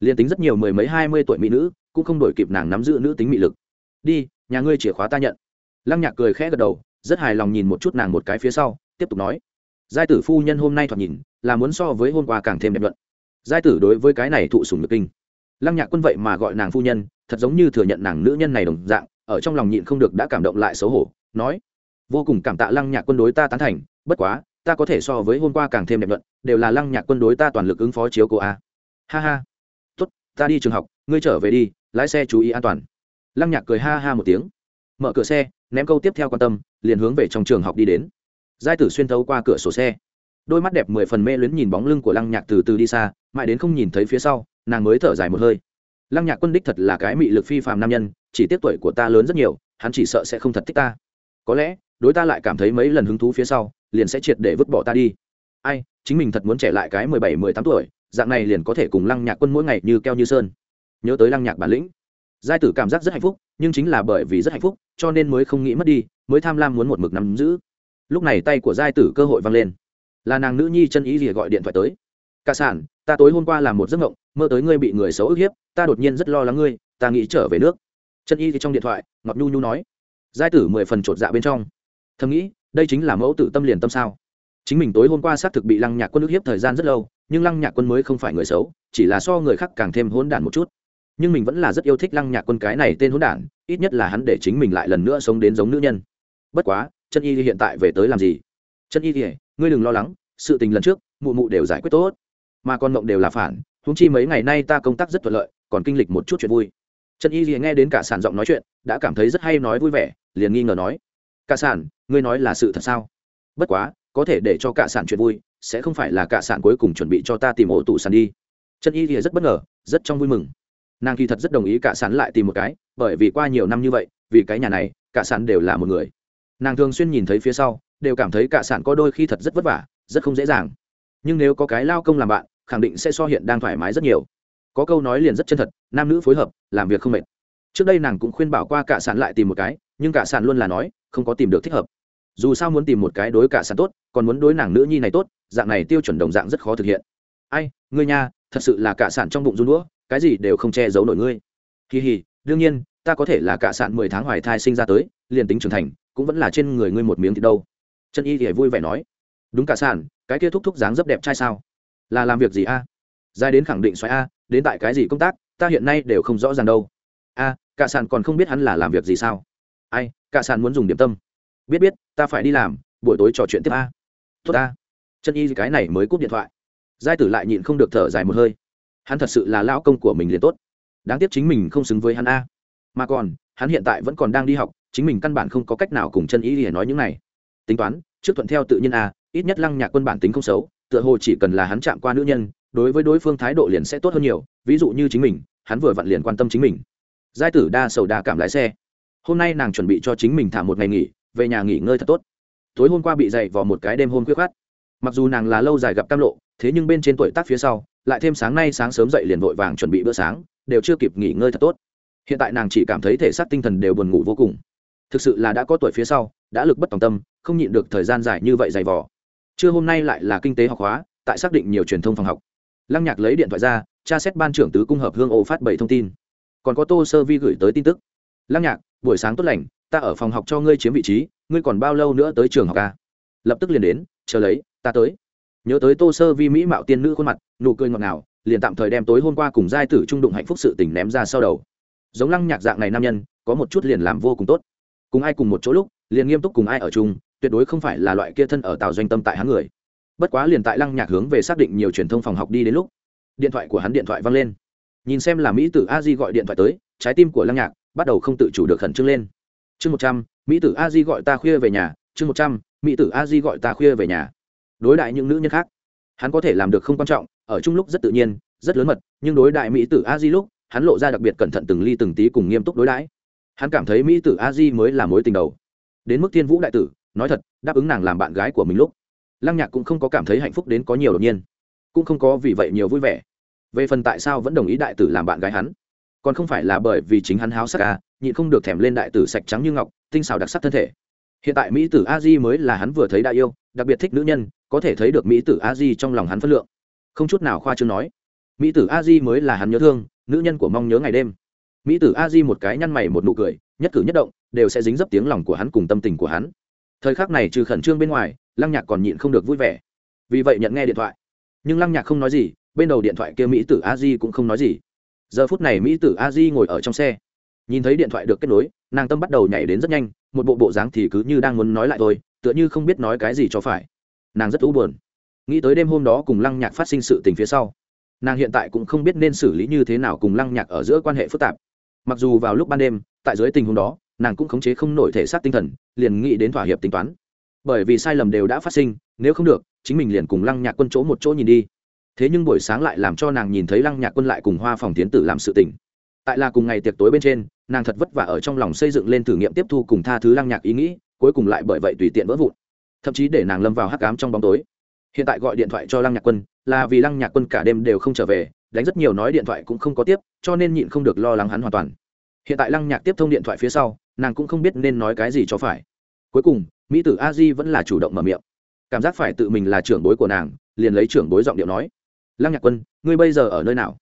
Speaker 1: Liền tính rất nhiều mười mấy, hai mươi tuổi mỹ nữ, cũng không đổi kịp nàng nắm giữ nữ tính mị lực. Đi, nhà ngươi chìa khóa ta nhận. Lăng nhạc cười khẽ gật đầu, rất hài lòng nhìn một chút nàng một cái phía sau, tiếp tục nói. Giai tử phu nhân hôm nay thoạt nhìn, là muốn so với hôm qua càng thêm đẹp luận giai tử đối với cái này thụ sùng nhược kinh lăng nhạc quân vậy mà gọi nàng phu nhân, thật giống như thừa nhận nàng nữ nhân này đồng dạng, ở trong lòng nhịn không được đã cảm động lại xấu hổ, nói, vô cùng cảm tạ lăng nhạc quân đối ta tán thành, bất quá, ta có thể so với hôm qua càng thêm đẹp luận đều là lăng nhạc quân đối ta toàn lực ứng phó chiếu cô a. Ha ha, tốt, ta đi trường học, ngươi trở về đi, lái xe chú ý an toàn. Lăng nhạc cười ha ha một tiếng, mở cửa xe, ném câu tiếp theo quan tâm, liền hướng về trong trường học đi đến. Giai tử xuyên thấu qua cửa sổ xe, đôi mắt đẹp mười phần mê luyến nhìn bóng lưng của lăng nhạc từ từ đi xa, mãi đến không nhìn thấy phía sau nàng mới thở dài một hơi. Lăng nhạc quân đích thật là cái mị lực phi phàm nam nhân, chỉ tiếc tuổi của ta lớn rất nhiều, hắn chỉ sợ sẽ không thật thích ta. Có lẽ, đối ta lại cảm thấy mấy lần hứng thú phía sau, liền sẽ triệt để vứt bỏ ta đi. Ai, chính mình thật muốn trẻ lại cái mười bảy, mười tám tuổi, dạng này liền có thể cùng lăng nhạc quân mỗi ngày như keo như sơn. Nhớ tới lăng nhạc bản lĩnh. Giai tử cảm giác rất hạnh phúc, nhưng chính là bởi vì rất hạnh phúc, cho nên mới không nghĩ mất đi, mới tham lam muốn một mực nắm giữ. Lúc này tay của giai tử cơ hội văng lên. Là nàng nữ nhi chân ý gì gọi điện thoại tới. Cả sản, ta tối hôm qua làm một giấc mộng, mơ tới ngươi bị người xấu ức hiếp, ta đột nhiên rất lo lắng ngươi, ta nghĩ trở về nước. Chân y thì trong điện thoại ngọc nhu nhu nói. Giai tử mười phần chột dạ bên trong. Thầm nghĩ, đây chính là mẫu tử tâm liền tâm sao? Chính mình tối hôm qua xác thực bị lăng nhạc quân ức hiếp thời gian rất lâu, nhưng lăng nhạc quân mới không phải người xấu, chỉ là so người khác càng thêm hỗn đản một chút. Nhưng mình vẫn là rất yêu thích lăng nhạc quân cái này tên hỗn đản, ít nhất là hắn để chính mình lại lần nữa sống đến giống nữ nhân. Bất quá, chân y hiện tại về tới làm gì? Chân y thì, ngươi đừng lo lắng, sự tình lần trước, mụ mụ đều giải quyết tốt mà con mộng đều là phản húng chi mấy ngày nay ta công tác rất thuận lợi, còn kinh lịch một chút chuyện vui. Trần y thì nghe đến cả sản giọng nói chuyện, đã cảm thấy rất hay nói vui vẻ, liền nghi ngờ nói, cả sản, ngươi nói là sự thật sao? Bất quá, có thể để cho cả sản chuyện vui, sẽ không phải là cả sản cuối cùng chuẩn bị cho ta tìm ổ tụ sản đi. Trần y thì rất bất ngờ, rất trong vui mừng. Nàng kỳ thật rất đồng ý cả sản lại tìm một cái, bởi vì qua nhiều năm như vậy, vì cái nhà này, cả sản đều là một người. Nàng thường xuyên nhìn thấy phía sau, đều cảm thấy cả sản có đôi khi thật rất vất vả, rất không dễ dàng. Nhưng nếu có cái lao công làm bạn khẳng định sẽ so hiện đang thoải mái rất nhiều. Có câu nói liền rất chân thật, nam nữ phối hợp, làm việc không mệt. Trước đây nàng cũng khuyên bảo qua cả sản lại tìm một cái, nhưng cả sản luôn là nói, không có tìm được thích hợp. Dù sao muốn tìm một cái đối cả sản tốt, còn muốn đối nàng nữ nhi này tốt, dạng này tiêu chuẩn đồng dạng rất khó thực hiện. Ai, ngươi nha, thật sự là cả sản trong bụng run đũa, cái gì đều không che giấu nổi ngươi. Kỳ hì, đương nhiên, ta có thể là cả sản mười tháng hoài thai sinh ra tới, liền tính trưởng thành, cũng vẫn là trên người ngươi một miếng thì đâu. Chân y thì vui vẻ nói, đúng cả sản, cái kia thúc thúc dáng rất đẹp trai sao? Là làm việc gì a? Dài đến khẳng định xoáy a, đến tại cái gì công tác, ta hiện nay đều không rõ ràng đâu. A, cả sàn còn không biết hắn là làm việc gì sao? Ai, cả sàn muốn dùng điểm tâm. Biết biết, ta phải đi làm, buổi tối trò chuyện tiếp a. Tốt a. Chân y cái này mới cúp điện thoại. Giai tử lại nhịn không được thở dài một hơi. Hắn thật sự là lão công của mình liền tốt. Đáng tiếc chính mình không xứng với hắn a. Mà còn, hắn hiện tại vẫn còn đang đi học, chính mình căn bản không có cách nào cùng chân y để nói những này. Tính toán, trước thuận theo tự nhiên a, ít nhất lăng nhạc quân bản tính không xấu tựa hồ chỉ cần là hắn chạm qua nữ nhân, đối với đối phương thái độ liền sẽ tốt hơn nhiều, ví dụ như chính mình, hắn vừa vặn liền quan tâm chính mình. Giai tử đa sầu đa cảm lái xe. Hôm nay nàng chuẩn bị cho chính mình thả một ngày nghỉ, về nhà nghỉ ngơi thật tốt. Tối hôm qua bị dậy vào một cái đêm hôm khuyết khát mặc dù nàng là lâu dài gặp cam lộ, thế nhưng bên trên tuổi tác phía sau, lại thêm sáng nay sáng sớm dậy liền vội vàng chuẩn bị bữa sáng, đều chưa kịp nghỉ ngơi thật tốt. Hiện tại nàng chỉ cảm thấy thể xác tinh thần đều buồn ngủ vô cùng. Thực sự là đã có tuổi phía sau, đã lực bất tòng tâm, không nhịn được thời gian dài như vậy dày vò trưa hôm nay lại là kinh tế học hóa, tại xác định nhiều truyền thông phòng học. Lăng nhạc lấy điện thoại ra, tra xét ban trưởng tứ cung hợp hương ô phát bảy thông tin. Còn có tô sơ vi gửi tới tin tức. Lăng nhạc, buổi sáng tốt lành, ta ở phòng học cho ngươi chiếm vị trí, ngươi còn bao lâu nữa tới trường học ca lập tức liền đến, chờ lấy, ta tới. Nhớ tới tô sơ vi mỹ mạo tiên nữ khuôn mặt, nụ cười ngọt ngào, liền tạm thời đem tối hôm qua cùng giai tử trung đụng hạnh phúc sự tình ném ra sau đầu. Giống lăng nhạc dạng này nam nhân, có một chút liền làm vô cùng tốt. Cùng ai cùng một chỗ lúc, liền nghiêm túc cùng ai ở chung tuyệt đối không phải là loại kia thân ở tàu doanh tâm tại hắn người. Bất quá liền tại lăng nhạc hướng về xác định nhiều truyền thông phòng học đi đến lúc, điện thoại của hắn điện thoại văng lên. Nhìn xem là mỹ tử a di gọi điện thoại tới, trái tim của lăng nhạc bắt đầu không tự chủ được khẩn trương lên. Chương một trăm, mỹ tử a di gọi ta khuya về nhà, chương một trăm, mỹ tử a di gọi ta khuya về nhà. Đối đại những nữ nhân khác, hắn có thể làm được không quan trọng, ở chung lúc rất tự nhiên, rất lớn mật, nhưng đối đại mỹ tử a di lúc, hắn lộ ra đặc biệt cẩn thận từng ly từng tí cùng nghiêm túc đối đãi. Hắn cảm thấy mỹ tử a di mới là mối tình đầu. Đến mức thiên vũ đại tử nói thật, đáp ứng nàng làm bạn gái của mình lúc, lăng nhạc cũng không có cảm thấy hạnh phúc đến có nhiều đột nhiên, cũng không có vì vậy nhiều vui vẻ. Về phần tại sao vẫn đồng ý đại tử làm bạn gái hắn, còn không phải là bởi vì chính hắn háo sắc à nhịn không được thèm lên đại tử sạch trắng như ngọc, tinh xào đặc sắc thân thể. Hiện tại mỹ tử a di mới là hắn vừa thấy đại yêu, đặc biệt thích nữ nhân, có thể thấy được mỹ tử a di trong lòng hắn phân lượng. Không chút nào khoa chương nói, mỹ tử a di mới là hắn nhớ thương, nữ nhân của mong nhớ ngày đêm. Mỹ tử a di một cái nhăn mày một nụ cười, nhất cử nhất động, đều sẽ dính dấp tiếng lòng của hắn cùng tâm tình của hắn thời khắc này trừ khẩn trương bên ngoài, lăng nhạc còn nhịn không được vui vẻ. Vì vậy nhận nghe điện thoại. Nhưng lăng nhạc không nói gì, bên đầu điện thoại kia mỹ tử a di cũng không nói gì. Giờ phút này mỹ tử a di ngồi ở trong xe. Nhìn thấy điện thoại được kết nối, nàng tâm bắt đầu nhảy đến rất nhanh, một bộ bộ dáng thì cứ như đang muốn nói lại thôi, tựa như không biết nói cái gì cho phải. Nàng rất u buồn. Nghĩ tới đêm hôm đó cùng lăng nhạc phát sinh sự tình phía sau, nàng hiện tại cũng không biết nên xử lý như thế nào cùng lăng nhạc ở giữa quan hệ phức tạp. Mặc dù vào lúc ban đêm, tại dưới tình huống đó nàng cũng khống chế không nổi thể xác tinh thần, liền nghĩ đến thỏa hiệp tính toán. Bởi vì sai lầm đều đã phát sinh, nếu không được, chính mình liền cùng lăng nhạc quân chỗ một chỗ nhìn đi. Thế nhưng buổi sáng lại làm cho nàng nhìn thấy lăng nhạc quân lại cùng hoa phòng tiến tử làm sự tình. Tại là cùng ngày tiệc tối bên trên, nàng thật vất vả ở trong lòng xây dựng lên thử nghiệm tiếp thu cùng tha thứ lăng nhạc ý nghĩ, cuối cùng lại bởi vậy tùy tiện vỡ vụn. Thậm chí để nàng lâm vào hắc cám trong bóng tối. Hiện tại gọi điện thoại cho lăng nhạc quân, là vì lăng nhạc quân cả đêm đều không trở về, đánh rất nhiều nói điện thoại cũng không có tiếp, cho nên nhịn không được lo lắng hắn hoàn toàn hiện tại lăng nhạc tiếp thông điện thoại phía sau, nàng cũng không biết nên nói cái gì cho phải. Cuối cùng, mỹ tử a di vẫn là chủ động mở miệng. Cảm giác phải tự mình là trưởng bối của nàng, liền lấy trưởng bối giọng điệu nói. Lăng nhạc quân, ngươi bây giờ ở nơi nào?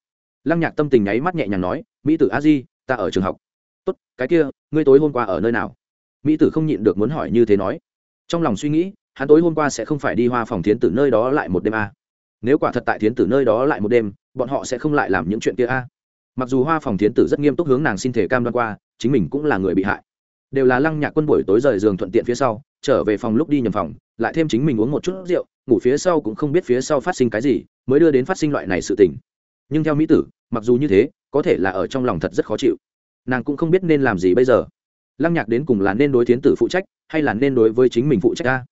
Speaker 1: Lăng nhạc tâm tình nháy mắt nhẹ nhàng nói, mỹ tử a di, ta ở trường học. Tốt, cái kia, ngươi tối hôm qua ở nơi nào? Mỹ tử không nhịn được muốn hỏi như thế nói. Trong lòng suy nghĩ, hắn tối hôm qua sẽ không phải đi hoa phòng thiến tử nơi đó lại một đêm a à. nếu quả thật tại thiến tử nơi đó lại một đêm, bọn họ sẽ không lại làm những chuyện kia a à mặc dù hoa phòng thiến tử rất nghiêm túc hướng nàng xin thể cam đoan qua, chính mình cũng là người bị hại. Đều là lăng nhạc quân buổi tối rời giường thuận tiện phía sau, trở về phòng lúc đi nhầm phòng, lại thêm chính mình uống một chút rượu, ngủ phía sau cũng không biết phía sau phát sinh cái gì, mới đưa đến phát sinh loại này sự tình. Nhưng theo mỹ tử, mặc dù như thế, có thể là ở trong lòng thật rất khó chịu. Nàng cũng không biết nên làm gì bây giờ. Lăng nhạc đến cùng là nên đối thiến tử phụ trách, hay là nên đối với chính mình phụ trách ta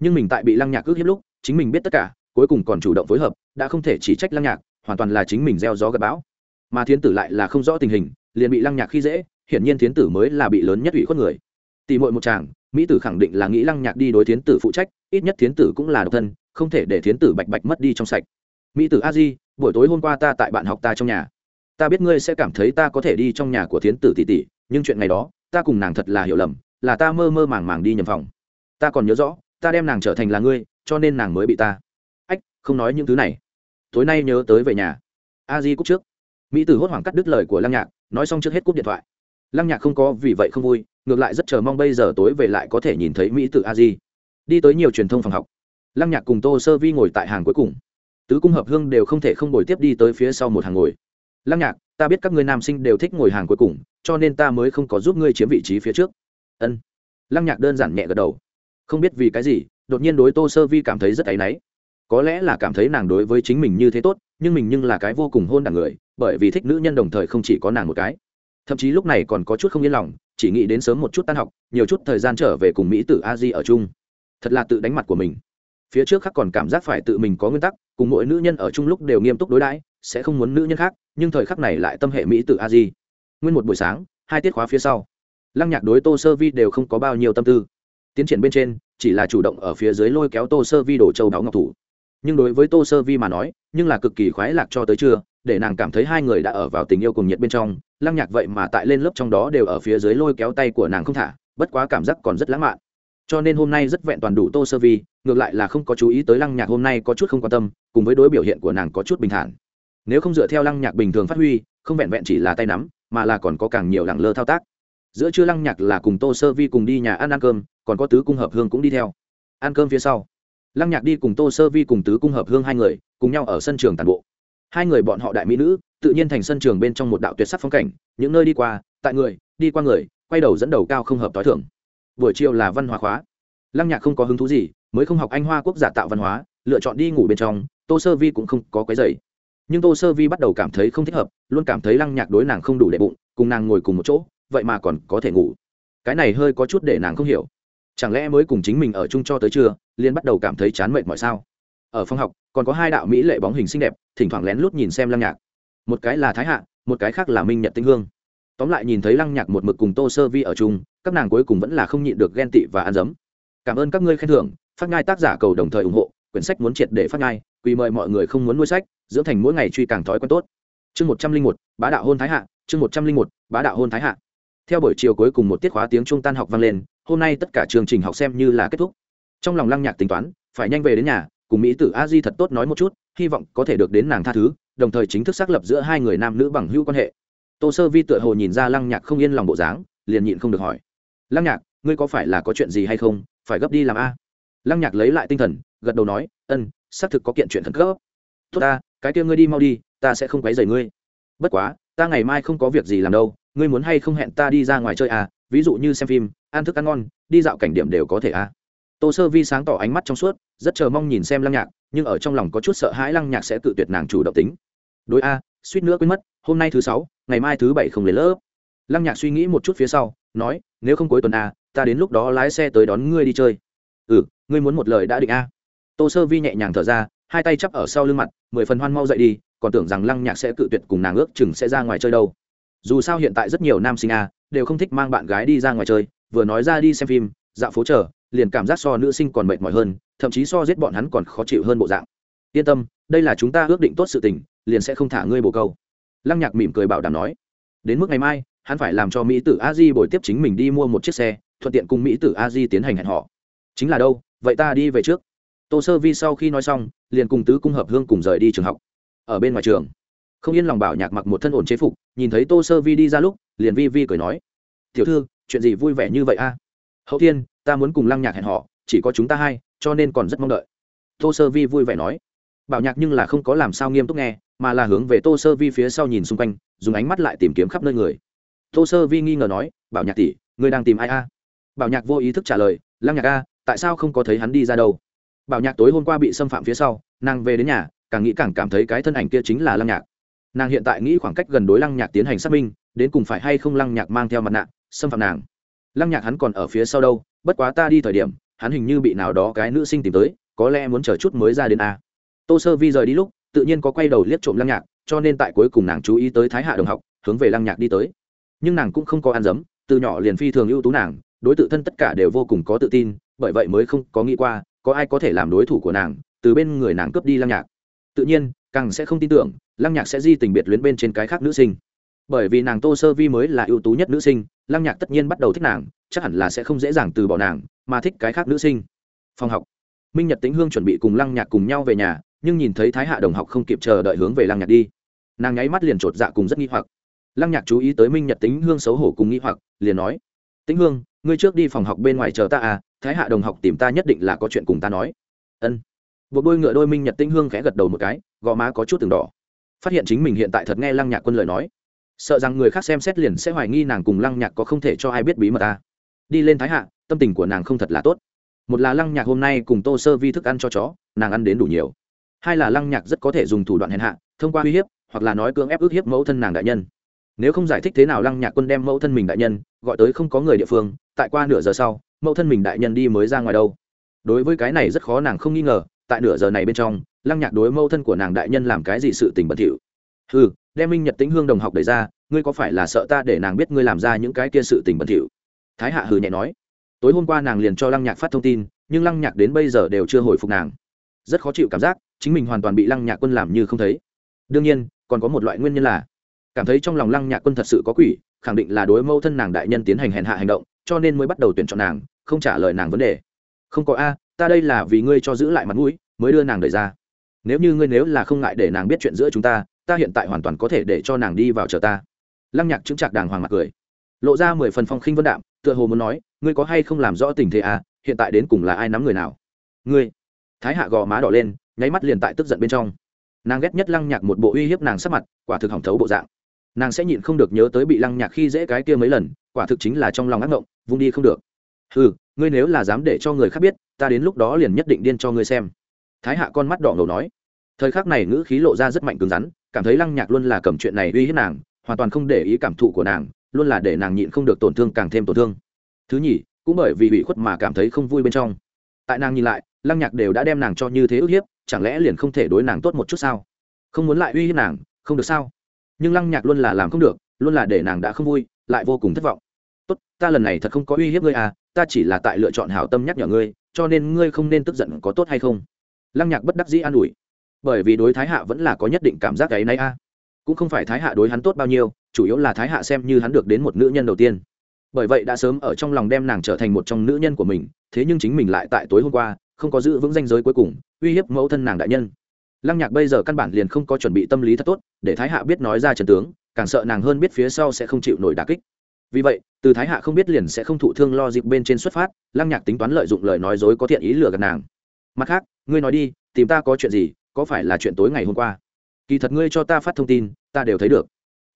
Speaker 1: nhưng mình tại bị lăng nhạc ước hiếp lúc, chính mình biết tất cả, cuối cùng còn chủ động phối hợp, đã không thể chỉ trách lăng nhạc, hoàn toàn là chính mình gieo gió gặp bão mà thiến tử lại là không rõ tình hình, liền bị lăng nhạc khi dễ, hiển nhiên thiến tử mới là bị lớn nhất ủy khuất người. Tỷ muội một chàng, mỹ tử khẳng định là nghĩ lăng nhạc đi đối thiến tử phụ trách, ít nhất thiến tử cũng là độc thân, không thể để thiến tử bạch bạch mất đi trong sạch. Mỹ tử a di, buổi tối hôm qua ta tại bạn học ta trong nhà. Ta biết ngươi sẽ cảm thấy ta có thể đi trong nhà của thiến tử tỷ tỷ, nhưng chuyện ngày đó, ta cùng nàng thật là hiểu lầm, là ta mơ mơ màng màng đi nhầm phòng. Ta còn nhớ rõ, ta đem nàng trở thành là ngươi, cho nên nàng mới bị ta. Ách, không nói những thứ này. Tối nay nhớ tới về nhà. A di cúc trước mỹ tử hốt hoảng cắt đứt lời của lăng nhạc, nói xong trước hết cúp điện thoại. Lăng nhạc không có vì vậy không vui, ngược lại rất chờ mong bây giờ tối về lại có thể nhìn thấy mỹ tử a di. Đi tới nhiều truyền thông phòng học. Lăng nhạc cùng tô sơ vi ngồi tại hàng cuối cùng. Tứ cung hợp hương đều không thể không ngồi tiếp đi tới phía sau một hàng ngồi. Lăng nhạc, ta biết các ngươi nam sinh đều thích ngồi hàng cuối cùng, cho nên ta mới không có giúp ngươi chiếm vị trí phía trước. Ân. Lăng nhạc đơn giản nhẹ gật đầu. Không biết vì cái gì, đột nhiên đối tô sơ vi cảm thấy rất áy náy. Có lẽ là cảm thấy nàng đối với chính mình như thế tốt nhưng mình nhưng là cái vô cùng hôn đảng người, bởi vì thích nữ nhân đồng thời không chỉ có nàng một cái. Thậm chí lúc này còn có chút không yên lòng, chỉ nghĩ đến sớm một chút tan học, nhiều chút thời gian trở về cùng mỹ tử a di ở chung. Thật là tự đánh mặt của mình. Phía trước khác còn cảm giác phải tự mình có nguyên tắc, cùng mỗi nữ nhân ở chung lúc đều nghiêm túc đối đãi, sẽ không muốn nữ nhân khác, nhưng thời khắc này lại tâm hệ mỹ tử a di. Nguyên một buổi sáng, hai tiết khóa phía sau. Lăng nhạc đối tô sơ vi đều không có bao nhiêu tâm tư. Tiến triển bên trên, chỉ là chủ động ở phía dưới lôi kéo tô sơ vi đổ châu đáo ngọc thủ nhưng đối với tô sơ vi mà nói, nhưng là cực kỳ khoái lạc cho tới trưa, để nàng cảm thấy hai người đã ở vào tình yêu cùng nhiệt bên trong, lăng nhạc vậy mà tại lên lớp trong đó đều ở phía dưới lôi kéo tay của nàng không thả, bất quá cảm giác còn rất lãng mạn. Cho nên hôm nay rất vẹn toàn đủ tô sơ vi, ngược lại là không có chú ý tới lăng nhạc hôm nay có chút không quan tâm, cùng với đối biểu hiện của nàng có chút bình thản. Nếu không dựa theo lăng nhạc bình thường phát huy, không vẹn vẹn chỉ là tay nắm, mà là còn có càng nhiều lẳng lơ thao tác. Giữa trưa lăng nhạc là cùng tô sơ vi cùng đi nhà ăn ăn cơm, còn có tứ cung hợp hương cũng đi theo. Ăn cơm phía sau lăng nhạc đi cùng tô sơ vi cùng tứ cung hợp hương hai người, cùng nhau ở sân trường tàn bộ. Hai người bọn họ đại mỹ nữ, tự nhiên thành sân trường bên trong một đạo tuyệt sắc phong cảnh, những nơi đi qua, tại người, đi qua người, quay đầu dẫn đầu cao không hợp t h i thưởng. Buổi chiều là văn hóa khóa. Lăng nhạc không có hứng thú gì, mới không học anh hoa quốc giả tạo văn hóa, lựa chọn đi ngủ bên trong, tô sơ vi cũng không có cái dày nhưng tô sơ vi bắt đầu cảm thấy không thích hợp, luôn cảm thấy lăng nhạc đối nàng không đủ đệ bụng, cùng nàng ngồi cùng một chỗ, vậy mà còn có thể ngủ. Cái này hơi có chút để nàng không hiểu chẳng lẽ mới cùng chính mình ở chung cho tới trưa liên bắt đầu cảm thấy chán mệt mọi sao? Ở phòng học, còn có hai đạo mỹ lệ bóng hình xinh đẹp, thỉnh thoảng lén lút nhìn xem lăng nhạc. Một cái là thái hạ, một cái khác là minh nhật tinh hương. Tóm lại nhìn thấy lăng nhạc một mực cùng tô sơ vi ở chung, các nàng cuối cùng vẫn là không nhịn được ghen tị và ăn dấm. Cảm ơn các ngươi khen thưởng, phát ngai tác giả cầu đồng thời ủng hộ, quyển sách muốn triệt để phát ngai quy mời mọi người không muốn nuôi sách, dưỡng thành mỗi ngày truy càng thói quen tốt. Chương một trăm linh một, bá đạo hôn thái hạ, chương một trăm linh một, bá đạo hôn thái hạ theo buổi chiều cuối cùng một tiết khóa tiếng trung tan học vang lên, hôm nay tất cả chương trình học xem như là kết thúc. Trong lòng lăng nhạc tính toán, phải nhanh về đến nhà, cùng mỹ tử a di thật tốt nói một chút, hy vọng có thể được đến nàng tha thứ, đồng thời chính thức xác lập giữa hai người nam nữ bằng hữu quan hệ. Tô sơ vi tựa hồ nhìn ra lăng nhạc không yên lòng bộ dáng, liền nhịn không được hỏi. Lăng nhạc, ngươi có phải là có chuyện gì hay không? Phải gấp đi làm a? Lăng nhạc lấy lại tinh thần, gật đầu nói ân xác thực có kiện chuyện khẩn cấp. Tốt ta, cái kia ngươi đi mau đi, ta sẽ không quấy rầy ngươi. Bất quá, ta ngày mai không có việc gì làm đâu ngươi muốn hay không hẹn ta đi ra ngoài chơi à? Ví dụ như xem phim, ăn thức ăn ngon, đi dạo cảnh điểm đều có thể à? Tô sơ vi sáng tỏ ánh mắt trong suốt, rất chờ mong nhìn xem lăng nhạc, nhưng ở trong lòng có chút sợ hãi lăng nhạc sẽ tự tuyệt nàng chủ động tính. Đối a, suýt nữa quên mất, hôm nay thứ sáu, ngày mai thứ bảy không lấy lớp. Lăng nhạc suy nghĩ một chút phía sau, nói, nếu không cuối tuần a ta đến lúc đó lái xe tới đón ngươi đi chơi. Ừ ngươi muốn một lời đã định a. Tô sơ vi nhẹ nhàng thở ra, hai tay chắp ở sau lưng mặt, mười phần hoan mau dậy đi, còn tưởng rằng lăng nhạc sẽ cự tuyệt cùng nàng ước chừng sẽ ra ngoài chơi đâu dù sao hiện tại rất nhiều nam sinh a, đều không thích mang bạn gái đi ra ngoài chơi, vừa nói ra đi xem phim dạo phố chờ, liền cảm giác so nữ sinh còn mệt mỏi hơn, thậm chí so giết bọn hắn còn khó chịu hơn bộ dạng. Yên tâm, đây là chúng ta ước định tốt sự tình, liền sẽ không thả ngươi bồ câu. Lăng nhạc mỉm cười bảo đảm nói. Đến mức ngày mai, hắn phải làm cho mỹ tử a di bồi tiếp chính mình đi mua một chiếc xe, thuận tiện cùng mỹ tử a di tiến hành hẹn họ chính là đâu, vậy ta đi về trước. Tô sơ vi sau khi nói xong, liền cùng tứ cung hợp hương cùng rời đi trường học. Ở bên ngoài trường không yên lòng bảo nhạc mặc một thân ổn chế phục, nhìn thấy tô sơ vi đi ra lúc, liền vi vi cười nói, tiểu thư, chuyện gì vui vẻ như vậy a? Hậu thiên, ta muốn cùng lăng nhạc hẹn họ, chỉ có chúng ta hai, cho nên còn rất mong đợi. Tô sơ vi vui vẻ nói, bảo nhạc nhưng là không có làm sao nghiêm túc nghe, mà là hướng về tô sơ vi phía sau nhìn xung quanh, dùng ánh mắt lại tìm kiếm khắp nơi người. Tô sơ vi nghi ngờ nói, bảo nhạc tỷ, ngươi đang tìm ai a? Bảo nhạc vô ý thức trả lời, lăng nhạc a, tại sao không có thấy hắn đi ra đâu? Bảo nhạc tối hôm qua bị xâm phạm phía sau, nàng về đến nhà, càng nghĩ càng cảm thấy cái thân ảnh kia chính là lăng nhạc nàng hiện tại nghĩ khoảng cách gần đối lăng nhạc tiến hành xác minh, đến cùng phải hay không lăng nhạc mang theo mặt nạ, xâm phạm nàng. Lăng nhạc hắn còn ở phía sau đâu, bất quá ta đi thời điểm, hắn hình như bị nào đó cái nữ sinh tìm tới, có lẽ muốn chờ chút mới ra đến a. Tô sơ vi rời đi lúc, tự nhiên có quay đầu liếc trộm lăng nhạc, cho nên tại cuối cùng nàng chú ý tới thái hạ đồng học, hướng về lăng nhạc đi tới. Nhưng nàng cũng không có ăn dấm, từ nhỏ liền phi thường ưu tú nàng, đối tự thân tất cả đều vô cùng có tự tin, bởi vậy mới không có nghĩ qua, có ai có thể làm đối thủ của nàng, từ bên người nàng cướp đi lăng nhạc. Tự nhiên càng sẽ không tin tưởng, lăng nhạc sẽ di tình biệt luyến bên trên cái khác nữ sinh. Bởi vì nàng tô sơ vi mới là ưu tú nhất nữ sinh, lăng nhạc tất nhiên bắt đầu thích nàng, chắc hẳn là sẽ không dễ dàng từ bỏ nàng, mà thích cái khác nữ sinh. Phòng học. Minh nhật tính hương chuẩn bị cùng lăng nhạc cùng nhau về nhà, nhưng nhìn thấy thái hạ đồng học không kịp chờ đợi hướng về lăng nhạc đi. Nàng nháy mắt liền chột dạ cùng rất nghi hoặc. Lăng nhạc chú ý tới minh nhật tính hương xấu hổ cùng nghi hoặc, liền nói tính hương, ngươi trước đi phòng học bên ngoài chờ ta à thái hạ đồng học tìm ta nhất định là có chuyện cùng ta nói. Ân buộc đôi ngựa đôi minh nhật tinh hương khẽ gật đầu một cái, gò má có chút từng đỏ. Phát hiện chính mình hiện tại thật nghe lăng nhạc quân lời nói. Sợ rằng người khác xem xét liền sẽ hoài nghi nàng cùng lăng nhạc có không thể cho ai biết bí mật ta. Đi lên thái hạ, tâm tình của nàng không thật là tốt. Một là lăng nhạc hôm nay cùng tô sơ vi thức ăn cho chó, nàng ăn đến đủ nhiều. Hai là lăng nhạc rất có thể dùng thủ đoạn hèn hạ, thông qua uy hiếp, hoặc là nói cưỡng ép ức hiếp mẫu thân nàng đại nhân. Nếu không giải thích thế nào lăng nhạc quân đem mẫu thân mình đại nhân gọi tới không có người địa phương, tại qua nửa giờ sau, mẫu thân mình đại nhân đi mới ra ngoài đâu. Đối với cái này rất khó nàng không nghi ngờ tại nửa giờ này bên trong, lăng nhạc đối mâu thân của nàng đại nhân làm cái gì sự tình bẩn thỉu. Ừ đem minh nhật tính hương đồng học đẩy ra, ngươi có phải là sợ ta để nàng biết ngươi làm ra những cái kia sự tình bẩn thỉu? Thái hạ hừ nhẹ nói. Tối hôm qua nàng liền cho lăng nhạc phát thông tin, nhưng lăng nhạc đến bây giờ đều chưa hồi phục nàng. Rất khó chịu cảm giác, chính mình hoàn toàn bị lăng nhạc quân làm như không thấy. Đương nhiên, còn có một loại nguyên nhân là, cảm thấy trong lòng lăng nhạc quân thật sự có quỷ, khẳng định là đối mâu thân nàng đại nhân tiến hành hèn hạ hành động, cho nên mới bắt đầu tuyển chọn nàng, không trả lời nàng vấn đề. Không có a ta đây là vì ngươi cho giữ lại mặt mũi, mới đưa nàng đẩy ra. Nếu như ngươi nếu là không ngại để nàng biết chuyện giữa chúng ta ta hiện tại hoàn toàn có thể để cho nàng đi vào chờ ta. Lăng nhạc chứng chạc đàng hoàng mặt cười. Lộ ra mười phần phong khinh vân đạm, tựa hồ muốn nói, ngươi có hay không làm rõ tình thế à? Hiện tại đến cùng là ai nắm người nào? Ngươi. Thái hạ gò má đỏ lên, nháy mắt liền tại tức giận bên trong. Nàng ghét nhất lăng nhạc một bộ uy hiếp nàng sắc mặt, quả thực hỏng thấu bộ dạng. Nàng sẽ nhịn không được nhớ tới bị lăng nhạc khi dễ cái kia mấy lần, quả thực chính là trong lòng ác ngộng vung đi không được. Ừ ngươi nếu là dám để cho người khác biết, ta đến lúc đó liền nhất định điên cho ngươi xem. Thái hạ con mắt đỏ ngầu nói. Thời khắc này ngữ khí lộ ra rất mạnh cứng rắn, cảm thấy lăng nhạc luôn là cầm chuyện này uy hiếp nàng, hoàn toàn không để ý cảm thụ của nàng, luôn là để nàng nhịn không được tổn thương càng thêm tổn thương. Thứ nhì, cũng bởi vì bị khuất mà cảm thấy không vui bên trong. Tại nàng nhìn lại, lăng nhạc đều đã đem nàng cho như thế ức hiếp, chẳng lẽ liền không thể đối nàng tốt một chút sao? Không muốn lại uy hiếp nàng, không được sao? Nhưng lăng nhạc luôn là làm không được, luôn là để nàng đã không vui, lại vô cùng thất vọng. Tốt, ta lần này thật không có uy hiếp ngươi à ta chỉ là tại lựa chọn hảo tâm nhắc nhở ngươi, cho nên ngươi không nên tức giận có tốt hay không. Lăng nhạc bất đắc dĩ an ủi. Bởi vì đối thái hạ vẫn là có nhất định cảm giác cái này a. Cũng không phải thái hạ đối hắn tốt bao nhiêu, chủ yếu là thái hạ xem như hắn được đến một nữ nhân đầu tiên. Bởi vậy đã sớm ở trong lòng đem nàng trở thành một trong nữ nhân của mình, thế nhưng chính mình lại tại tối hôm qua, không có giữ vững danh giới cuối cùng, uy hiếp mẫu thân nàng đại nhân. Lăng nhạc bây giờ căn bản liền không có chuẩn bị tâm lý thật tốt, để thái hạ biết nói ra trần tướng, càng sợ nàng hơn biết phía sau sẽ không chịu nổi đà kích vì vậy, từ thái hạ không biết liền sẽ không thụ thương lo dịp bên trên xuất phát, lăng nhạc tính toán lợi dụng lời nói dối có thiện ý lừa gạt nàng. Mặt khác, ngươi nói đi, tìm ta có chuyện gì, có phải là chuyện tối ngày hôm qua? Kỳ thật ngươi cho ta phát thông tin, ta đều thấy được.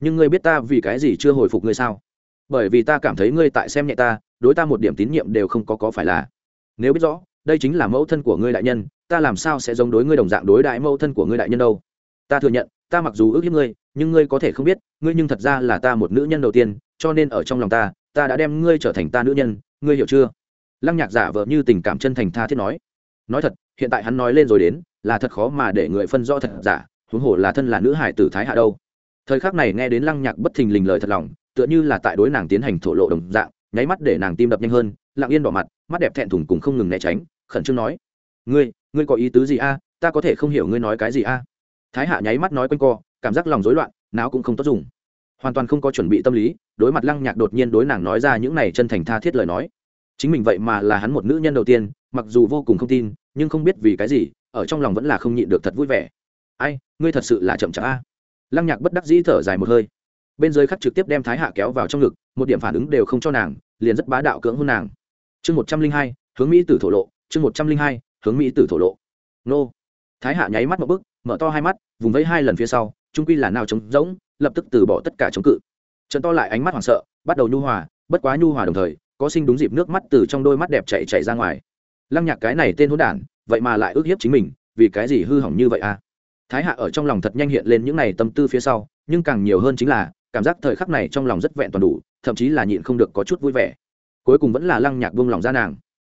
Speaker 1: Nhưng ngươi biết ta vì cái gì chưa hồi phục ngươi sao? Bởi vì ta cảm thấy ngươi tại xem nhẹ ta, đối ta một điểm tín nhiệm đều không có có phải là. Nếu biết rõ, đây chính là mẫu thân của ngươi đại nhân, ta làm sao sẽ giống đối ngươi đồng dạng đối đại mẫu thân của ngươi đại nhân đâu? Ta thừa nhận, ta mặc dù ước hiếp ngươi, nhưng ngươi có thể không biết, ngươi nhưng thật ra là ta một nữ nhân đầu tiên cho nên ở trong lòng ta ta đã đem ngươi trở thành ta nữ nhân, ngươi hiểu chưa? Lăng nhạc giả vợ như tình cảm chân thành tha thiết nói. Nói thật, hiện tại hắn nói lên rồi đến, là thật khó mà để người phân rõ thật giả, huống hồ là thân là nữ hải tử thái hạ đâu. Thời khắc này nghe đến lăng nhạc bất thình lình lời thật lòng, tựa như là tại đối nàng tiến hành thổ lộ đồng dạng, nháy mắt để nàng tim đập nhanh hơn, lặng yên đỏ mặt, mắt đẹp thẹn thùng cùng không ngừng né tránh, khẩn trương nói. Ngươi ngươi có ý tứ gì a? Ta có thể không hiểu ngươi nói cái gì a? Thái hạ nháy mắt nói quanh co, cảm giác lòng rối loạn, não cũng không tốt dùng hoàn toàn không có chuẩn bị tâm lý, đối mặt lăng nhạc đột nhiên đối nàng nói ra những này chân thành tha thiết lời nói. Chính mình vậy mà là hắn một nữ nhân đầu tiên, mặc dù vô cùng không tin, nhưng không biết vì cái gì, ở trong lòng vẫn là không nhịn được thật vui vẻ. Ai, ngươi thật sự là chậm chạp a. Lăng nhạc bất đắc dĩ thở dài một hơi. Bên dưới khắc trực tiếp đem thái hạ kéo vào trong ngực, một điểm phản ứng đều không cho nàng, liền rất bá đạo cưỡng hôn nàng. Chương một trăm linh hai, hướng mỹ tử thổ lộ, chương một trăm linh hai, hướng mỹ tử thổ lộ. Nô. Thái hạ nháy mắt một bức mở to hai mắt, vùng vẫy hai lần phía sau trung quy là nào trống rỗng lập tức từ bỏ tất cả chống cự. Trận to lại ánh mắt hoảng sợ, bắt đầu nhu hòa, bất quá nhu hòa đồng thời, có sinh đúng dịp nước mắt từ trong đôi mắt đẹp chạy chạy ra ngoài. Lăng nhạc cái này tên hỗn đản, vậy mà lại ước hiếp chính mình, vì cái gì hư hỏng như vậy à? Thái hạ ở trong lòng thật nhanh hiện lên những này tâm tư phía sau, nhưng càng nhiều hơn chính là, cảm giác thời khắc này trong lòng rất vẹn toàn đủ, thậm chí là nhịn không được có chút vui vẻ. Cuối cùng vẫn là lăng nhạc buông lòng ra nàng.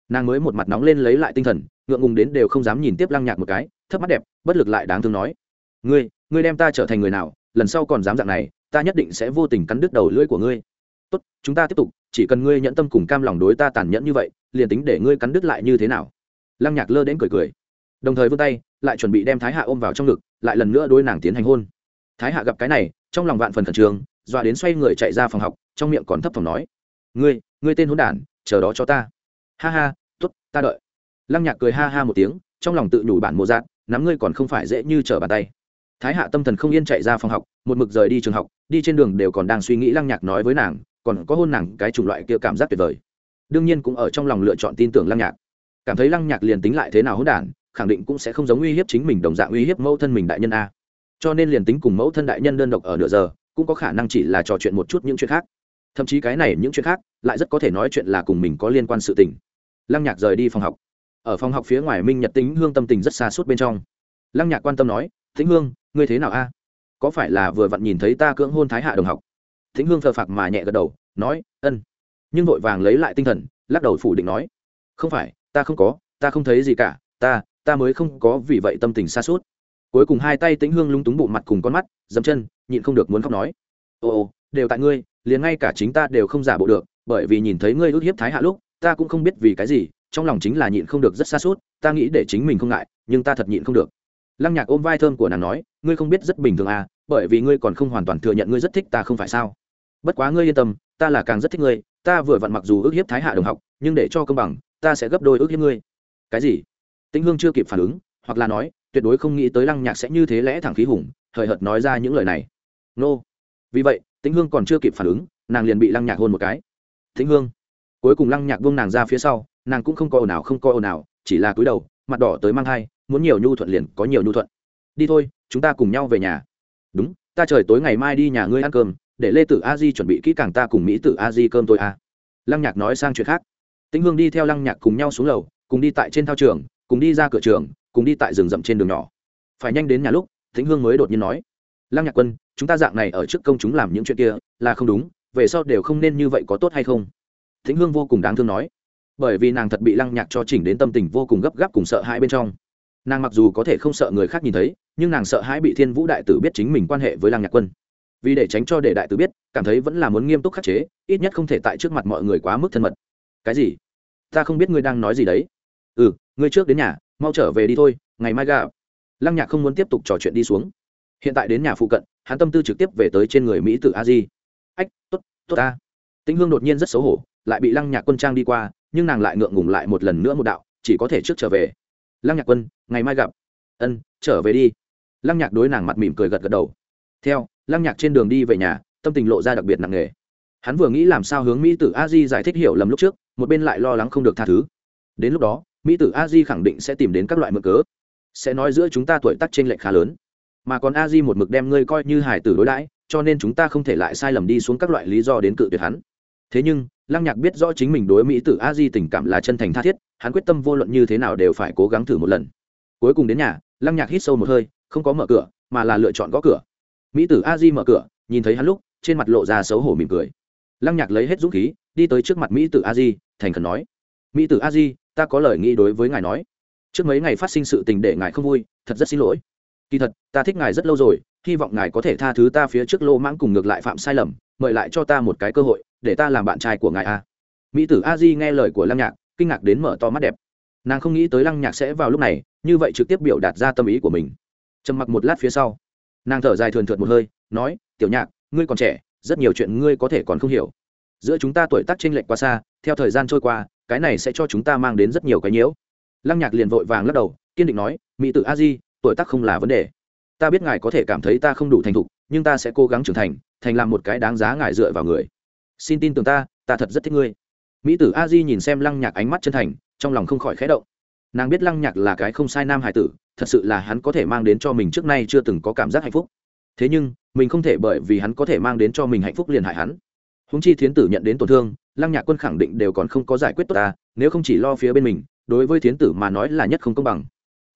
Speaker 1: Nàng mới một mặt nóng lên lấy lại tinh thần, ngượng ngùng đến đều không dám nhìn tiếp lăng nhạc một cái, thấp mắt đẹp, bất lực lại đáng thương nói. Ngươi ngươi đem ta trở thành người nào lần sau còn dám dạng này, ta nhất định sẽ vô tình cắn đứt đầu lưỡi của ngươi. Tốt, chúng ta tiếp tục, chỉ cần ngươi nhẫn tâm cùng cam lòng đối ta tàn nhẫn như vậy, liền tính để ngươi cắn đứt lại như thế nào? Lăng nhạc lơ đến cười cười, đồng thời vươn tay, lại chuẩn bị đem thái hạ ôm vào trong ngực, lại lần nữa đối nàng tiến hành hôn. Thái hạ gặp cái này, trong lòng vạn phần khẩn trương, dọa đến xoay người chạy ra phòng học, trong miệng còn thấp thỏm nói, ngươi ngươi tên hôn đản, chờ đó cho ta. Ha ha t ố t ta đợi. Lăng nhạc cười ha ha một tiếng, trong lòng tự nhủ bản mộ dạng, nắm ngươi còn không phải dễ như trở bàn tay thái hạ tâm thần không yên chạy ra phòng học, một mực rời đi trường học, đi trên đường đều còn đang suy nghĩ lăng nhạc nói với nàng, còn có hôn nàng cái chủng loại kia cảm giác tuyệt vời. Đương nhiên cũng ở trong lòng lựa chọn tin tưởng lăng nhạc. Cảm thấy lăng nhạc liền tính lại thế nào hôn đản, khẳng định cũng sẽ không giống uy hiếp chính mình đồng dạng uy hiếp mẫu thân mình đại nhân a. Cho nên liền tính cùng mẫu thân đại nhân đơn độc ở nửa giờ, cũng có khả năng chỉ là trò chuyện một chút những chuyện khác. Thậm chí cái này những chuyện khác, lại rất có thể nói chuyện là cùng mình có liên quan sự tình. Lăng nhạc rời đi phòng học. Ở phòng học phía ngoài minh nhật tính hương tâm tình rất xa suốt bên trong. Lăng nhạc quan tâm nói thính hương ngươi thế nào a? Có phải là vừa vặn nhìn thấy ta cưỡng hôn thái hạ đồng học? Thính hương thờ phạc mà nhẹ gật đầu, nói, ân. Nhưng vội vàng lấy lại tinh thần, lắc đầu phủ định nói, không phải, ta không có, ta không thấy gì cả, ta ta mới không có vì vậy tâm tình xa suốt cuối cùng hai tay tĩnh hương lung túng bộ mặt cùng con mắt dẫm chân, nhịn không được muốn khóc nói ồ đều tại ngươi, liền ngay cả chính ta đều không giả bộ được, bởi vì nhìn thấy ngươi ước hiếp thái hạ lúc, ta cũng không biết vì cái gì, trong lòng chính là nhịn không được rất xa suốt ta nghĩ để chính mình không ngại, nhưng ta thật nhịn không được lăng nhạc ôm vai thơm của nàng nói, ngươi không biết rất bình thường à bởi vì ngươi còn không hoàn toàn thừa nhận ngươi rất thích ta không phải sao? Bất quá ngươi yên tâm, ta là càng rất thích ngươi, ta vừa vặn mặc dù ước hiếp thái hạ đồng học, nhưng để cho công bằng, ta sẽ gấp đôi ước hiếp ngươi. Cái gì? Tĩnh hương chưa kịp phản ứng, hoặc là nói, tuyệt đối không nghĩ tới lăng nhạc sẽ như thế lẽ thẳng khí hùng, hời hợt nói ra những lời này. Nô. Vì vậy, tĩnh hương còn chưa kịp phản ứng, nàng liền bị lăng nhạc hôn một cái. Tĩnh hương. Cuối cùng lăng nhạc buông nàng ra phía sau, nàng cũng không có ồn ào, không có ồn ào, chỉ là cúi đầu, mặt đỏ tới mang thai muốn nhiều nhu thuận liền có nhiều nhu thuận. Đi thôi, chúng ta cùng nhau về nhà. Đúng, ta trời tối ngày mai đi nhà ngươi ăn cơm, để lê tử a di chuẩn bị kỹ càng ta cùng mỹ tử a di cơm tôi a à. lăng nhạc nói sang chuyện khác. Tĩnh hương đi theo lăng nhạc cùng nhau xuống lầu, cùng đi tại trên thao trường, cùng đi ra cửa trường, cùng đi tại rừng rậm trên đường nhỏ. Phải nhanh đến nhà lúc, tĩnh hương mới đột nhiên nói. Lăng nhạc quân, chúng ta dạng này ở trước công chúng làm những chuyện kia, là không đúng, về sau đều không nên như vậy có tốt hay không? Tĩnh hương vô cùng đáng thương nói. Bởi vì nàng thật bị lăng nhạc cho chỉnh đến tâm tình vô cùng gấp gáp cùng sợ hãi bên trong nàng mặc dù có thể không sợ người khác nhìn thấy, nhưng nàng sợ hãi bị thiên vũ đại tử biết chính mình quan hệ với lăng nhạc quân. Vì để tránh cho để đại tử biết, cảm thấy vẫn là muốn nghiêm túc khắc chế, ít nhất không thể tại trước mặt mọi người quá mức thân mật. Cái gì? Ta không biết ngươi đang nói gì đấy. Ừ ngươi trước đến nhà, mau trở về đi thôi, ngày mai gặp. Lăng nhạc không muốn tiếp tục trò chuyện đi xuống. Hiện tại đến nhà phụ cận, hắn tâm tư trực tiếp về tới trên người mỹ tử a di. Ách t ố t tốt ta. Tĩnh hương đột nhiên rất xấu hổ, lại bị lăng nhạc quân trang đi qua, nhưng nàng lại ngượng ngùng lại một lần nữa một đạo, chỉ có thể trước trở về lăng nhạc quân, ngày mai gặp. Ân, trở về đi. Lăng nhạc đối nàng mặt mỉm cười gật gật đầu. Theo, lăng nhạc trên đường đi về nhà, tâm tình lộ ra đặc biệt nặng nề. Hắn vừa nghĩ làm sao hướng mỹ tử a di giải thích hiểu lầm lúc trước, một bên lại lo lắng không được tha thứ. Đến lúc đó, mỹ tử a di khẳng định sẽ tìm đến các loại mực cớ, sẽ nói giữa chúng ta tuổi tác t r ê n lệch khá lớn. Mà còn a di một mực đem ngươi coi như hải tử đối đãi, cho nên chúng ta không thể lại sai lầm đi xuống các loại lý do đến cự tuyệt hắn thế nhưng, lăng nhạc biết rõ chính mình đối mỹ tử a di tình cảm là chân thành tha thiết, hắn quyết tâm vô luận như thế nào đều phải cố gắng thử một lần. Cuối cùng đến nhà, lăng nhạc hít sâu một hơi, không có mở cửa, mà là lựa chọn gõ cửa. Mỹ tử a di mở cửa, nhìn thấy hắn lúc, trên mặt lộ ra xấu hổ mỉm cười. Lăng nhạc lấy hết dũng khí, đi tới trước mặt mỹ tử a di, thành khẩn nói, mỹ tử a di, ta có lời nghĩ đối với ngài nói. Trước mấy ngày phát sinh sự tình để ngài không vui, thật rất xin lỗi. Kỳ thật, ta thích ngài rất lâu rồi, hy vọng ngài có thể tha thứ ta phía trước lô mãng cùng ngược lại phạm sai lầm, mời lại cho ta một cái cơ hội để ta làm bạn trai của ngài a mỹ tử a di nghe lời của lăng nhạc, kinh ngạc đến mở to mắt đẹp. Nàng không nghĩ tới lăng nhạc sẽ vào lúc này, như vậy trực tiếp biểu đạt ra tâm ý của mình. Trầm mặc một lát phía sau, nàng thở dài thường thượt một hơi, nói, tiểu nhạc, ngươi còn trẻ, rất nhiều chuyện ngươi có thể còn không hiểu. Giữa chúng ta tuổi tác chênh lệch quá xa, theo thời gian trôi qua, cái này sẽ cho chúng ta mang đến rất nhiều cái nhiễu. Lăng nhạc liền vội vàng lắc đầu, kiên định nói, mỹ tử a di tuổi tác không là vấn đề. Ta biết ngài có thể cảm thấy ta không đủ thành thục, nhưng ta sẽ cố gắng trưởng thành thành làm một cái đáng giá ngài dựa vào người xin tin tưởng ta ta thật rất thích ngươi. Mỹ tử a di nhìn xem lăng nhạc ánh mắt chân thành, trong lòng không khỏi khẽ động. Nàng biết lăng nhạc là cái không sai nam hải tử, thật sự là hắn có thể mang đến cho mình trước nay chưa từng có cảm giác hạnh phúc. Thế nhưng, mình không thể bởi vì hắn có thể mang đến cho mình hạnh phúc liền hại hắn. Húng chi thiến tử nhận đến tổn thương, lăng nhạc quân khẳng định đều còn không có giải quyết tốt ta, nếu không chỉ lo phía bên mình, đối với thiến tử mà nói là nhất không công bằng.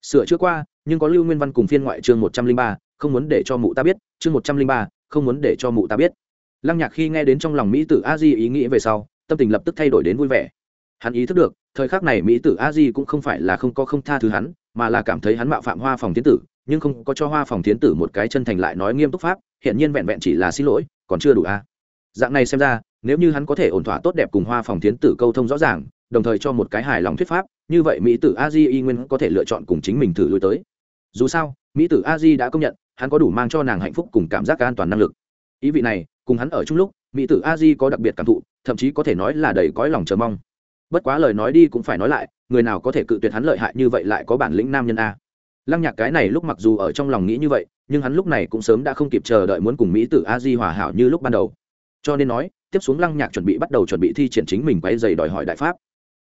Speaker 1: Sửa chữa qua, nhưng có lưu nguyên văn cùng phiên ngoại chương một trăm linh ba, không muốn để cho mụ ta biết, chương một trăm linh ba, không muốn để cho mụ ta biết lăng nhạc khi nghe đến trong lòng mỹ tử a di ý nghĩ về sau, tâm tình lập tức thay đổi đến vui vẻ. Hắn ý thức được, thời khắc này mỹ tử a di cũng không phải là không có không tha thứ hắn, mà là cảm thấy hắn mạo phạm hoa phòng tiến tử, nhưng không có cho hoa phòng tiến tử một cái chân thành lại nói nghiêm túc pháp hiện nhiên vẹn vẹn chỉ là xin lỗi, còn chưa đủ a. Dạng này xem ra, nếu như hắn có thể ổn thỏa tốt đẹp cùng hoa phòng tiến tử câu thông rõ ràng, đồng thời cho một cái hài lòng thuyết pháp, như vậy mỹ tử a di y nguyên có thể lựa chọn cùng chính mình thử lui tới. Dù sao, mỹ tử a di đã công nhận, hắn có đủ mang cho nàng hạnh phúc cùng cảm giác an toàn năng lực. Ý vị này cùng hắn ở chung lúc, mỹ tử a di có đặc biệt cảm thụ, thậm chí có thể nói là đầy cõi lòng chờ mong. Bất quá lời nói đi cũng phải nói lại, người nào có thể cự tuyệt hắn lợi hại như vậy lại có bản lĩnh nam nhân a. Lăng nhạc cái này lúc mặc dù ở trong lòng nghĩ như vậy, nhưng hắn lúc này cũng sớm đã không kịp chờ đợi muốn cùng mỹ tử a di hòa hảo như lúc ban đầu. Cho nên nói, tiếp xuống lăng nhạc chuẩn bị bắt đầu chuẩn bị thi triển chính mình quay dày đòi hỏi đại pháp.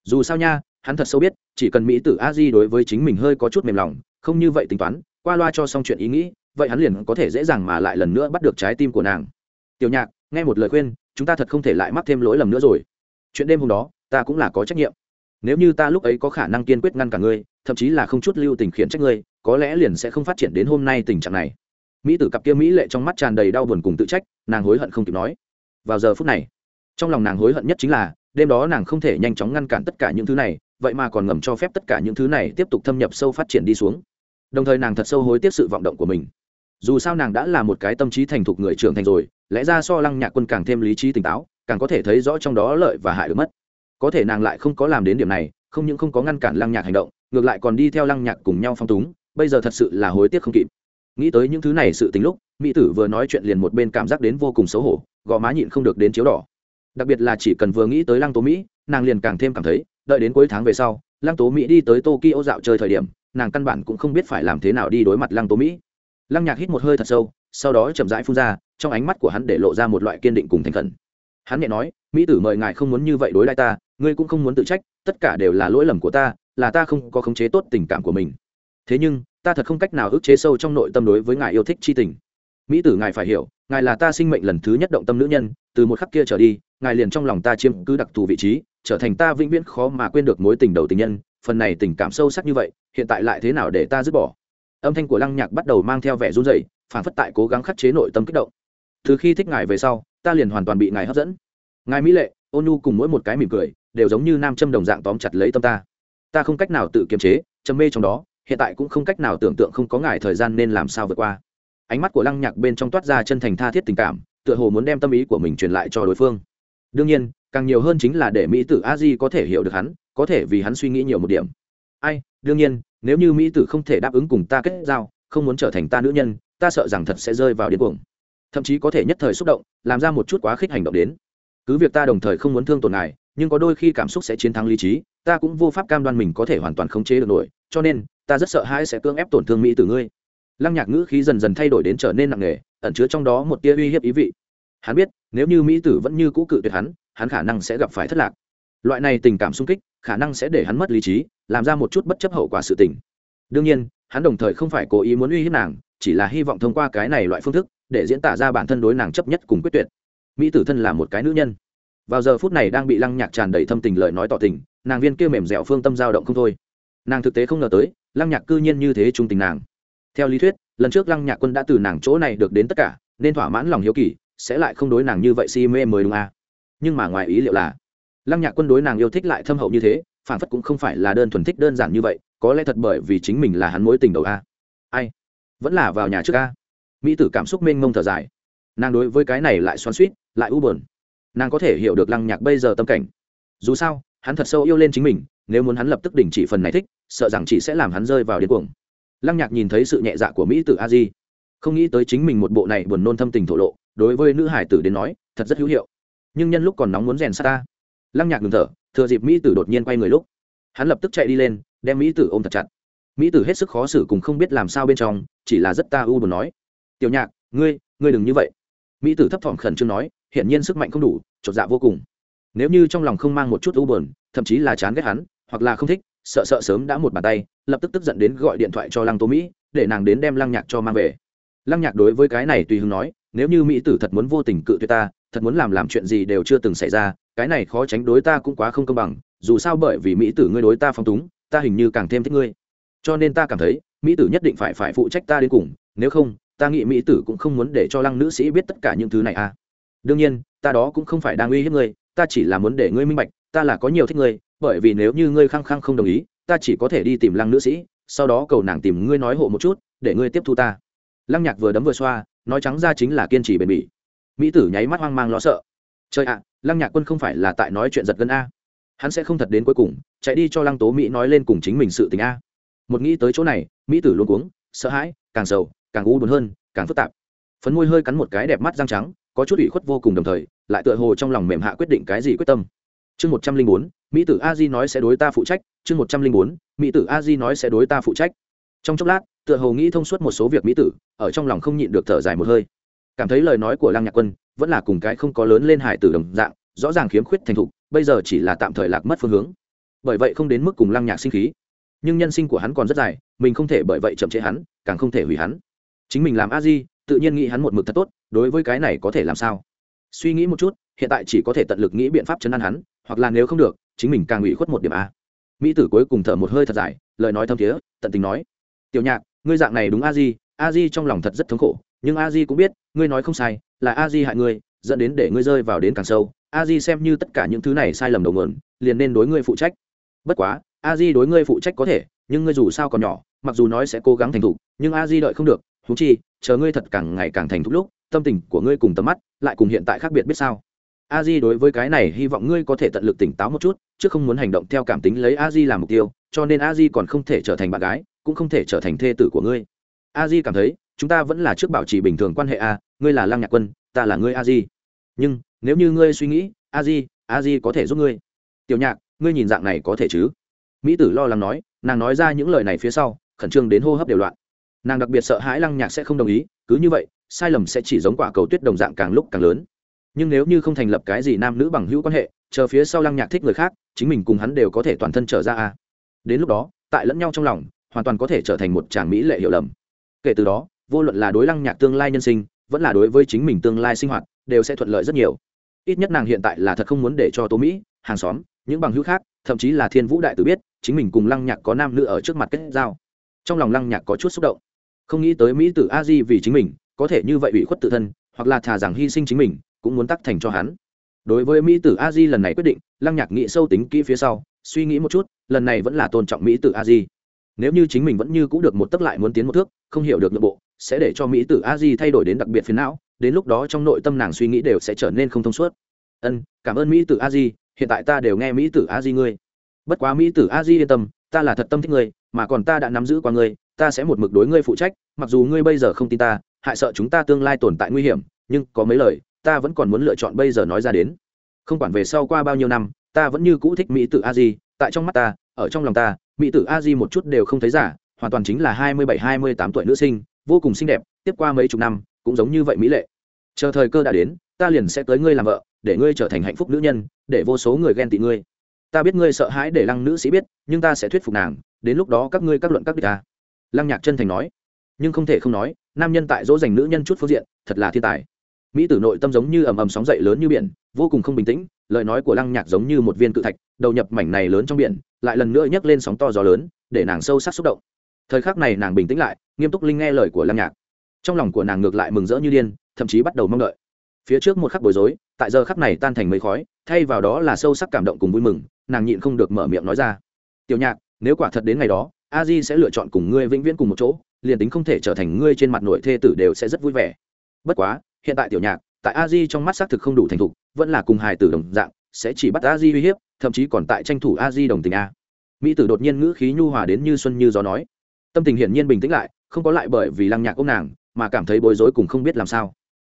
Speaker 1: Dù sao nha, hắn thật sâu biết, chỉ cần mỹ tử a di đối với chính mình hơi có chút mềm lòng, không như vậy tính toán, qua loa cho xong chuyện ý nghĩ, vậy hắn liền có thể dễ dàng mà lại lần nữa bắt được trái tim của nàng tiểu nhạc, nghe một lời khuyên, chúng ta thật không thể lại mắc thêm lỗi lầm nữa rồi. Chuyện đêm hôm đó, ta cũng là có trách nhiệm. Nếu như ta lúc ấy có khả năng kiên quyết ngăn cả ngươi, thậm chí là không chút lưu tình khiển trách ngươi, có lẽ liền sẽ không phát triển đến hôm nay tình trạng này. Mỹ tử cặp kia mỹ lệ trong mắt tràn đầy đau buồn cùng tự trách, nàng hối hận không kịp nói. Vào giờ phút này, trong lòng nàng hối hận nhất chính là, đêm đó nàng không thể nhanh chóng ngăn cản tất cả những thứ này, vậy mà còn ngầm cho phép tất cả những thứ này tiếp tục thâm nhập sâu phát triển đi xuống. Đồng thời nàng thật sâu hối tiếc sự vọng động của mình. Dù sao nàng đã là một cái tâm trí thành thục người trưởng thành rồi lẽ ra so lăng nhạc quân càng thêm lý trí tỉnh táo, càng có thể thấy rõ trong đó lợi và hại được mất. Có thể nàng lại không có làm đến điểm này, không những không có ngăn cản lăng nhạc hành động, ngược lại còn đi theo lăng nhạc cùng nhau phong túng, bây giờ thật sự là hối tiếc không kịp. Nghĩ tới những thứ này sự tính lúc, mỹ tử vừa nói chuyện liền một bên cảm giác đến vô cùng xấu hổ, gò má nhịn không được đến chiếu đỏ. Đặc biệt là chỉ cần vừa nghĩ tới lăng tố mỹ, nàng liền càng thêm cảm thấy, đợi đến cuối tháng về sau, lăng tố mỹ đi tới tokyo dạo chơi thời điểm, nàng căn bản cũng không biết phải làm thế nào đi đối mặt lăng tố mỹ. Lăng nhạc hít một hơi thật sâu sau đó chậm rãi phun ra, trong ánh mắt của hắn để lộ ra một loại kiên định cùng thành khẩn. Hắn nhẹ nói, mỹ tử mời ngài không muốn như vậy đối lại ta, ngươi cũng không muốn tự trách, tất cả đều là lỗi lầm của ta, là ta không có khống chế tốt tình cảm của mình. Thế nhưng, ta thật không cách nào ức chế sâu trong nội tâm đối với ngài yêu thích c h i tình. Mỹ tử ngài phải hiểu, ngài là ta sinh mệnh lần thứ nhất động tâm nữ nhân, từ một khắc kia trở đi, ngài liền trong lòng ta chiếm cứ đặc thù vị trí, trở thành ta vĩnh viễn khó mà quên được mối tình đầu tình nhân, phần này tình cảm sâu sắc như vậy, hiện tại lại thế nào để ta dứt bỏ? Âm thanh của lăng nhạc bắt đầu mang theo vẻ run rẩy phản phất tại cố gắng khắc chế nội tâm kích động. Từ khi thích ngài về sau, ta liền hoàn toàn bị ngài hấp dẫn. Ngài mỹ lệ, ôn nhu cùng mỗi một cái mỉm cười, đều giống như nam châm đồng dạng tóm chặt lấy tâm ta. Ta không cách nào tự kiềm chế châm mê trong đó, hiện tại cũng không cách nào tưởng tượng không có ngài thời gian nên làm sao vượt qua. Ánh mắt của lăng nhạc bên trong toát ra chân thành tha thiết tình cảm, tựa hồ muốn đem tâm ý của mình truyền lại cho đối phương. Đương nhiên, càng nhiều hơn chính là để mỹ tử a di có thể hiểu được hắn, có thể vì hắn suy nghĩ nhiều một điểm. Ai, đương nhiên nếu như mỹ tử không thể đáp ứng cùng ta kết giao, không muốn trở thành ta nữ nhân, ta sợ rằng thật sẽ rơi vào điên cuồng. Thậm chí có thể nhất thời xúc động, làm ra một chút quá khích hành động đến. Cứ việc ta đồng thời không muốn thương tổn ngài, nhưng có đôi khi cảm xúc sẽ chiến thắng lý trí, ta cũng vô pháp cam đoan mình có thể hoàn toàn khống chế được nổi, cho nên, ta rất sợ hãi sẽ cưỡng ép tổn thương mỹ tử ngươi. Lăng nhạc ngữ khí dần dần thay đổi đến trở nên nặng nề, ẩn chứa trong đó một tia uy hiếp ý vị. Hắn biết, nếu như mỹ tử vẫn như cũ cự tuyệt hắn hắn khả năng sẽ gặp phải thất lạc loại này tình cảm sung kích, khả năng sẽ để hắn mất lý trí, làm ra một chút bất chấp hậu quả sự tình. Đương nhiên, hắn đồng thời không phải cố ý muốn uy hiếp nàng, chỉ là hy vọng thông qua cái này loại phương thức, để diễn tả ra bản thân đối nàng chấp nhất cùng quyết tuyệt. Mỹ tử thân là một cái nữ nhân. Vào giờ phút này đang bị lăng nhạc tràn đầy thâm tình lời nói tỏ tình, nàng viên kia mềm dẻo phương tâm dao động không thôi. Nàng thực tế không ngờ tới, lăng nhạc cư nhiên như thế trung tình nàng. Theo lý thuyết, lần trước lăng nhạc quân đã từ nàng chỗ này được đến tất cả, nên thỏa mãn lòng hiếu kỳ, sẽ lại không đối nàng như vậy si mê mới đúng à. nhưng mà ngoài ý liệu là lăng nhạc quân đối nàng yêu thích lại thâm hậu như thế, phản phất cũng không phải là đơn thuần thích đơn giản như vậy, có lẽ thật bởi vì chính mình là hắn mối tình đầu a. Ai? Vẫn là vào nhà trước a. Mỹ tử cảm xúc mênh mông thở dài. Nàng đối với cái này lại xoắn suýt lại u bờn nàng có thể hiểu được lăng nhạc bây giờ tâm cảnh. Dù sao, hắn thật sâu yêu lên chính mình, nếu muốn hắn lập tức đình chỉ phần này thích, sợ rằng chỉ sẽ làm hắn rơi vào điên cuồng. Lăng nhạc nhìn thấy sự nhẹ dạ của mỹ tử a di, không nghĩ tới chính mình một bộ này buồn nôn thâm tình thổ lộ, đối với nữ hải tử đến nói, thật rất hữu hiệu. Nhưng nhân lúc còn nóng muốn rèn xa ta lăng nhạc ngừng thở, thừa dịp mỹ tử đột nhiên quay người lúc, hắn lập tức chạy đi lên, đem mỹ tử ôm thật chặt. Mỹ tử hết sức khó xử cùng không biết làm sao bên trong, chỉ là rất ta u buồn nói. Tiểu nhạc, ngươi ngươi đừng như vậy. Mỹ tử thấp thỏm khẩn trương nói, hiển nhiên sức mạnh không đủ, chột dạ vô cùng. Nếu như trong lòng không mang một chút u buồn, thậm chí là chán ghét hắn, hoặc là không thích, sợ sợ sớm đã một bàn tay, lập tức tức giận đến gọi điện thoại cho lăng tô mỹ, để nàng đến đem lăng nhạc cho mang về. Lăng nhạc đối với cái này tùy hứng nói nếu như mỹ tử thật muốn vô tình cự tuyệt ta, thật muốn làm làm chuyện gì đều chưa từng xảy ra, cái này khó tránh đối ta cũng quá không công bằng, dù sao bởi vì mỹ tử ngươi đối ta phong túng, ta hình như càng thêm thích ngươi. Cho nên ta cảm thấy, mỹ tử nhất định phải phải phụ trách ta đến cùng, nếu không, ta nghĩ mỹ tử cũng không muốn để cho lăng nữ sĩ biết tất cả những thứ này à. Đương nhiên, ta đó cũng không phải đang uy hiếp ngươi, ta chỉ là muốn để ngươi minh bạch, ta là có nhiều thích ngươi, bởi vì nếu như ngươi khăng khăng không đồng ý, ta chỉ có thể đi tìm lăng nữ sĩ, sau đó cầu nàng tìm ngươi nói hộ một chút, để ngươi tiếp thu ta. Lăng nhạc vừa đấm vừa xoa nói trắng ra chính là kiên trì bền bỉ. Mỹ tử nháy mắt hoang mang lo sợ. Trời ạ, lăng nhạc quân không phải là tại nói chuyện giật gân a. Hắn sẽ không thật đến cuối cùng, chạy đi cho lăng tố mỹ nói lên cùng chính mình sự tình a. Một nghĩ tới chỗ này, mỹ tử luôn cuống, sợ hãi, càng sầu, càng u buồn hơn, càng phức tạp. Phấn môi hơi cắn một cái đẹp mắt răng trắng, có chút ủy khuất vô cùng đồng thời, lại tựa hồ trong lòng mềm hạ quyết định cái gì quyết tâm. Chương một trăm linh bốn, mỹ tử a di nói sẽ đối ta phụ trách, chương một trăm linh bốn, mỹ tử a di nói sẽ đối ta phụ trách. Trong chốc lát tựa hồ nghĩ thông suốt một số việc mỹ tử, ở trong lòng không nhịn được thở dài một hơi. Cảm thấy lời nói của lăng nhạc quân vẫn là cùng cái không có lớn lên hải tử đồng dạng, rõ ràng khiếm khuyết thành thục, bây giờ chỉ là tạm thời lạc mất phương hướng. Bởi vậy không đến mức cùng lăng nhạc sinh khí. Nhưng nhân sinh của hắn còn rất dài, mình không thể bởi vậy chậm chế hắn, càng không thể hủy hắn. Chính mình làm a di, tự nhiên nghĩ hắn một mực thật tốt, đối với cái này có thể làm sao? Suy nghĩ một chút, hiện tại chỉ có thể tận lực nghĩ biện pháp chấn an hắn, hoặc là nếu không được, chính mình càng ủy khuất một điểm a. Mỹ tử cuối cùng thở một hơi thật dài, lời nói thâm thiế, tận tình nói. Tiểu nhạc ngươi dạng này đúng a di a di trong lòng thật rất thống khổ, nhưng a di cũng biết, ngươi nói không sai, là a di hại ngươi, dẫn đến để ngươi rơi vào đến càng sâu. A di xem như tất cả những thứ này sai lầm đầu nguồn, liền nên đối ngươi phụ trách. Bất quá, a di đối ngươi phụ trách có thể, nhưng ngươi dù sao còn nhỏ, mặc dù nói sẽ cố gắng thành thục, nhưng a di đợi không được. Thú chi, chờ ngươi thật càng ngày càng thành thục lúc, tâm tình của ngươi cùng tầm mắt lại cùng hiện tại khác biệt biết sao? A di đối với cái này hy vọng ngươi có thể tận lực tỉnh táo một chút, chứ không muốn hành động theo cảm tính lấy a di làm mục tiêu cho nên a di còn không thể trở thành bạn gái, cũng không thể trở thành thê tử của ngươi. A di cảm thấy, chúng ta vẫn là trước bảo trì bình thường quan hệ a, ngươi là lăng nhạc quân, ta là ngươi a di. Nhưng, nếu như ngươi suy nghĩ, a di a di có thể giúp ngươi. Tiểu nhạc, ngươi nhìn dạng này có thể chứ? Mỹ tử lo lắng nói, nàng nói ra những lời này phía sau, khẩn trương đến hô hấp đều loạn. Nàng đặc biệt sợ hãi lăng nhạc sẽ không đồng ý, cứ như vậy, sai lầm sẽ chỉ giống quả cầu tuyết đồng dạng càng lúc càng lớn. Nhưng nếu như không thành lập cái gì nam nữ bằng hữu quan hệ, chờ phía sau lăng nhạc thích người khác, chính mình cùng hắn đều có thể toàn thân trở ra a đến lúc đó, tại lẫn nhau trong lòng, hoàn toàn có thể trở thành một chàng mỹ lệ hiểu lầm. Kể từ đó, vô luận là đối lăng nhạc tương lai nhân sinh, vẫn là đối với chính mình tương lai sinh hoạt, đều sẽ thuận lợi rất nhiều. Ít nhất nàng hiện tại là thật không muốn để cho tố mỹ, hàng xóm, những bằng hữu khác, thậm chí là thiên vũ đại tử biết, chính mình cùng lăng nhạc có nam nữ ở trước mặt kết giao. Trong lòng lăng nhạc có chút xúc động. Không nghĩ tới mỹ tử a di vì chính mình, có thể như vậy ủy khuất tự thân, hoặc là thà rằng hy sinh chính mình, cũng muốn tắc thành cho hắn. Đối với mỹ tử a di lần này quyết định, lăng nhạc nghĩ sâu tính kỹ phía sau suy nghĩ một chút, lần này vẫn là tôn trọng mỹ tử a di. Nếu như chính mình vẫn như cũng được một tấc lại muốn tiến một thước, không hiểu được nội bộ, sẽ để cho mỹ tử a di thay đổi đến đặc biệt phiến não, đến lúc đó trong nội tâm nàng suy nghĩ đều sẽ trở nên không thông suốt. Ân, cảm ơn mỹ tử a di, hiện tại ta đều nghe mỹ tử a di ngươi. Bất quá mỹ tử a di yên tâm, ta là thật tâm thích ngươi, mà còn ta đã nắm giữ qua ngươi, ta sẽ một mực đối ngươi phụ trách, mặc dù ngươi bây giờ không tin ta, hại sợ chúng ta tương lai tồn tại nguy hiểm, nhưng có mấy lời, ta vẫn còn muốn lựa chọn bây giờ nói ra đến. Không quản về sau qua bao nhiêu năm ta vẫn như cũ thích mỹ tử a di, tại trong mắt ta, ở trong lòng ta, mỹ tử a di một chút đều không thấy giả, hoàn toàn chính là hai mươi bảy, hai mươi tám tuổi nữ sinh, vô cùng xinh đẹp, tiếp qua mấy chục năm, cũng giống như vậy mỹ lệ. Chờ thời cơ đã đến, ta liền sẽ tới ngươi làm vợ, để ngươi trở thành hạnh phúc nữ nhân, để vô số người ghen tị ngươi. Ta biết ngươi sợ hãi để lăng nữ sĩ biết, nhưng ta sẽ thuyết phục nàng, đến lúc đó các ngươi các luận các địch ta lăng nhạc chân thành nói. Nhưng không thể không nói, nam nhân tại dỗ dành nữ nhân chút phương diện, thật là thiên tài mỹ tử nội tâm giống như ầm ầm sóng dậy lớn như biển, vô cùng không bình tĩnh, lời nói của lăng nhạc giống như một viên cự thạch, đầu nhập mảnh này lớn trong biển, lại lần nữa nhấc lên sóng to gió lớn, để nàng sâu sắc xúc động. Thời khắc này nàng bình tĩnh lại, nghiêm túc linh nghe lời của lăng nhạc. Trong lòng của nàng ngược lại mừng rỡ như điên, thậm chí bắt đầu mong đợi. Phía trước một khắc bối rối, tại giờ khắc này tan thành mấy khói, thay vào đó là sâu sắc cảm động cùng vui mừng, nàng nhịn không được mở miệng nói ra. Tiểu nhạc, nếu quả thật đến ngày đó, a di sẽ lựa chọn cùng ngươi vĩnh viễn cùng một chỗ, liền tính không thể trở thành ngươi trên mặt nội thê tử đều sẽ rất vui vẻ. Bất quá hiện tại tiểu nhạc, tại a di trong mắt xác thực không đủ thành thục, vẫn là cùng hài tử đồng dạng, sẽ chỉ bắt a di uy hiếp, thậm chí còn tại tranh thủ a di đồng tình a. Mỹ tử đột nhiên ngữ khí nhu hòa đến như xuân như gió nói. Tâm tình hiển nhiên bình tĩnh lại, không có lại bởi vì lăng nhạc ông nàng, mà cảm thấy bối rối cùng không biết làm sao.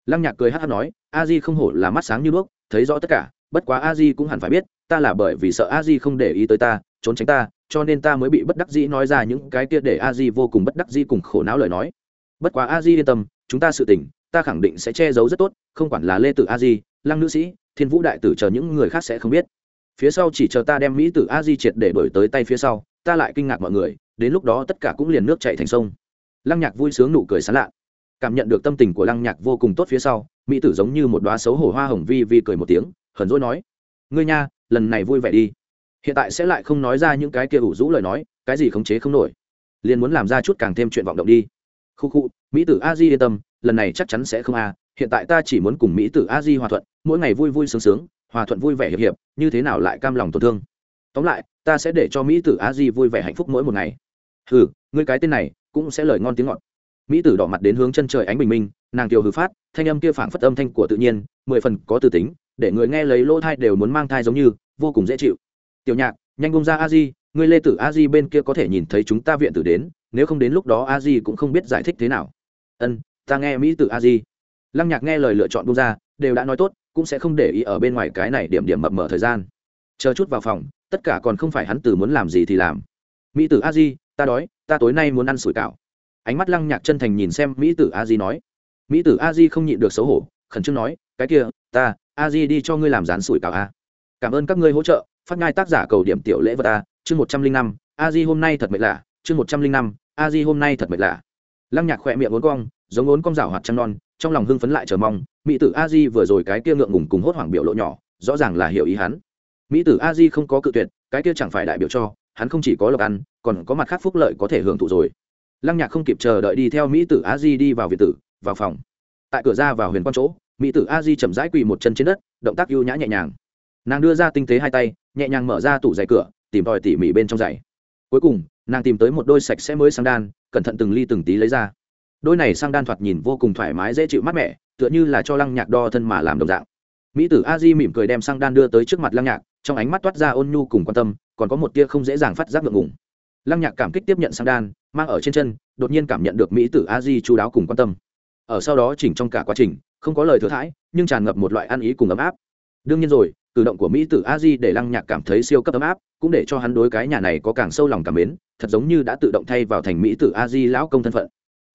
Speaker 1: Lăng nhạc cười hát hát nói, a di không hổ là mắt sáng như đuốc, thấy rõ tất cả, bất quá a di cũng hẳn phải biết, ta là bởi vì sợ a di không để ý tới ta, trốn tránh ta, cho nên ta mới bị bất đắc dĩ nói ra những cái kia để a di vô cùng bất đắc dĩ cùng khổ não lời nói. Bất quá a di yên tâm, chúng ta sự tình ta khẳng định sẽ che giấu rất tốt, không quản là lê tử a di, lăng nữ sĩ, thiên vũ đại tử chờ những người khác sẽ không biết. Phía sau chỉ chờ ta đem mỹ tử a di triệt để đổi tới tay phía sau, ta lại kinh ngạc mọi người, đến lúc đó tất cả cũng liền nước chạy thành sông. Lăng nhạc vui sướng nụ cười sán lạ. Cảm nhận được tâm tình của lăng nhạc vô cùng tốt phía sau, mỹ tử giống như một đoá xấu hổ hoa hồng vi vi cười một tiếng, hờn dỗi nói, ngươi nha, lần này vui vẻ đi. Hiện tại sẽ lại không nói ra những cái kia ủ rũ lời nói, cái gì khống chế không nổi. Liền muốn làm ra chút càng thêm chuyện vọng động đi. Khu khu mỹ tử a di yên tâm, lần này chắc chắn sẽ không a, hiện tại ta chỉ muốn cùng mỹ tử a di hòa thuận, mỗi ngày vui vui sướng sướng, hòa thuận vui vẻ hiệp hiệp, như thế nào lại cam lòng tổn thương? Tóm lại, ta sẽ để cho mỹ tử a di vui vẻ hạnh phúc mỗi một ngày. Ừ ngươi cái tên này, cũng sẽ lời ngon tiếng ngọt. Mỹ tử đỏ mặt đến hướng chân trời ánh bình minh, nàng kiều hư phát, thanh âm kia phảng phất âm thanh của tự nhiên, mười phần có từ tính, để người nghe lấy lỗ thai đều muốn mang thai giống như, vô cùng dễ chịu. Tiểu nhạc, nhanh bông ra a di, ngươi lê tử a di bên kia có thể nhìn thấy chúng ta viện tử đến, nếu không đến lúc đó a di cũng không biết giải thích thế nào ân, ta nghe mỹ tử a di. Lăng nhạc nghe lời lựa chọn bung ra, đều đã nói tốt, cũng sẽ không để ý ở bên ngoài cái này điểm điểm mập mờ thời gian. Chờ chút vào phòng, tất cả còn không phải hắn từ muốn làm gì thì làm. Mỹ tử a di, ta đói, ta tối nay muốn ăn sủi cảo. Ánh mắt lăng nhạc chân thành nhìn xem mỹ tử a di nói. Mỹ tử a di không nhịn được xấu hổ, khẩn trương nói, cái kia, ta, a di đi cho ngươi làm rán sủi cảo a. Cảm ơn các ngươi hỗ trợ, phát ngai tác giả cầu điểm tiểu lễ vật a, chương một trăm linh năm, a di hôm nay thật mệt lạ, chương một trăm linh năm, a di hôm nay thật mệt lạ lăng nhạc khỏe miệng ốn cong, giống uốn cong rào hoạt trăng non, trong lòng hưng phấn lại chờ mong, mỹ tử a di vừa rồi cái kia ngượng ngùng cùng hốt hoảng biểu lộ nhỏ, rõ ràng là hiểu ý hắn. Mỹ tử a di không có cự tuyệt, cái kia chẳng phải đại biểu cho, hắn không chỉ có lộc ăn, còn có mặt khác phúc lợi có thể hưởng thụ rồi. Lăng nhạc không kịp chờ đợi đi theo mỹ tử a di đi vào viện tử, vào phòng. Tại cửa ra vào huyền quan chỗ, mỹ tử a di chậm rãi quỳ một chân trên đất, động tác ưu nhã nhẹ nhàng. Nàng đưa ra tinh tế hai tay, nhẹ nhàng mở ra tủ giày cửa, tìm tòi tỉ mỉ bên trong giày. Cuối cùng nàng tìm tới một đôi sạch sẽ mới sang đan, cẩn thận từng ly từng tí lấy ra. Đôi này sang đan thoạt nhìn vô cùng thoải mái, dễ chịu mát mẻ, tựa như là cho lăng nhạc đo thân mà làm đồng dạng. Mỹ tử a di mỉm cười đem sang đan đưa tới trước mặt lăng nhạc, trong ánh mắt toát ra ôn nhu cùng quan tâm, còn có một tia không dễ dàng phát giác ngượng ngùng. Lăng nhạc cảm kích tiếp nhận sang đan, mang ở trên chân, đột nhiên cảm nhận được mỹ tử a di chú đáo cùng quan tâm. Ở sau đó chỉnh trong cả quá trình, không có lời thừa thãi, nhưng tràn ngập một loại ăn ý cùng ấm áp. Đương nhiên rồi cử động của mỹ tử a di để lăng nhạc cảm thấy siêu cấp ấm áp, cũng để cho hắn đối cái nhà này có càng sâu lòng cảm mến, thật giống như đã tự động thay vào thành mỹ tử a di lão công thân phận.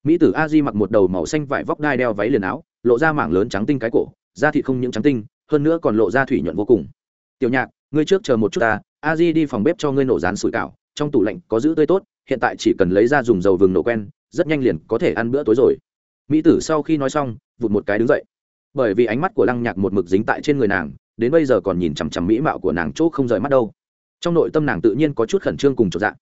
Speaker 1: mỹ tử a di mặc một đầu màu xanh vải vóc đai đeo váy liền áo, lộ ra mảng lớn trắng tinh cái cổ, da thịt không những trắng tinh, hơn nữa còn lộ ra thủy nhuận vô cùng. Tiểu nhạc, ngươi trước chờ một chút ta, a di đi phòng bếp cho ngươi nổ rán sủi cảo, trong tủ lạnh có giữ tươi tốt, hiện tại chỉ cần lấy ra dùng dầu vừng nổ quen, rất nhanh liền có thể ăn bữa tối rồi. Mỹ tử sau khi nói xong, vụt một cái đứng dậy. Bởi vì ánh mắt của lăng nhạc một mực dính tại trên người nàng đến bây giờ còn nhìn chằm chằm mỹ mạo của nàng chỗ không rời mắt đâu. Trong nội tâm nàng tự nhiên có chút khẩn trương cùng trọn dạng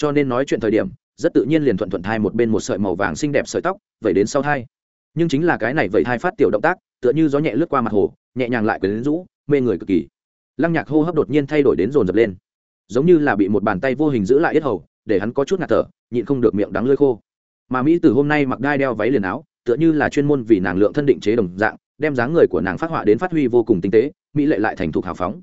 Speaker 1: cho nên nói chuyện thời điểm, rất tự nhiên liền thuận thuận thai một bên một sợi màu vàng xinh đẹp sợi tóc, vẩy đến sau thai. Nhưng chính là cái này vẩy thai phát tiểu động tác, tựa như gió nhẹ lướt qua mặt hồ, nhẹ nhàng lại quyến rũ, mê người cực kỳ. Lăng nhạc hô hấp đột nhiên thay đổi đến rồn rập lên. Giống như là bị một bàn tay vô hình giữ lại yết hầu, để hắn có chút ngạt thở, nhịn không được miệng đắng lơi khô. Mà mỹ từ hôm nay mặc đai đeo váy liền áo, tựa như là chuyên môn vì nàng lượng thân định chế đồng dạng, đem dáng người của nàng phát họa đến phát huy vô cùng tinh tế mỹ lệ lại thành thục hào phóng.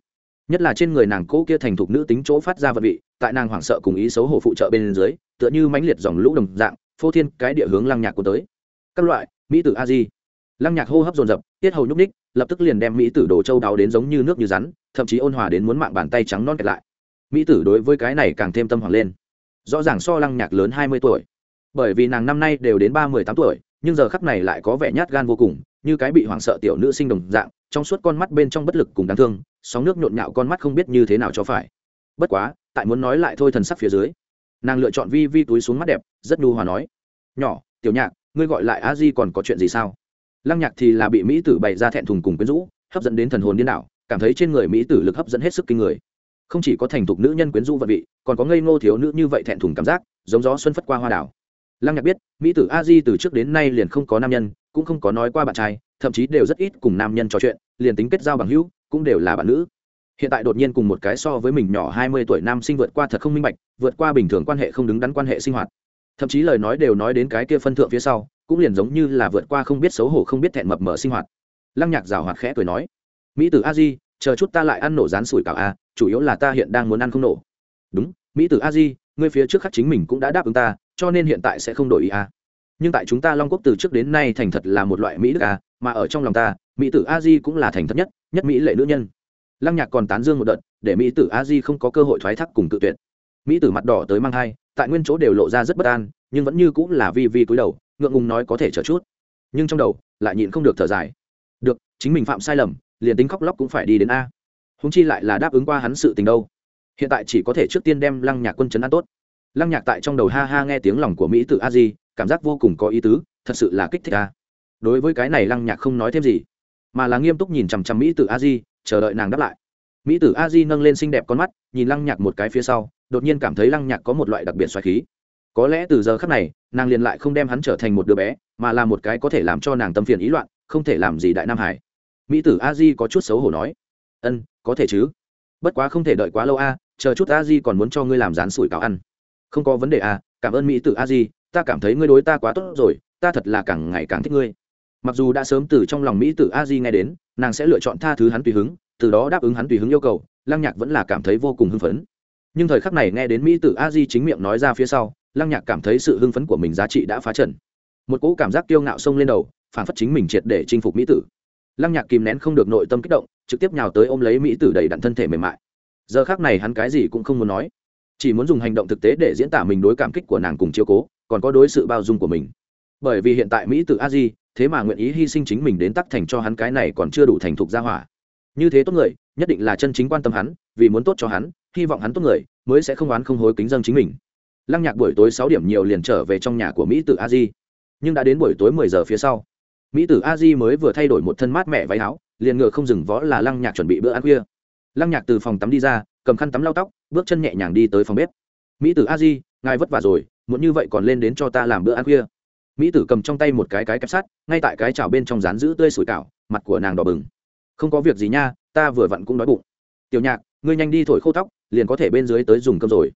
Speaker 1: Nhất là trên người nàng cỗ kia thành thục nữ tính chỗ phát ra vật vị, tại nàng hoảng sợ cùng ý xấu hổ phụ trợ bên dưới, tựa như mãnh liệt dòng lũ đồng dạng, phô thiên cái địa hướng lăng nhạc của tới. Các loại, mỹ tử a di. Lăng nhạc hô hấp dồn dập, tiết hầu nhúc ních lập tức liền đem mỹ tử đồ châu đào đến giống như nước như rắn, thậm chí ôn hòa đến muốn mạng bàn tay trắng non kẹt lại. Mỹ tử đối với cái này càng thêm tâm hoàng lên. Rõ ràng so lăng nhạc lớn hai mươi tuổi. Bởi vì nàng năm nay đều đến ba mươi tám tuổi, nhưng giờ khắp này lại có vẻ nhát gan vô cùng, như cái bị hoảng sợ tiểu nữ sinh đồng dạng trong suốt con mắt bên trong bất lực cùng đáng thương, sóng nước nhộn nhạo con mắt không biết như thế nào cho phải. Bất quá, tại muốn nói lại thôi thần sắc phía dưới, nàng lựa chọn vi vi túi xuống mắt đẹp, rất nhu hòa nói, nhỏ, tiểu nhạc, ngươi gọi lại a di còn có chuyện gì sao? Lăng nhạc thì là bị mỹ tử bày ra thẹn thùng cùng quyến rũ, hấp dẫn đến thần hồn điên đảo, cảm thấy trên người mỹ tử lực hấp dẫn hết sức kinh người. Không chỉ có thành thục nữ nhân quyến rũ vật vị, còn có ngây ngô thiếu nữ như vậy thẹn thùng cảm giác, giống gió xuân phất qua hoa đảo. Lăng nhạc biết, mỹ tử a di từ trước đến nay liền không có nam nhân, cũng không có nói qua bạn trai thậm chí đều rất ít cùng nam nhân trò chuyện, liền tính kết giao bằng hữu, cũng đều là bạn nữ. Hiện tại đột nhiên cùng một cái so với mình nhỏ hai mươi tuổi nam sinh vượt qua thật không minh bạch, vượt qua bình thường quan hệ không đứng đắn quan hệ sinh hoạt. Thậm chí lời nói đều nói đến cái kia phân thượng phía sau, cũng liền giống như là vượt qua không biết xấu hổ không biết thẹn mập mờ sinh hoạt. Lăng nhạc rào hoạt khẽ cười nói, mỹ tử a di, chờ chút ta lại ăn nổ rán sủi cảo a, chủ yếu là ta hiện đang muốn ăn không nổ. Đúng, mỹ tử a di, ngươi phía trước khắc chính mình cũng đã đáp ứng ta, cho nên hiện tại sẽ không đổi ý a. Nhưng tại chúng ta long quốc từ trước đến nay thành thật là một loại mỹ đức a mà ở trong lòng ta, mỹ tử a di cũng là thành thật nhất nhất mỹ lệ nữ nhân. Lăng nhạc còn tán dương một đợt, để mỹ tử a di không có cơ hội thoái thác cùng tự tuyệt. Mỹ tử mặt đỏ tới mang thai, tại nguyên chỗ đều lộ ra rất bất an, nhưng vẫn như cũng là vi vi cúi đầu, ngượng ngùng nói có thể chờ chút. Nhưng trong đầu, lại nhịn không được thở dài. Được, chính mình phạm sai lầm, liền tính khóc lóc cũng phải đi đến a. Húng chi lại là đáp ứng qua hắn sự tình đâu. Hiện tại chỉ có thể trước tiên đem lăng nhạc quân chấn an tốt. Lăng nhạc tại trong đầu ha ha nghe tiếng lòng của mỹ tử a di, cảm giác vô cùng có ý tứ, thật sự là kích thích a đối với cái này lăng nhạc không nói thêm gì, mà là nghiêm túc nhìn chằm chằm mỹ tử a di, chờ đợi nàng đáp lại. Mỹ tử a di nâng lên xinh đẹp con mắt, nhìn lăng nhạc một cái phía sau, đột nhiên cảm thấy lăng nhạc có một loại đặc biệt xoài khí. Có lẽ từ giờ khắc này, nàng liền lại không đem hắn trở thành một đứa bé, mà là một cái có thể làm cho nàng tâm phiền ý loạn, không thể làm gì đại nam hải. Mỹ tử a di có chút xấu hổ nói, ân, có thể chứ. Bất quá không thể đợi quá lâu a, chờ chút a di còn muốn cho ngươi làm rán sủi cảo ăn. Không có vấn đề a, cảm ơn mỹ tử a di, ta cảm thấy ngươi đối ta quá tốt rồi, ta thật là càng ngày càng thích ngươi mặc dù đã sớm từ trong lòng mỹ tử a di nghe đến, nàng sẽ lựa chọn tha thứ hắn tùy hứng, từ đó đáp ứng hắn tùy hứng yêu cầu, lăng nhạc vẫn là cảm thấy vô cùng hưng phấn. Nhưng thời khắc này nghe đến mỹ tử a di chính miệng nói ra phía sau, lăng nhạc cảm thấy sự hưng phấn của mình giá trị đã phá trần. Một cỗ cảm giác kiêu ngạo xông lên đầu, phản phất chính mình triệt để chinh phục mỹ tử. Lăng nhạc kìm nén không được nội tâm kích động, trực tiếp nhào tới ôm lấy mỹ tử đầy đặn thân thể mềm mại. Giờ khác này hắn cái gì cũng không muốn nói, chỉ muốn dùng hành động thực tế để diễn tả mình đối cảm kích của nàng cùng chiếu cố, còn có đối sự bao dung của mình. Bởi vì hiện tại mỹ tử a di thế mà nguyện ý hy sinh chính mình đến tắc thành cho hắn cái này còn chưa đủ thành thục gia hỏa. Như thế tốt người, nhất định là chân chính quan tâm hắn, vì muốn tốt cho hắn, hy vọng hắn tốt người, mới sẽ không oán không hối kính dân chính mình. Lăng nhạc buổi tối sáu điểm nhiều liền trở về trong nhà của mỹ tử a di. Nhưng đã đến buổi tối mười giờ phía sau, mỹ tử a di mới vừa thay đổi một thân mát mẻ váy áo, liền ngựa không dừng võ là lăng nhạc chuẩn bị bữa ăn khuya. Lăng nhạc từ phòng tắm đi ra, cầm khăn tắm lau tóc, bước chân nhẹ nhàng đi tới phòng bếp. Mỹ tử a di, ngài vất vả rồi, muốn như vậy còn lên đến cho ta làm bữa ăn khuya mỹ tử cầm trong tay một cái cái kẹp sắt, ngay tại cái chảo bên trong rán giữ tươi sủi cảo, mặt của nàng đỏ bừng. Không có việc gì nha, ta vừa vặn cũng đói bụng. Tiểu nhạc, ngươi nhanh đi thổi khô tóc, liền có thể bên dưới tới dùng cơm rồi.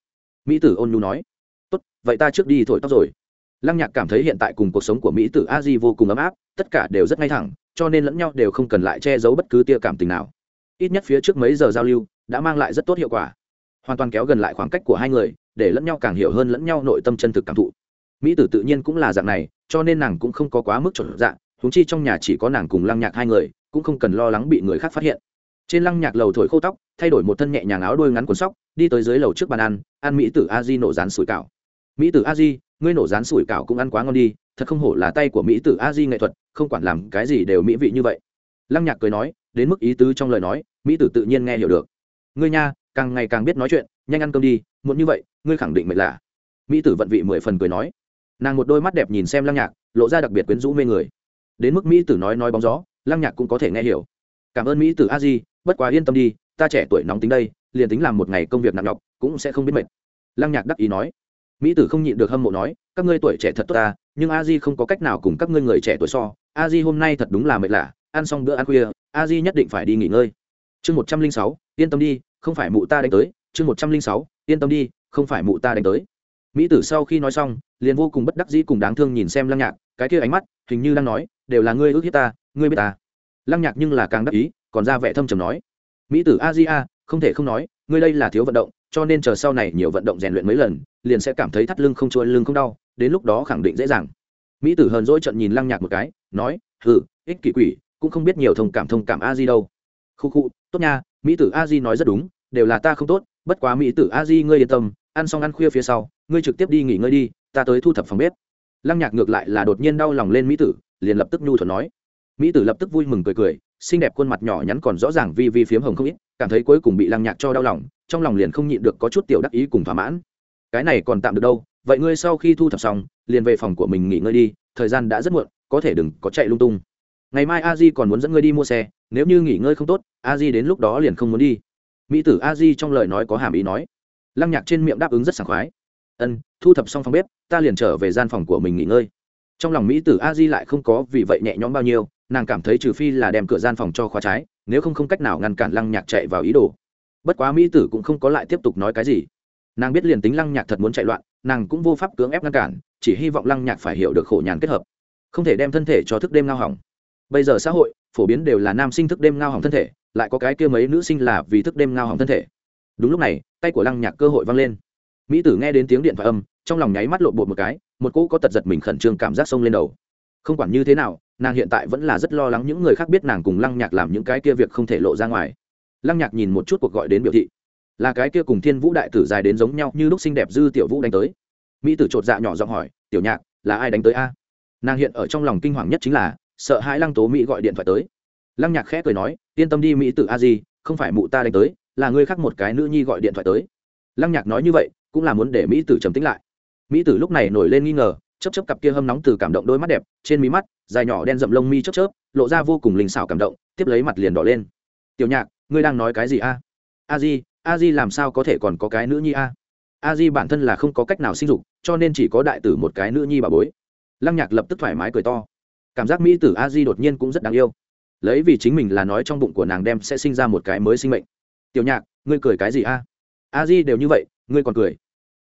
Speaker 1: Mỹ tử ôn nhu nói. Tốt, vậy ta trước đi thổi tóc rồi. Lăng nhạc cảm thấy hiện tại cùng cuộc sống của mỹ tử a di vô cùng ấm áp, tất cả đều rất ngay thẳng, cho nên lẫn nhau đều không cần lại che giấu bất cứ tia cảm tình nào. Ít nhất phía trước mấy giờ giao lưu, đã mang lại rất tốt hiệu quả. Hoàn toàn kéo gần lại khoảng cách của hai người, để lẫn nhau càng hiểu hơn lẫn nhau nội tâm chân thực cảm thụ mỹ tử tự nhiên cũng là dạng này, cho nên nàng cũng không có quá mức chuẩn dạng húng chi trong nhà chỉ có nàng cùng lăng nhạc hai người, cũng không cần lo lắng bị người khác phát hiện. Trên lăng nhạc lầu thổi khô tóc, thay đổi một thân nhẹ nhàng áo đôi ngắn cuốn sóc, đi tới dưới lầu trước bàn ăn ăn mỹ tử a di nổ rán sủi cảo. Mỹ tử a di, ngươi nổ rán sủi cảo cũng ăn quá ngon đi, thật không hổ là tay của mỹ tử a di nghệ thuật, không quản làm cái gì đều mỹ vị như vậy. Lăng nhạc cười nói, đến mức ý tứ trong lời nói, mỹ tử tự nhiên nghe hiểu được. Ngươi nha, càng ngày càng biết nói chuyện, nhanh ăn cơm đi muốn như vậy, ngươi khẳng định mệt lạ. Mỹ tử vận vị mười phần cười nói nàng một đôi mắt đẹp nhìn xem lăng nhạc, lộ ra đặc biệt quyến rũ mê người. Đến mức mỹ tử nói nói bóng gió, lăng nhạc cũng có thể nghe hiểu. Cảm ơn mỹ tử a di, bất quá yên tâm đi, ta trẻ tuổi nóng tính đây, liền tính làm một ngày công việc nặng nhọc, cũng sẽ không biết mệt. Lăng nhạc đắc ý nói. Mỹ tử không nhịn được hâm mộ nói, các ngươi tuổi trẻ thật tốt ta, nhưng a di không có cách nào cùng các ngươi người trẻ tuổi so. A di hôm nay thật đúng là mệt lạ, ăn xong bữa ăn khuya, a di nhất định phải đi nghỉ ngơi. Chương một trăm linh sáu, yên tâm đi, không phải mụ ta đánh tới. Chương một trăm linh sáu, yên tâm đi, không phải mụ ta đánh tới. Mỹ tử sau khi nói xong liền vô cùng bất đắc dĩ cùng đáng thương nhìn xem lăng nhạc, cái kia ánh mắt, hình như đang nói, đều là ngươi ước hiếp ta, ngươi biết ta. Lăng nhạc nhưng là càng đắc ý, còn ra vẻ thâm trầm nói, mỹ tử a di a không thể không nói, ngươi đây là thiếu vận động, cho nên chờ sau này nhiều vận động rèn luyện mấy lần, liền sẽ cảm thấy thắt lưng không trôi lưng không đau, đến lúc đó khẳng định dễ dàng. Mỹ tử hờn dỗi trận nhìn lăng nhạc một cái, nói, hừ, ích kỷ quỷ, cũng không biết nhiều thông cảm thông cảm a di đâu. Khu khu, tốt nha, mỹ tử a di nói rất đúng, đều là ta không tốt, bất quá mỹ tử a di ngươi yên tâm, ăn xong ăn khuya phía sau, ngươi trực tiếp đi nghỉ ngơi đi ta tới thu thập phòng bếp. Lăng nhạc ngược lại là đột nhiên đau lòng lên mỹ tử, liền lập tức nhu thuận nói. Mỹ tử lập tức vui mừng cười cười, xinh đẹp khuôn mặt nhỏ nhắn còn rõ ràng vi vi phiếm hồng không ít, cảm thấy cuối cùng bị lăng nhạc cho đau lòng, trong lòng liền không nhịn được có chút tiểu đắc ý cùng thỏa mãn. Cái này còn tạm được đâu, vậy ngươi sau khi thu thập xong, liền về phòng của mình nghỉ ngơi đi, thời gian đã rất muộn, có thể đừng có chạy lung tung. Ngày mai a di còn muốn dẫn ngươi đi mua xe, nếu như nghỉ ngơi không tốt, a di đến lúc đó liền không muốn đi. Mỹ tử a di trong lời nói có hàm ý nói. Lăng nhạc trên miệng đáp ứng rất sảng khoái ân, thu thập xong phòng bếp, ta liền trở về gian phòng của mình nghỉ ngơi. Trong lòng mỹ tử a di lại không có vì vậy nhẹ nhõm bao nhiêu, nàng cảm thấy trừ phi là đem cửa gian phòng cho khóa trái, nếu không không cách nào ngăn cản lăng nhạc chạy vào ý đồ. Bất quá mỹ tử cũng không có lại tiếp tục nói cái gì. Nàng biết liền tính lăng nhạc thật muốn chạy loạn, nàng cũng vô pháp cưỡng ép ngăn cản, chỉ hy vọng lăng nhạc phải hiểu được khổ nhàn kết hợp. Không thể đem thân thể cho thức đêm ngao hỏng. Bây giờ xã hội, phổ biến đều là nam sinh thức đêm ngao hỏng thân thể, lại có cái kia mấy nữ sinh là vì thức đêm ngao hỏng thân thể. Đúng lúc này, tay của lăng nhạc cơ hội vang lên mỹ tử nghe đến tiếng điện thoại âm, trong lòng nháy mắt lộn bột một cái, một cỗ có tật giật mình khẩn trương cảm giác sông lên đầu. Không quản như thế nào, nàng hiện tại vẫn là rất lo lắng những người khác biết nàng cùng lăng nhạc làm những cái kia việc không thể lộ ra ngoài. Lăng nhạc nhìn một chút cuộc gọi đến biểu thị. Là cái kia cùng thiên vũ đại tử dài đến giống nhau như lúc xinh đẹp dư tiểu vũ đánh tới. Mỹ tử chột dạ nhỏ giọng hỏi, tiểu nhạc, là ai đánh tới a? Nàng hiện ở trong lòng kinh hoàng nhất chính là, sợ hãi lăng tố mỹ gọi điện thoại tới. Lăng nhạc khẽ cười nói, yên tâm đi mỹ tử a di, không phải mụ ta đánh tới, là người khác một cái nữ nhi gọi điện thoại tới. Lăng nhạc nói như vậy cũng là muốn để mỹ tử trầm tĩnh lại mỹ tử lúc này nổi lên nghi ngờ chấp chấp cặp kia hâm nóng từ cảm động đôi mắt đẹp trên mí mắt dài nhỏ đen rậm lông mi chớp chớp lộ ra vô cùng linh xảo cảm động tiếp lấy mặt liền đỏ lên tiểu nhạc ngươi đang nói cái gì a a di a di làm sao có thể còn có cái nữ nhi a a di bản thân là không có cách nào sinh dục cho nên chỉ có đại tử một cái nữ nhi bà bối lăng nhạc lập tức thoải mái cười to cảm giác mỹ tử a di đột nhiên cũng rất đáng yêu lấy vì chính mình là nói trong bụng của nàng đem sẽ sinh ra một cái mới sinh mệnh tiểu nhạc ngươi cười cái gì a a di đều như vậy, ngươi còn cười.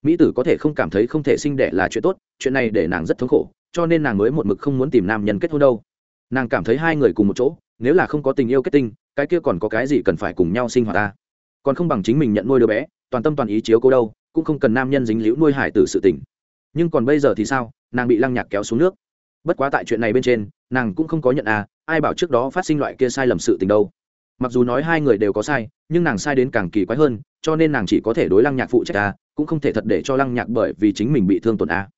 Speaker 1: Mỹ tử có thể không cảm thấy không thể sinh đẻ là chuyện tốt, chuyện này để nàng rất thống khổ, cho nên nàng mới một mực không muốn tìm nam nhân kết hôn đâu. Nàng cảm thấy hai người cùng một chỗ, nếu là không có tình yêu kết tinh, cái kia còn có cái gì cần phải cùng nhau sinh hoạt ta còn không bằng chính mình nhận nuôi đứa bé, toàn tâm toàn ý chiếu cố đâu, cũng không cần nam nhân dính liễu nuôi hải tử sự tình. Nhưng còn bây giờ thì sao? Nàng bị lăng nhạc kéo xuống nước. Bất quá tại chuyện này bên trên, nàng cũng không có nhận à ai bảo trước đó phát sinh loại kia sai lầm sự tình đâu mặc dù nói hai người đều có sai, nhưng nàng sai đến càng kỳ quái hơn, cho nên nàng chỉ có thể đối lăng nhạc phụ trách a, cũng không thể thật để cho lăng nhạc bởi vì chính mình bị thương tổn a.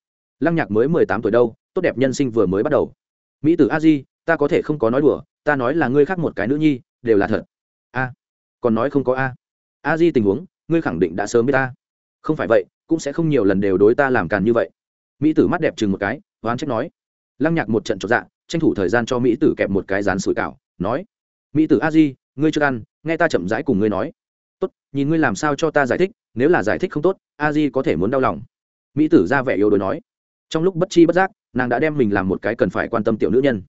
Speaker 1: Lăng nhạc mới mười tám tuổi đâu, tốt đẹp nhân sinh vừa mới bắt đầu. Mỹ tử a di, ta có thể không có nói đùa, ta nói là ngươi khác một cái nữ nhi, đều là thật. A, còn nói không có a. A di tình huống, ngươi khẳng định đã sớm với ta. Không phải vậy, cũng sẽ không nhiều lần đều đối ta làm càn như vậy. Mỹ tử mắt đẹp chừng một cái, oán trách nói. Lăng nhạc một trận trọn dạ tranh thủ thời gian cho mỹ tử kẹp một cái rán sủi cảo, nói. Mỹ tử a di ngươi chưa ăn, nghe ta chậm rãi cùng ngươi nói. Tốt, nhìn ngươi làm sao cho ta giải thích, nếu là giải thích không tốt, a di có thể muốn đau lòng. Mỹ tử ra vẻ yếu đuối nói. Trong lúc bất chi bất giác, nàng đã đem mình làm một cái cần phải quan tâm tiểu nữ nhân.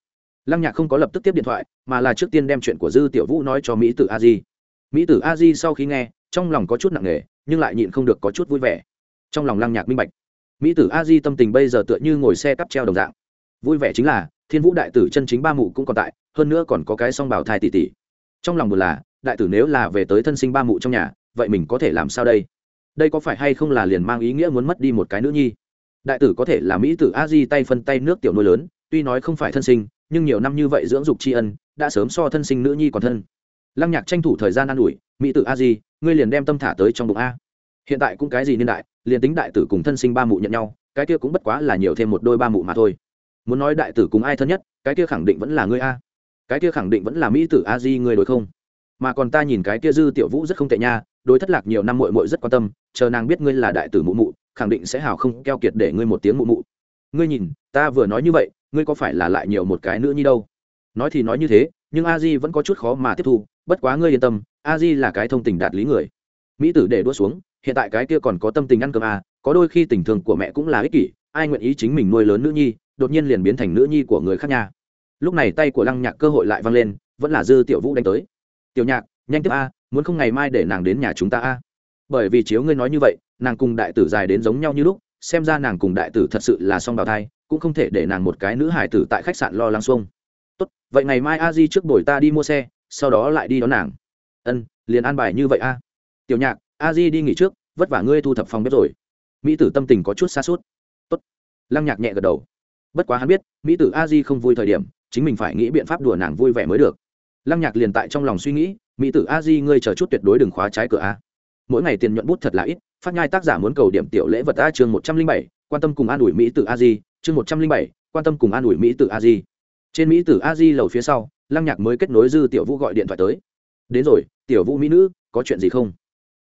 Speaker 1: Lăng nhạc không có lập tức tiếp điện thoại, mà là trước tiên đem chuyện của dư tiểu vũ nói cho mỹ tử a di. Mỹ tử a di sau khi nghe, trong lòng có chút nặng nề, nhưng lại nhịn không được có chút vui vẻ. Trong lòng lăng nhạc minh bạch. Mỹ tử a di tâm tình bây giờ tựa như ngồi xe cắp treo đồng dạng. Vui vẻ chính là, thiên vũ đại tử chân chính ba mụ cũng còn tại, hơn nữa còn có cái song bảo thai tỷ tỷ trong lòng buồn là, đại tử nếu là về tới thân sinh ba mụ trong nhà, vậy mình có thể làm sao đây? Đây có phải hay không là liền mang ý nghĩa muốn mất đi một cái nữ nhi? Đại tử có thể là mỹ tử a di tay phân tay nước tiểu nuôi lớn, tuy nói không phải thân sinh, nhưng nhiều năm như vậy dưỡng dục tri ân, đã sớm so thân sinh nữ nhi còn thân. Lăng nhạc tranh thủ thời gian an ủi, mỹ tử a di, ngươi liền đem tâm thả tới trong bụng a. Hiện tại cũng cái gì niên đại, liền tính đại tử cùng thân sinh ba mụ nhận nhau, cái kia cũng bất quá là nhiều thêm một đôi ba mụ mà thôi. Muốn nói đại tử cùng ai thân nhất, cái kia khẳng định vẫn là ngươi a cái kia khẳng định vẫn là mỹ tử a di người đối không? Mà còn ta nhìn cái kia dư tiểu vũ rất không tệ nha đối thất lạc nhiều năm mội mội rất quan tâm chờ nàng biết ngươi là đại tử mụ mụ khẳng định sẽ hào không keo kiệt để ngươi một tiếng mụ mụ. Ngươi nhìn ta vừa nói như vậy ngươi có phải là lại nhiều một cái nữa như đâu? Nói thì nói như thế nhưng a di vẫn có chút khó mà tiếp thu bất quá ngươi yên tâm a di là cái thông tình đạt lý người. Mỹ tử để đua xuống hiện tại cái kia còn có tâm tình ăn cơm à, có đôi khi tình thường của mẹ cũng là ích kỷ ai nguyện ý chính mình nuôi lớn nữ nhi đột nhiên liền biến thành nữ nhi của người khác nha lúc này tay của lăng nhạc cơ hội lại văng lên, vẫn là dư tiểu vũ đánh tới. Tiểu nhạc, nhanh tiếp a, muốn không ngày mai để nàng đến nhà chúng ta a? Bởi vì chiếu ngươi nói như vậy, nàng cùng đại tử dài đến giống nhau như lúc, xem ra nàng cùng đại tử thật sự là song bào thai, cũng không thể để nàng một cái nữ hải tử tại khách sạn lo lắng xuông. Tốt, vậy ngày mai a di trước buổi ta đi mua xe, sau đó lại đi đón nàng. Ân, liền an bài như vậy a. Tiểu nhạc, a di đi nghỉ trước, vất vả ngươi thu thập phòng bếp rồi. Mỹ tử tâm tình có chút xa suốt. Tốt. Lăng nhạc nhẹ gật đầu. Bất quá hắn biết, mỹ tử a di không vui thời điểm chính mình phải nghĩ biện pháp đùa nàng vui vẻ mới được. Lăng nhạc liền tại trong lòng suy nghĩ, mỹ tử a di, ngươi chờ chút tuyệt đối đừng khóa trái cửa a. Mỗi ngày tiền nhuận bút thật là ít, phát nhai tác giả muốn cầu điểm tiểu lễ vật a chương một trăm linh bảy, quan tâm cùng an ủi mỹ tử a di, chương một trăm linh bảy, quan tâm cùng an ủi mỹ tử a di. Trên mỹ tử a di lầu phía sau, lăng nhạc mới kết nối dư tiểu vũ gọi điện thoại tới. Đến rồi, tiểu vũ mỹ nữ, có chuyện gì không?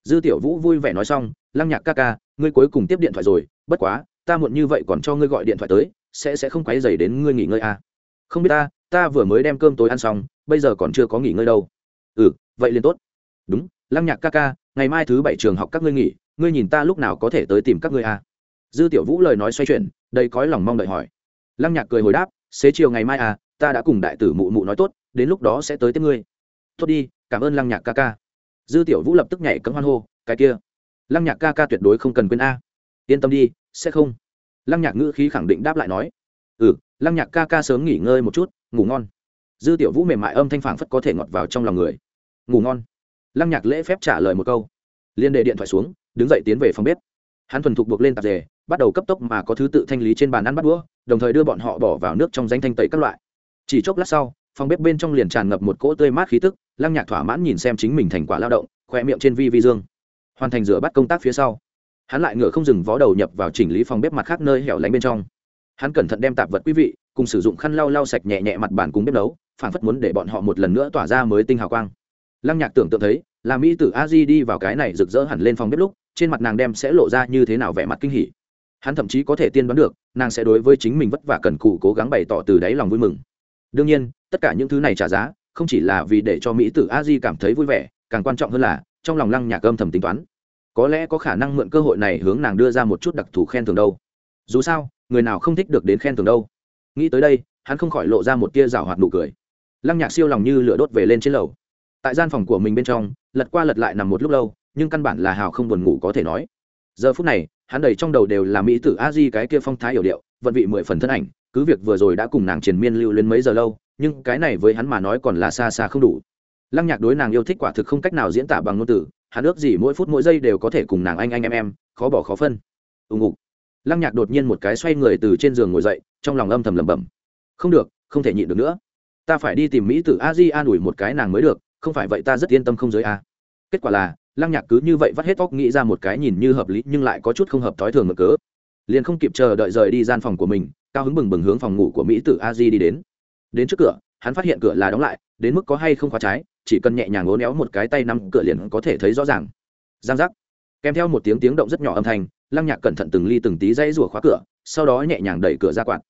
Speaker 1: Dư tiểu vũ vui vẻ nói xong, lăng nhạc ca ca, ngươi cuối cùng tiếp điện thoại rồi, bất quá, ta muộn như vậy còn cho ngươi gọi điện thoại tới, sẽ sẽ không quấy dày đến ngươi nghỉ ngơi à không biết ta ta vừa mới đem cơm tối ăn xong, bây giờ còn chưa có nghỉ ngơi đâu. Ừ vậy liền tốt. Đúng, lăng nhạc ca ca, ngày mai thứ bảy trường học các ngươi nghỉ, ngươi nhìn ta lúc nào có thể tới tìm các ngươi à. dư tiểu vũ lời nói xoay chuyển, đầy cõi lòng mong đợi hỏi. Lăng nhạc cười hồi đáp, xế chiều ngày mai à ta đã cùng đại tử mụ mụ nói tốt, đến lúc đó sẽ tới tiếp ngươi. Tốt đi, cảm ơn lăng nhạc ca ca. Dư tiểu vũ lập tức nhảy cấm hoan hô, cái kia. Lăng nhạc ca ca tuyệt đối không cần quên a. Yên tâm đi, sẽ không. Lăng nhạc ngữ khí khẳng định đáp lại nói. Ừ lăng nhạc ca ca sớm nghỉ ngơi một chút, ngủ ngon. Dư tiểu vũ mềm mại âm thanh phản phất có thể ngọt vào trong lòng người. Ngủ ngon. Lăng nhạc lễ phép trả lời một câu. Liên đề điện thoại xuống, đứng dậy tiến về phòng bếp. Hắn thuần thục buộc lên tạp dề, bắt đầu cấp tốc mà có thứ tự thanh lý trên bàn ăn bắt đũa, đồng thời đưa bọn họ bỏ vào nước trong danh thanh tẩy các loại. Chỉ chốc lát sau, phòng bếp bên trong liền tràn ngập một cỗ tươi mát khí tức, lăng nhạc thỏa mãn nhìn xem chính mình thành quả lao động, khoe miệng trên vi vi dương. Hoàn thành rửa bắt công tác phía sau, hắn lại ngựa không dừng vó đầu nhập vào chỉnh lý phòng bếp mặt khác nơi hẻo lánh bên trong hắn cẩn thận đem tạp vật quý vị, cùng sử dụng khăn lau lau sạch nhẹ nhẹ mặt bàn cùng bếp nấu phản phất muốn để bọn họ một lần nữa tỏa ra mới tinh hào quang. Lăng nhạc tưởng tượng thấy, là mỹ tử a di đi vào cái này rực rỡ hẳn lên phòng bếp lúc, trên mặt nàng đem sẽ lộ ra như thế nào vẻ mặt kinh hỉ. Hắn thậm chí có thể tiên đoán được, nàng sẽ đối với chính mình vất vả cần cù cố gắng bày tỏ từ đáy lòng vui mừng. Đương nhiên, tất cả những thứ này trả giá, không chỉ là vì để cho mỹ tử a di cảm thấy vui vẻ, càng quan trọng hơn là, trong lòng lăng nhạc âm thầm tính toán. Có lẽ có khả năng mượn cơ hội này hướng nàng đưa ra một chút đặc thù khen thưởng đâu. Dù sao người nào không thích được đến khen thưởng đâu. Nghĩ tới đây, hắn không khỏi lộ ra một tia rào hoạt nụ cười. Lăng nhạc siêu lòng như lửa đốt về lên trên lầu. Tại gian phòng của mình bên trong, lật qua lật lại nằm một lúc lâu, nhưng căn bản là hào không buồn ngủ có thể nói. Giờ phút này, hắn đầy trong đầu đều là mỹ tử a di cái kia phong thái hiểu điệu, vận vị mười phần thân ảnh, cứ việc vừa rồi đã cùng nàng triền miên lưu lên mấy giờ lâu, nhưng cái này với hắn mà nói còn là xa xa không đủ. Lăng nhạc đối nàng yêu thích quả thực không cách nào diễn tả bằng ngôn từ, hắn ước gì mỗi phút mỗi giây đều có thể cùng nàng anh anh em em, khó bỏ khó phân. Ùng ục lăng nhạc đột nhiên một cái xoay người từ trên giường ngồi dậy, trong lòng âm thầm lẩm bẩm. Không được, không thể nhịn được nữa. Ta phải đi tìm mỹ tử a di an ủi một cái nàng mới được, không phải vậy ta rất yên tâm không giới a. Kết quả là, lăng nhạc cứ như vậy vắt hết óc nghĩ ra một cái nhìn như hợp lý nhưng lại có chút không hợp thói thường mở cớ. Liền không kịp chờ đợi rời đi gian phòng của mình, cao hứng bừng bừng hướng phòng ngủ của mỹ tử a di đi đến. Đến trước cửa, hắn phát hiện cửa là đóng lại, đến mức có hay không khóa trái, chỉ cần nhẹ nhàng ố néo một cái tay nắm cửa liền có thể thấy rõ ràng. Giang giác. Kèm theo một tiếng tiếng động rất nhỏ âm thanh lăng nhạc cẩn thận từng ly từng tí dãy rủa khóa cửa, sau đó nhẹ nhàng đẩy cửa ra quạt.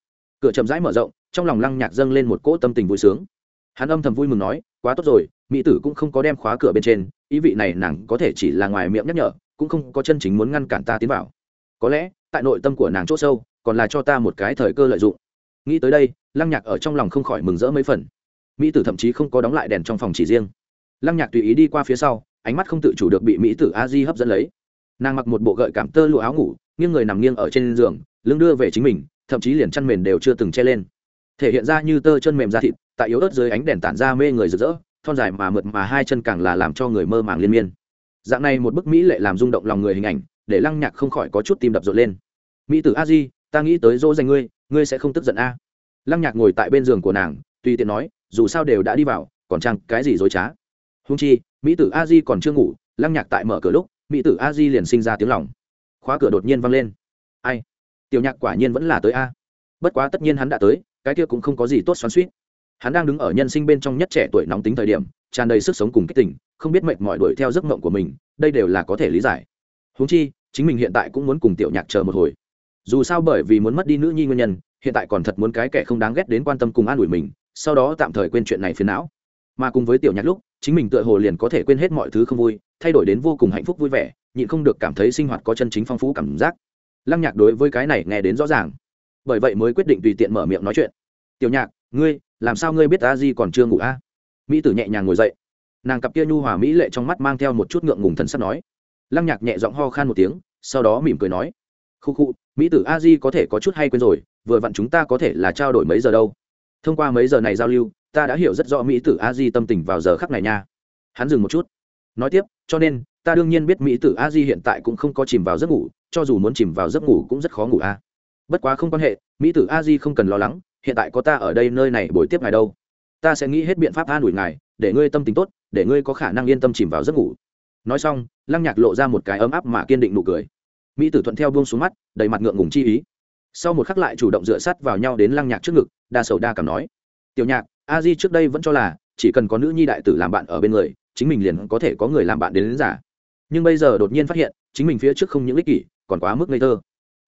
Speaker 1: Cửa chậm rãi mở rộng, trong lòng lăng nhạc dâng lên một cỗ tâm tình vui sướng. Hắn âm thầm vui mừng nói, quá tốt rồi, mỹ tử cũng không có đem khóa cửa bên trên, ý vị này nàng có thể chỉ là ngoài miệng nhắc nhở, cũng không có chân chính muốn ngăn cản ta tiến vào. Có lẽ, tại nội tâm của nàng c h ỗ sâu, còn là cho ta một cái thời cơ lợi dụng. Nghĩ tới đây, lăng nhạc ở trong lòng không khỏi mừng rỡ mấy phần. Mỹ tử thậm chí không có đóng lại đèn trong phòng chỉ riêng. Lăng nhạc tùy ý đi qua phía sau, ánh mắt không tự chủ được bị mỹ tử a di hấp dẫn lấy nàng mặc một bộ gợi cảm tơ lụa áo ngủ, nghiêng người nằm nghiêng ở trên giường, lưng đưa về chính mình, thậm chí liền chăn mền đều chưa từng che lên. Thể hiện ra như tơ chân mềm da thịt, tại yếu ớt dưới ánh đèn tản ra mê người rực rỡ, thon dài mà mượt mà hai chân càng là làm cho người mơ màng liên miên. Dạng này một bức mỹ lệ làm rung động lòng người hình ảnh, để lăng nhạc không khỏi có chút tim đập rộn lên. Mỹ tử a di, ta nghĩ tới dỗ dành ngươi ngươi sẽ không tức giận a. Lăng nhạc ngồi tại bên giường của nàng, tùy tiện nói, dù sao đều đã đi vào, còn chăng cái gì dối trá? Húng chi, mỹ tử a di còn chưa ngủ. Lăng nhạc tại mở cửa lúc mỹ tử a di liền sinh ra tiếng lòng. Khóa cửa đột nhiên văng lên. Ai? Tiểu nhạc quả nhiên vẫn là tới a. Bất quá tất nhiên hắn đã tới, cái kia cũng không có gì tốt xoắn suýt hắn đang đứng ở nhân sinh bên trong nhất trẻ tuổi nóng tính thời điểm, tràn đầy sức sống cùng kích tình, không biết mệt mỏi đuổi theo giấc mộng của mình, đây đều là có thể lý giải. Húng chi, chính mình hiện tại cũng muốn cùng tiểu nhạc chờ một hồi. Dù sao bởi vì muốn mất đi nữ nhi nguyên nhân, hiện tại còn thật muốn cái kẻ không đáng ghét đến quan tâm cùng an ủi mình, sau đó tạm thời quên chuyện này phiền não. Mà cùng với tiểu nhạc lúc chính mình tựa hồ liền có thể quên hết mọi thứ không vui, thay đổi đến vô cùng hạnh phúc vui vẻ, nhịn không được cảm thấy sinh hoạt có chân chính phong phú cảm giác. Lăng nhạc đối với cái này nghe đến rõ ràng. Bởi vậy mới quyết định tùy tiện mở miệng nói chuyện. Tiểu nhạc, ngươi, làm sao ngươi biết a di còn chưa ngủ a? Mỹ tử nhẹ nhàng ngồi dậy. Nàng cặp kia nhu hòa mỹ lệ trong mắt mang theo một chút ngượng ngùng thần sắp nói. Lăng nhạc nhẹ giọng ho khan một tiếng, sau đó mỉm cười nói. Khu khu, mỹ tử a di có thể có chút hay quên rồi, vừa vặn chúng ta có thể là trao đổi mấy giờ đâu. Thông qua mấy giờ này giao lưu ta đã hiểu rất rõ mỹ tử a di tâm tình vào giờ khắc này nha. Hắn dừng một chút. Nói tiếp, cho nên, ta đương nhiên biết mỹ tử a di hiện tại cũng không có chìm vào giấc ngủ, cho dù muốn chìm vào giấc ngủ cũng rất khó ngủ a. Bất quá không quan hệ, mỹ tử a di không cần lo lắng, hiện tại có ta ở đây nơi này buổi tiếp ngài đâu. Ta sẽ nghĩ hết biện pháp an ủi ngài, để ngươi tâm tình tốt, để ngươi có khả năng yên tâm chìm vào giấc ngủ. Nói xong, lăng nhạc lộ ra một cái ấm áp mà kiên định nụ cười. Mỹ tử thuận theo buông xuống mắt, đầy mặt ngượng ngùng chi ý. Sau một khắc lại chủ động dựa sát vào nhau đến lăng nhạc trước ngực, đa sầu đa cảm nói, tiểu nhạc a di trước đây vẫn cho là chỉ cần có nữ nhi đại tử làm bạn ở bên người chính mình liền có thể có người làm bạn đến, đến giả. Nhưng bây giờ đột nhiên phát hiện chính mình phía trước không những ích kỷ còn quá mức ngây thơ.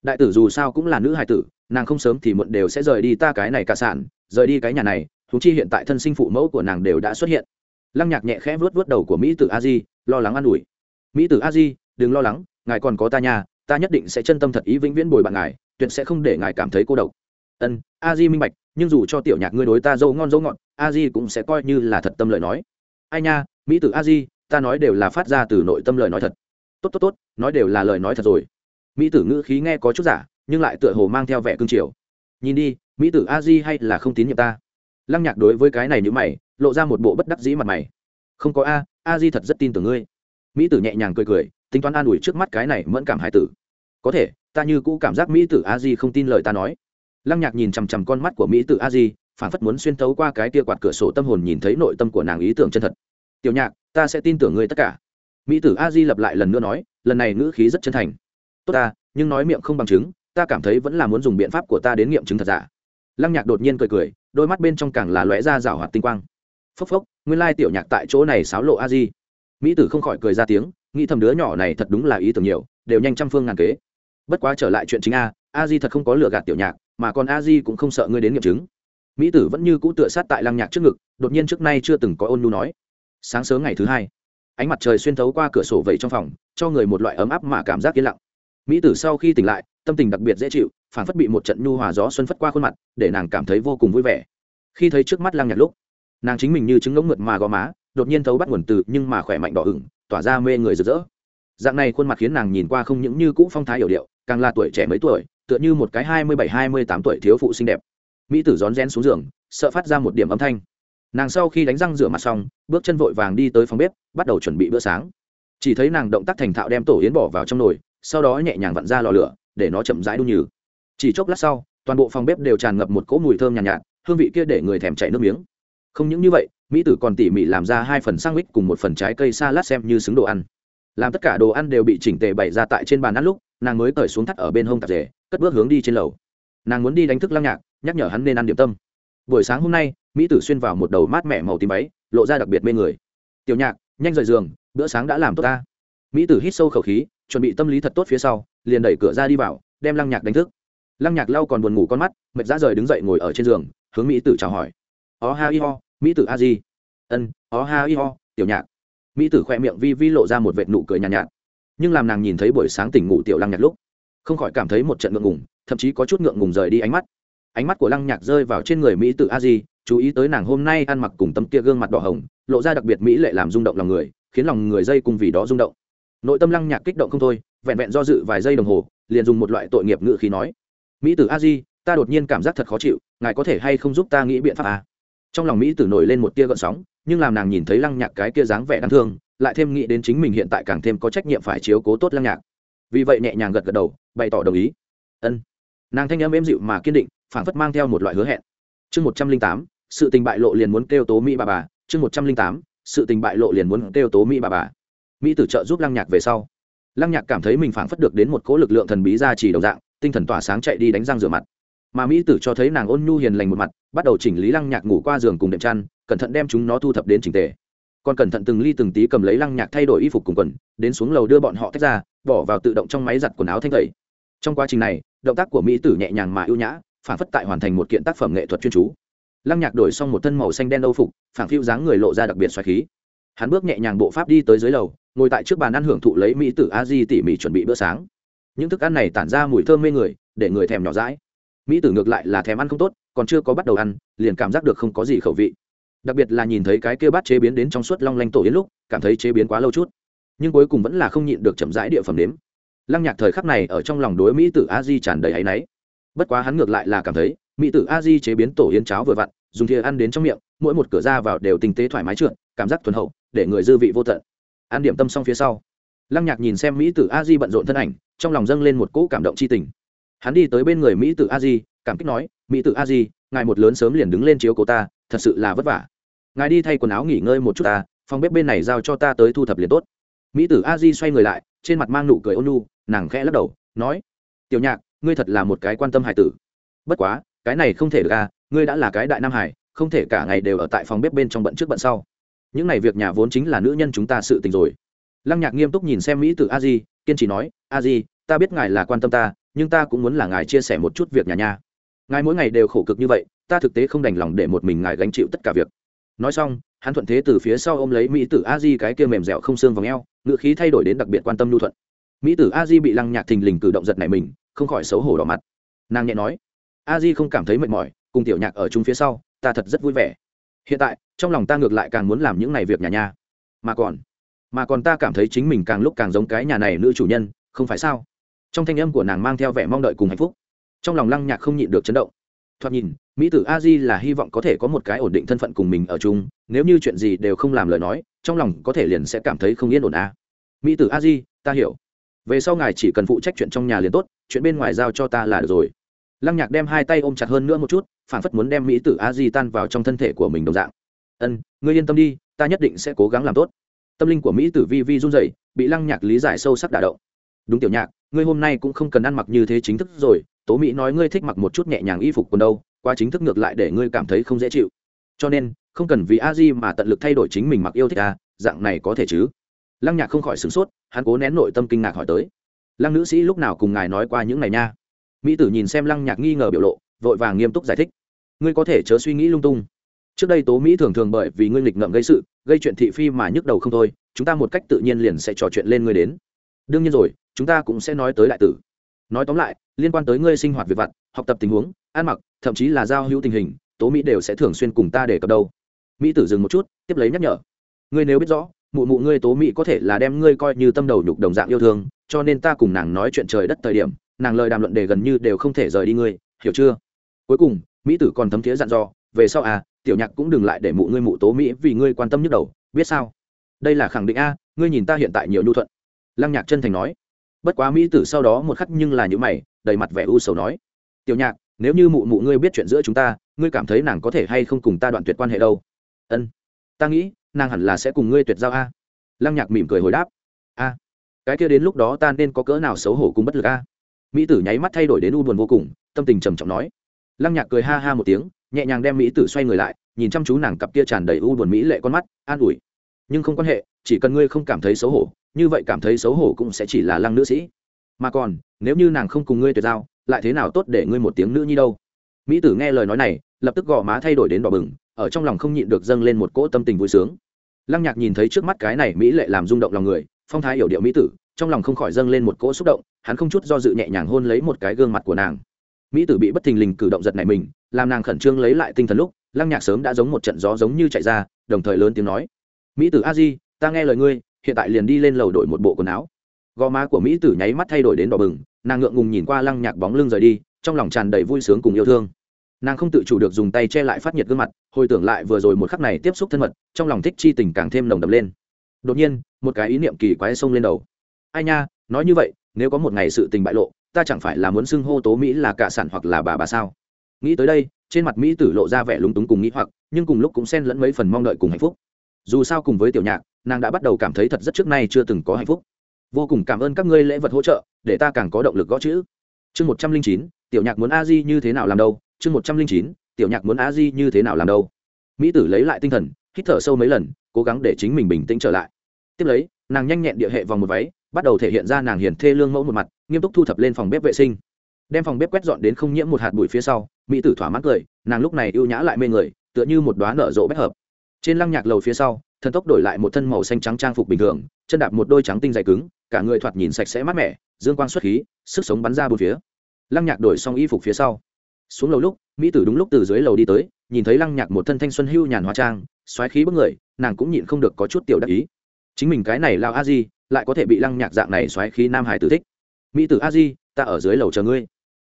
Speaker 1: Đại tử dù sao cũng là nữ hài tử nàng không sớm thì muộn đều sẽ rời đi ta cái này cả sản rời đi cái nhà này thú chi hiện tại thân sinh phụ mẫu của nàng đều đã xuất hiện. Lăng nhạc nhẹ khẽ vớt vớt đầu của mỹ tử a di lo lắng an ủi. Mỹ tử a di đừng lo lắng ngài còn có ta nhà ta nhất định sẽ chân tâm thật ý vĩnh viễn bồi bạn ngài tuyệt sẽ không để ngài cảm thấy cô độc. Ân a di minh bạch nhưng dù cho tiểu nhạc ngươi đối ta dâu ngon dâu ngọt, a di cũng sẽ coi như là thật tâm lời nói. Ai nha, mỹ tử a di, ta nói đều là phát ra từ nội tâm lời nói thật. Tốt tốt tốt, nói đều là lời nói thật rồi. Mỹ tử ngữ khí nghe có chút giả, nhưng lại tựa hồ mang theo vẻ cương triều. Nhìn đi, mỹ tử a di hay là không tín nhiệm ta? Lăng nhạc đối với cái này như mày, lộ ra một bộ bất đắc dĩ mặt mày. Không có a a di thật rất tin tưởng ngươi. Mỹ tử nhẹ nhàng cười cười, tính toán an ủi trước mắt cái này mẫn cảm hải tử. Có thể, ta như cũ cảm giác mỹ tử a di không tin lời ta nói lăng nhạc nhìn chằm chằm con mắt của mỹ tử a di phản phất muốn xuyên thấu qua cái tia quạt cửa sổ tâm hồn nhìn thấy nội tâm của nàng ý tưởng chân thật. Tiểu nhạc, ta sẽ tin tưởng ngươi tất cả. Mỹ tử a di lặp lại lần nữa nói, lần này ngữ khí rất chân thành. Tốt ta, nhưng nói miệng không bằng chứng, ta cảm thấy vẫn là muốn dùng biện pháp của ta đến nghiệm chứng thật giả. Lăng nhạc đột nhiên cười cười, đôi mắt bên trong càng là lóe ra rào hoạt tinh quang. Phốc phốc, nguyên lai tiểu nhạc tại chỗ này xáo lộ a di. Mỹ tử không khỏi cười ra tiếng, nghĩ thầm đứa nhỏ này thật đúng là ý tưởng nhiều, đều nhanh trăm phương ngàn kế. Bất quá trở lại chuyện chính a a di thật không có lừa gạt tiểu nhạc mà còn a di cũng không sợ ngươi đến nghiệm chứng. Mỹ tử vẫn như cũ tựa sát tại lăng nhạc trước ngực, đột nhiên trước nay chưa từng có ôn nu nói. Sáng sớm ngày thứ hai, ánh mặt trời xuyên thấu qua cửa sổ vẩy trong phòng, cho người một loại ấm áp mà cảm giác yên lặng. Mỹ tử sau khi tỉnh lại, tâm tình đặc biệt dễ chịu, phản phất bị một trận nhu hòa gió xuân phất qua khuôn mặt, để nàng cảm thấy vô cùng vui vẻ. Khi thấy trước mắt lăng nhạc lúc, nàng chính mình như trứng ngỗng ngượt mà gò má, đột nhiên thấu bắt nguồn từ nhưng mà khỏe mạnh đỏ ửng, tỏa ra mê người rực rỡ. Dạng này khuôn mặt khiến nàng nhìn qua không những như cũ phong thái hiểu điệu, càng là tuổi trẻ mấy tuổi tựa như một cái hai mươi bảy hai mươi tám tuổi thiếu phụ xinh đẹp. Mỹ tử rón rén xuống giường sợ phát ra một điểm âm thanh. Nàng sau khi đánh răng rửa mặt xong bước chân vội vàng đi tới phòng bếp bắt đầu chuẩn bị bữa sáng. Chỉ thấy nàng động tác thành thạo đem tổ yến bỏ vào trong nồi sau đó nhẹ nhàng vặn ra lò lửa để nó chậm rãi đun nhừ. Chỉ chốc lát sau toàn bộ phòng bếp đều tràn ngập một cỗ mùi thơm nhàn nhạt, nhạt hương vị kia để người thèm chảy nước miếng. Không những như vậy mỹ tử còn tỉ mỉ làm ra hai phần sang mít cùng một phần trái cây salad xem như xứng đồ ăn. Làm tất cả đồ ăn đều bị chỉnh tề bày ra tại trên bàn ăn lúc nàng mới cởi xuống thắt ở bên hông tạp rể cất bước hướng đi trên lầu. Nàng muốn đi đánh thức lăng nhạc nhắc nhở hắn nên ăn điểm tâm. Buổi sáng hôm nay mỹ tử xuyên vào một đầu mát mẻ màu tím váy lộ ra đặc biệt mê người. Tiểu nhạc nhanh rời giường bữa sáng đã làm tốt ta. Mỹ tử hít sâu khẩu khí chuẩn bị tâm lý thật tốt phía sau liền đẩy cửa ra đi vào đem lăng nhạc đánh thức. Lăng nhạc lau còn buồn ngủ con mắt mệt ra rời đứng dậy ngồi ở trên giường hướng mỹ tử chào hỏi. Ó ha y ho mỹ tử a di. Ân ó ha y ho tiểu nhạc. Mỹ tử khoe miệng vi vi lộ ra một vệt nụ cười nhàn nhạt, nhạt. Nhưng làm nàng nhìn thấy buổi sáng tỉnh ngủ tiểu lăng nhạc lúc không khỏi cảm thấy một trận ngượng ngùng, thậm chí có chút ngượng ngùng rời đi ánh mắt. Ánh mắt của lăng nhạc rơi vào trên người mỹ tử a di, chú ý tới nàng hôm nay ăn mặc cùng tấm kia gương mặt đỏ hồng, lộ ra đặc biệt mỹ lệ làm rung động lòng người, khiến lòng người dây cùng vì đó rung động. Nội tâm lăng nhạc kích động không thôi, vẹn vẹn do dự vài giây đồng hồ, liền dùng một loại tội nghiệp ngự khí nói, mỹ tử a di, ta đột nhiên cảm giác thật khó chịu, ngài có thể hay không giúp ta nghĩ biện pháp à? trong lòng mỹ tử nổi lên một tia gợn sóng, nhưng làm nàng nhìn thấy lăng nhạc cái kia dáng vẻ đáng thương, lại thêm nghĩ đến chính mình hiện tại càng thêm có trách nhiệm phải chiếu cố tốt lăng nhạc vì vậy nhẹ nhàng gật gật đầu, bày tỏ đồng ý. Ân. Nàng thanh âm êm dịu mà kiên định phản phất mang theo một loại hứa hẹn. Chương một trăm linh tám, sự tình bại lộ liền muốn kêu tố mỹ bà bà. Chương một trăm linh tám, sự tình bại lộ liền muốn kêu tố mỹ bà bà. Mỹ tử trợ giúp lăng nhạc về sau. Lăng nhạc cảm thấy mình phảng phất được đến một cỗ lực lượng thần bí ra chỉ đồng dạng, tinh thần tỏa sáng chạy đi đánh răng rửa mặt. Mà mỹ tử cho thấy nàng ôn nhu hiền lành một mặt, bắt đầu chỉnh lý lăng nhạc ngủ qua giường cùng đệm chăn, cẩn thận đem chúng nó thu thập đến trình tề còn cẩn thận từng ly từng tí cầm lấy lăng nhạc thay đổi y phục cùng quần, đến xuống lầu đưa bọn họ tách ra, bỏ vào tự động trong máy giặt quần áo thanh tẩy. Trong quá trình này, động tác của mỹ tử nhẹ nhàng mà ưu nhã, phản phất tại hoàn thành một kiện tác phẩm nghệ thuật chuyên chú. Lăng nhạc đổi xong một thân màu xanh đen âu phục, phản phiu dáng người lộ ra đặc biệt xoài khí. Hắn bước nhẹ nhàng bộ pháp đi tới dưới lầu, ngồi tại trước bàn ăn hưởng thụ lấy mỹ tử a di tỉ mỉ chuẩn bị bữa sáng. Những thức ăn này tản ra mùi thơm mê người, để người thèm nhỏ rãi mỹ tử ngược lại là thèm ăn không tốt, còn chưa có bắt đầu ăn, liền cảm giác được không có gì khẩu vị đặc biệt là nhìn thấy cái kia bát chế biến đến trong suốt long lanh tổ yến lúc, cảm thấy chế biến quá lâu chút, nhưng cuối cùng vẫn là không nhịn được chậm rãi địa phẩm đếm lăng nhạc thời khắc này ở trong lòng đối mỹ tử a di tràn đầy áy náy. Bất quá hắn ngược lại là cảm thấy, mỹ tử a di chế biến tổ yến cháo vừa vặn, dùng thìa ăn đến trong miệng, mỗi một cửa ra vào đều tinh tế thoải mái trượt, cảm giác thuần hậu, để người dư vị vô tận. Ăn điểm tâm xong phía sau, lăng nhạc nhìn xem mỹ tử a di bận rộn thân ảnh, trong lòng dâng lên một cỗ cảm động c h i tình. Hắn đi tới bên người mỹ tử a di, cảm kích nói, mỹ tử a di, ngài một lớn sớm liền đứng lên chiếu cố ta thật sự là vất vả. Ngài đi thay quần áo nghỉ ngơi một chút ta, phòng bếp bên này giao cho ta tới thu thập liền tốt. Mỹ tử a di xoay người lại, trên mặt mang nụ cười ôn nu nàng khẽ lắc đầu, nói, tiểu nhạc, ngươi thật là một cái quan tâm hải tử. Bất quá, cái này không thể được à ngươi đã là cái đại nam hải, không thể cả ngày đều ở tại phòng bếp bên trong bận trước bận sau. Những n à y việc nhà vốn chính là nữ nhân chúng ta sự tình rồi. Lăng nhạc nghiêm túc nhìn xem mỹ tử a di, kiên trì nói, a di, ta biết ngài là quan tâm ta, nhưng ta cũng muốn là ngài chia sẻ một chút việc nhà nha ngài mỗi ngày đều khổ cực như vậy, ta thực tế không đành lòng để một mình ngài gánh chịu tất cả việc. Nói xong, hắn thuận thế từ phía sau ôm lấy mỹ tử a di cái kia mềm dẻo không xương vòng e o ngự khí thay đổi đến đặc biệt quan tâm lưu thuận. Mỹ tử a di bị lăng nhạc thình lình cử động giật này mình, không khỏi xấu hổ đỏ mặt. Nàng nhẹ nói, a di không cảm thấy mệt mỏi, cùng tiểu nhạc ở chung phía sau, ta thật rất vui vẻ. Hiện tại, trong lòng ta ngược lại càng muốn làm những này việc nhà nhà mà còn mà còn ta cảm thấy chính mình càng lúc càng giống cái nhà này nữ chủ nhân, không phải sao? Trong thanh âm của nàng mang theo vẻ mong đợi cùng hạnh phúc trong lòng lăng nhạc không nhịn được chấn động. Thoạt nhìn, mỹ tử a di là hy vọng có thể có một cái ổn định thân phận cùng mình ở chung, nếu như chuyện gì đều không làm lời nói, trong lòng có thể liền sẽ cảm thấy không yên ổn a. À. mỹ tử a di ta hiểu. Về sau ngài chỉ cần phụ trách chuyện trong nhà liền tốt, chuyện bên ngoài giao cho ta là được rồi. Lăng nhạc đem hai tay ôm chặt hơn nữa một chút, phản phất muốn đem mỹ tử a di tan vào trong thân thể của mình đồng dạng. Ân, ngươi yên tâm đi, ta nhất định sẽ cố gắng làm tốt. Tâm linh của mỹ tử vi vi run rẩy, bị lăng nhạc lý giải sâu sắc đả động. Đúng tiểu nhạc, ngươi hôm nay cũng không cần ăn mặc như thế chính thức rồi tố mỹ nói ngươi thích mặc một chút nhẹ nhàng y phục quần đâu, qua chính thức ngược lại để ngươi cảm thấy không dễ chịu. Cho nên, không cần vì a di mà tận lực thay đổi chính mình mặc yêu thích à? dạng này có thể chứ? Lăng nhạc không khỏi sửng sốt, hắn cố nén nội tâm kinh ngạc hỏi tới. Lăng nữ sĩ lúc nào cùng ngài nói qua những này nha? Mỹ tử nhìn xem lăng nhạc nghi ngờ biểu lộ, vội vàng nghiêm túc giải thích. Ngươi có thể chớ suy nghĩ lung tung. Trước đây tố mỹ thường thường bởi vì ngươi nghịch ngợm gây sự, gây chuyện thị phi mà nhức đầu không thôi, chúng ta một cách tự nhiên liền sẽ trò chuyện lên ngươi đến. Đương nhiên rồi, chúng ta cũng sẽ nói tới đại tử. Nói tóm lại liên quan tới ngươi sinh hoạt việc vặt, học tập tình huống, ăn mặc, thậm chí là giao hữu tình hình, tố mỹ đều sẽ thường xuyên cùng ta để cập đâu. Mỹ tử dừng một chút, tiếp lấy nhắc nhở. Ngươi nếu biết rõ, mụ mụ ngươi tố mỹ có thể là đem ngươi coi như tâm đầu nhục đồng dạng yêu thương, cho nên ta cùng nàng nói chuyện trời đất thời điểm, nàng lời đàm luận đề gần như đều không thể rời đi ngươi, hiểu chưa? Cuối cùng, mỹ tử còn thấm thiế dặn dò, về sau à tiểu nhạc cũng đừng lại để mụ ngươi mụ tố mỹ vì ngươi quan tâm nhức đầu, biết sao? Đây là khẳng định a, ngươi nhìn ta hiện tại nhiều nhu thuận. Lăng nhạc chân thành nói bất quá mỹ tử sau đó một khắc nhưng là những mày, đầy mặt vẻ u sầu nói. Tiểu nhạc, nếu như mụ mụ ngươi biết chuyện giữa chúng ta, ngươi cảm thấy nàng có thể hay không cùng ta đoạn tuyệt quan hệ đâu? Ân, ta nghĩ, nàng hẳn là sẽ cùng ngươi tuyệt giao a. Lăng nhạc mỉm cười hồi đáp. A, cái kia đến lúc đó ta nên có cỡ nào xấu hổ cùng bất lực a? Mỹ tử nháy mắt thay đổi đến u buồn vô cùng, tâm tình trầm trọng nói. Lăng nhạc cười ha ha một tiếng, nhẹ nhàng đem mỹ tử xoay người lại, nhìn chăm chú nàng cặp kia tràn đầy u buồn mỹ lệ con mắt, an ủi. Nhưng không quan hệ, chỉ cần ngươi không cảm thấy xấu hổ như vậy cảm thấy xấu hổ cũng sẽ chỉ là lăng nữ sĩ. Mà còn, nếu như nàng không cùng ngươi tuyệt giao, lại thế nào tốt để ngươi một tiếng nữ nhi đâu? Mỹ tử nghe lời nói này, lập tức gò má thay đổi đến đỏ bừng, ở trong lòng không nhịn được dâng lên một cỗ tâm tình vui sướng. Lăng nhạc nhìn thấy trước mắt cái này mỹ lệ làm rung động lòng người, phong thái hiểu điệu mỹ tử, trong lòng không khỏi dâng lên một cỗ xúc động, hắn không chút do dự nhẹ nhàng hôn lấy một cái gương mặt của nàng. Mỹ tử bị bất thình lình cử động giật này mình, làm nàng khẩn trương lấy lại tinh thần lúc, lăng nhạc sớm đã giống một trận gió giống như chạy ra, đồng thời lớn tiếng nói, mỹ tử a di, ta nghe lời ngươi hiện tại liền đi lên lầu đổi một bộ quần áo. Gò má của mỹ tử nháy mắt thay đổi đến đỏ bừng, nàng ngượng ngùng nhìn qua lăng nhạc bóng lưng rời đi, trong lòng tràn đầy vui sướng cùng yêu thương. Nàng không tự chủ được dùng tay che lại phát nhiệt gương mặt, hồi tưởng lại vừa rồi một khắc này tiếp xúc thân mật, trong lòng thích chi tình càng thêm nồng đập lên. Đột nhiên, một cái ý niệm kỳ quái xông lên đầu. Ai nha, nói như vậy, nếu có một ngày sự tình bại lộ, ta chẳng phải là muốn xưng hô tố mỹ là cả sản hoặc là bà bà sao? Nghĩ tới đây, trên mặt mỹ tử lộ ra vẻ lúng túng cùng nghĩ hoặc, nhưng cùng lúc cũng xen lẫn mấy phần mong đợi cùng hạnh phúc. Dù sao cùng với tiểu nhạc nàng đã bắt đầu cảm thấy thật rất trước nay chưa từng có hạnh phúc. Vô cùng cảm ơn các ngươi lễ vật hỗ trợ, để ta càng có động lực gõ chữ. Chương một trăm linh chín, tiểu nhạc muốn a di như thế nào làm đâu? Chương một trăm linh chín, tiểu nhạc muốn a di như thế nào làm đâu? Mỹ tử lấy lại tinh thần, hít thở sâu mấy lần, cố gắng để chính mình bình tĩnh trở lại. Tiếp lấy, nàng nhanh nhẹn địa hệ vòng một váy, bắt đầu thể hiện ra nàng hiền thê lương mẫu một mặt, nghiêm túc thu thập lên phòng bếp vệ sinh. Đem phòng bếp quét dọn đến không nhiễm một hạt bụi phía sau, mỹ tử thỏa mãn cười, nàng lúc này ưu nhã lại mê người, tựa như một đoá nở rộ bách hợp trên lăng nhạc lầu phía sau, thần tốc đổi lại một thân màu xanh trắng trang phục bình thường, chân đạp một đôi trắng tinh dày cứng, cả người thoạt nhìn sạch sẽ mát mẻ, dương quang xuất khí, sức sống bắn ra bốn phía. Lăng nhạc đổi xong y phục phía sau. Xuống lầu lúc, mỹ tử đúng lúc từ dưới lầu đi tới, nhìn thấy lăng nhạc một thân thanh xuân hưu nhàn hóa trang, xoáy khí bức người, nàng cũng nhịn không được có chút tiểu đắc ý. Chính mình cái này lao a di, lại có thể bị lăng nhạc dạng này xoáy khí nam hải tử thích. Mỹ tử a di, ta ở dưới lầu chờ ngươi.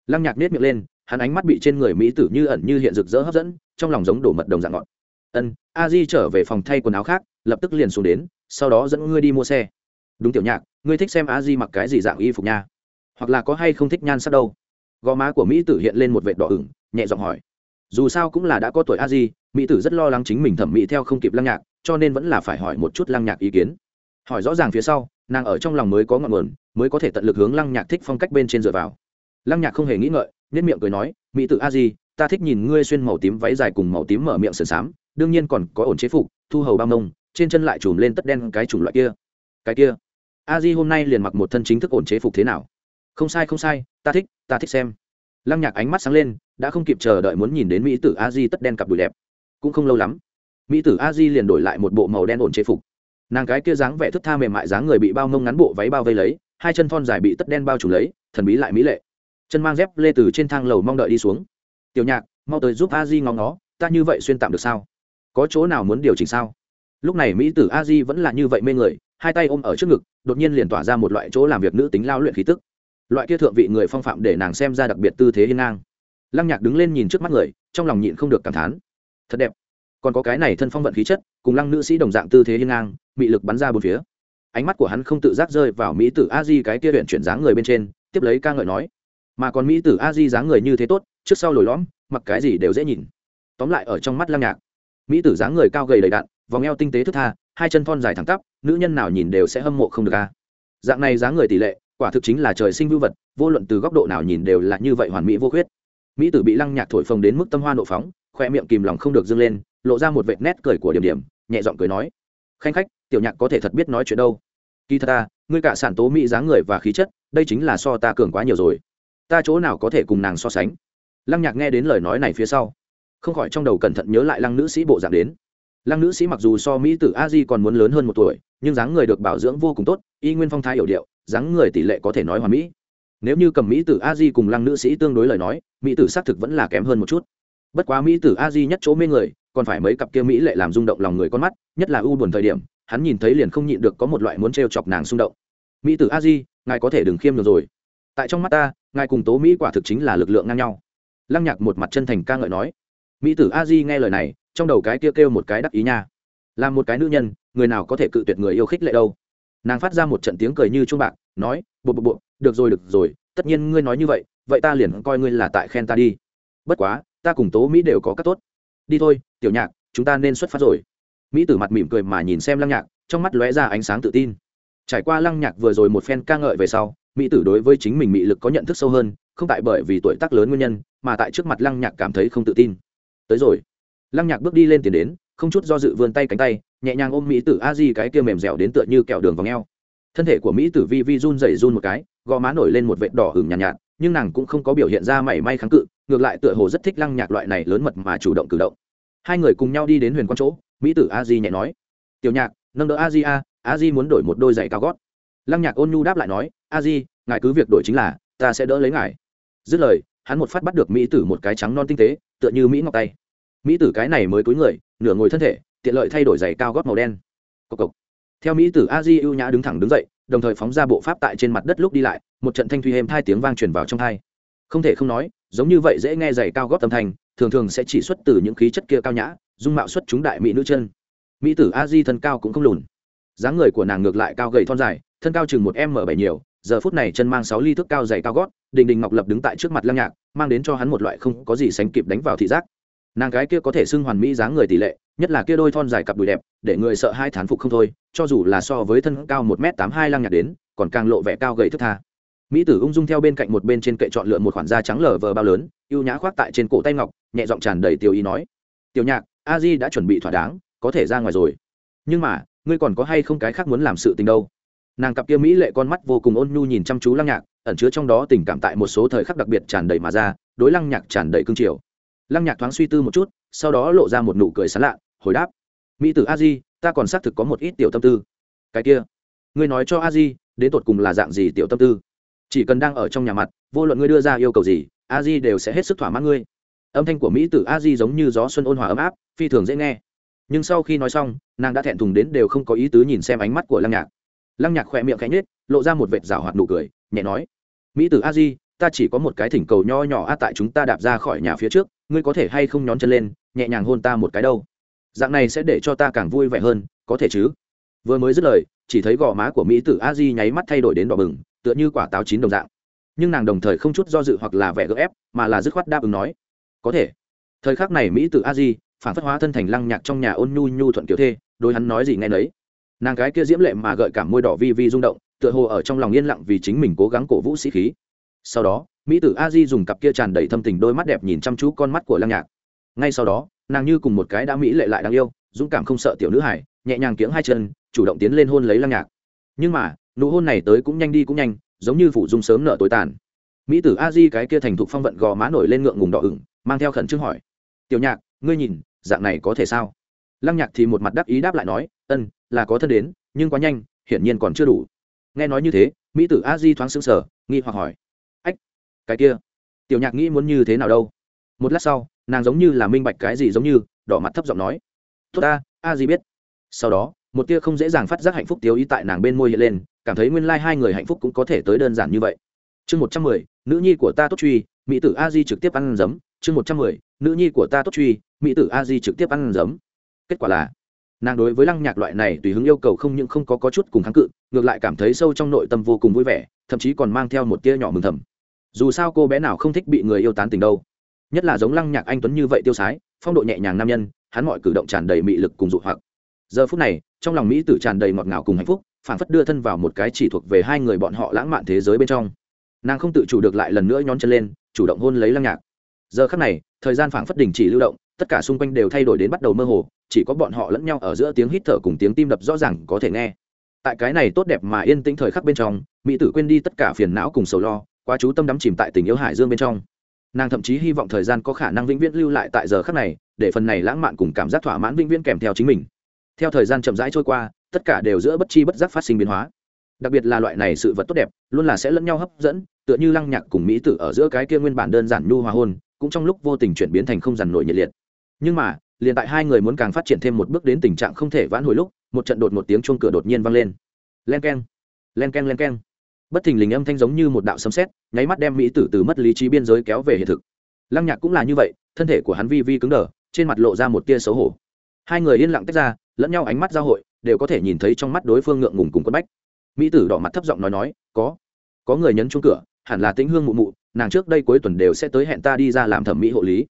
Speaker 1: Lăng nhạc nết miệng lên, hắn ánh mắt bị trên người mỹ tử như ẩn như hiện rực rỡ hấp dẫn, trong lòng giống đổ mật đồng dạng ngọn ân, a di trở về phòng thay quần áo khác, lập tức liền xuống đến, sau đó dẫn ngươi đi mua xe. Đúng tiểu nhạc, ngươi thích xem a di mặc cái gì dạng y phục nha? Hoặc là có hay không thích nhan sắc đâu? Gò má của mỹ tử hiện lên một vệt đỏ ửng, nhẹ giọng hỏi. Dù sao cũng là đã có tuổi a di, mỹ tử rất lo lắng chính mình thẩm mỹ theo không kịp lăng nhạc, cho nên vẫn là phải hỏi một chút lăng nhạc ý kiến. Hỏi rõ ràng phía sau, nàng ở trong lòng mới có ngọn nguồn, mới có thể tận lực hướng lăng nhạc thích phong cách bên trên dựa vào. Lăng nhạc không hề nghĩ ngợi nhất miệng cười nói, mỹ tử a di, ta thích nhìn ngươi xuyên màu tím váy dài cùng màu tím mở miệng sườn xám đương nhiên còn có ổn chế phục, thu hầu bao mông trên chân lại chùm lên tất đen cái chủng loại kia. Cái kia. A di hôm nay liền mặc một thân chính thức ổn chế phục thế nào? Không sai không sai, ta thích ta thích xem. Lăng nhạc ánh mắt sáng lên, đã không kịp chờ đợi muốn nhìn đến mỹ tử a di tất đen cặp đùi đẹp. Cũng không lâu lắm, mỹ tử a di liền đổi lại một bộ màu đen ổn chế phục. Nàng cái kia dáng vẻ thức tha mềm mại dáng người bị bao mông ngắn bộ váy bao vây lấy, hai chân thon dài bị tất đen bao trùm lấy, thần bí lại mỹ lệ. Chân mang dép lê từ trên thang lầu mong đợi đi xuống. Tiểu nhạc, mau tới giúp a di ngóng nó ta như vậy xuyên tạm được sao? Có chỗ nào muốn điều chỉnh sao? Lúc này mỹ tử a di vẫn là như vậy mê người, hai tay ôm ở trước ngực, đột nhiên liền tỏa ra một loại chỗ làm việc nữ tính lao luyện khí tức. Loại kia thượng vị người phong phạm để nàng xem ra đặc biệt tư thế hiên ngang. Lăng nhạc đứng lên nhìn trước mắt người, trong lòng nhịn không được cảm thán. Thật đẹp. Còn có cái này thân phong vận khí chất, cùng lăng nữ sĩ đồng dạng tư thế hiên ngang bị lực bắn ra bốn phía. Ánh mắt của hắn không tự giác rơi vào mỹ tử a di cái kia huyện chuyển dáng người bên trên, tiếp lấy ca ngợi nói, mà còn mỹ tử a di dáng người như thế tốt, trước sau lồi lõm, mặc cái gì đều dễ nhìn. Tóm lại ở trong mắt lăng nhạc mỹ tử dáng người cao gầy đầy đạn, vòng eo tinh tế thức tha, hai chân thon dài thẳng tắp, nữ nhân nào nhìn đều sẽ hâm mộ không được ca dạng này dáng người tỷ lệ, quả thực chính là trời sinh vưu vật, vô luận từ góc độ nào nhìn đều là như vậy hoàn mỹ vô khuyết. Mỹ tử bị lăng nhạc thổi phồng đến mức tâm hoa nộ phóng, khoe miệng kìm lòng không được dâng lên, lộ ra một vệt nét cười của điểm điểm, nhẹ giọng cười nói, khanh khách, tiểu nhạc có thể thật biết nói chuyện đâu. Kỳ thật ta, ngươi cả sản tố mỹ dáng người và khí chất, đây chính là so ta cường quá nhiều rồi. Ta chỗ nào có thể cùng nàng so sánh? Lăng nhạc nghe đến lời nói này phía sau không khỏi trong đầu cẩn thận nhớ lại lăng nữ sĩ bộ dạng đến. Lăng nữ sĩ mặc dù so mỹ tử a di còn muốn lớn hơn một tuổi, nhưng dáng người được bảo dưỡng vô cùng tốt, y nguyên phong thái hiểu điệu, dáng người tỷ lệ có thể nói hoàn mỹ. Nếu như cầm mỹ tử a di cùng lăng nữ sĩ tương đối lời nói, mỹ tử xác thực vẫn là kém hơn một chút. Bất quá mỹ tử a di nhất chỗ mê người, còn phải mấy cặp kia mỹ lệ làm rung động lòng người con mắt, nhất là u buồn thời điểm, hắn nhìn thấy liền không nhịn được có một loại muốn t r e o chọc nàng xung động. Mỹ tử a di, ngài có thể đừng khiêm được rồi. Tại trong mắt ta, ngài cùng tố mỹ quả thực chính là lực lượng ngang nhau. Lăng nhạc một mặt chân thành ca ngợi nói mỹ tử a di nghe lời này trong đầu cái kia kêu, kêu một cái đắc ý nha. Là một cái nữ nhân người nào có thể cự tuyệt người yêu khích lệ đâu. Nàng phát ra một trận tiếng cười như chuông bạc nói bộ bộ bộ được rồi được rồi tất nhiên ngươi nói như vậy vậy ta liền coi ngươi là tại khen ta đi. Bất quá ta cùng tố mỹ đều có các tốt. Đi thôi tiểu nhạc chúng ta nên xuất phát rồi. Mỹ tử mặt mỉm cười mà nhìn xem lăng nhạc trong mắt lóe ra ánh sáng tự tin. Trải qua lăng nhạc vừa rồi một phen ca ngợi về sau mỹ tử đối với chính mình mỹ lực có nhận thức sâu hơn không tại bởi vì tuổi tác lớn nguyên nhân mà tại trước mặt lăng nhạc cảm thấy không tự tin tới rồi. Lăng nhạc bước đi lên tiền đến không chút do dự vươn tay cánh tay nhẹ nhàng ôm mỹ tử a di cái kia mềm dẻo đến tựa như kẹo đường vào ngheo thân thể của mỹ tử vi vi run rẩy run một cái gò má nổi lên một vệt đỏ hừng nhàn nhạt, nhạt nhưng nàng cũng không có biểu hiện ra mảy may kháng cự ngược lại tựa hồ rất thích lăng nhạc loại này lớn mật mà chủ động cử động. Hai người cùng nhau đi đến huyền quan chỗ mỹ tử a di nhẹ nói tiểu nhạc nâng đỡ a di a a di muốn đổi một đôi giày cao gót. Lăng nhạc ôn nhu đáp lại nói a di ngài cứ việc đổi chính là ta sẽ đỡ lấy ngài. Dứt lời hắn một phát bắt được mỹ tử một cái trắng non tinh tế, tựa như mỹ ngọc tay. Mỹ tử cái này mới cúi người, nửa ngồi thân thể, tiện lợi thay đổi giày cao gót màu đen. Cộc cộc. theo mỹ tử a di ưu nhã đứng thẳng đứng dậy, đồng thời phóng ra bộ pháp tại trên mặt đất lúc đi lại, một trận thanh thuy êm hai tiếng vang truyền vào trong thai không thể không nói, giống như vậy dễ nghe giày cao gót tâm thành thường thường sẽ chỉ xuất từ những khí chất kia cao nhã, dung mạo xuất chúng đại mỹ nữ chân. Mỹ tử a di thân cao cũng không lùn. Dáng người của nàng ngược lại cao gầy thon dài, thân cao chừng một m bảy nhiều, giờ phút này chân mang sáu ly thước cao dày cao gót đình đình ngọc lập đứng tại trước mặt lăng nhạc, mang đến cho hắn một loại không có gì sánh kịp đánh vào thị giác. Nàng gái kia có thể xưng hoàn mỹ dáng người tỷ lệ, nhất là kia đôi thon dài cặp đùi đẹp, để người sợ hai thán phục không thôi, cho dù là so với thân cao một m tám hai lăng nhạc đến, còn càng lộ vẻ cao gầy thức tha. Mỹ tử ung dung theo bên cạnh một bên trên kệ chọn lựa một khoản da trắng lờ vờ bao lớn, ưu nhã khoác tại trên cổ tay ngọc, nhẹ giọng tràn đầy Tiểu ý nói, tiểu nhạc, a di đã chuẩn bị thỏa đáng, có thể ra ngoài rồi. Nhưng mà, ngươi còn có hay không cái khác muốn làm sự tình đâu? Nàng cặp kia mỹ lệ con mắt vô cùng ôn nhu nhìn chăm chú lăng nhạc ẩn chứa trong đó tình cảm tại một số thời khắc đặc biệt tràn đầy mà ra, đối lăng nhạc tràn đầy cương triều. Lăng nhạc thoáng suy tư một chút, sau đó lộ ra một nụ cười sán lạ, hồi đáp, mỹ tử a di, ta còn xác thực có một ít tiểu tâm tư. Cái kia, ngươi nói cho a di, đến tột cùng là dạng gì tiểu tâm tư? Chỉ cần đang ở trong nhà mặt, vô luận ngươi đưa ra yêu cầu gì, a di đều sẽ hết sức thỏa mãn ngươi. Âm thanh của mỹ tử a di giống như gió xuân ôn hòa ấm áp, phi thường dễ nghe. Nhưng sau khi nói xong, nàng đã thẹn thùng đến đều không có ý tứ nhìn xem ánh mắt của lăng nhạc. Lăng nhạc khỏe miệng khẽ nhết lộ ra một vệt rào hoạt nụ cười nhẹ nói, mỹ tử a di, ta chỉ có một cái thỉnh cầu nho nhỏ a tại chúng ta đạp ra khỏi nhà phía trước, ngươi có thể hay không nhón chân lên, nhẹ nhàng hôn ta một cái đâu. Dạng này sẽ để cho ta càng vui vẻ hơn, có thể chứ? Vừa mới dứt lời, chỉ thấy gò má của mỹ tử a di nháy mắt thay đổi đến đỏ bừng, tựa như quả táo chín đồng dạng. Nhưng nàng đồng thời không chút do dự hoặc là vẻ gỡ ép, mà là dứt khoát đáp ứng nói, có thể. Thời khắc này mỹ tử a di phản phất hóa thân thành lăng nhạc trong nhà ôn nhu nhu thuận kiểu thê, đối hắn nói gì nghe nấy. Nàng cái kia diễm lệ mà gợi cảm môi đỏ vi vi rung động tựa hồ ở trong lòng yên lặng vì chính mình cố gắng cổ vũ sĩ khí. Sau đó, mỹ tử a di dùng cặp kia tràn đầy thâm tình đôi mắt đẹp nhìn chăm chú con mắt của lăng nhạc. Ngay sau đó, nàng như cùng một cái đã mỹ lệ lại đáng yêu, dũng cảm không sợ tiểu nữ hải nhẹ nhàng kiếng hai chân, chủ động tiến lên hôn lấy lăng nhạc. Nhưng mà, nụ hôn này tới cũng nhanh đi cũng nhanh, giống như phủ dung sớm nợ tối tàn. Mỹ tử a di cái kia thành thục phong vận gò má nổi lên ngượng ngùng đỏ ửng, mang theo khẩn trương hỏi, tiểu nhạc, ngươi nhìn, dạng này có thể sao? Lăng nhạc thì một mặt đắc ý đáp lại nói, ân, là có thân đến, nhưng quá nhanh, hiển nhiên còn chưa đủ nghe nói như thế, mỹ tử a di thoáng xứng sở nghi hoặc hỏi. Ách, cái kia, tiểu nhạc nghĩ muốn như thế nào đâu? Một lát sau, nàng giống như là minh bạch cái gì giống như, đỏ mặt thấp giọng nói. Tốt ta, a di biết. Sau đó, một tia không dễ dàng phát giác hạnh phúc tiêu ý tại nàng bên môi hiện lên, cảm thấy nguyên lai hai người hạnh phúc cũng có thể tới đơn giản như vậy. Chương một trăm mười, nữ nhi của ta tốt truy, mỹ tử a di trực tiếp ăn giấm. Chương một trăm mười, nữ nhi của ta tốt truy, mỹ tử a di trực tiếp ăn giấm. Kết quả là nàng đối với lăng nhạc loại này tùy hứng yêu cầu không những không có, có chút cùng kháng cự ngược lại cảm thấy sâu trong nội tâm vô cùng vui vẻ thậm chí còn mang theo một tia nhỏ mừng thầm. Dù sao cô bé nào không thích bị người yêu tán tình đâu. Nhất là giống lăng nhạc anh tuấn như vậy tiêu sái phong độ nhẹ nhàng nam nhân hắn mọi cử động tràn đầy mị lực cùng dụ hoặc. Giờ phút này trong lòng mỹ tử tràn đầy ngọt ngào cùng hạnh phúc phản phất đưa thân vào một cái chỉ thuộc về hai người bọn họ lãng mạn thế giới bên trong. Nàng không tự chủ được lại lần nữa nhón chân lên chủ động hôn lấy lăng nhạc. Giờ khắc này thời gian phảng phất đình chỉ lưu động tất cả xung quanh đều thay đổi đến bắt đầu mơ hồ, chỉ có bọn họ lẫn nhau ở giữa tiếng hít thở cùng tiếng tim đập rõ ràng có thể nghe. Tại cái này tốt đẹp mà yên tĩnh thời khắc bên trong, mỹ tử quên đi tất cả phiền não cùng sầu lo, quá chú tâm đắm chìm tại tình yêu hải dương bên trong. Nàng thậm chí hy vọng thời gian có khả năng vĩnh viễn lưu lại tại giờ khắc này, để phần này lãng mạn cùng cảm giác thỏa mãn vĩnh viễn kèm theo chính mình. Theo thời gian chậm rãi trôi qua, tất cả đều giữa bất chi bất giác phát sinh biến hóa. Đặc biệt là loại này sự vật tốt đẹp, luôn là sẽ lẫn nhau hấp dẫn, tựa như lăng nhạc cùng mỹ tử ở giữa cái kia nguyên bản đơn giản nhu hòa hôn, cũng trong lúc vô tình chuyển biến thành không dằn nổi nhiệt liệt nhưng mà, liền tại hai người muốn càng phát triển thêm một bước đến tình trạng không thể vãn hồi lúc, một trận đột một tiếng chuông cửa đột nhiên vang lên. Len keng len keng len keng. Bất thình lình âm thanh giống như một đạo sấm sét, nháy mắt đem mỹ tử từ mất lý trí biên giới kéo về hiện thực. Lăng nhạc cũng là như vậy, thân thể của hắn vi vi cứng đờ, trên mặt lộ ra một tia xấu hổ. Hai người yên lặng tách ra, lẫn nhau ánh mắt giao hội, đều có thể nhìn thấy trong mắt đối phương ngượng ngùng cùng quất bách. Mỹ tử đỏ mặt thấp giọng nói nói, có có người nhấn chuông cửa, hẳn là tĩnh hương mụ mụ, nàng trước đây cuối tuần đều sẽ tới hẹn ta đi ra làm thẩm mỹ hộ lý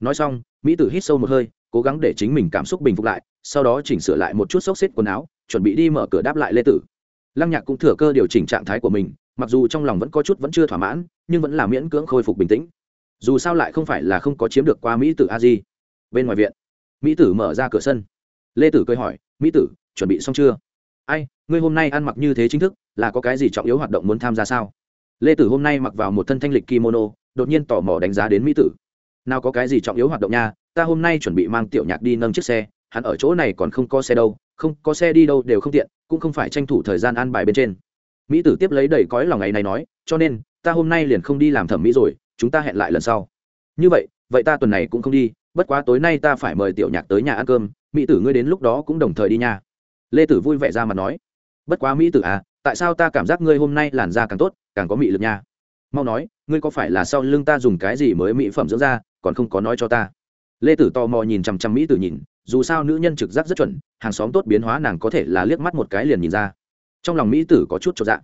Speaker 1: nói xong, mỹ tử hít sâu một hơi, cố gắng để chính mình cảm xúc bình phục lại, sau đó chỉnh sửa lại một chút xốc xếp quần áo, chuẩn bị đi mở cửa đáp lại lê tử. Lăng nhạc cũng thừa cơ điều chỉnh trạng thái của mình, mặc dù trong lòng vẫn có chút vẫn chưa thỏa mãn, nhưng vẫn là miễn cưỡng khôi phục bình tĩnh. Dù sao lại không phải là không có chiếm được qua mỹ tử a di. Bên ngoài viện, mỹ tử mở ra cửa sân. Lê tử cười hỏi, mỹ tử, chuẩn bị xong chưa? Ai, ngươi hôm nay ăn mặc như thế chính thức, là có cái gì trọng yếu hoạt động muốn tham gia sao? Lê tử hôm nay mặc vào một thân thanh lịch kimono, đột nhiên tò mò đánh giá đến mỹ tử nào có cái gì trọng yếu hoạt động nha, ta hôm nay chuẩn bị mang tiểu nhạc đi nâng chiếc xe, hắn ở chỗ này còn không có xe đâu, không có xe đi đâu đều không tiện, cũng không phải tranh thủ thời gian an bài bên trên. Mỹ tử tiếp lấy đầy cõi lòng ngày này nói, cho nên, ta hôm nay liền không đi làm thẩm mỹ rồi, chúng ta hẹn lại lần sau. Như vậy vậy ta tuần này cũng không đi, bất quá tối nay ta phải mời tiểu nhạc tới nhà ăn cơm, mỹ tử ngươi đến lúc đó cũng đồng thời đi nha. Lê tử vui vẻ ra mà nói, bất quá mỹ tử à tại sao ta cảm giác ngươi hôm nay làn da càng tốt, càng có mị lực nha? Mau nói, ngươi có phải là sau lưng ta dùng cái gì mới mỹ phẩm dưỡng da còn không có nói cho ta. Lê tử tò mò nhìn chằm chằm mỹ tử nhìn, dù sao nữ nhân trực giác rất chuẩn, hàng xóm tốt biến hóa nàng có thể là liếc mắt một cái liền nhìn ra. Trong lòng mỹ tử có chút cho dạ.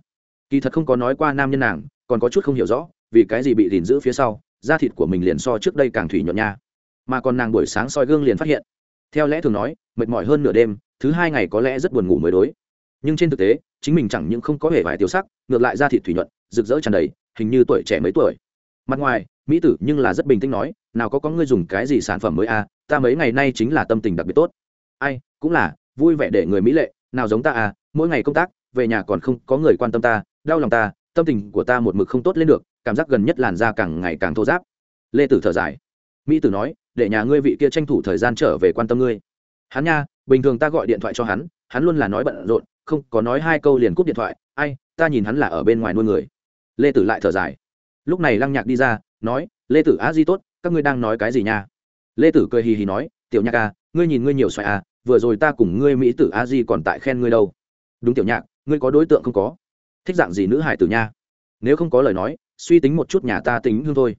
Speaker 1: Kỳ thật không có nói qua nam nhân nàng, còn có chút không hiểu rõ, vì cái gì bị gìn giữ phía sau, da thịt của mình liền so trước đây càng thủy nhuận nha. Mà còn nàng buổi sáng soi gương liền phát hiện. Theo lẽ thường nói, mệt mỏi hơn nửa đêm, thứ hai ngày có lẽ rất buồn ngủ mới đối. Nhưng trên thực tế, chính mình chẳng những không có hề vải tiêu sắc, ngược lại da thịt thủy nhuận, rực rỡ tràn đầy, hình như tuổi trẻ mấy tuổi mặt ngoài, mỹ tử nhưng là rất bình tĩnh nói, nào có có ngươi dùng cái gì sản phẩm mới à ta mấy ngày nay chính là tâm tình đặc biệt tốt. Ai, cũng là, vui vẻ để người mỹ lệ, nào giống ta à mỗi ngày công tác, về nhà còn không có người quan tâm ta, đau lòng ta, tâm tình của ta một mực không tốt lên được, cảm giác gần nhất làn da càng ngày càng thô giáp lê tử thở dài. Mỹ tử nói, để nhà ngươi vị kia tranh thủ thời gian trở về quan tâm ngươi. Hắn nha, bình thường ta gọi điện thoại cho hắn hắn luôn là nói bận rộn, không có nói hai câu liền cúp điện thoại, ai, ta nhìn hắn là ở bên ngoài nuôi người. Lê tử lại thở dài lúc này lăng nhạc đi ra, nói, lê tử a di tốt, các ngươi đang nói cái gì nha? Lê tử cười hì hì nói, tiểu nhạc à ngươi nhìn ngươi nhiều xoài à vừa rồi ta cùng ngươi mỹ tử a di còn tại khen ngươi đâu. Đúng tiểu nhạc, ngươi có đối tượng không có? Thích dạng gì nữ hải tử nha? Nếu không có lời nói, suy tính một chút nhà ta tính hương thôi.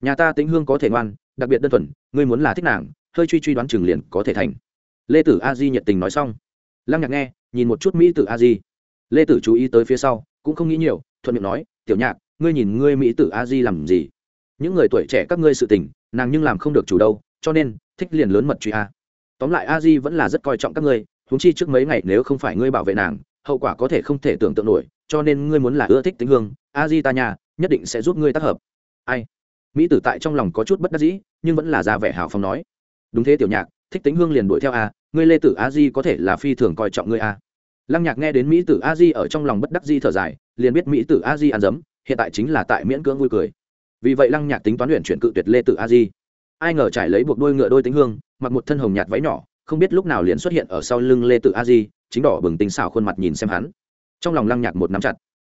Speaker 1: Nhà ta tính hương có thể ngoan, đặc biệt đơn thuần, ngươi muốn là thích nàng, hơi truy truy đoán chừng liền có thể thành. Lê tử a di nhiệt tình nói xong. Lăng nhạc nghe, nhìn một chút mỹ tử a di. Lê tử chú ý tới phía sau, cũng không nghĩ nhiều, thuận miệng nói, tiểu nhạc ngươi nhìn ngươi mỹ tử a di làm gì? Những người tuổi trẻ các ngươi sự tình, nàng nhưng làm không được chủ đâu, cho nên, thích liền lớn mật truy a. Tóm lại a di vẫn là rất coi trọng các ngươi húng chi trước mấy ngày nếu không phải ngươi bảo vệ nàng, hậu quả có thể không thể tưởng tượng nổi, cho nên ngươi muốn là ưa thích tính hương, a di ta nhà, nhất định sẽ giúp ngươi tác hợp. Ai? Mỹ tử tại trong lòng có chút bất đắc dĩ, nhưng vẫn là ra vẻ hào phong nói. Đúng thế tiểu nhạc, thích tính hương liền đuổi theo a, ngươi lê tử a di có thể là phi thường coi trọng ngươi a. Lăng nhạc nghe đến mỹ tử a di ở trong lòng bất đắc di thở dài, liền biết mỹ tử a di ăn dấm hiện tại chính là tại miễn cưỡng vui cười. Vì vậy lăng nhạc tính toán luyện chuyển cự tuyệt lê tự a di. Ai ngờ trải lấy buộc đôi ngựa đôi tính hương, mặc một thân hồng nhạt váy nhỏ, không biết lúc nào liền xuất hiện ở sau lưng lê tự a di, chính đỏ bừng tinh xảo khuôn mặt nhìn xem hắn. Trong lòng lăng nhạc một nắm chặt.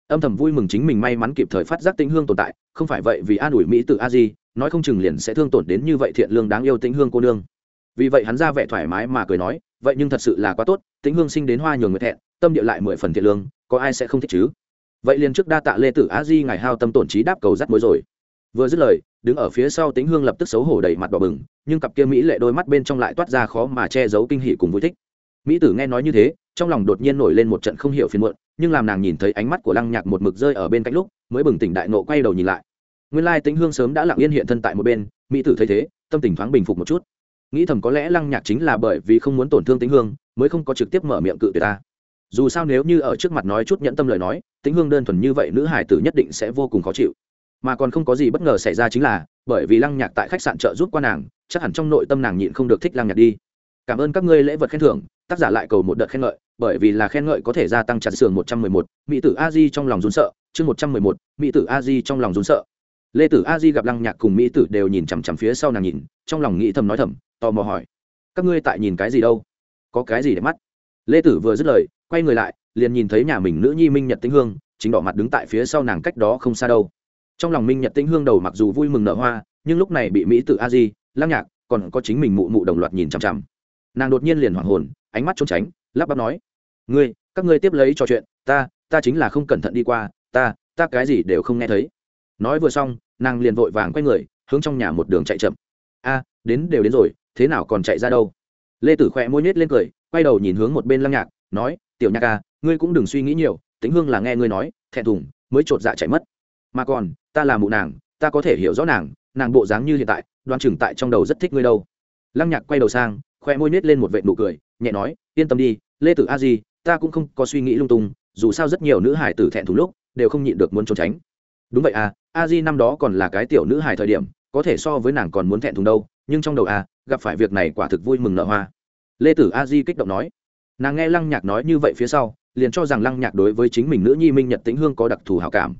Speaker 1: Âm thầm vui mừng chính mình may mắn kịp thời phát giác tinh hương tồn tại, không phải vậy vì an ủi mỹ tử a di, nói không chừng liền sẽ thương tổn đến như vậy thiện lương đáng yêu tinh hương cô nương. Vì vậy hắn ra vẻ thoải mái mà cười nói, vậy nhưng thật sự là quá tốt, tinh hương sinh đến hoa nhường người thẹn, tâm địa lại mười phần thiện lương, có ai sẽ không thích chứ? Vậy liền trước đa tạ lê tử a di ngài hao tâm tổn trí đáp cầu rắt mối rồi. Vừa dứt lời, đứng ở phía sau tính hương lập tức xấu hổ đầy mặt đỏ bừng, nhưng cặp kia mỹ lệ đôi mắt bên trong lại toát ra khó mà che giấu kinh hỉ cùng vui thích. Mỹ tử nghe nói như thế, trong lòng đột nhiên nổi lên một trận không hiểu phiền muộn, nhưng làm nàng nhìn thấy ánh mắt của lăng nhạc một mực rơi ở bên cạnh lúc, mới bừng tỉnh đại nộ quay đầu nhìn lại. Nguyên lai tính hương sớm đã lặng yên hiện thân tại một bên, mỹ tử thấy thế, tâm tình thoáng bình phục một chút. Nghĩ thầm có lẽ lăng nhạc chính là bởi vì không muốn tổn thương tính hương, mới không có trực tiếp mở miệng cự tuyệt ta dù sao nếu như ở trước mặt nói chút nhẫn tâm lời nói, tính hương đơn thuần như vậy nữ hải tử nhất định sẽ vô cùng khó chịu. Mà còn không có gì bất ngờ xảy ra chính là, bởi vì lăng nhạc tại khách sạn trợ giúp qua nàng, chắc hẳn trong nội tâm nàng nhịn không được thích lăng nhạc đi. Cảm ơn các ngươi lễ vật khen thưởng, tác giả lại cầu một đợt khen ngợi, bởi vì là khen ngợi có thể gia tăng chặt sườn một trăm mười một, mỹ tử a di trong lòng run sợ, chương một trăm mười một, mỹ tử a di trong lòng run sợ. Lê tử a di gặp lăng nhạc cùng mỹ tử đều nhìn chằm chằm phía sau nàng nhìn, trong lòng nghĩ thầm nói thầm, tò mò hỏi, các ngươi tại nhìn cái gì đâu? Có cái gì để mắt? Lê tử vừa dứt lời quay người lại, liền nhìn thấy nhà mình nữ nhi minh nhật tĩnh hương, chính đỏ mặt đứng tại phía sau nàng cách đó không xa đâu. Trong lòng minh nhật tĩnh hương đầu mặc dù vui mừng nở hoa, nhưng lúc này bị mỹ tử a di, lăng nhạc, còn có chính mình mụ mụ đồng loạt nhìn chằm chằm. Nàng đột nhiên liền hoảng hồn, ánh mắt trốn tránh, lắp bắp nói, ngươi, các ngươi tiếp lấy trò chuyện, ta ta chính là không cẩn thận đi qua, ta ta cái gì đều không nghe thấy. Nói vừa xong, nàng liền vội vàng quay người, hướng trong nhà một đường chạy chậm. A, đến đều đến rồi, thế nào còn chạy ra đâu? Lê tử khỏe môi nhét lên cười, quay đầu nhìn hướng một bên lăng nhạc, nói tiểu nhạc ca ngươi cũng đừng suy nghĩ nhiều tính hương là nghe ngươi nói, thẹn thùng, mới chột dạ chạy mất. Mà còn, ta là mụ nàng, ta có thể hiểu rõ nàng nàng bộ dáng như hiện tại, đoan chừng tại trong đầu rất thích ngươi đâu. Lăng nhạc quay đầu sang, khoe môi nết lên một vệ nụ cười, nhẹ nói, yên tâm đi, lê tử a di, ta cũng không có suy nghĩ lung tung, dù sao rất nhiều nữ hải tử thẹn thùng lúc, đều không nhịn được muốn trốn tránh. Đúng vậy à a di năm đó còn là cái tiểu nữ hải thời điểm, có thể so với nàng còn muốn thẹn thùng đâu, nhưng trong đầu a gặp phải việc này quả thực vui mừng nở hoa. Lê tử a di kích động nói nàng nghe lăng nhạc nói như vậy phía sau, liền cho rằng lăng nhạc đối với chính mình nữ nhi minh nhật tĩnh hương có đặc thù hảo cảm.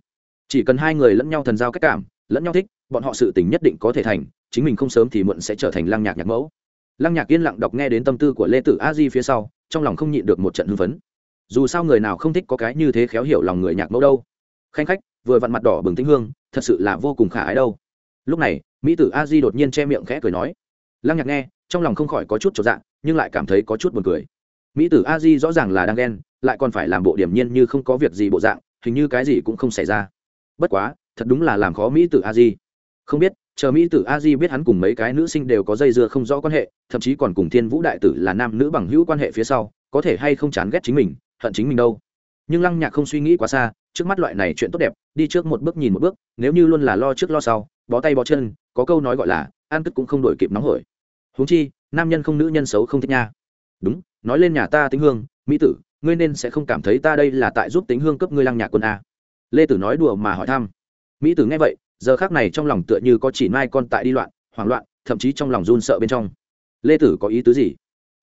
Speaker 1: Chỉ cần hai người lẫn nhau thần giao cách cảm, lẫn nhau thích, bọn họ sự tình nhất định có thể thành, chính mình không sớm thì muộn sẽ trở thành lăng nhạc nhạc mẫu. Lăng nhạc yên lặng đọc nghe đến tâm tư của lê tử a di phía sau, trong lòng không nhịn được một trận hưng phấn. Dù sao người nào không thích có cái như thế khéo hiểu lòng người nhạc mẫu đâu. Khanh khách, vừa vặn mặt đỏ bừng tĩnh hương, thật sự là vô cùng khả ái đâu. Lúc này, mỹ tử a di đột nhiên che miệng khẽ cười nói. Lăng nhạc nghe, trong lòng không khỏi có chút trọn dạng nhưng lại cảm thấy có chút buồn cười mỹ tử a di rõ ràng là đang ghen, lại còn phải làm bộ điểm nhiên như không có việc gì bộ dạng, hình như cái gì cũng không xảy ra. Bất quá, thật đúng là làm khó mỹ tử a di. Không biết, chờ mỹ tử a di biết hắn cùng mấy cái nữ sinh đều có dây dưa không rõ quan hệ, thậm chí còn cùng thiên vũ đại tử là nam nữ bằng hữu quan hệ phía sau, có thể hay không chán ghét chính mình, hận chính mình đâu. Nhưng lăng nhạc không suy nghĩ quá xa, trước mắt loại này chuyện tốt đẹp, đi trước một bước nhìn một bước, nếu như luôn là lo trước lo sau, bó tay bó chân, có câu nói gọi là an cất cũng không đổi kịp nóng hổi. Huống chi, nam nhân không nữ nhân xấu không thích nha. Đúng nói lên nhà ta tính hương, mỹ tử, ngươi nên sẽ không cảm thấy ta đây là tại giúp tính hương cấp ngươi lăng nhạc quân a. Lê tử nói đùa mà hỏi thăm. Mỹ tử nghe vậy, giờ khác này trong lòng tựa như có chỉ mai con tại đi loạn, hoảng loạn, thậm chí trong lòng run sợ bên trong. Lê tử có ý tứ gì?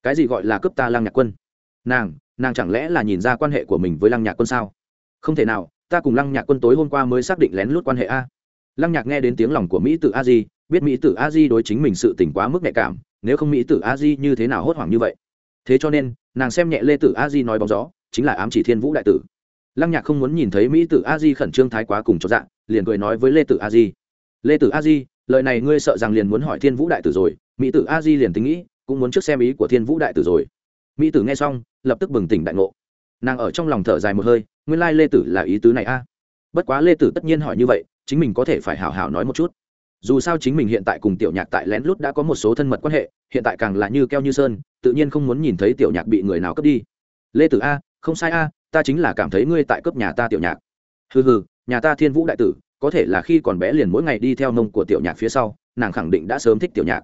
Speaker 1: Cái gì gọi là cấp ta lăng nhạc quân? Nàng nàng chẳng lẽ là nhìn ra quan hệ của mình với lăng nhạc quân sao? Không thể nào, ta cùng lăng nhạc quân tối hôm qua mới xác định lén lút quan hệ a. Lăng nhạc nghe đến tiếng lòng của mỹ tử a di, biết mỹ tử a di đối chính mình sự tỉnh quá mức nhạy cảm, nếu không mỹ tử a di như thế nào hốt hoảng như vậy? Thế cho nên, nàng xem nhẹ lê tử a di nói bóng gió, chính là ám chỉ thiên vũ đại tử. Lăng nhạc không muốn nhìn thấy mỹ tử a di khẩn trương thái quá cùng cho dạng liền cười nói với lê tử a di. Lê tử a di, lời này ngươi sợ rằng liền muốn hỏi thiên vũ đại tử rồi. Mỹ tử a di liền tính nghĩ, cũng muốn trước xem ý của thiên vũ đại tử rồi. Mỹ tử nghe xong, lập tức bừng tỉnh đại ngộ. Nàng ở trong lòng thở dài một hơi, nguyên lai lê tử là ý tứ này a. Bất quá lê tử tất nhiên hỏi như vậy, chính mình có thể phải hào hào nói một chút dù sao chính mình hiện tại cùng tiểu nhạc tại lén lút đã có một số thân mật quan hệ, hiện tại càng là như keo như sơn, tự nhiên không muốn nhìn thấy tiểu nhạc bị người nào cướp đi. Lê tử a, không sai a, ta chính là cảm thấy ngươi tại cướp nhà ta tiểu nhạc. Hừ hừ, nhà ta thiên vũ đại tử, có thể là khi còn bé liền mỗi ngày đi theo nông của tiểu nhạc phía sau, nàng khẳng định đã sớm thích tiểu nhạc.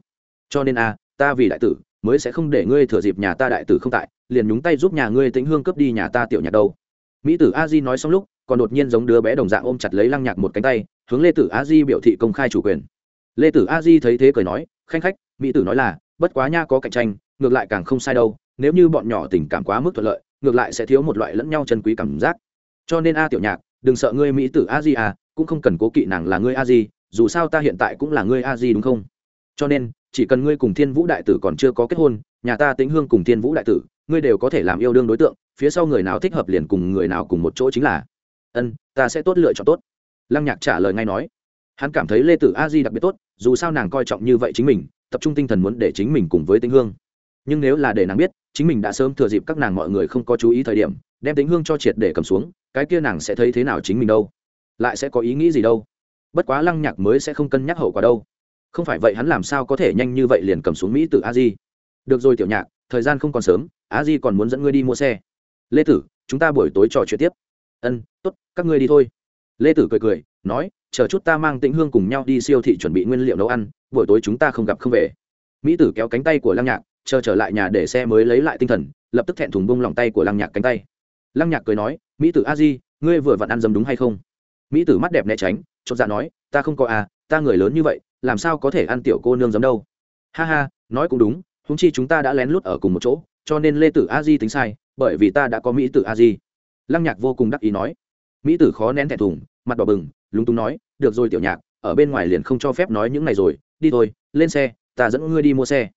Speaker 1: Cho nên a, ta vì đại tử, mới sẽ không để ngươi thừa dịp nhà ta đại tử không tại, liền nhúng tay giúp nhà ngươi tĩnh hương cướp đi nhà ta tiểu nhạc đâu. Mỹ tử a di nói xong lúc, còn đột nhiên giống đứa bé đồng dạng ôm chặt lấy lăng nhạc một cánh tay hướng lê tử a di biểu thị công khai chủ quyền lê tử a di thấy thế cười nói khanh khách mỹ tử nói là bất quá nha có cạnh tranh ngược lại càng không sai đâu nếu như bọn nhỏ tình cảm quá mức thuận lợi ngược lại sẽ thiếu một loại lẫn nhau chân quý cảm giác cho nên a tiểu nhạc đừng sợ ngươi mỹ tử a di à cũng không cần cố kỵ nàng là ngươi a di dù sao ta hiện tại cũng là ngươi a di đúng không cho nên chỉ cần ngươi cùng thiên vũ đại tử còn chưa có kết hôn nhà ta tính hương cùng thiên vũ đại tử ngươi đều có thể làm yêu đương đối tượng phía sau người nào thích hợp liền cùng người nào cùng một chỗ chính là ân ta sẽ tốt lựa chọn tốt lăng nhạc trả lời ngay nói, hắn cảm thấy lê tử a di đặc biệt tốt, dù sao nàng coi trọng như vậy chính mình, tập trung tinh thần muốn để chính mình cùng với tĩnh hương. Nhưng nếu là để nàng biết, chính mình đã sớm thừa dịp các nàng mọi người không có chú ý thời điểm, đem tĩnh hương cho triệt để cầm xuống, cái kia nàng sẽ thấy thế nào chính mình đâu? Lại sẽ có ý nghĩ gì đâu? Bất quá lăng nhạc mới sẽ không cân nhắc hậu quả đâu. Không phải vậy hắn làm sao có thể nhanh như vậy liền cầm xuống mỹ từ a di? Được rồi tiểu nhạc, thời gian không còn sớm, a di còn muốn dẫn ngươi đi mua xe. Lê tử, chúng ta buổi tối trò chuyện tiếp. Ân t ố t các ngươi đi thôi lê tử cười cười, nói, chờ chút ta mang tĩnh hương cùng nhau đi siêu thị chuẩn bị nguyên liệu nấu ăn, buổi tối chúng ta không gặp không về. Mỹ tử kéo cánh tay của lăng nhạc, chờ trở lại nhà để xe mới lấy lại tinh thần, lập tức thẹn thùng bông lòng tay của lăng nhạc cánh tay. Lăng nhạc cười nói, mỹ tử a di, ngươi vừa vặn ăn dấm đúng hay không? Mỹ tử mắt đẹp né tránh, chột dạ nói, ta không có à ta người lớn như vậy, làm sao có thể ăn tiểu cô nương dấm đâu? Ha ha, nói cũng đúng húng chi chúng ta đã lén lút ở cùng một chỗ, cho nên lê tử a di tính sai, bởi vì ta đã có mỹ tử a di. Lăng nhạc vô cùng đắc ý nói. Mỹ tử khó nén thẹn thùng mặt đỏ bừng, lúng túng nói, được rồi tiểu nhạc, ở bên ngoài liền không cho phép nói những này rồi, đi thôi, lên xe, ta dẫn ngươi đi mua xe.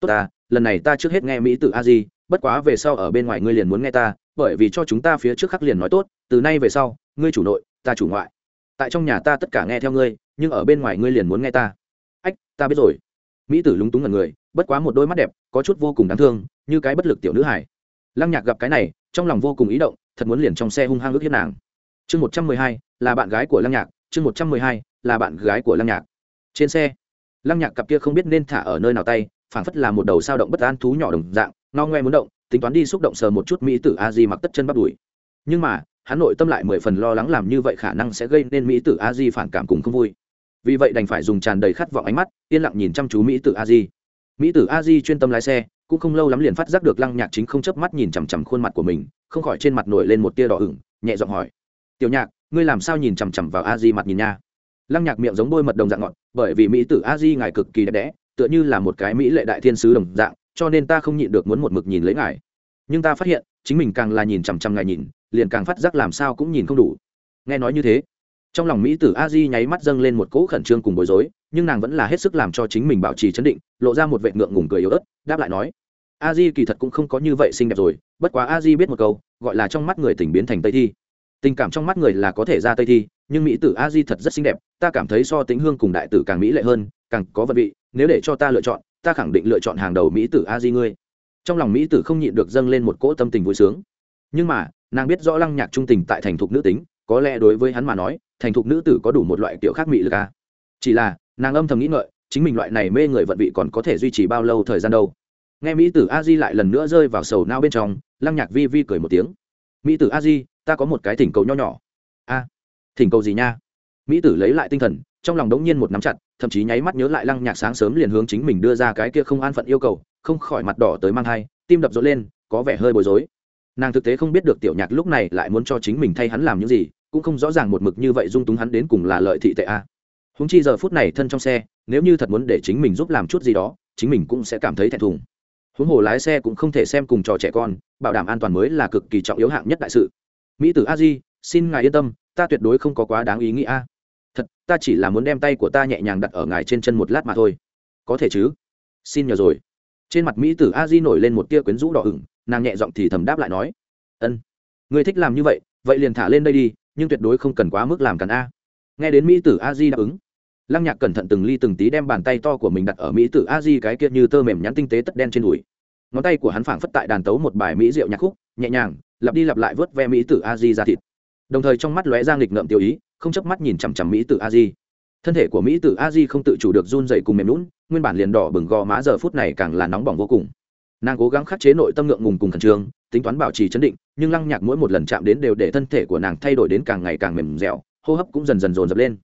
Speaker 1: Tốt ta, lần này ta trước hết nghe mỹ tử a di, bất quá về sau ở bên ngoài ngươi liền muốn nghe ta, bởi vì cho chúng ta phía trước khắc liền nói tốt, từ nay về sau, ngươi chủ nội, ta chủ ngoại. Tại trong nhà ta tất cả nghe theo ngươi, nhưng ở bên ngoài ngươi liền muốn nghe ta. Ách, ta biết rồi. Mỹ tử lúng túng ngần người, bất quá một đôi mắt đẹp, có chút vô cùng đáng thương, như cái bất lực tiểu nữ hải lăng nhạc gặp cái này, trong lòng vô cùng ý động, thật muốn liền trong xe hung hăng ước hiếp nàng chương một trăm mười hai là bạn gái của lăng nhạc, chương một trăm mười hai là bạn gái của lăng nhạc. Trên xe, lăng nhạc cặp kia không biết nên thả ở nơi nào tay, phảng phất là một đầu sao động bất an thú nhỏ đồng dạng no ngoe muốn động, tính toán đi xúc động sờ một chút mỹ tử a di mặc tất chân bắt đùi nhưng mà, hắn nội tâm lại mười phần lo lắng làm như vậy khả năng sẽ gây nên mỹ tử a di phản cảm cùng không vui. Vì vậy đành phải dùng tràn đầy khát vọng ánh mắt, yên lặng nhìn chăm chú mỹ tử a di. Mỹ tử a di chuyên tâm lái xe, cũng không lâu lắm liền phát giác được lăng nhạc chính không chớp mắt nhìn chằm chằm khuôn mặt của mình, không khỏi trên mặt nổi lên một tia đỏ ửng, nhẹ giọng hỏi tiểu nhạc, ngươi làm sao nhìn chằm chằm vào a di mặt nhìn nha? Lăng nhạc miệng giống bôi mật đồng dạng ngọt, bởi vì mỹ tử a di ngài cực kỳ đẹp đẽ, tựa như là một cái mỹ lệ đại thiên sứ đồng dạng, cho nên ta không nhịn được muốn một mực nhìn lấy ngài. Nhưng ta phát hiện, chính mình càng là nhìn chằm chằm ngài nhìn, liền càng phát giác làm sao cũng nhìn không đủ. Nghe nói như thế, trong lòng mỹ tử a di nháy mắt dâng lên một cỗ khẩn trương cùng bối rối, nhưng nàng vẫn là hết sức làm cho chính mình bảo trì chấn định, lộ ra một vệ ngượng ngùng cười yếu ớt, đáp lại nói, a di kỳ thật cũng không có như vậy xinh đẹp rồi, bất quá a di biết một câu, gọi là trong mắt người tỉnh biến thành tây thi tình cảm trong mắt người là có thể ra tây thi, nhưng mỹ tử a di thật rất xinh đẹp, ta cảm thấy so tính hương cùng đại tử càng mỹ lệ hơn, càng có vật vị, nếu để cho ta lựa chọn, ta khẳng định lựa chọn hàng đầu mỹ tử a di ngươi. Trong lòng mỹ tử không nhịn được dâng lên một cỗ tâm tình vui sướng. Nhưng mà, nàng biết rõ lăng nhạc trung tình tại thành thục nữ tính, có lẽ đối với hắn mà nói, thành thục nữ tử có đủ một loại kiểu khác mỹ lực à? chỉ là, nàng âm thầm nghĩ ngợi, chính mình loại này mê người vận vị còn có thể duy trì bao lâu thời gian đâu. Nghe mỹ tử a di lại lần nữa rơi vào sầu nao bên trong, lăng nhạc vi vi cười một tiếng. Mỹ tử a di ta có một cái thỉnh cầu nho nhỏ. A, thỉnh cầu gì nha? Mỹ tử lấy lại tinh thần, trong lòng đống nhiên một nắm chặt, thậm chí nháy mắt nhớ lại lăng nhạc sáng sớm liền hướng chính mình đưa ra cái kia không an phận yêu cầu, không khỏi mặt đỏ tới mang thai, tim đập rộn lên, có vẻ hơi bối rối. Nàng thực tế không biết được tiểu nhạc lúc này lại muốn cho chính mình thay hắn làm những gì, cũng không rõ ràng một mực như vậy dung túng hắn đến cùng là lợi thị tệ a. Húng chi giờ phút này thân trong xe, nếu như thật muốn để chính mình giúp làm chút gì đó, chính mình cũng sẽ cảm thấy thẹn thùng. Huống hồ lái xe cũng không thể xem cùng trò trẻ con, bảo đảm an toàn mới là cực kỳ trọng yếu hạng nhất đại sự mỹ tử a di, xin ngài yên tâm, ta tuyệt đối không có quá đáng ý nghĩ a. Thật, ta chỉ là muốn đem tay của ta nhẹ nhàng đặt ở ngài trên chân một lát mà thôi. Có thể chứ? Xin nhờ rồi. Trên mặt mỹ tử a di nổi lên một tia quyến rũ đỏ ửng, nàng nhẹ giọng thì thầm đáp lại nói, ân người thích làm như vậy vậy liền thả lên đây đi, nhưng tuyệt đối không cần quá mức làm cắn a. Nghe đến mỹ tử a di đáp ứng, lăng nhạc cẩn thận từng ly từng tí đem bàn tay to của mình đặt ở mỹ tử a di cái kia như tơ mềm nhắn tinh tế tất đen trên đùi ngón tay của hắn phảng phất tại đàn tấu một bài mỹ rượu nhạc khúc, nhẹ nhàng, lặp đi lặp lại vớt ve mỹ tử a di ra thịt. Đồng thời trong mắt lóe ra nghịch ngợm tiêu ý, không chớp mắt nhìn chằm chằm mỹ tử a di thân thể của mỹ tử a di không tự chủ được run dậy cùng mềm lún nguyên bản liền đỏ bừng gò má giờ phút này càng là nóng bỏng vô cùng. Nàng cố gắng khắc chế nội tâm ngượng ngùng cùng khẩn trương, tính toán bảo trì chấn định, nhưng lăng nhạc mỗi một lần chạm đến đều để thân thể của nàng thay đổi đến càng ngày càng mềm dẻo, hô hấp cũng dần dần dồn dập lên.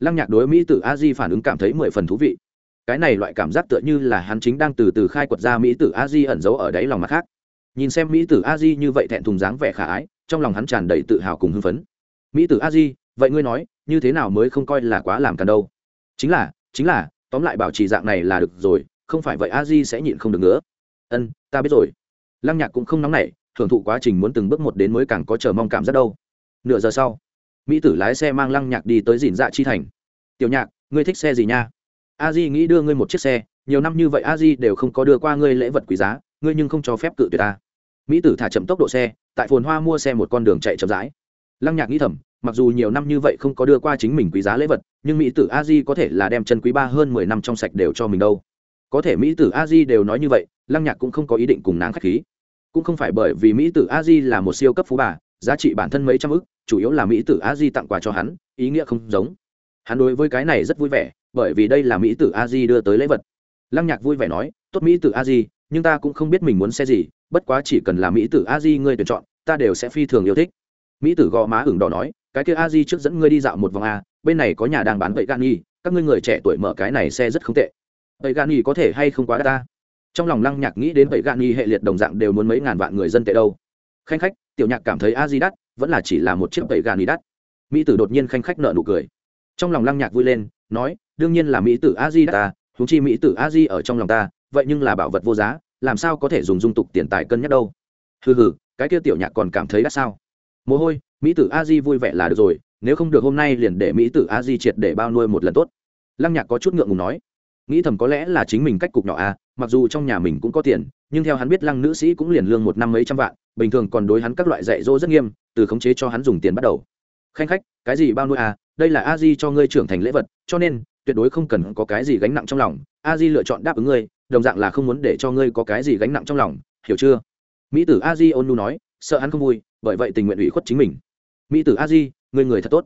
Speaker 1: Lăng nhạc đối mỹ tử a di phản ứng cảm thấy mười phần thú vị cái này loại cảm giác tựa như là hắn chính đang từ từ khai quật ra mỹ tử a di ẩn giấu ở đáy lòng mặt khác. Nhìn xem mỹ tử a di như vậy thẹn thùng dáng vẻ khả ái, trong lòng hắn tràn đầy tự hào cùng hưng phấn. Mỹ tử a di, vậy ngươi nói, như thế nào mới không coi là quá làm càn đâu? Chính là chính là, tóm lại bảo trì dạng này là được rồi, không phải vậy a di sẽ nhịn không được nữa. Ân, ta biết rồi. Lăng nhạc cũng không nóng nảy, thưởng thụ quá trình muốn từng bước một đến mới càng có chờ mong cảm giác đâu. Nửa giờ sau, mỹ tử lái xe mang lăng nhạc đi tới dìn dạ chi thành. Tiểu nhạc, ngươi thích xe gì nha? A di nghĩ đưa ngươi một chiếc xe, nhiều năm như vậy a di đều không có đưa qua ngươi lễ vật quý giá, ngươi nhưng không cho phép cự tuyệt ta. Mỹ tử thả chậm tốc độ xe, tại phồn hoa mua xe một con đường chạy chậm rãi. Lăng nhạc nghĩ thầm, mặc dù nhiều năm như vậy không có đưa qua chính mình quý giá lễ vật, nhưng mỹ tử a di có thể là đem chân quý ba hơn mười năm trong sạch đều cho mình đâu. Có thể mỹ tử a di đều nói như vậy, lăng nhạc cũng không có ý định cùng nàng k h á c h khí. Cũng không phải bởi vì mỹ tử a di là một siêu cấp phú bà, giá trị bản thân mấy trăm ức, chủ yếu là mỹ tử a di tặng quà cho hắn, ý nghĩa không giống. Hắn đối với cái này rất vui vẻ bởi vì đây là mỹ tử a di đưa tới lễ vật. Lăng nhạc vui vẻ nói, tốt mỹ tử a di, nhưng ta cũng không biết mình muốn xe gì, bất quá chỉ cần là mỹ tử a di ngươi tuyển chọn, ta đều sẽ phi thường yêu thích. Mỹ tử gò má ửng đỏ nói, cái kia a di trước dẫn ngươi đi dạo một vòng a, bên này có nhà đang bán vậy gan nghi các ngươi người trẻ tuổi mở cái này xe rất không tệ. Vậy gan nghi có thể hay không quá đắt ta? Trong lòng lăng nhạc nghĩ đến vậy gan nghi hệ liệt đồng dạng đều muốn mấy ngàn vạn người dân tệ đâu. Khanh khách, tiểu nhạc cảm thấy a di đắt, vẫn là chỉ là một chiếc vậy gan nghi đắt. Mỹ tử đột nhiên khanh khách nợ nụ cười. Trong lòng lăng nhạc vui lên, nói đương nhiên là mỹ tử a di đắt ta húng chi mỹ tử a di ở trong lòng ta, vậy nhưng là bảo vật vô giá, làm sao có thể dùng dung tục tiền tài cân nhắc đâu? Hừ hừ, cái kia tiểu nhạc còn cảm thấy đắt sao? Mồ hôi, mỹ tử a di vui vẻ là được rồi, nếu không được hôm nay liền để mỹ tử a di triệt để bao nuôi một lần tốt. Lăng nhạc có chút ngượng ngùng nói, nghĩ thầm có lẽ là chính mình cách cục nhỏ a, mặc dù trong nhà mình cũng có tiền, nhưng theo hắn biết lăng nữ sĩ cũng liền lương một năm mấy trăm vạn, bình thường còn đối hắn các loại dạy dỗ rất nghiêm, từ khống chế cho hắn dùng tiền bắt đầu. Khanh khách, cái gì bao nuôi a, đây là a di cho ngươi trưởng thành lễ vật, cho nên tuyệt đối không cần có cái gì gánh nặng trong lòng, a di lựa chọn đáp ứng ngươi, đồng dạng là không muốn để cho ngươi có cái gì gánh nặng trong lòng, hiểu chưa? Mỹ tử a di ôn nu nói, sợ hắn không vui, bởi vậy tình nguyện ủy khuất chính mình. Mỹ tử a di người người thật tốt.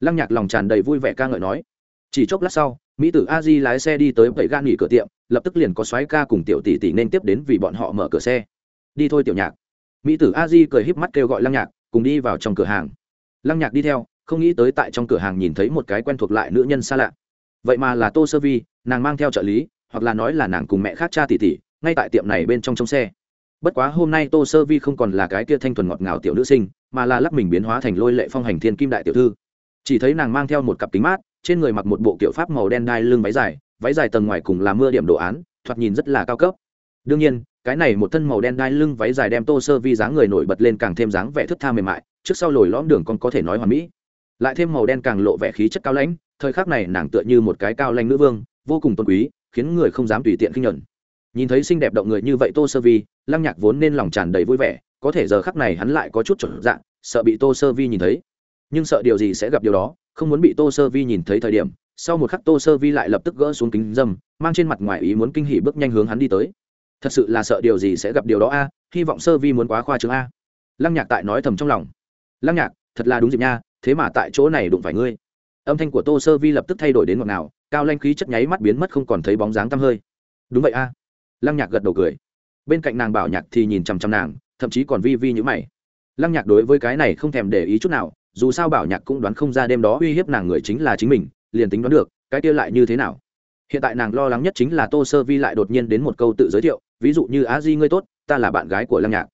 Speaker 1: Lăng nhạc lòng tràn đầy vui vẻ ca ngợi nói. Chỉ chốc lát sau, mỹ tử a di lái xe đi tới bảy ga nghỉ cửa tiệm, lập tức liền có soái ca cùng tiểu tỷ tỷ nên tiếp đến vì bọn họ mở cửa xe. Đi thôi tiểu nhạc. Mỹ tử a di cười híp mắt kêu gọi lăng nhạc, cùng đi vào trong cửa hàng. Lăng nhạc đi theo, không nghĩ tới tại trong cửa hàng nhìn thấy một cái quen thuộc lại nữ nhân xa lạ vậy mà là tô sơ vi, nàng mang theo trợ lý, hoặc là nói là nàng cùng mẹ khác cha tỷ tỷ, ngay tại tiệm này bên trong trong xe. Bất quá hôm nay tô sơ vi không còn là cái kia thanh thuần ngọt ngào tiểu nữ sinh, mà là lắp mình biến hóa thành lôi lệ phong hành thiên kim đại tiểu thư. Chỉ thấy nàng mang theo một cặp kính mát, trên người mặc một bộ kiểu pháp màu đen đai lưng váy dài váy dài tầng ngoài cùng là mưa điểm đồ án, thoạt nhìn rất là cao cấp. Đương nhiên, cái này một thân màu đen đai lưng váy dài đem tô sơ vi dáng người nổi bật lên càng thêm dáng vẻ thức tha mềm mại, trước sau lồi lõm đường còn có thể nói hoàn mỹ lại thêm màu đen càng lộ vẻ khí chất cao lãnh, thời khắc này nàng tựa như một cái cao lãnh nữ vương, vô cùng tôn quý, khiến người không dám tùy tiện khinh nhuận. Nhìn thấy xinh đẹp động người như vậy tô sơ vi, lăng nhạc vốn nên lòng tràn đầy vui vẻ, có thể giờ khắc này hắn lại có chút chuẩn dạng sợ bị tô sơ vi nhìn thấy. Nhưng sợ điều gì sẽ gặp điều đó, không muốn bị tô sơ vi nhìn thấy thời điểm, sau một khắc tô sơ vi lại lập tức gỡ xuống kính dâm, mang trên mặt ngoài ý muốn kinh hỉ bước nhanh hướng hắn đi tới. Thật sự là sợ điều gì sẽ gặp điều đó a, hy vọng sơ vi muốn quá khoa chứng a. Lăng nhạc tại nói thầm trong lòng. Lăng nhạc, thật là đúng dịp nha thế mà tại chỗ này đụng phải ngươi. Âm thanh của tô sơ vi lập tức thay đổi đến ngọt nào cao lanh khí chất nháy mắt biến mất không còn thấy bóng dáng tăm hơi. Đúng vậy a. Lăng nhạc gật đầu cười. Bên cạnh nàng bảo nhạc thì nhìn chằm chằm nàng, thậm chí còn vi vi như mày. Lăng nhạc đối với cái này không thèm để ý chút nào, dù sao bảo nhạc cũng đoán không ra đêm đó uy hiếp nàng người chính là chính mình, liền tính đoán được, cái kia lại như thế nào. Hiện tại nàng lo lắng nhất chính là tô sơ vi lại đột nhiên đến một câu tự giới thiệu, ví dụ như á di ngươi tốt, ta là bạn gái của lăng nhạc.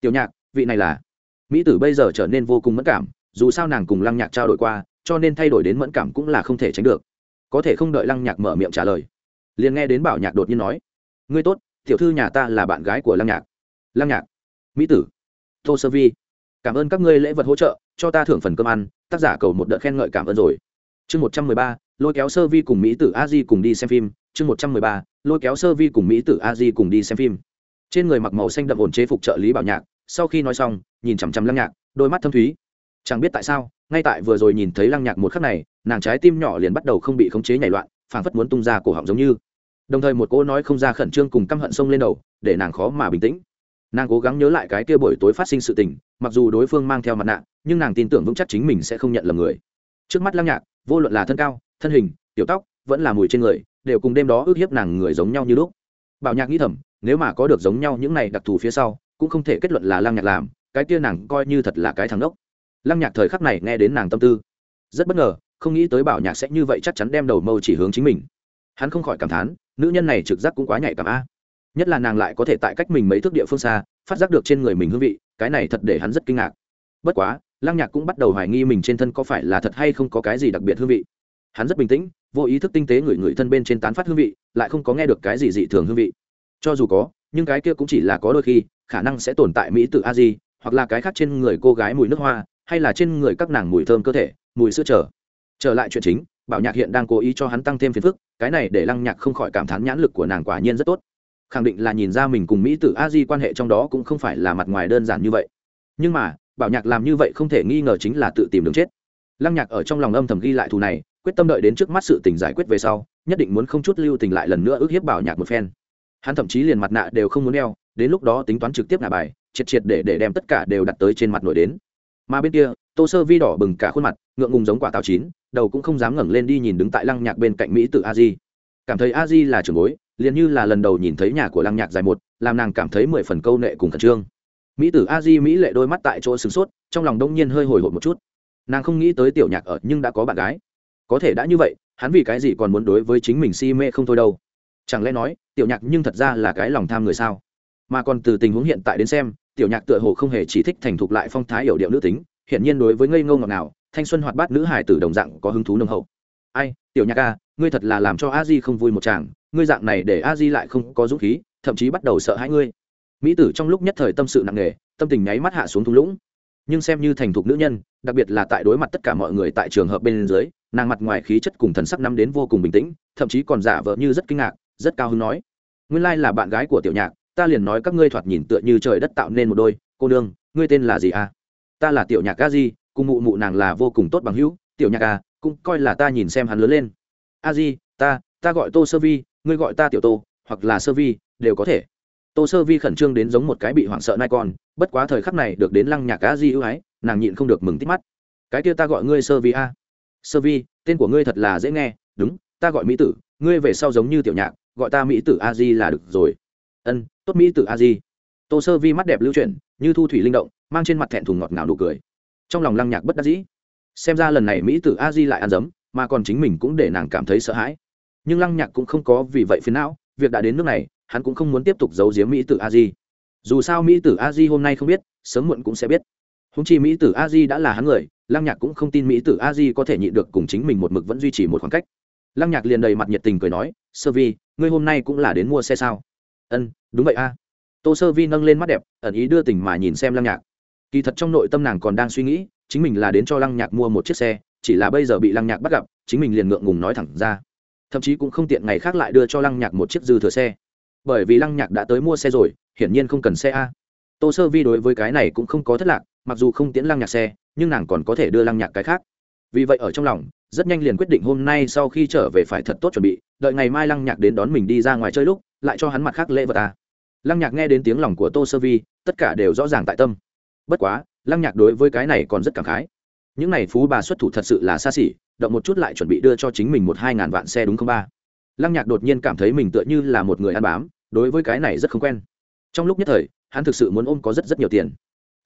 Speaker 1: Tiểu nhạc, vị này là? Mỹ tử bây giờ trở nên vô cùng mất cảm dù sao nàng cùng lăng nhạc trao đổi qua, cho nên thay đổi đến mẫn cảm cũng là không thể tránh được. Có thể không đợi lăng nhạc mở miệng trả lời, liền nghe đến bảo nhạc đột nhiên nói, ngươi tốt, tiểu thư nhà ta là bạn gái của lăng nhạc. Lăng nhạc, mỹ tử, tô sơ vi, cảm ơn các ngươi lễ vật hỗ trợ, cho ta thưởng phần cơm ăn, tác giả cầu một đợt khen ngợi cảm ơn rồi. Chương một trăm mười ba, lôi kéo sơ vi cùng mỹ tử a di cùng đi xem phim. Chương một trăm mười ba, lôi kéo sơ vi cùng mỹ tử a di cùng đi xem phim. Trên người mặc màu xanh đậm ổn chế phục trợ lý bảo nhạc, sau khi nói xong, nhìn chằm chằm lăng nhạc, đôi mắt thâm thúy chẳng biết tại sao, ngay tại vừa rồi nhìn thấy lăng nhạc một khắc này, nàng trái tim nhỏ liền bắt đầu không bị khống chế nhảy loạn, phảng phất muốn tung ra cổ họng giống như. Đồng thời một cô nói không ra khẩn trương cùng căm hận sông lên đầu, để nàng khó mà bình tĩnh. Nàng cố gắng nhớ lại cái kia buổi tối phát sinh sự tình, mặc dù đối phương mang theo mặt nạ, nhưng nàng tin tưởng vững chắc chính mình sẽ không nhận lầm người. Trước mắt lăng nhạc, vô luận là thân cao, thân hình, tiểu tóc, vẫn là mùi trên người, đều cùng đêm đó ước hiếp nàng người giống nhau như lúc. Bảo nhạc nghĩ thầm, nếu mà có được giống nhau những này đặc thù phía sau, cũng không thể kết luận là lăng nhạc làm, cái kia nàng coi như thật là cái thằng đốc lăng nhạc thời khắc này nghe đến nàng tâm tư, rất bất ngờ, không nghĩ tới bảo nhạc sẽ như vậy chắc chắn đem đầu mâu chỉ hướng chính mình. Hắn không khỏi cảm thán, nữ nhân này trực giác cũng quá nhạy cảm a. Nhất là nàng lại có thể tại cách mình mấy thước địa phương xa, phát giác được trên người mình hương vị, cái này thật để hắn rất kinh ngạc. Bất quá, lăng nhạc cũng bắt đầu hoài nghi mình trên thân có phải là thật hay không có cái gì đặc biệt hương vị. Hắn rất bình tĩnh, vô ý thức tinh tế người người thân bên trên tán phát hương vị, lại không có nghe được cái gì dị thường hương vị. Cho dù có, nhưng cái kia cũng chỉ là có đôi khi, khả năng sẽ tồn tại mỹ tự a di, hoặc là cái khác trên người cô gái mùi nước hoa hay là trên người các nàng mùi thơm cơ thể, mùi sữa trở trở lại chuyện chính, bảo nhạc hiện đang cố ý cho hắn tăng thêm phiền phức, cái này để lăng nhạc không khỏi cảm thán nhãn lực của nàng quả nhiên rất tốt. Khẳng định là nhìn ra mình cùng mỹ tử a di quan hệ trong đó cũng không phải là mặt ngoài đơn giản như vậy. Nhưng mà, bảo nhạc làm như vậy không thể nghi ngờ chính là tự tìm đường chết. Lăng nhạc ở trong lòng âm thầm ghi lại thù này, quyết tâm đợi đến trước mắt sự tình giải quyết về sau, nhất định muốn không chút lưu tình lại lần nữa ước hiếp bảo nhạc một phen. Hắn thậm chí liền mặt nạ đều không muốn đeo, đến lúc đó tính toán trực tiếp ngả bài, triệt triệt để để đem tất cả đều đặt tới trên mặt nổi đến mà bên kia, tô sơ vi đỏ bừng cả khuôn mặt, ngượng ngùng giống quả táo chín, đầu cũng không dám ngẩng lên đi nhìn đứng tại lăng nhạc bên cạnh mỹ tự a di. Cảm thấy a di là trường bối, liền như là lần đầu nhìn thấy nhà của lăng nhạc dài một, làm nàng cảm thấy mười phần câu nệ cùng khẩn trương. Mỹ tử a di mỹ lệ đôi mắt tại chỗ sửng sốt, trong lòng đông nhiên hơi hồi hộp một chút. Nàng không nghĩ tới tiểu nhạc ở, nhưng đã có bạn gái. Có thể đã như vậy, hắn vì cái gì còn muốn đối với chính mình si mê không thôi đâu. Chẳng lẽ nói, tiểu nhạc nhưng thật ra là cái lòng tham người sao? Mà còn từ tình huống hiện tại đến xem tiểu nhạc tựa hồ không hề chỉ thích thành thục lại phong thái hiểu điệu nữ tính, hiển nhiên đối với ngây ngô ngọt nào thanh xuân hoạt bát nữ hải tử đồng dạng có hứng thú nồng hậu. Ai, tiểu nhạc ca ngươi thật là làm cho a di không vui một chàng, ngươi dạng này để a di lại không có dũng khí, thậm chí bắt đầu sợ hãi ngươi. Mỹ tử trong lúc nhất thời tâm sự nặng nề, tâm tình nháy mắt hạ xuống thung lũng. Nhưng xem như thành thục nữ nhân, đặc biệt là tại đối mặt tất cả mọi người tại trường hợp bên dưới, nàng mặt ngoài khí chất cùng thần sắc năm đến vô cùng bình tĩnh, thậm chí còn giả vờ như rất kinh ngạc, rất cao hứng nói. Nguyên lai là bạn gái của tiểu nhạc ta liền nói các ngươi thoạt nhìn tựa như trời đất tạo nên một đôi cô nương, ngươi tên là gì à? Ta là tiểu nhạc a di cùng mụ mụ nàng là vô cùng tốt bằng hữu tiểu nhạc à cũng coi là ta nhìn xem hắn lớn lên. A di ta ta gọi tô sơ vi ngươi gọi ta tiểu tô hoặc là sơ vi đều có thể. Tô sơ vi khẩn trương đến giống một cái bị hoảng sợ nai con bất quá thời khắc này được đến lăng nhạc a di ưu ái nàng nhịn không được mừng tít mắt. Cái kia ta gọi ngươi sơ vi a. Sơ vi tên của ngươi thật là dễ nghe đúng ta gọi mỹ tử ngươi về sau giống như tiểu nhạc gọi ta mỹ tử a di là được rồi ân, tốt mỹ tử a di. Tô sơ vi mắt đẹp lưu chuyển, như thu thủy linh động, mang trên mặt thẹn thùng ngọt ngào nụ cười. Trong lòng lăng nhạc bất đắc dĩ. Xem ra lần này mỹ tử a di lại ăn dấm, mà còn chính mình cũng để nàng cảm thấy sợ hãi. Nhưng lăng nhạc cũng không có vì vậy phiến não, việc đã đến nước này, hắn cũng không muốn tiếp tục giấu giếm mỹ tử a di. Dù sao mỹ tử a di hôm nay không biết, sớm muộn cũng sẽ biết. Húng chi mỹ tử a di đã là hắn người, lăng nhạc cũng không tin mỹ tử a di có thể nhịn được cùng chính mình một mực vẫn duy trì một khoảng cách. Lăng nhạc liền đầy mặt nhiệt tình cười nói, sơ vi, ngươi hôm nay cũng là đến mua xe sao? Ân, đúng vậy a. Tô sơ vi nâng lên mắt đẹp, ẩn ý đưa tình mà nhìn xem lăng nhạc. Kỳ thật trong nội tâm nàng còn đang suy nghĩ, chính mình là đến cho lăng nhạc mua một chiếc xe, chỉ là bây giờ bị lăng nhạc bắt gặp, chính mình liền ngượng ngùng nói thẳng ra. Thậm chí cũng không tiện ngày khác lại đưa cho lăng nhạc một chiếc dư thừa xe. Bởi vì lăng nhạc đã tới mua xe rồi, hiển nhiên không cần xe a. Tô sơ vi đối với cái này cũng không có thất lạc, mặc dù không tiễn lăng nhạc xe, nhưng nàng còn có thể đưa lăng nhạc cái khác. Vì vậy ở trong lòng, rất nhanh liền quyết định hôm nay sau khi trở về phải thật tốt chuẩn bị, đợi ngày mai lăng nhạc đến đón mình đi ra ngoài chơi lúc lại cho hắn mặt khác lễ vật à. lăng nhạc nghe đến tiếng lòng của tô sơ vi tất cả đều rõ ràng tại tâm. Bất quá lăng nhạc đối với cái này còn rất cảm khái. Những n à y phú bà xuất thủ thật sự là xa xỉ động một chút lại chuẩn bị đưa cho chính mình một hai ngàn vạn xe đúng không ba? Lăng nhạc đột nhiên cảm thấy mình tựa như là một người ăn bám đối với cái này rất không quen. Trong lúc nhất thời hắn thực sự muốn ôm có rất rất nhiều tiền.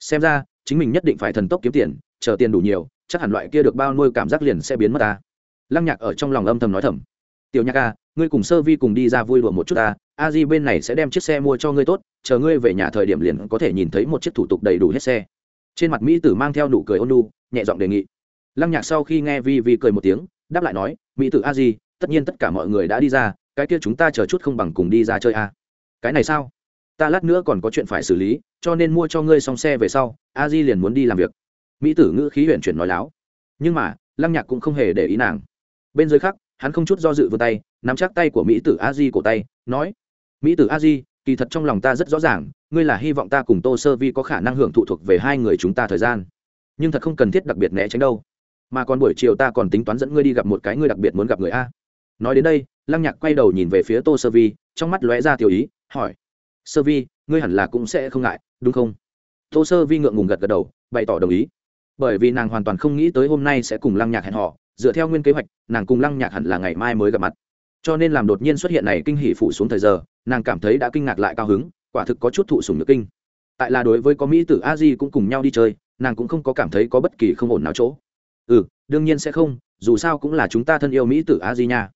Speaker 1: Xem ra chính mình nhất định phải thần tốc kiếm tiền chờ tiền đủ nhiều chắc hẳn loại kia được bao nuôi cảm giác liền sẽ biến mất ta. Lăng nhạc ở trong lòng âm thầm nói thầm. Tiểu nhạc Ca, à, ngươi cùng sơ vi cùng đi ra vui đùa một chút ta a di bên này sẽ đem chiếc xe mua cho ngươi tốt chờ ngươi về nhà thời điểm liền có thể nhìn thấy một chiếc thủ tục đầy đủ hết xe. Trên mặt mỹ tử mang theo nụ cười ôn lu nhẹ giọng đề nghị. Lăng nhạc sau khi nghe vi vi cười một tiếng đáp lại nói mỹ tử a di tất nhiên tất cả mọi người đã đi ra cái kia chúng ta chờ chút không bằng cùng đi ra chơi a. Cái này sao? Ta lát nữa còn có chuyện phải xử lý cho nên mua cho ngươi xong xe về sau a di liền muốn đi làm việc. Mỹ tử ngữ khí huyện chuyển nói láo. Nhưng mà lăng nhạc cũng không hề để ý nàng. Bên dưới khác, hắn không chút do dự vươn tay nắm chắc tay của mỹ tử a di cổ tay nói mỹ tử a di, kỳ thật trong lòng ta rất rõ ràng, ngươi là hy vọng ta cùng tô sơ vi có khả năng hưởng thụ thuộc về hai người chúng ta thời gian. Nhưng thật không cần thiết đặc biệt né tránh đâu. Mà còn buổi chiều ta còn tính toán dẫn ngươi đi gặp một cái ngươi đặc biệt muốn gặp người a. Nói đến đây, lăng nhạc quay đầu nhìn về phía tô sơ vi, trong mắt lóe ra tiểu ý, hỏi, sơ vi, ngươi hẳn là cũng sẽ không ngại, đúng không? Tô sơ vi ngượng ngùng gật gật đầu, bày tỏ đồng ý. Bởi vì nàng hoàn toàn không nghĩ tới hôm nay sẽ cùng lăng nhạc hẹn họ dựa theo nguyên kế hoạch, nàng cùng lăng nhạc hẳn là ngày mai mới gặp mặt cho nên làm đột nhiên xuất hiện này kinh hỉ phụ xuống thời giờ, nàng cảm thấy đã kinh ngạc lại cao hứng, quả thực có chút thụ sùng nhược kinh. Tại là đối với có mỹ tử a di cũng cùng nhau đi chơi, nàng cũng không có cảm thấy có bất kỳ không ổn nào chỗ. Ừ đương nhiên sẽ không, dù sao cũng là chúng ta thân yêu mỹ tử a di nha.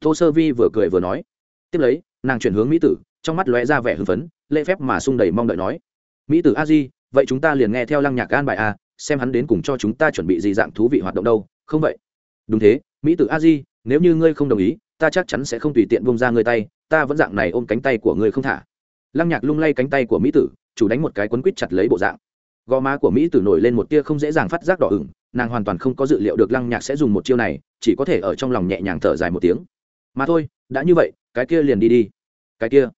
Speaker 1: Tô sơ vi vừa cười vừa nói. Tiếp lấy, nàng chuyển hướng mỹ tử, trong mắt lóe ra vẻ hưng phấn, lễ phép mà sung đầy mong đợi nói. Mỹ tử a di, vậy chúng ta liền nghe theo lăng nhạc an bài a, xem hắn đến cùng cho chúng ta chuẩn bị gì dạng thú vị hoạt động đâu, không vậy? Đúng thế, mỹ tử a di, nếu như ngươi không đồng ý ta chắc chắn sẽ không tùy tiện bông ra ngươi tay, ta vẫn dạng này ôm cánh tay của ngươi không thả. Lăng nhạc lung lay cánh tay của mỹ tử, chủ đánh một cái quấn quýt chặt lấy bộ dạng. Gò má của mỹ tử nổi lên một tia không dễ dàng phát giác đỏ ửng, nàng hoàn toàn không có dự liệu được lăng nhạc sẽ dùng một chiêu này, chỉ có thể ở trong lòng nhẹ nhàng thở dài một tiếng. Mà thôi, đã như vậy, cái kia liền đi đi. Cái kia.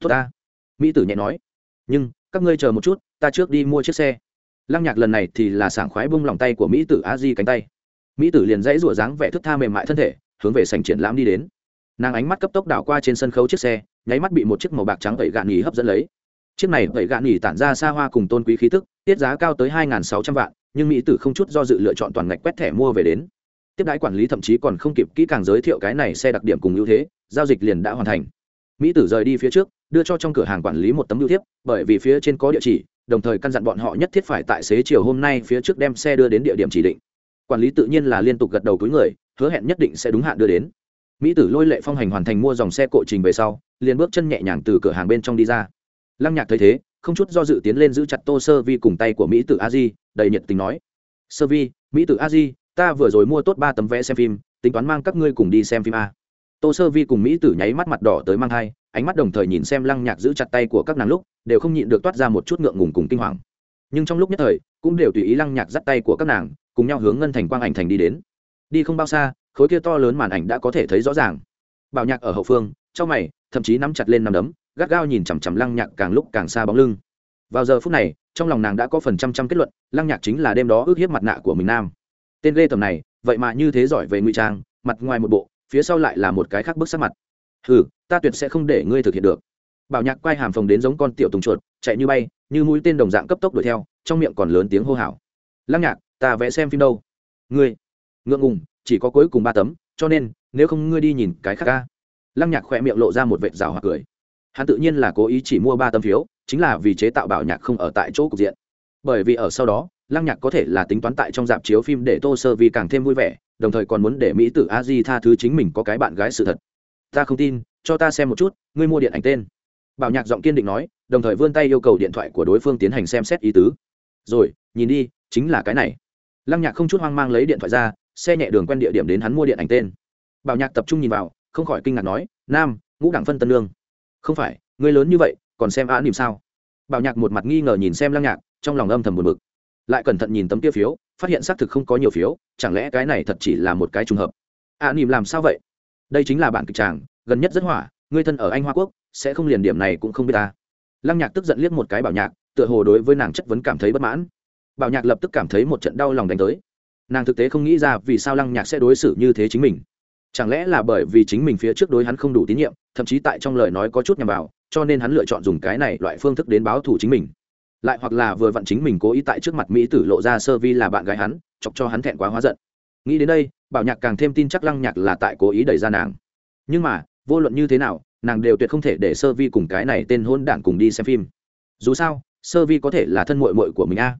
Speaker 1: Tốt ta. Mỹ tử nhẹ nói. Nhưng, các ngươi chờ một chút, ta trước đi mua chiếc xe. Lăng nhạc lần này thì là sảng khoái bung lòng tay của mỹ tử a di cánh tay. Mỹ tử liền dãy rủa dáng vẻ thức tha mềm mại thân thể hướng về sảnh triển lãm đi đến. Nàng ánh mắt cấp tốc đảo qua trên sân khấu chiếc xe, nháy mắt bị một chiếc màu bạc trắng tẩy gạn nhì hấp dẫn lấy. Chiếc này tẩy gạn nhì tản ra xa hoa cùng tôn quý khí tức, tiết giá cao tới hai sáu trăm vạn, nhưng mỹ tử không chút do dự lựa chọn toàn ngạch quét thẻ mua về đến. Tiếp đái quản lý thậm chí còn không kịp kỹ càng giới thiệu cái này xe đặc điểm cùng ưu thế, giao dịch liền đã hoàn thành. Mỹ tử rời đi phía trước, đưa cho trong cửa hàng quản lý một tấm ưu thiếp, bởi vì phía trên có địa chỉ, đồng thời căn dặn bọn họ nhất thiết phải tại xế chiều hôm nay phía trước đem xe đưa đến địa điểm chỉ định. Quản lý tự nhiên là liên tục gật đầu cúi người hứa hẹn nhất định sẽ đúng hạn đưa đến. Mỹ tử lôi lệ phong hành hoàn thành mua dòng xe cộ trình về sau, liền bước chân nhẹ nhàng từ cửa hàng bên trong đi ra. Lăng nhạc thấy thế, không chút do dự tiến lên giữ chặt tô sơ vi cùng tay của mỹ tử a di, đầy nhiệt tình nói, sơ vi, mỹ tử a di, ta vừa rồi mua tốt ba tấm vé xem phim, tính toán mang các ngươi cùng đi xem phim a. Tô sơ vi cùng mỹ tử nháy mắt mặt đỏ tới mang hai ánh mắt đồng thời nhìn xem lăng nhạc giữ chặt tay của các nàng lúc, đều không nhịn được toát ra một chút ngượng ngùng cùng kinh hoàng. Nhưng trong lúc nhất thời, cũng đều tùy ý lăng nhạc dắt tay của các nàng, cùng nhau hướng ngân thành quang ảnh thành đi đến đi không bao xa, khối kia to lớn màn ảnh đã có thể thấy rõ ràng. Bảo nhạc ở hậu phương, trong mày, thậm chí nắm chặt lên nằm đấm, gắt gao nhìn chằm chằm lăng nhạc càng lúc càng xa bóng lưng. Vào giờ phút này, trong lòng nàng đã có phần trăm trăm kết luận, lăng nhạc chính là đêm đó ước hiếp mặt nạ của mình nam. Tên lê tầm này, vậy mà như thế giỏi về ngụy trang, mặt ngoài một bộ, phía sau lại là một cái khác bức sắc mặt. Ừ ta tuyệt sẽ không để ngươi thực hiện được. Bảo nhạc quay hàm phồng đến giống con tiểu tùng chuột, chạy như bay, như mũi tên đồng dạng cấp tốc đuổi theo, trong miệng còn lớn tiếng hô hào. Lăng nhạc, ta vẽ xem phim đâu? Ngươi ngượng ngùng, chỉ có cuối cùng ba tấm, cho nên, nếu không ngươi đi nhìn cái khác ca. Lăng nhạc khỏe miệng lộ ra một vệt rào hoặc cười. Hắn tự nhiên là cố ý chỉ mua ba tấm phiếu, chính là vì chế tạo bảo nhạc không ở tại chỗ cục diện. Bởi vì ở sau đó, lăng nhạc có thể là tính toán tại trong dạp chiếu phim để tô sơ vi càng thêm vui vẻ, đồng thời còn muốn để mỹ tử a di tha thứ chính mình có cái bạn gái sự thật. Ta không tin, cho ta xem một chút, ngươi mua điện ảnh tên. Bảo nhạc giọng kiên định nói, đồng thời vươn tay yêu cầu điện thoại của đối phương tiến hành xem xét ý tứ. Rồi, nhìn đi, chính là cái này. Lăng nhạc không chút hoang mang lấy điện thoại ra xe nhẹ đường quen địa điểm đến hắn mua điện ảnh tên. Bảo nhạc tập trung nhìn vào, không khỏi kinh ngạc nói, nam, ngũ đẳng phân tân lương. Không phải người lớn như vậy, còn xem á niềm sao? Bảo nhạc một mặt nghi ngờ nhìn xem lăng nhạc, trong lòng âm thầm buồn bực. Lại cẩn thận nhìn tấm kia phiếu, phát hiện xác thực không có nhiều phiếu, chẳng lẽ cái này thật chỉ là một cái trùng hợp? Ạ niềm làm sao vậy? Đây chính là bản kịch tràng, gần nhất rất hỏa người thân ở anh hoa quốc, sẽ không liền điểm này cũng không biết ta. Lăng nhạc tức giận liếc một cái bảo nhạc, tựa hồ đối với nàng chất vấn cảm thấy bất mãn. Bảo nhạc lập tức cảm thấy một trận đau lòng đánh tới nàng thực tế không nghĩ ra vì sao lăng nhạc sẽ đối xử như thế chính mình. Chẳng lẽ là bởi vì chính mình phía trước đối hắn không đủ tín nhiệm, thậm chí tại trong lời nói có chút nhằm vào, cho nên hắn lựa chọn dùng cái này loại phương thức đến báo thù chính mình. Lại hoặc là vừa vặn chính mình cố ý tại trước mặt mỹ tử lộ ra sơ vi là bạn gái hắn, chọc cho hắn thẹn quá hóa giận. Nghĩ đến đây, bảo nhạc càng thêm tin chắc lăng nhạc là tại cố ý đẩy ra nàng. Nhưng mà, vô luận như thế nào, nàng đều tuyệt không thể để sơ vi cùng cái này tên hôn đản cùng đi xem phim. Dù sao, sơ vi có thể là thân mội mội của mình a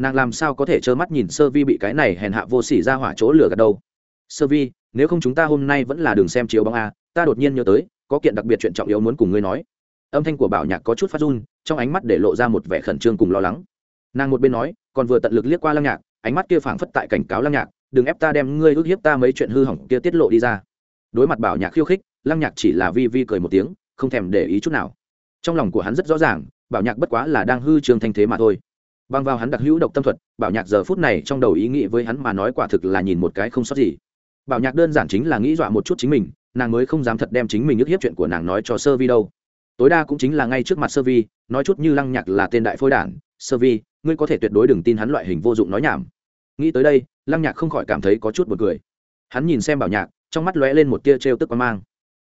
Speaker 1: nàng làm sao có thể trơ mắt nhìn sơ vi bị cái này hèn hạ vô s ỉ ra hỏa chỗ lửa gạt đâu? Sơ vi, nếu không chúng ta hôm nay vẫn là đường xem chiếu bóng a, ta đột nhiên nhớ tới, có kiện đặc biệt chuyện trọng yếu muốn cùng ngươi nói. Âm thanh của bảo nhạc có chút phát run, trong ánh mắt để lộ ra một vẻ khẩn trương cùng lo lắng. Nàng một bên nói, còn vừa tận lực liếc qua lăng nhạc, ánh mắt kia phảng phất tại cảnh cáo lăng nhạc, đừng ép ta đem ngươi ước hiếp ta mấy chuyện hư hỏng kia tiết lộ đi ra. Đối mặt bảo nhạc khiêu khích, lăng nhạc chỉ là vi vi cười một tiếng, không thèm để ý chút nào. Trong lòng của hắn rất rõ ràng, bảo nhạc bất quá là đang hư trường thanh thế mà thôi băng vào hắn đặc hữu độc tâm thuật, bảo nhạc giờ phút này trong đầu ý nghĩ với hắn mà nói quả thực là nhìn một cái không sót gì. Bảo nhạc đơn giản chính là nghĩ dọa một chút chính mình, nàng mới không dám thật đem chính mình ức hiếp chuyện của nàng nói cho sơ vi đâu. Tối đa cũng chính là ngay trước mặt sơ vi, nói chút như lăng nhạc là tên đại phôi đản, sơ vi, ngươi có thể tuyệt đối đừng tin hắn loại hình vô dụng nói nhảm. Nghĩ tới đây, lăng nhạc không khỏi cảm thấy có chút b u ồ n cười. Hắn nhìn xem bảo nhạc, trong mắt lóe lên một tia trêu tức quan mang.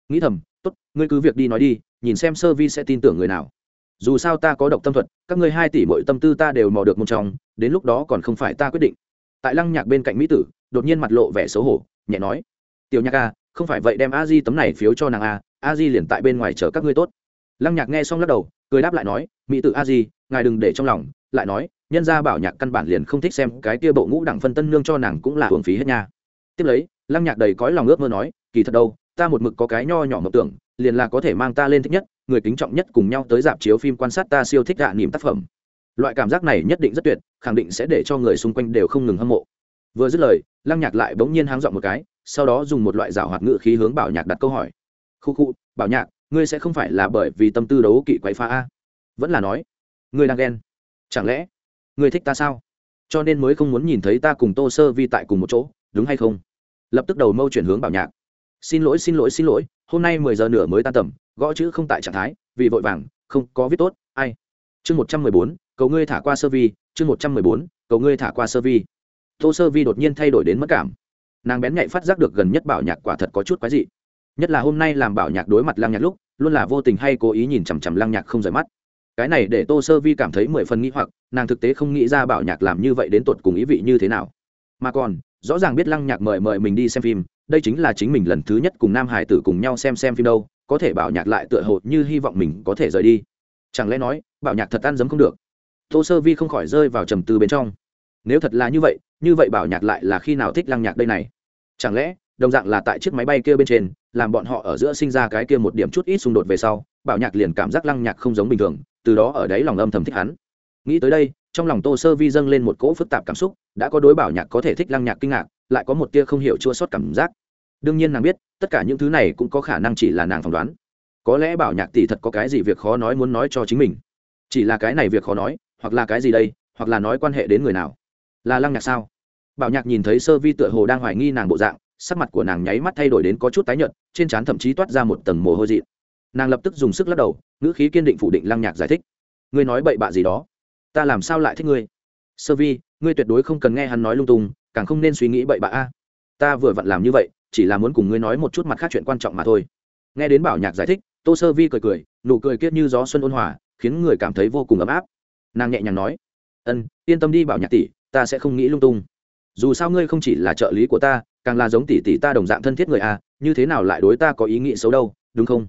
Speaker 1: Nghĩ thầm, tốt, ngươi cứ việc đi nói đi, nhìn xem sơ vi sẽ tin tưởng người nào dù sao ta có độc tâm thuật, các ngươi hai tỷ mọi tâm tư ta đều mò được một trong, đến lúc đó còn không phải ta quyết định. Tại lăng nhạc bên cạnh mỹ tử, đột nhiên mặt lộ vẻ xấu hổ, nhẹ nói, tiểu nhạc a không phải vậy đem a di tấm này phiếu cho nàng a a di liền tại bên ngoài chờ các ngươi tốt. Lăng nhạc nghe xong lắc đầu, cười đáp lại nói, mỹ tử a di, ngài đừng để trong lòng. Lại nói, nhân gia bảo nhạc căn bản liền không thích xem cái kia bộ ngũ đẳng phân tân nương cho nàng cũng là hưởng phí hết nha. Tiếp lấy, lăng nhạc đầy cõi lòng ước mơ nói, kỳ thật đâu, ta một mực có cái nho nhỏ mộng tưởng, liền là có thể mang ta lên thích nhất người kính trọng nhất cùng nhau tới dạp chiếu phim quan sát ta siêu thích gạ niềm tác phẩm. Loại cảm giác này nhất định rất tuyệt, khẳng định sẽ để cho người xung quanh đều không ngừng hâm mộ. Vừa dứt lời, lăng nhạc lại bỗng nhiên háng dọn một cái, sau đó dùng một loại rào hoạt ngự khí hướng bảo nhạc đặt câu hỏi. Khu khu, bảo nhạc, ngươi sẽ không phải là bởi vì tâm tư đấu kỵ quậy phá a? Vẫn là nói, ngươi đang ghen. Chẳng lẽ, ngươi thích ta sao? Cho nên mới không muốn nhìn thấy ta cùng tô sơ vi tại cùng một chỗ, đúng hay không? Lập tức đầu mâu chuyển hướng bảo nhạc xin lỗi xin lỗi xin lỗi, hôm nay mười giờ nửa mới tan tầm, gõ chữ không tại trạng thái, vì vội vàng, không có viết tốt, ai? Chương một trăm mười bốn, cầu ngươi thả qua sơ vi, chương một trăm mười bốn, cầu ngươi thả qua sơ vi. Tô sơ vi đột nhiên thay đổi đến mất cảm. Nàng bén nhạy phát giác được gần nhất bảo nhạc quả thật có chút quái dị. Nhất là hôm nay làm bảo nhạc đối mặt lăng nhạc lúc, luôn là vô tình hay cố ý nhìn chằm chằm lăng nhạc không rời mắt. Cái này để tô sơ vi cảm thấy mười phần nghĩ hoặc, nàng thực tế không nghĩ ra bảo nhạc làm như vậy đến tột cùng ý vị như thế nào. Mà còn, rõ ràng biết lăng nhạc mời mời mình đi xem phim đây chính là chính mình lần thứ nhất cùng nam hải tử cùng nhau xem xem phim đâu, có thể bảo nhạc lại tựa hồ như hy vọng mình có thể rời đi. Chẳng lẽ nói, bảo nhạc thật ăn dấm không được? Tô sơ vi không khỏi rơi vào trầm tư bên trong. Nếu thật là như vậy như vậy bảo nhạc lại là khi nào thích lăng nhạc đây này? Chẳng lẽ, đồng dạng là tại chiếc máy bay kia bên trên, làm bọn họ ở giữa sinh ra cái kia một điểm chút ít xung đột về sau, bảo nhạc liền cảm giác lăng nhạc không giống bình thường, từ đó ở đấy lòng âm thầm thích hắn. Nghĩ tới đây, trong lòng tô sơ vi dâng lên một cỗ phức tạp cảm xúc, đã có đối bảo nhạc có thể thích lăng nhạc kinh ngạc lại có một tia không hiểu chua sót cảm giác. Đương nhiên nàng biết, tất cả những thứ này cũng có khả năng chỉ là nàng phỏng đoán. Có lẽ bảo nhạc tỷ thật có cái gì việc khó nói muốn nói cho chính mình. Chỉ là cái này việc khó nói, hoặc là cái gì đây, hoặc là nói quan hệ đến người nào. Là lăng nhạc sao? Bảo nhạc nhìn thấy sơ vi tựa hồ đang hoài nghi nàng bộ dạng, sắc mặt của nàng nháy mắt thay đổi đến có chút tái nhợt, trên trán thậm chí toát ra một tầng mồ hôi dị. Nàng lập tức dùng sức lắc đầu, ngữ khí kiên định phủ định lăng nhạc giải thích. Ngươi nói bậy bạ gì đó? Ta làm sao lại thích ngươi? Sơ vi, ngươi tuyệt đối không cần nghe hắn nói lung tung càng không nên suy nghĩ bậy bạ a. Ta vừa vặn làm như vậy, chỉ là muốn cùng ngươi nói một chút mặt khác chuyện quan trọng mà thôi. Nghe đến bảo nhạc giải thích, tô sơ vi cười cười, nụ cười kiết như gió xuân ôn hòa, khiến người cảm thấy vô cùng ấm áp. Nàng nhẹ nhàng nói, ân, yên tâm đi bảo nhạc tỷ, ta sẽ không nghĩ lung tung. Dù sao ngươi không chỉ là trợ lý của ta, càng là giống tỷ tỷ ta đồng dạng thân thiết người a, như thế nào lại đối ta có ý nghĩ xấu đâu, đúng không?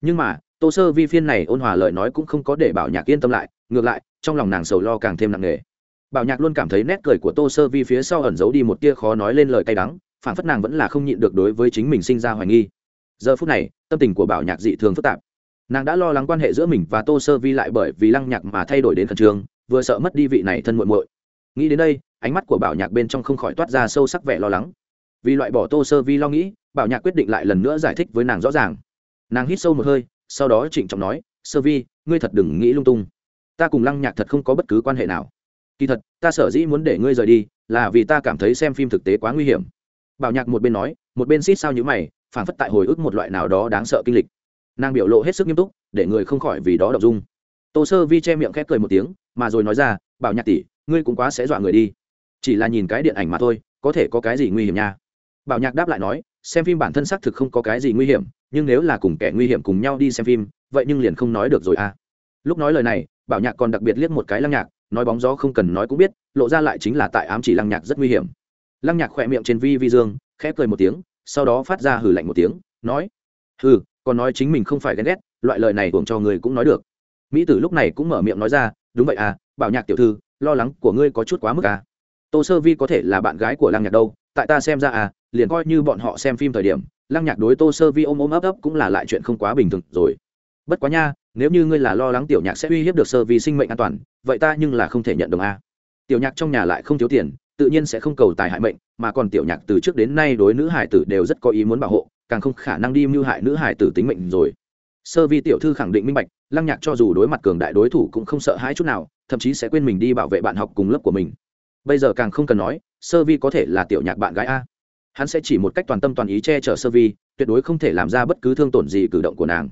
Speaker 1: Nhưng mà, tô sơ vi phiên này ôn hòa lời nói cũng không có để bảo nhạc yên tâm lại, ngược lại, trong lòng nàng sầu lo càng thêm nặng nề bảo nhạc luôn cảm thấy nét cười của tô sơ vi phía sau ẩn giấu đi một tia khó nói lên lời cay đắng phản phất nàng vẫn là không nhịn được đối với chính mình sinh ra hoài nghi. Giờ phút này, tâm tình của bảo nhạc dị thường phức tạp. Nàng đã lo lắng quan hệ giữa mình và tô sơ vi lại bởi vì lăng nhạc mà thay đổi đến khẩn trương, vừa sợ mất đi vị này thân muội muội. Nghĩ đến đây, ánh mắt của bảo nhạc bên trong không khỏi toát ra sâu sắc vẻ lo lắng. Vì loại bỏ tô sơ vi lo nghĩ, bảo nhạc quyết định lại lần nữa giải thích với nàng rõ ràng. Nàng hít sâu một hơi, sau đó trịnh trọng nói, sơ vi, ngươi thật đừng nghĩ lung tung. Ta cùng lăng nhạc thật không có bất cứ quan hệ nào kỳ thật, ta sở dĩ muốn để ngươi rời đi là vì ta cảm thấy xem phim thực tế quá nguy hiểm. Bảo nhạc một bên nói, một bên xít sao như mày phản phất tại hồi ức một loại nào đó đáng sợ kinh lịch. Nàng biểu lộ hết sức nghiêm túc, để người không khỏi vì đó đọc dung. Tô sơ vi che miệng khép cười một tiếng, mà rồi nói ra, bảo nhạc tỷ, ngươi cũng quá sẽ dọa người đi. Chỉ là nhìn cái điện ảnh mà thôi, có thể có cái gì nguy hiểm nha? Bảo nhạc đáp lại nói, xem phim bản thân xác thực không có cái gì nguy hiểm, nhưng nếu là cùng kẻ nguy hiểm cùng nhau đi xem phim, vậy nhưng liền không nói được rồi à. Lúc nói lời này, bảo nhạc còn đặc biệt liếc một cái lăng nhạc nói bóng gió không cần nói cũng biết, lộ ra lại chính là tại ám chỉ lăng nhạc rất nguy hiểm. Lăng nhạc khỏe miệng trên vi vi dương, khẽ cười một tiếng, sau đó phát ra hừ lạnh một tiếng, nói, hừ, còn nói chính mình không phải ghen ghét, loại lời này buồng cho người cũng nói được. Mỹ tử lúc này cũng mở miệng nói ra, đúng vậy à bảo nhạc tiểu thư, lo lắng của ngươi có chút quá mức à. Tô sơ vi có thể là bạn gái của lăng nhạc đâu, tại ta xem ra à liền coi như bọn họ xem phim thời điểm, lăng nhạc đối tô sơ vi ôm ôm ấp ấp cũng là lại chuyện không quá bình thường rồi. Bất quá nha nếu như ngươi là lo lắng tiểu nhạc sẽ uy hiếp được sơ vi sinh mệnh an toàn, vậy ta nhưng là không thể nhận đồng a. Tiểu nhạc trong nhà lại không thiếu tiền, tự nhiên sẽ không cầu tài hại mệnh, mà còn tiểu nhạc từ trước đến nay đối nữ hải tử đều rất có ý muốn bảo hộ, càng không khả năng đi mưu hại nữ hải tử tính mệnh rồi. Sơ vi tiểu thư khẳng định minh bạch, lăng nhạc cho dù đối mặt cường đại đối thủ cũng không sợ hãi chút nào, thậm chí sẽ quên mình đi bảo vệ bạn học cùng lớp của mình. Bây giờ càng không cần nói, sơ vi có thể là tiểu nhạc bạn gái a. Hắn sẽ chỉ một cách toàn tâm toàn ý che chở sơ vi, tuyệt đối không thể làm ra bất cứ thương tổn gì cử động của nàng.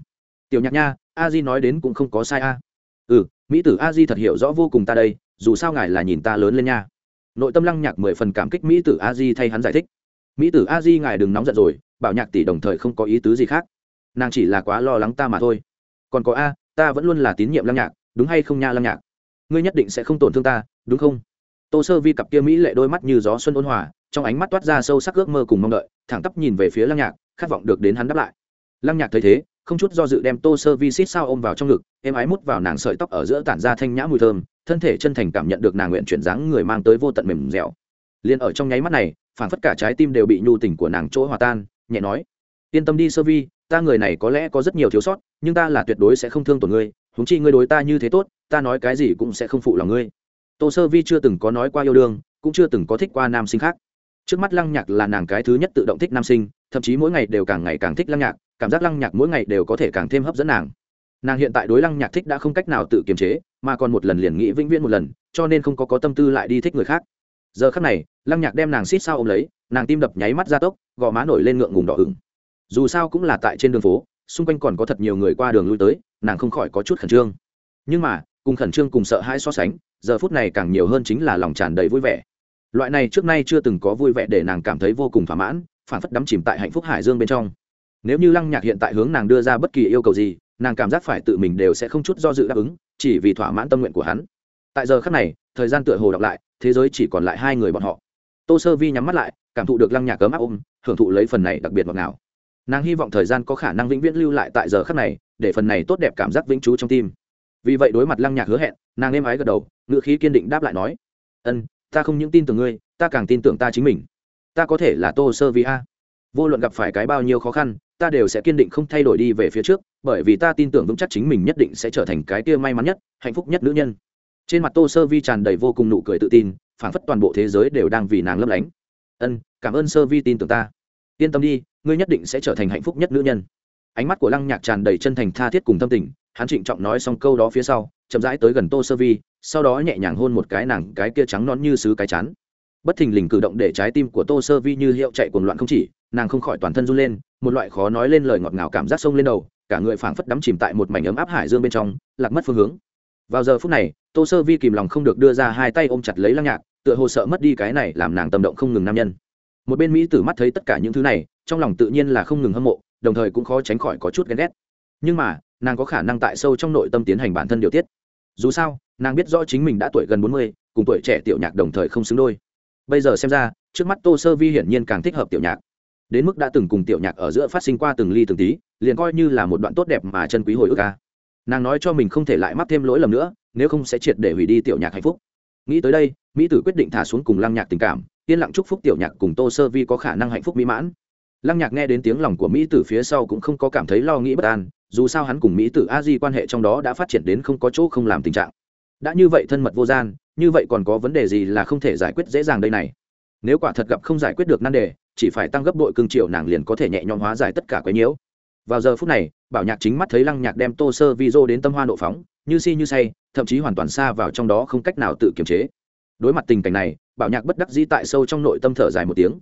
Speaker 1: Tiểu nhạc nha a di nói đến cũng không có sai a. Ừ mỹ tử a di thật hiểu rõ vô cùng ta đây, dù sao ngài là nhìn ta lớn lên nha. Nội tâm lăng nhạc mười phần cảm kích mỹ tử a di thay hắn giải thích. Mỹ tử a di ngài đừng nóng giận rồi, bảo nhạc tỷ đồng thời không có ý tứ gì khác. Nàng chỉ là quá lo lắng ta mà thôi. Còn có a, ta vẫn luôn là tín nhiệm lăng nhạc, đúng hay không nha lăng nhạc? Ngươi nhất định sẽ không tổn thương ta, đúng không? Tô sơ vi cặp kia mỹ lệ đôi mắt như gió xuân ôn hòa, trong ánh mắt toát ra sâu sắc ước mơ cùng mong đợi, thẳng tắp nhìn về phía lăng nhạc, khát vọng được đến hắn đáp lại. Lăng nhạc thấy thế không chút do dự đem tô sơ vi xít sao ôm vào trong ngực em ái mút vào nàng sợi tóc ở giữa tản ra thanh nhã mùi thơm, thân thể chân thành cảm nhận được nàng nguyện chuyển dáng người mang tới vô tận mềm dẻo. Liền ở trong nháy mắt này, phản phất cả trái tim đều bị nhu tình của nàng chỗ hòa tan, nhẹ nói, yên tâm đi sơ vi, ta người này có lẽ có rất nhiều thiếu sót, nhưng ta là tuyệt đối sẽ không thương tổn ngươi húng chi ngươi đối ta như thế tốt, ta nói cái gì cũng sẽ không phụ lòng ngươi. Tô sơ vi chưa từng có nói qua yêu đương, cũng chưa từng có thích qua nam sinh khác. Trước mắt lăng nhạc là nàng cái thứ nhất tự động thích nam sinh, thậm chí mỗi ngày đều càng ngày càng thích lăng nhạc cảm giác lăng nhạc mỗi ngày đều có thể càng thêm hấp dẫn nàng. Nàng hiện tại đối lăng nhạc thích đã không cách nào tự kiềm chế, mà còn một lần liền nghĩ vĩnh viễn một lần, cho nên không có có tâm tư lại đi thích người khác. Giờ khắc này, lăng nhạc đem nàng xít sao ôm lấy, nàng tim đập nháy mắt ra tốc, gò má nổi lên ngượng ngùng đỏ ửng. Dù sao cũng là tại trên đường phố, xung quanh còn có thật nhiều người qua đường lui tới, nàng không khỏi có chút khẩn trương. Nhưng mà, cùng khẩn trương cùng sợ hãi so sánh, giờ phút này càng nhiều hơn chính là lòng tràn đầy vui vẻ. Loại này trước nay chưa từng có vui vẻ để nàng cảm thấy vô cùng thỏa mãn phản phất đắm chìm tại hạnh phúc hải dương bên trong nếu như lăng nhạc hiện tại hướng nàng đưa ra bất kỳ yêu cầu gì, nàng cảm giác phải tự mình đều sẽ không chút do dự đáp ứng, chỉ vì thỏa mãn tâm nguyện của hắn. Tại giờ khắc này, thời gian tựa hồ đọc lại, thế giới chỉ còn lại hai người bọn họ. Tô sơ vi nhắm mắt lại, cảm thụ được lăng nhạc cấm áp ôm, hưởng thụ lấy phần này đặc biệt ngọt ngào. Nàng hy vọng thời gian có khả năng vĩnh viễn lưu lại tại giờ khắc này, để phần này tốt đẹp cảm giác vĩnh trú trong tim. Vì vậy đối mặt lăng nhạc hứa hẹn, nàng êm ái gật đầu ngựa khí kiên định đáp lại nói, ân, ta không những tin tưởng ngươi, ta càng tin tưởng ta chính mình. Ta có thể là tô sơ vi a vô luận gặp phải cái bao nhiêu khó khăn, ta đều sẽ kiên định không thay đổi đi về phía trước, bởi vì ta tin tưởng vững chắc chính mình nhất định sẽ trở thành cái kia may mắn nhất, hạnh phúc nhất nữ nhân. Trên mặt tô sơ vi tràn đầy vô cùng nụ cười tự tin, phảng phất toàn bộ thế giới đều đang vì nàng lấp lánh. Ân, cảm ơn sơ vi tin tưởng ta. Yên tâm đi, ngươi nhất định sẽ trở thành hạnh phúc nhất nữ nhân. Ánh mắt của lăng nhạc tràn đầy chân thành tha thiết cùng tâm tình, hắn trịnh trọng nói xong câu đó phía sau, chậm rãi tới gần tô sơ vi, sau đó nhẹ nhàng hôn một cái nàng cái kia trắng non như sứ cái chán bất thình lình cử động để trái tim của tô sơ vi như hiệu chạy cuồng loạn không chỉ, nàng không khỏi toàn thân run lên, một loại khó nói lên lời ngọt ngào cảm giác sông lên đầu, cả người phảng phất đắm chìm tại một mảnh ấm áp hải dương bên trong, lạc mất phương hướng. Vào giờ phút này, tô sơ vi kìm lòng không được đưa ra hai tay ôm chặt lấy lăng nhạc, tựa hồ sợ mất đi cái này làm nàng tâm động không ngừng nam nhân. Một bên mỹ tử mắt thấy tất cả những thứ này, trong lòng tự nhiên là không ngừng hâm mộ, đồng thời cũng khó tránh khỏi có chút ghen ghét. Nhưng mà, nàng có khả năng tại sâu trong nội tâm tiến hành bản thân điều tiết. Dù sao, nàng biết rõ chính mình đã tuổi gần bốn mươi, cùng tuổi trẻ tiểu nhạc đồng thời không xứng đôi bây giờ xem ra, trước mắt tô sơ vi hiển nhiên càng thích hợp tiểu nhạc. Đến mức đã từng cùng tiểu nhạc ở giữa phát sinh qua từng ly từng tí, liền coi như là một đoạn tốt đẹp mà chân quý hồi ức ca nàng nói cho mình không thể lại mắc thêm lỗi lầm nữa, nếu không sẽ triệt để hủy đi tiểu nhạc hạnh phúc. Nghĩ tới đây, mỹ tử quyết định thả xuống cùng lăng nhạc tình cảm, yên lặng chúc phúc tiểu nhạc cùng tô sơ vi có khả năng hạnh phúc mỹ mãn. Lăng nhạc nghe đến tiếng lòng của mỹ tử phía sau cũng không có cảm thấy lo nghĩ bất an, dù sao hắn cùng mỹ tử a di quan hệ trong đó đã phát triển đến không có chỗ không làm tình trạng đã như vậy thân mật vô gian, như vậy còn có vấn đề gì là không thể giải quyết dễ dàng đây này? Nếu quả thật gặp không giải quyết được nan đề, chỉ phải tăng gấp đội cương triệu nàng liền có thể nhẹ nhõm hóa giải tất cả quấy nhiễu. Vào giờ phút này, bảo nhạc chính mắt thấy lăng nhạc đem tô sơ vi dô đến tâm hoa nộ phóng, như si như say, thậm chí hoàn toàn xa vào trong đó không cách nào tự kiềm chế. Đối mặt tình cảnh này, bảo nhạc bất đắc dĩ tại sâu trong nội tâm thở dài một tiếng.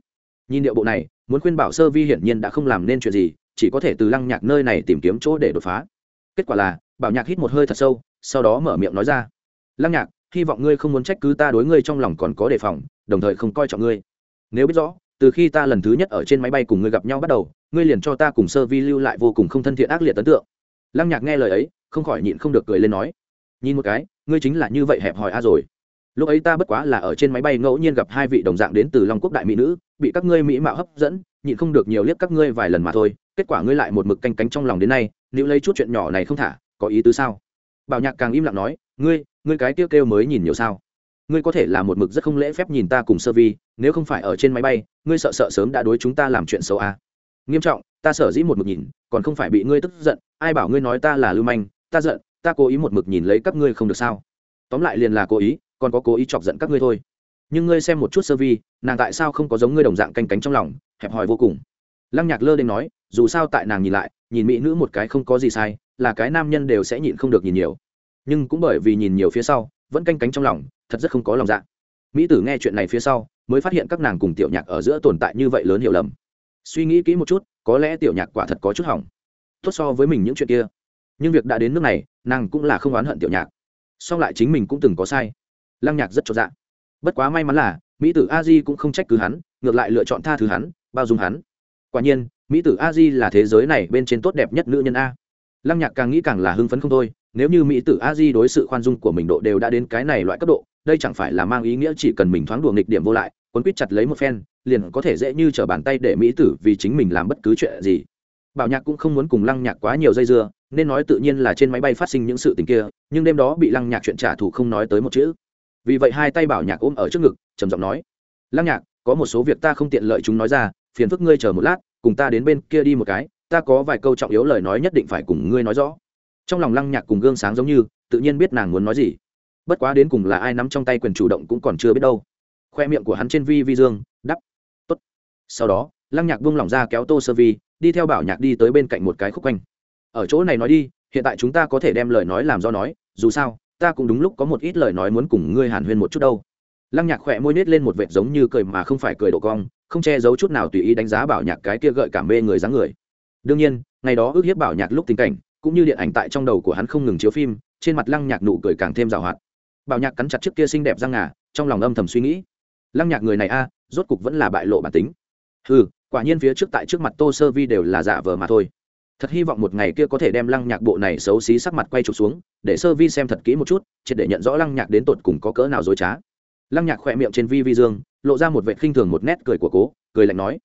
Speaker 1: Nhìn điệu bộ này, muốn khuyên bảo sơ vi hiển nhiên đã không làm nên chuyện gì, chỉ có thể từ lăng nhạc nơi này tìm kiếm chỗ để đột phá. Kết quả là, bảo nhạc hít một hơi thật sâu, sau đó mở miệng nói ra lăng nhạc, hy vọng ngươi không muốn trách cứ ta đối ngươi trong lòng còn có đề phòng, đồng thời không coi trọng ngươi. Nếu biết rõ, từ khi ta lần thứ nhất ở trên máy bay cùng ngươi gặp nhau bắt đầu, ngươi liền cho ta cùng sơ vi lưu lại vô cùng không thân thiện ác liệt ấn tượng. Lăng nhạc nghe lời ấy, không khỏi nhịn không được cười lên nói, nhìn một cái, ngươi chính là như vậy hẹp hòi a rồi. Lúc ấy ta bất quá là ở trên máy bay ngẫu nhiên gặp hai vị đồng dạng đến từ long quốc đại mỹ nữ, bị các ngươi mỹ mạo hấp dẫn, nhịn không được nhiều liếc các ngươi vài lần mà thôi, kết quả ngươi lại một mực canh cánh trong lòng đến nay, nếu lấy chút chuyện nhỏ này không thả, có ý tứ sao? Bảo nhạc càng im lặng nói ngươi ngươi cái tiêu kêu mới nhìn nhiều sao? Ngươi có thể là một mực rất không lễ phép nhìn ta cùng sơ vi, nếu không phải ở trên máy bay, ngươi sợ sợ sớm đã đối chúng ta làm chuyện xấu à. nghiêm trọng, ta sở dĩ một mực nhìn, còn không phải bị ngươi tức giận, ai bảo ngươi nói ta là lưu manh, ta giận, ta cố ý một mực nhìn lấy các ngươi không được sao? Tóm lại liền là cố ý, còn có cố ý chọc giận các ngươi thôi. Nhưng ngươi xem một chút sơ vi, nàng tại sao không có giống ngươi đồng dạng canh cánh trong lòng, hẹp hòi vô cùng. Lăng nhạc lơ đ nói, dù sao tại nàng nhìn lại, nhìn mỹ nữ một cái không có gì sai, là cái nam nhân đều sẽ nhịn không được nhìn nhiều nhưng cũng bởi vì nhìn nhiều phía sau, vẫn canh cánh trong lòng, thật rất không có lòng dạ. Mỹ tử nghe chuyện này phía sau, mới phát hiện các nàng cùng tiểu nhạc ở giữa tồn tại như vậy lớn hiểu lầm. Suy nghĩ kỹ một chút, có lẽ tiểu nhạc quả thật có chút hỏng. Tốt so với mình những chuyện kia. Nhưng việc đã đến nước này, nàng cũng là không oán hận tiểu nhạc. Song lại chính mình cũng từng có sai. Lăng nhạc rất cho dạ. Bất quá may mắn là, mỹ tử a di cũng không trách cứ hắn, ngược lại lựa chọn tha thứ hắn, bao dung hắn. Quả nhiên, mỹ tử a di là thế giới này bên trên tốt đẹp nhất nữ nhân a lăng nhạc càng nghĩ càng là hưng phấn không thôi, nếu như mỹ tử a di đối sự khoan dung của mình độ đều đã đến cái này loại cấp độ, đây chẳng phải là mang ý nghĩa chỉ cần mình thoáng đùa nghịch điểm vô lại, quấn quýt chặt lấy một phen, liền có thể dễ như t r ở bàn tay để mỹ tử vì chính mình làm bất cứ chuyện gì. Bảo nhạc cũng không muốn cùng lăng nhạc quá nhiều dây dưa, nên nói tự nhiên là trên máy bay phát sinh những sự tình kia, nhưng đêm đó bị lăng nhạc chuyện trả thù không nói tới một chữ. Vì vậy hai tay bảo nhạc ôm ở trước ngực, trầm giọng nói, lăng nhạc, có một số việc ta không tiện lợi chúng nói ra, phiền phức ngươi chờ một lát, cùng ta đến bên kia đi một cái ta có vài câu trọng yếu lời nói nhất định phải cùng ngươi nói rõ. Trong lòng lăng nhạc cùng gương sáng giống như, tự nhiên biết nàng muốn nói gì. Bất quá đến cùng là ai nắm trong tay quyền chủ động cũng còn chưa biết đâu. Khoe miệng của hắn trên vi vi dương, đắp. Tốt. Sau đó, lăng nhạc buông lỏng ra kéo tô sơ vi, đi theo bảo nhạc đi tới bên cạnh một cái khúc quanh. Ở chỗ này nói đi, hiện tại chúng ta có thể đem lời nói làm do nói, dù sao, ta cũng đúng lúc có một ít lời nói muốn cùng ngươi hàn huyên một chút đâu. Lăng nhạc khỏe môi nết lên một vệt giống như cười mà không phải cười độ cong, không che giấu chút nào tùy ý đánh giá bảo nhạc cái kia gợi cảm mê người dáng người đương nhiên, ngày đó ước hiếp bảo nhạc lúc tình cảnh, cũng như điện ảnh tại trong đầu của hắn không ngừng chiếu phim, trên mặt lăng nhạc nụ cười càng thêm rào hoạt. Bảo nhạc cắn chặt trước kia xinh đẹp răng ngà, trong lòng âm thầm suy nghĩ. Lăng nhạc người này a, rốt cục vẫn là bại lộ bản tính. Ừ quả nhiên phía trước tại trước mặt tô sơ vi đều là giả vờ mà thôi. Thật hy vọng một ngày kia có thể đem lăng nhạc bộ này xấu xí sắc mặt quay trục xuống, để sơ vi xem thật kỹ một chút, triệt để nhận rõ lăng nhạc đến tột cùng có cỡ nào dối trá. Lăng nhạc khỏe miệng trên vi vi dương, lộ ra một vệ khinh thường một nét cười của cố, cười lạnh nói.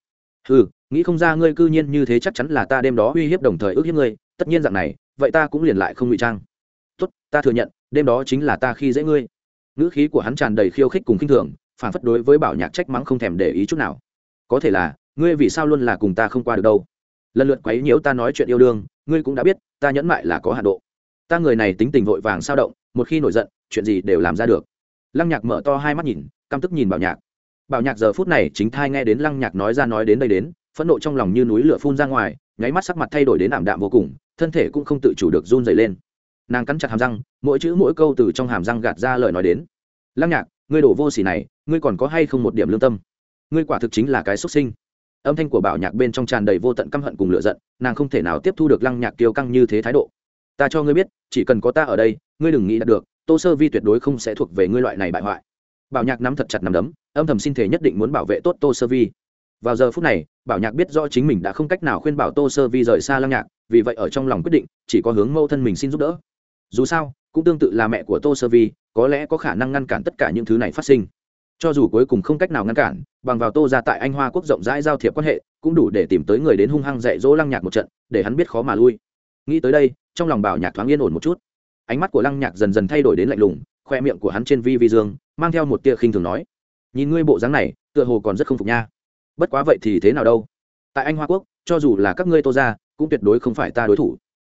Speaker 1: Ừ nghĩ không ra ngươi cư nhiên như thế chắc chắn là ta đêm đó uy hiếp đồng thời ước hiếp ngươi, tất nhiên dạng này, vậy ta cũng liền lại không ngụy trang. Tốt, ta thừa nhận, đêm đó chính là ta khi dễ ngươi. Ngữ khí của hắn tràn đầy khiêu khích cùng khinh thường, phản phất đối với bảo nhạc trách mắng không thèm để ý chút nào. Có thể là, ngươi vì sao luôn là cùng ta không qua được đâu? Lần lượt quấy nhiễu ta nói chuyện yêu đương, ngươi cũng đã biết, ta nhẫn mại là có hạ độ. Ta người này tính tình vội vàng sao động, một khi nổi giận, chuyện gì đều làm ra được. Lăng nhạc mở to hai mắt nhìn, căm tức nhìn bảo nhạc. Bảo nhạc giờ phút này chính thai nghe đến lăng nhạc nói ra nói đến đây đến phẫn nộ trong lòng như núi lửa phun ra ngoài, nháy mắt sắc mặt thay đổi đến ảm đạm vô cùng, thân thể cũng không tự chủ được run dày lên. Nàng cắn chặt hàm răng, mỗi chữ mỗi câu từ trong hàm răng gạt ra lời nói đến. Lăng nhạc, ngươi đổ vô xỉ này, ngươi còn có hay không một điểm lương tâm? Ngươi quả thực chính là cái xuất sinh. Âm thanh của bảo nhạc bên trong tràn đầy vô tận căm hận cùng lựa giận, nàng không thể nào tiếp thu được lăng nhạc tiêu căng như thế thái độ. Ta cho ngươi biết, chỉ cần có ta ở đây, ngươi đừng nghĩ đạt được, tô sơ vi tuyệt đối không sẽ thuộc về ngươi loại này bại hoại. Bảo nhạc nắm thật chặt nắm đấm, âm thầm xin thể nhất định muốn bảo vệ tốt tô sơ vi vào giờ phút này, bảo nhạc biết rõ chính mình đã không cách nào khuyên bảo tô sơ vi rời xa lăng nhạc, vì vậy ở trong lòng quyết định, chỉ có hướng mâu thân mình xin giúp đỡ. Dù sao, cũng tương tự là mẹ của tô sơ vi, có lẽ có khả năng ngăn cản tất cả những thứ này phát sinh. Cho dù cuối cùng không cách nào ngăn cản, bằng vào tô ra tại anh hoa quốc rộng rãi giao thiệp quan hệ, cũng đủ để tìm tới người đến hung hăng dạy dỗ lăng nhạc một trận, để hắn biết khó mà lui. Nghĩ tới đây, trong lòng bảo nhạc thoáng yên ổn một chút. Ánh mắt của lăng nhạc dần dần thay đổi đến lạnh lùng, khoe miệng của hắn trên vi vi dương, mang theo một tia khinh thường nói, nhìn ngươi bộ dáng này, tựa hồ còn rất không phục nha bất quá vậy thì thế nào đâu? Tại anh hoa quốc, cho dù là các ngươi tô ra cũng tuyệt đối không phải ta đối thủ.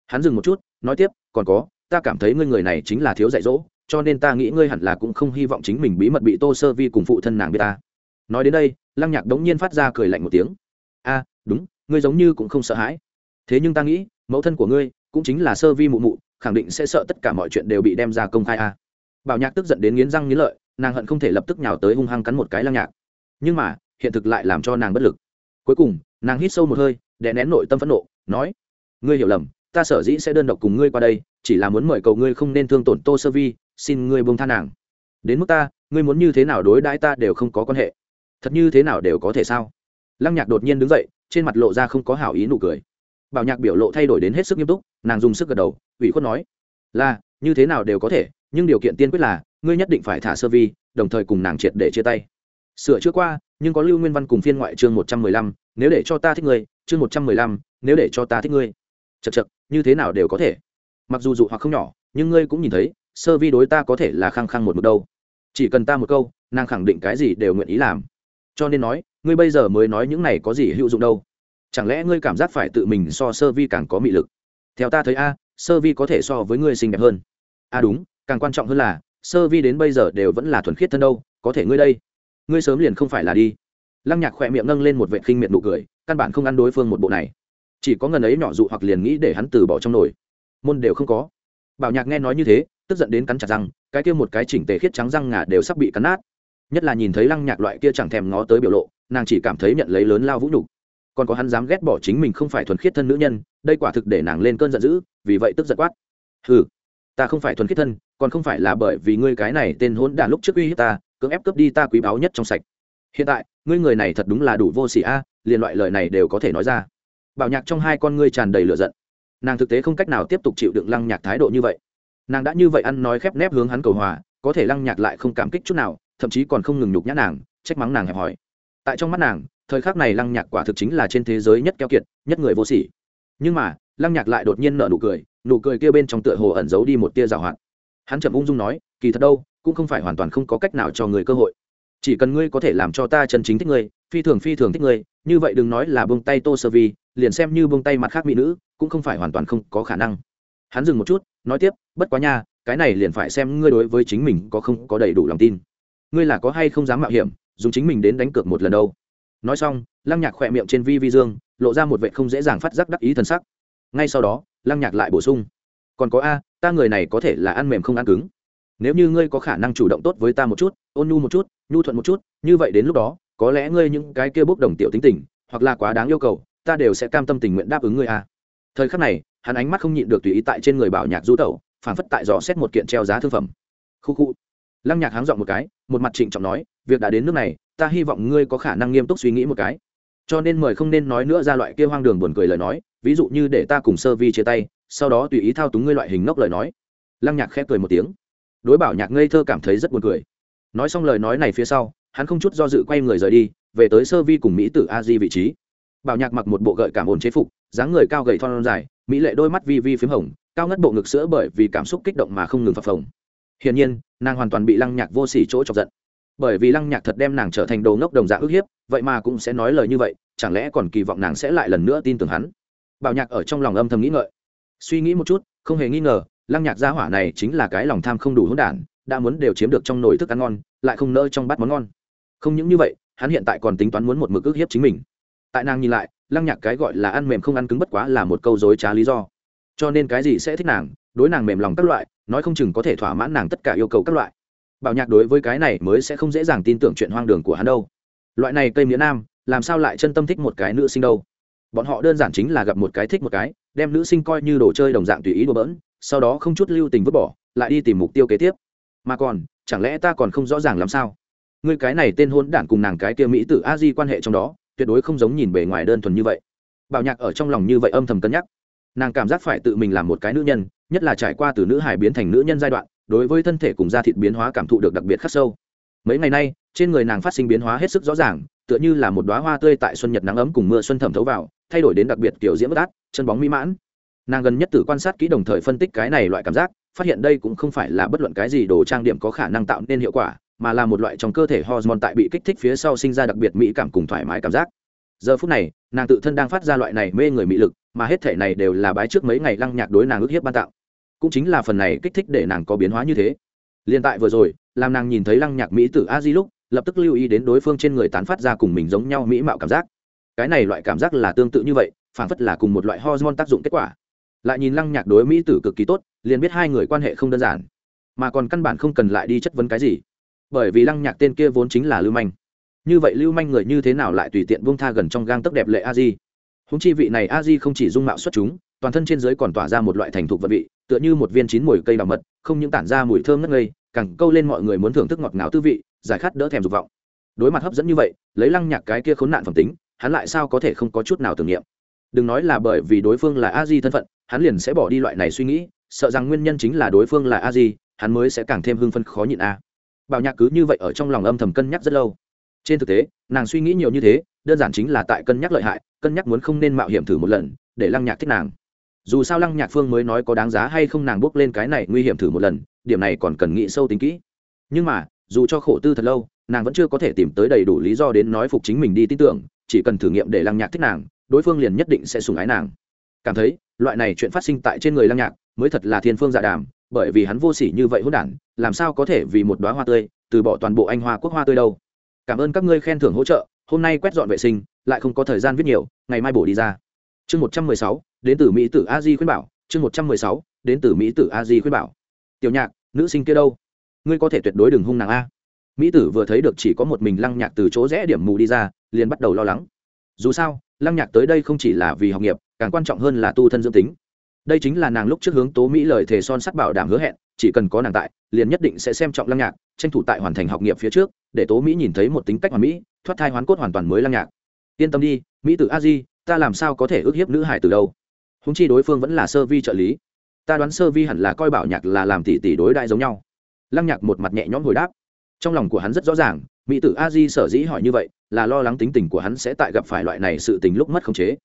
Speaker 1: Hắn dừng một chút, nói tiếp, còn có, ta cảm thấy ngươi người này chính là thiếu dạy dỗ, cho nên ta nghĩ ngươi hẳn là cũng không hy vọng chính mình bí mật bị tô sơ vi cùng phụ thân nàng biết ta. Nói đến đây, lăng nhạc đống nhiên phát ra cười lạnh một tiếng. A, đúng, ngươi giống như cũng không sợ hãi. Thế nhưng ta nghĩ, mẫu thân của ngươi cũng chính là sơ vi mụ mụ, khẳng định sẽ sợ tất cả mọi chuyện đều bị đem ra công khai a. Bảo nhạc tức giận đến nghiến răng nghiến lợi, nàng hận không thể lập tức nhào tới hung hăng cắn một cái lăng nhạc. Nhưng mà hiện thực lại làm cho nàng bất lực. Cuối cùng, nàng hít sâu một hơi, đè nén nội tâm phẫn nộ, nói, ngươi hiểu lầm, ta sở dĩ sẽ đơn độc cùng ngươi qua đây, chỉ là muốn mời cầu ngươi không nên thương tổn tô sơ vi, xin ngươi buông tha nàng. Đến mức ta, ngươi muốn như thế nào đối đãi ta đều không có quan hệ. Thật như thế nào đều có thể sao? Lăng nhạc đột nhiên đứng dậy, trên mặt lộ ra không có hảo ý nụ cười. Bảo nhạc biểu lộ thay đổi đến hết sức nghiêm túc, nàng dùng sức gật đầu, ủy khuất nói, là, như thế nào đều có thể, nhưng điều kiện tiên quyết là, ngươi nhất định phải thả sơ vi, đồng thời cùng nàng triệt để chia tay. Sửa chữa qua nhưng có lưu nguyên văn cùng phiên ngoại chương một trăm mười lăm, nếu để cho ta thích ngươi, chương một trăm mười lăm, nếu để cho ta thích ngươi. Chật chật như thế nào đều có thể. Mặc dù dụ hoặc không nhỏ, nhưng ngươi cũng nhìn thấy, sơ vi đối ta có thể là khăng khăng một mực đâu. Chỉ cần ta một câu, nàng khẳng định cái gì đều nguyện ý làm. Cho nên nói, ngươi bây giờ mới nói những này có gì hữu dụng đâu. Chẳng lẽ ngươi cảm giác phải tự mình so sơ vi càng có mị lực? Theo ta thấy a, sơ vi có thể so với ngươi xinh đẹp hơn. A đúng, càng quan trọng hơn là, sơ vi đến bây giờ đều vẫn là thuần khiết thân đâu, có thể ngươi đây ngươi sớm liền không phải là đi. Lăng nhạc khỏe miệng nâng lên một vệ khinh miệng nụ cười, căn bản không ăn đối phương một bộ này. Chỉ có ngần ấy nhỏ dụ hoặc liền nghĩ để hắn từ bỏ trong nồi. Môn đều không có. Bảo nhạc nghe nói như thế, tức giận đến cắn chặt răng, cái kia một cái chỉnh tề khiết trắng răng ngà đều sắp bị cắn nát. Nhất là nhìn thấy lăng nhạc loại kia chẳng thèm ngó tới biểu lộ, nàng chỉ cảm thấy nhận lấy lớn lao vũ nhục. Còn có hắn dám ghét bỏ chính mình không phải thuần khiết thân nữ nhân, đây quả thực để nàng lên cơn giận dữ, vì vậy tức giận quát. Ừ ta không phải thuần khiết thân, còn không phải là bởi vì ngươi cái này tên hỗn đản lúc trước uy hiếp ta cưỡng ép cướp đi ta quý báu nhất trong sạch. Hiện tại ngươi người này thật đúng là đủ vô sỉ a à, liền loại lời này đều có thể nói ra. Bảo nhạc trong hai con ngươi tràn đầy lửa giận. Nàng thực tế không cách nào tiếp tục chịu đựng lăng nhạc thái độ như vậy. Nàng đã như vậy ăn nói khép nép hướng hắn cầu hòa có thể lăng nhạc lại không cảm kích chút nào thậm chí còn không ngừng nhục nhã nàng trách mắng nàng hẹp hòi. Tại trong mắt nàng thời khắc này lăng nhạc quả thực chính là trên thế giới nhất keo kiệt nhất người vô sỉ. Nhưng mà lăng nhạc lại đột nhiên nở nụ cười nụ cười kia bên trong tựa hồ ẩn giấu đi một tia rào hoạt. Hắn chậm ung dung nói kỳ thật đâu, cũng không phải hoàn toàn không có cách nào cho người cơ hội. Chỉ cần ngươi có thể làm cho ta chân chính thích ngươi, phi thường phi thường thích ngươi, như vậy đừng nói là bông tay tô sơ vi, liền xem như bông tay mặt khác mỹ nữ, cũng không phải hoàn toàn không có khả năng. Hắn dừng một chút, nói tiếp, bất quá nha, cái này liền phải xem ngươi đối với chính mình có không có đầy đủ lòng tin. Ngươi là có hay không dám mạo hiểm, dùng chính mình đến đánh cược một lần đâu. Nói xong, lăng nhạc khỏe miệng trên vi vi dương, lộ ra một vệ không dễ dàng phát giác đắc ý thần sắc. Ngay sau đó, lăng nhạc lại bổ sung, còn có a, ta người này có thể là ăn mềm không ăn cứng nếu như ngươi có khả năng chủ động tốt với ta một chút, ôn nhu một chút, nhu thuận một chút, như vậy đến lúc đó, có lẽ ngươi những cái kia bốc đồng tiểu tính tình, hoặc là quá đáng yêu cầu, ta đều sẽ cam tâm tình nguyện đáp ứng ngươi a thời khắc này, hắn ánh mắt không nhịn được tùy ý tại trên người bảo nhạc du tẩu phản phất tại dò xét một kiện treo giá thương phẩm. Khu khu. Lăng nhạc háng dọn một cái, một mặt trịnh trọng nói, việc đã đến nước này, ta hy vọng ngươi có khả năng nghiêm túc suy nghĩ một cái. Cho nên mời không nên nói nữa ra loại kia hoang đường buồn cười lời nói, ví dụ như để ta cùng sơ vi chia tay, sau đó tùy ý thao túng ngươi loại hình ngốc lời nói. Lăng nhạc khép cười một tiếng đối bảo nhạc ngây thơ cảm thấy rất buồn cười. Nói xong lời nói này phía sau, hắn không chút do dự quay người rời đi, về tới sơ vi cùng mỹ tử a di vị trí. Bảo nhạc mặc một bộ gợi cảm ồn chế phục, dáng người cao gầy thon dài, mỹ lệ đôi mắt vi vi p h í m hồng, cao ngất bộ ngực sữa bởi vì cảm xúc kích động mà không ngừng phập phồng. Hiển nhiên, nàng hoàn toàn bị lăng nhạc vô s ỉ chỗ chọc giận. Bởi vì lăng nhạc thật đem nàng trở thành đồ ngốc đồng dạng ức hiếp, vậy mà cũng sẽ nói lời như vậy, chẳng lẽ còn kỳ vọng nàng sẽ lại lần nữa tin tưởng hắn? Bảo nhạc ở trong lòng âm thầm nghĩ ngợi. Suy nghĩ một chút, không hề nghi ngờ lăng nhạc gia hỏa này chính là cái lòng tham không đủ hỗn đản, đã muốn đều chiếm được trong nồi thức ăn ngon, lại không nỡ trong bát món ngon. Không những như vậy, hắn hiện tại còn tính toán muốn một mực ước hiếp chính mình. Tại nàng nhìn lại, lăng nhạc cái gọi là ăn mềm không ăn cứng bất quá là một câu dối trá lý do. Cho nên cái gì sẽ thích nàng, đối nàng mềm lòng các loại, nói không chừng có thể thỏa mãn nàng tất cả yêu cầu các loại. Bảo nhạc đối với cái này mới sẽ không dễ dàng tin tưởng chuyện hoang đường của hắn đâu. Loại này cây nghĩa nam, làm sao lại chân tâm thích một cái nữ sinh đâu? Bọn họ đơn giản chính là gặp một cái thích một cái, đem nữ sinh coi như đồ chơi đồng dạng tùy ý đồ bỡn sau đó không chút lưu tình vứt bỏ, lại đi tìm mục tiêu kế tiếp. Mà còn, chẳng lẽ ta còn không rõ ràng làm sao? Ngươi cái này tên hôn đản cùng nàng cái kia mỹ tử a di quan hệ trong đó, tuyệt đối không giống nhìn bề ngoài đơn thuần như vậy. Bảo nhạc ở trong lòng như vậy âm thầm cân nhắc. Nàng cảm giác phải tự mình làm một cái nữ nhân, nhất là trải qua từ nữ hải biến thành nữ nhân giai đoạn, đối với thân thể cùng da thịt biến hóa cảm thụ được đặc biệt khắc sâu. Mấy ngày nay, trên người nàng phát sinh biến hóa hết sức rõ ràng, tựa như là một đoá hoa tươi tại xuân nhật nắng ấm cùng mưa xuân thẩm thấu vào, thay đổi đến đặc biệt kiểu diễm bất át, chân bóng mỹ mãn nàng gần nhất tử quan sát kỹ đồng thời phân tích cái này loại cảm giác, phát hiện đây cũng không phải là bất luận cái gì đồ trang điểm có khả năng tạo nên hiệu quả, mà là một loại trong cơ thể hormone tại bị kích thích phía sau sinh ra đặc biệt mỹ cảm cùng thoải mái cảm giác. Giờ phút này, nàng tự thân đang phát ra loại này mê người mỹ lực, mà hết thể này đều là bái trước mấy ngày lăng nhạc đối nàng ước hiếp ban tạo. Cũng chính là phần này kích thích để nàng có biến hóa như thế. Liên tại vừa rồi, làm nàng nhìn thấy lăng nhạc mỹ từ a di lúc, lập tức lưu ý đến đối phương trên người tán phát ra cùng mình giống nhau mỹ mạo cảm giác. Cái này loại cảm giác là tương tự như vậy, phản phất là cùng một loại hormone tác dụng kết quả lại nhìn lăng nhạc đối mỹ tử cực kỳ tốt, liền biết hai người quan hệ không đơn giản, mà còn căn bản không cần lại đi chất vấn cái gì, bởi vì lăng nhạc tên kia vốn chính là lưu manh. Như vậy lưu manh người như thế nào lại tùy tiện buông tha gần trong gang tấc đẹp lệ a di? Húng chi vị này a di không chỉ dung mạo xuất chúng, toàn thân trên dưới còn tỏa ra một loại thành thục vật vị, tựa như một viên chín mùi cây đào mật, không những tản ra mùi thơm ngất ngây, càng câu lên mọi người muốn thưởng thức ngọt ngào tư vị, giải khát đỡ thèm dục vọng. Đối mặt hấp dẫn như vậy, lấy lăng nhạc cái kia khốn nạn phẩm tính, hắn lại sao có thể không có chút nào tưởng niệm? Đừng nói là bởi vì đối phương là a di thân phận, hắn liền sẽ bỏ đi loại này suy nghĩ, sợ rằng nguyên nhân chính là đối phương là a di hắn mới sẽ càng thêm hưng phân khó nhịn a. Bảo nhạc cứ như vậy ở trong lòng âm thầm cân nhắc rất lâu. Trên thực tế, nàng suy nghĩ nhiều như thế, đơn giản chính là tại cân nhắc lợi hại, cân nhắc muốn không nên mạo hiểm thử một lần, để lăng nhạc thích nàng. Dù sao lăng nhạc phương mới nói có đáng giá hay không nàng bước lên cái này nguy hiểm thử một lần, điểm này còn cần nghĩ sâu tính kỹ. Nhưng mà, dù cho khổ tư thật lâu, nàng vẫn chưa có thể tìm tới đầy đủ lý do đến nói phục chính mình đi tin tưởng, chỉ cần thử nghiệm để lăng nhạc thích nàng đối phương liền nhất định sẽ sùng ái nàng. Cảm thấy, loại này chuyện phát sinh tại trên người lăng nhạc mới thật là thiên phương dạ đàm, bởi vì hắn vô sỉ như vậy hốt đản, làm sao có thể vì một đoá hoa tươi, từ bỏ toàn bộ anh hoa quốc hoa tươi đâu. Cảm ơn các ngươi khen thưởng hỗ trợ, hôm nay quét dọn vệ sinh, lại không có thời gian viết nhiều, ngày mai bổ đi ra. Chương một trăm mười sáu, đến từ mỹ tử a di khuyên bảo, chương một trăm mười sáu, đến từ mỹ tử a di khuyên bảo. Tiểu nhạc, nữ sinh kia đâu? Ngươi có thể tuyệt đối đừng hung nàng a. Mỹ tử vừa thấy được chỉ có một mình lăng nhạc từ chỗ rẽ điểm mù đi ra, liền bắt đầu lo lắng. Dù sao lăng nhạc tới đây không chỉ là vì học nghiệp, càng quan trọng hơn là tu thân dưỡng tính. Đây chính là nàng lúc trước hướng tố mỹ lời thề son sắt bảo đảm hứa hẹn, chỉ cần có nàng tại, liền nhất định sẽ xem trọng lăng nhạc, tranh thủ tại hoàn thành học nghiệp phía trước, để tố mỹ nhìn thấy một tính cách hoàn mỹ, thoát thai hoán cốt hoàn toàn mới lăng nhạc. Yên tâm đi, mỹ tử a di, ta làm sao có thể ước hiếp nữ hải từ đâu? Húng chi đối phương vẫn là sơ vi trợ lý. Ta đoán sơ vi hẳn là coi bảo nhạc là làm tỷ tỷ đối đại giống nhau. Lăng nhạc một mặt nhẹ nhõm hồi đáp. Trong lòng của hắn rất rõ ràng mỹ tử a di sở dĩ hỏi như vậy là lo lắng tính tình của hắn sẽ tại gặp phải loại này sự tình lúc mất khống chế.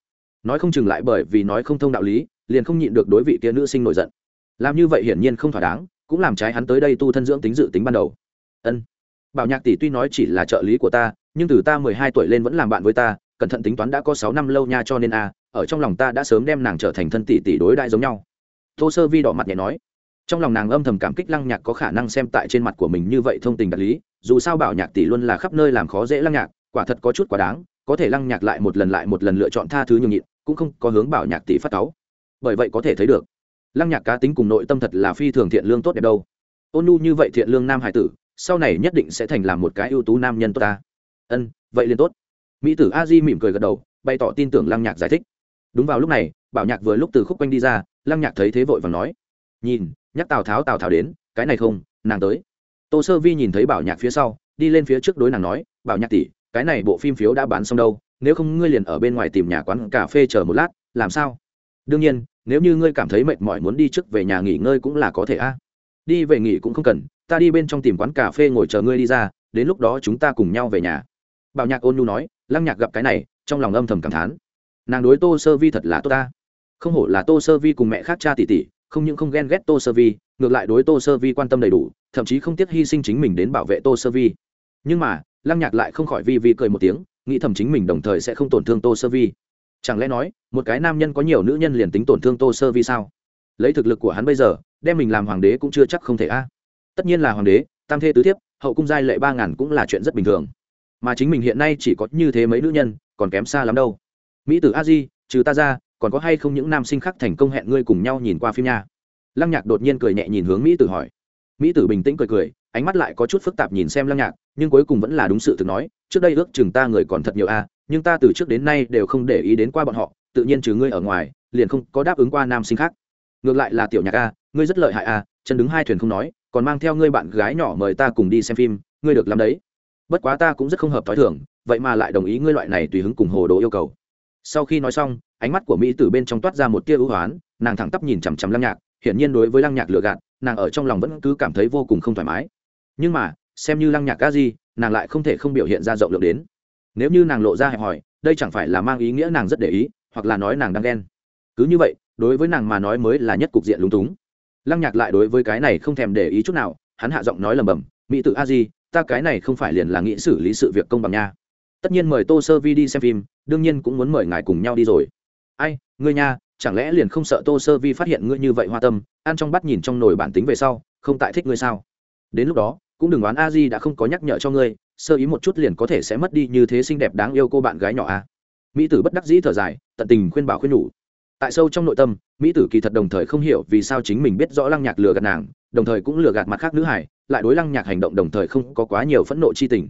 Speaker 1: Nói không chừng lại bởi vì nói không thông đạo lý, liền không nhịn được đối vị kia nữ sinh nổi giận. Làm như vậy hiển nhiên không thỏa đáng, cũng làm trái hắn tới đây tu thân dưỡng tính dự tính ban đầu. Ân. Bảo nhạc tỷ tuy nói chỉ là trợ lý của ta, nhưng từ ta mười hai tuổi lên vẫn làm bạn với ta, cẩn thận tính toán đã có sáu năm lâu nha cho nên a, ở trong lòng ta đã sớm đem nàng trở thành thân tỷ tỷ đối đại giống nhau. Tô sơ vi đỏ mặt nhẹ nói. Trong lòng nàng âm thầm cảm kích lăng nhạc có khả năng xem tại trên mặt của mình như vậy thông tình đạt lý dù sao bảo nhạc tỷ luôn là khắp nơi làm khó dễ lăng nhạc, quả thật có chút quá đáng, có thể lăng nhạc lại một lần lại một lần lựa chọn tha thứ nhường nhịn, cũng không có hướng bảo nhạc tỷ phát táo. bởi vậy có thể thấy được, lăng nhạc cá tính cùng nội tâm thật là phi thường thiện lương tốt đẹp đâu. Ôn nhu như vậy thiện lương nam hải tử, sau này nhất định sẽ thành làm một cái ưu tú nam nhân tốt ta. Ân, vậy liền tốt. Mỹ tử a di mỉm cười gật đầu, bày tỏ tin tưởng lăng nhạc giải thích. Đúng vào lúc này, bảo nhạc vừa lúc từ khúc quanh đi ra, lăng nhạc thấy thế vội và nói. Nhìn, nhắc tào tháo tào tháo đến, cái này không, nàng tới tô sơ vi nhìn thấy bảo nhạc phía sau, đi lên phía trước đối nàng nói, bảo nhạc tỷ, cái này bộ phim phiếu đã bán xong đâu, nếu không ngươi liền ở bên ngoài tìm nhà quán cà phê chờ một lát, làm sao? Đương nhiên, nếu như ngươi cảm thấy mệt mỏi muốn đi trước về nhà nghỉ ngơi cũng là có thể a. Đi về nghỉ cũng không cần, ta đi bên trong tìm quán cà phê ngồi chờ ngươi đi ra, đến lúc đó chúng ta cùng nhau về nhà. Bảo nhạc ôn nhu nói, lăng nhạc gặp cái này, trong lòng âm thầm cảm thán. Nàng đối tô sơ vi thật là tốt ta. Không hổ là tô sơ vi cùng mẹ khác cha tỷ tỷ không những không ghen ghét tô sơ vi, ngược lại đối tô sơ vi quan tâm đầy đủ, thậm chí không tiếc hy sinh chính mình đến bảo vệ tô sơ vi. Nhưng mà, lăng nhạc lại không khỏi vi vi cười một tiếng, nghĩ thầm chính mình đồng thời sẽ không tổn thương tô sơ vi. Chẳng lẽ nói, một cái nam nhân có nhiều nữ nhân liền tính tổn thương tô sơ vi sao? Lấy thực lực của hắn bây giờ, đem mình làm hoàng đế cũng chưa chắc không thể a. Tất nhiên là hoàng đế, tam thê tứ thiếp, hậu cung giai lệ ba ngàn cũng là chuyện rất bình thường. Mà chính mình hiện nay chỉ có như thế mấy nữ nhân, còn kém xa lắm đâu. Mỹ tử a di, trừ ta ra còn có hay không những nam sinh khác thành công hẹn ngươi cùng nhau nhìn qua phim nha? Lăng nhạc đột nhiên cười nhẹ nhìn hướng mỹ tử hỏi. Mỹ tử bình tĩnh cười cười, ánh mắt lại có chút phức tạp nhìn xem lăng nhạc, nhưng cuối cùng vẫn là đúng sự thực nói, trước đây ước chừng ta người còn thật nhiều a, nhưng ta từ trước đến nay đều không để ý đến qua bọn họ, tự nhiên trừ ngươi ở ngoài, liền không có đáp ứng qua nam sinh khác. Ngược lại là tiểu nhạc a, ngươi rất lợi hại a, chân đứng hai thuyền không nói, còn mang theo ngươi bạn gái nhỏ mời ta cùng đi xem phim, ngươi được làm đấy. Bất quá ta cũng rất không hợp t h o i thường, vậy mà lại đồng ý ngươi loại này tùy hứng cùng hồ đồ yêu cầu sau khi nói xong, ánh mắt của mỹ từ bên trong toát ra một tia ưu hoán, nàng thẳng tắp nhìn chằm chằm lăng nhạc, hiển nhiên đối với lăng nhạc lừa gạt, nàng ở trong lòng vẫn cứ cảm thấy vô cùng không thoải mái. Nhưng mà, xem như lăng nhạc ca di, nàng lại không thể không biểu hiện ra rộng lượng đến. Nếu như nàng lộ ra hẹp hòi, đây chẳng phải là mang ý nghĩa nàng rất để ý, hoặc là nói nàng đang ghen. Cứ như vậy, đối với nàng mà nói mới là nhất cục diện lúng túng. Lăng nhạc lại đối với cái này không thèm để ý chút nào, hắn hạ giọng nói lầm bầm, mỹ tự a di, ta cái này không phải liền là nghĩ xử lý sự việc công bằng nha tất nhiên mời tô sơ vi đi xem phim, đương nhiên cũng muốn mời ngài cùng nhau đi rồi. Ai, ngươi nha, chẳng lẽ liền không sợ tô sơ vi phát hiện ngươi như vậy hoa tâm, ăn trong bắt nhìn trong nồi bản tính về sau, không tại thích ngươi sao? Đến lúc đó, cũng đừng đoán a di đã không có nhắc nhở cho ngươi, sơ ý một chút liền có thể sẽ mất đi như thế xinh đẹp đáng yêu cô bạn gái nhỏ a. Mỹ tử bất đắc dĩ thở dài, tận tình khuyên bảo khuyên nhủ. Tại sâu trong nội tâm, mỹ tử kỳ thật đồng thời không hiểu vì sao chính mình biết rõ lăng nhạc lừa gạt nàng, đồng thời cũng lừa gạt mặt khác nữ hải, lại đối lăng nhạc hành động đồng thời không có quá nhiều phẫn nộ chi tình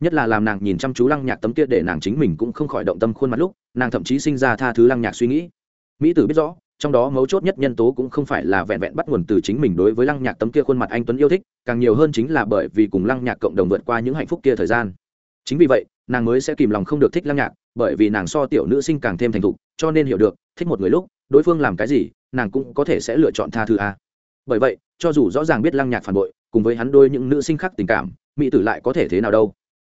Speaker 1: nhất là làm nàng nhìn chăm chú lăng nhạc tấm kia để nàng chính mình cũng không khỏi động tâm khuôn mặt lúc, nàng thậm chí sinh ra tha thứ lăng nhạc suy nghĩ. Mỹ tử biết rõ, trong đó mấu chốt nhất nhân tố cũng không phải là vẹn vẹn bắt nguồn từ chính mình đối với lăng nhạc tấm kia khuôn mặt anh tuấn yêu thích, càng nhiều hơn chính là bởi vì cùng lăng nhạc cộng đồng vượt qua những hạnh phúc kia thời gian. Chính vì vậy, nàng mới sẽ kìm lòng không được thích lăng nhạc, bởi vì nàng so tiểu nữ sinh càng thêm thành thục, cho nên hiểu được, thích một người lúc, đối phương làm cái gì, nàng cũng có thể sẽ lựa chọn tha thứ a. Bởi vậy, cho dù rõ ràng biết lăng nhạc phản bội, cùng với hắn đôi những nữ sinh khác tình cảm, mỹ tử lại có thể thế nào đâu?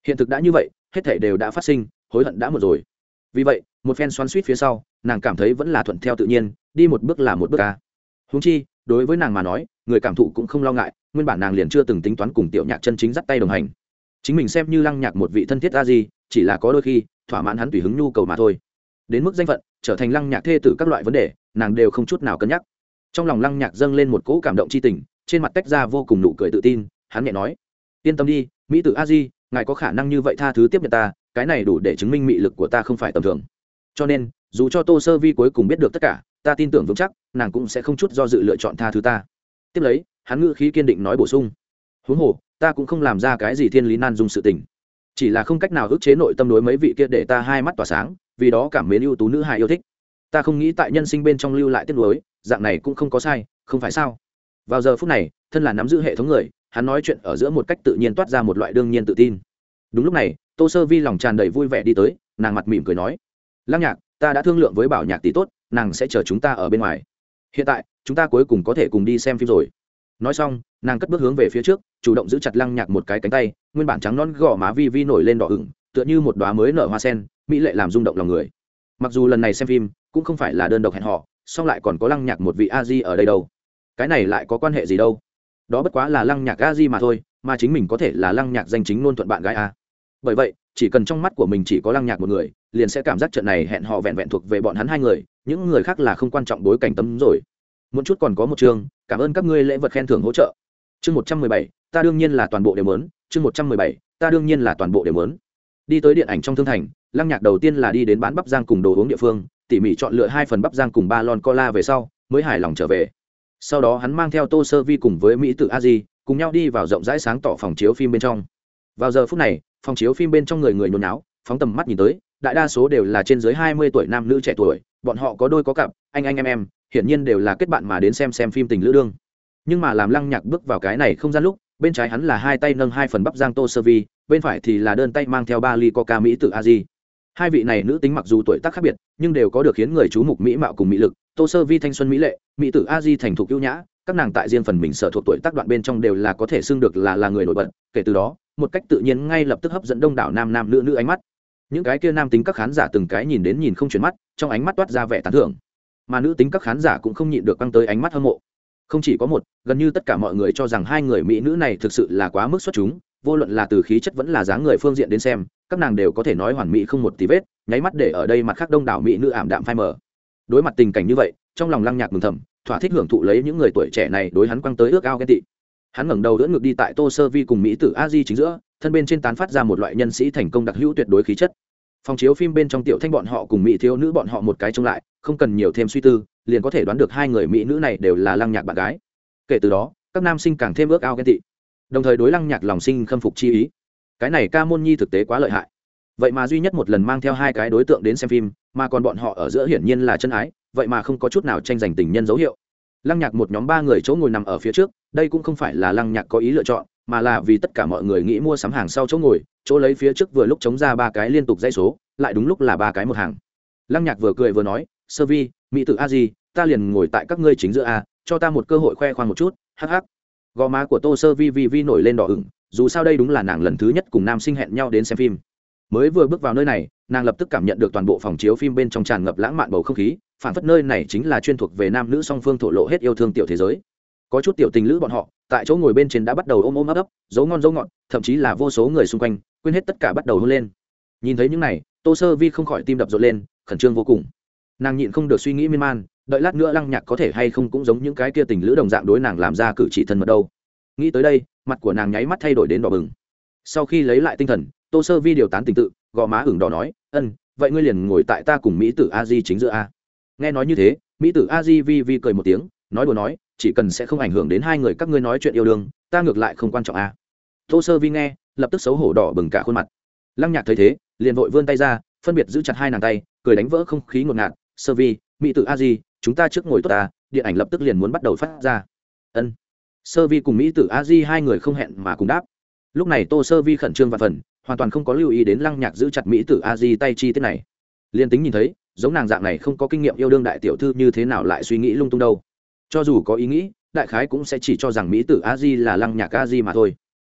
Speaker 1: Hiện thực đã như vậy, hết thể đều đã phát sinh, hối hận đã một rồi. Vì vậy, một phen xoắn suýt phía sau, nàng cảm thấy vẫn là thuận theo tự nhiên, đi một bước là một bước à. ca húng chi, đối với nàng mà nói, người cảm thụ cũng không lo ngại, nguyên bản nàng liền chưa từng tính toán cùng tiểu nhạc chân chính dắt tay đồng hành. Chính mình xem như lăng nhạc một vị thân thiết ra gì chỉ là có đôi khi, thỏa mãn hắn tùy hứng nhu cầu mà thôi. Đến mức danh phận, trở thành lăng nhạc thê tử các loại vấn đề, nàng đều không chút nào cân nhắc. Trong lòng lăng nhạc dâng lên một cỗ cảm động c h i tình, trên mặt tách ra vô cùng nụ cười tự tin, hắn nhẹ nói, yên tâm đi, mỹ tử a di ngài có khả năng như vậy tha thứ tiếp nhận ta, cái này đủ để chứng minh mị lực của ta không phải tầm thường. Cho nên, dù cho tô sơ vi cuối cùng biết được tất cả, ta tin tưởng vững chắc, nàng cũng sẽ không chút do dự lựa chọn tha thứ ta. Tiếp lấy, hắn ngữ khí kiên định nói bổ sung. Huống hồ, ta cũng không làm ra cái gì thiên lý nan dung sự tình. Chỉ là không cách nào ức chế nội tâm đối mấy vị kia để ta hai mắt tỏa sáng, vì đó cảm mến ưu tú nữ hài yêu thích. Ta không nghĩ tại nhân sinh bên trong lưu lại tiết lối dạng này cũng không có sai, không phải sao? Vào giờ phút này, thân là nắm giữ hệ thống người, hắn nói chuyện ở giữa một cách tự nhiên toát ra một loại đương nhiên tự tin đúng lúc này, tô sơ vi lòng tràn đầy vui vẻ đi tới, nàng mặt mỉm cười nói, lăng nhạc, ta đã thương lượng với bảo nhạc tỷ tốt, nàng sẽ chờ chúng ta ở bên ngoài. Hiện tại, chúng ta cuối cùng có thể cùng đi xem phim rồi. Nói xong, nàng cất bước hướng về phía trước, chủ động giữ chặt lăng nhạc một cái cánh tay, nguyên bản trắng non gò má vi vi nổi lên đỏ ửng, tựa như một đoá mới nở hoa sen, mỹ lệ làm rung động lòng người. Mặc dù lần này xem phim cũng không phải là đơn độc hẹn họ song lại còn có lăng nhạc một vị a di ở đây đâu. Cái này lại có quan hệ gì đâu? Đó bất quá là lăng nhạc a di mà thôi, mà chính mình có thể là lăng nhạc danh chính luôn thuận bạn gái a bởi vậy, chỉ cần trong mắt của mình chỉ có lăng nhạc một người, liền sẽ cảm giác trận này hẹn họ vẹn vẹn thuộc về bọn hắn hai người, những người khác là không quan trọng bối cảnh tấm rồi. Một chút còn có một chương, cảm ơn các ngươi lễ vật khen thưởng hỗ trợ. Chương một trăm mười bảy, ta đương nhiên là toàn bộ đều lớn chương một trăm mười bảy, ta đương nhiên là toàn bộ đều lớn đi tới điện ảnh trong thương thành, lăng nhạc đầu tiên là đi đến bán bắp giang cùng đồ uống địa phương, tỉ mỉ chọn lựa hai phần bắp giang cùng ba lon cola về sau, mới hài lòng trở về. Sau đó hắn mang theo tô sơ vi cùng với mỹ tử a di, cùng nhau đi vào rộng rãi sáng tỏ phòng chiếu phim bên trong. Vào giờ phút này phòng chiếu phim bên trong người người nhốn náo, phóng tầm mắt nhìn tới, đại đa số đều là trên dưới hai mươi tuổi nam nữ trẻ tuổi, bọn họ có đôi có cặp, anh anh em em, hiển nhiên đều là kết bạn mà đến xem xem phim tình lữ đương. Nhưng mà làm lăng nhạc bước vào cái này không gian lúc, bên trái hắn là hai tay nâng hai phần bắp giang tô sơ vi, bên phải thì là đơn tay mang theo ba ly coca mỹ tử a di hai vị này nữ tính mặc dù tuổi tác khác biệt, nhưng đều có được khiến người chú mục mỹ mạo cùng mỹ lực, tô sơ vi thanh xuân mỹ lệ, mỹ tử a di thành thục ưu nhã, các nàng tại riêng phần mình sở thuộc tuổi tác đoạn bên trong đều là có thể xưng được là là người nổi bật, kể từ đó một cách tự nhiên ngay lập tức hấp dẫn đông đảo nam nam nữ nữ ánh mắt. Những cái kia nam tính các khán giả từng cái nhìn đến nhìn không chuyển mắt, trong ánh mắt toát ra vẻ tán thưởng. Mà nữ tính các khán giả cũng không nhịn được căng tới ánh mắt hâm mộ. Không chỉ có một, gần như tất cả mọi người cho rằng hai người mỹ nữ này thực sự là quá mức xuất chúng, vô luận là từ khí chất vẫn là dáng người phương diện đến xem, các nàng đều có thể nói hoàn mỹ không một tí vết, nháy mắt để ở đây mặt khác đông đảo mỹ nữ ảm đạm phai mờ. Đối mặt tình cảnh như vậy, trong lòng lăng nhạc mừng thầm, thỏa thích hưởng thụ lấy những người tuổi trẻ này đối hắn quăng tới ước ao ghen tị hắn ngẩng đầu đỡ ngược đi tại tô sơ vi cùng mỹ tử a di chính giữa, thân bên trên tán phát ra một loại nhân sĩ thành công đặc hữu tuyệt đối khí chất. Phòng chiếu phim bên trong tiểu thanh bọn họ cùng mỹ thiếu nữ bọn họ một cái trông lại, không cần nhiều thêm suy tư, liền có thể đoán được hai người mỹ nữ này đều là lăng nhạc bạn gái. Kể từ đó, các nam sinh càng thêm ước ao ghen tị. Đồng thời đối lăng nhạc lòng sinh khâm phục chi ý. Cái này ca môn nhi thực tế quá lợi hại. Vậy mà duy nhất một lần mang theo hai cái đối tượng đến xem phim, mà còn bọn họ ở giữa hiển nhiên là chân ái, vậy mà không có chút nào tranh giành tình nhân dấu hiệu lăng nhạc một nhóm ba người chỗ ngồi nằm ở phía trước, đây cũng không phải là lăng nhạc có ý lựa chọn, mà là vì tất cả mọi người nghĩ mua sắm hàng sau chỗ ngồi, chỗ lấy phía trước vừa lúc chống ra ba cái liên tục dây số, lại đúng lúc là ba cái một hàng. Lăng nhạc vừa cười vừa nói, sơ vi, mỹ tử a di, ta liền ngồi tại các ngươi chính giữa a, cho ta một cơ hội khoe khoang một chút, hắc hắc. Gò má của tô sơ vi vi vi nổi lên đỏ ửng, dù sao đây đúng là nàng lần thứ nhất cùng nam sinh hẹn nhau đến xem phim. Mới vừa bước vào nơi này nàng lập tức cảm nhận được toàn bộ phòng chiếu phim bên trong tràn ngập lãng mạn bầu không khí, phản phất nơi này chính là chuyên thuộc về nam nữ song phương thổ lộ hết yêu thương tiểu thế giới. Có chút tiểu tình lữ bọn họ, tại chỗ ngồi bên trên đã bắt đầu ôm ôm ấp ấp, dấu ngon dấu ngọt, thậm chí là vô số người xung quanh, quên hết tất cả bắt đầu hôn lên. Nhìn thấy những này, tô sơ vi không khỏi tim đập rộn lên, khẩn trương vô cùng. Nàng nhịn không được suy nghĩ miên man, đợi lát nữa lăng nhạc có thể hay không cũng giống những cái kia tình lữ đồng dạng đối nàng làm ra cử chỉ thân mật đâu. Nghĩ tới đây, mặt của nàng nháy mắt thay đổi đến đỏ bừng. Sau khi lấy lại tinh thần tô sơ vi điều tán tình tự, gò má ửng đỏ nói, ân, vậy ngươi liền ngồi tại ta cùng mỹ tử a di chính giữa a. Nghe nói như thế, mỹ tử a di vi vi cười một tiếng, nói đùa nói, chỉ cần sẽ không ảnh hưởng đến hai người các ngươi nói chuyện yêu đương, ta ngược lại không quan trọng a. Tô sơ vi nghe, lập tức xấu hổ đỏ bừng cả khuôn mặt. Lăng nhạc thấy thế, liền vội vươn tay ra, phân biệt giữ chặt hai nàng tay, cười đánh vỡ không khí ngột ngạt, sơ vi, mỹ tử a di, chúng ta trước ngồi tốt ta, điện ảnh lập tức liền muốn bắt đầu phát ra. Ân. Sơ vi cùng mỹ tử a di hai người không hẹn mà cùng đáp. Lúc này tô sơ vi khẩn trương và phần hoàn toàn không có lưu ý đến lăng nhạc giữ chặt mỹ tử a di tay chi tiết này. Liền tính nhìn thấy, giống nàng dạng này không có kinh nghiệm yêu đương đại tiểu thư như thế nào lại suy nghĩ lung tung đâu. Cho dù có ý nghĩ, đại khái cũng sẽ chỉ cho rằng mỹ tử a di là lăng nhạc a di mà thôi.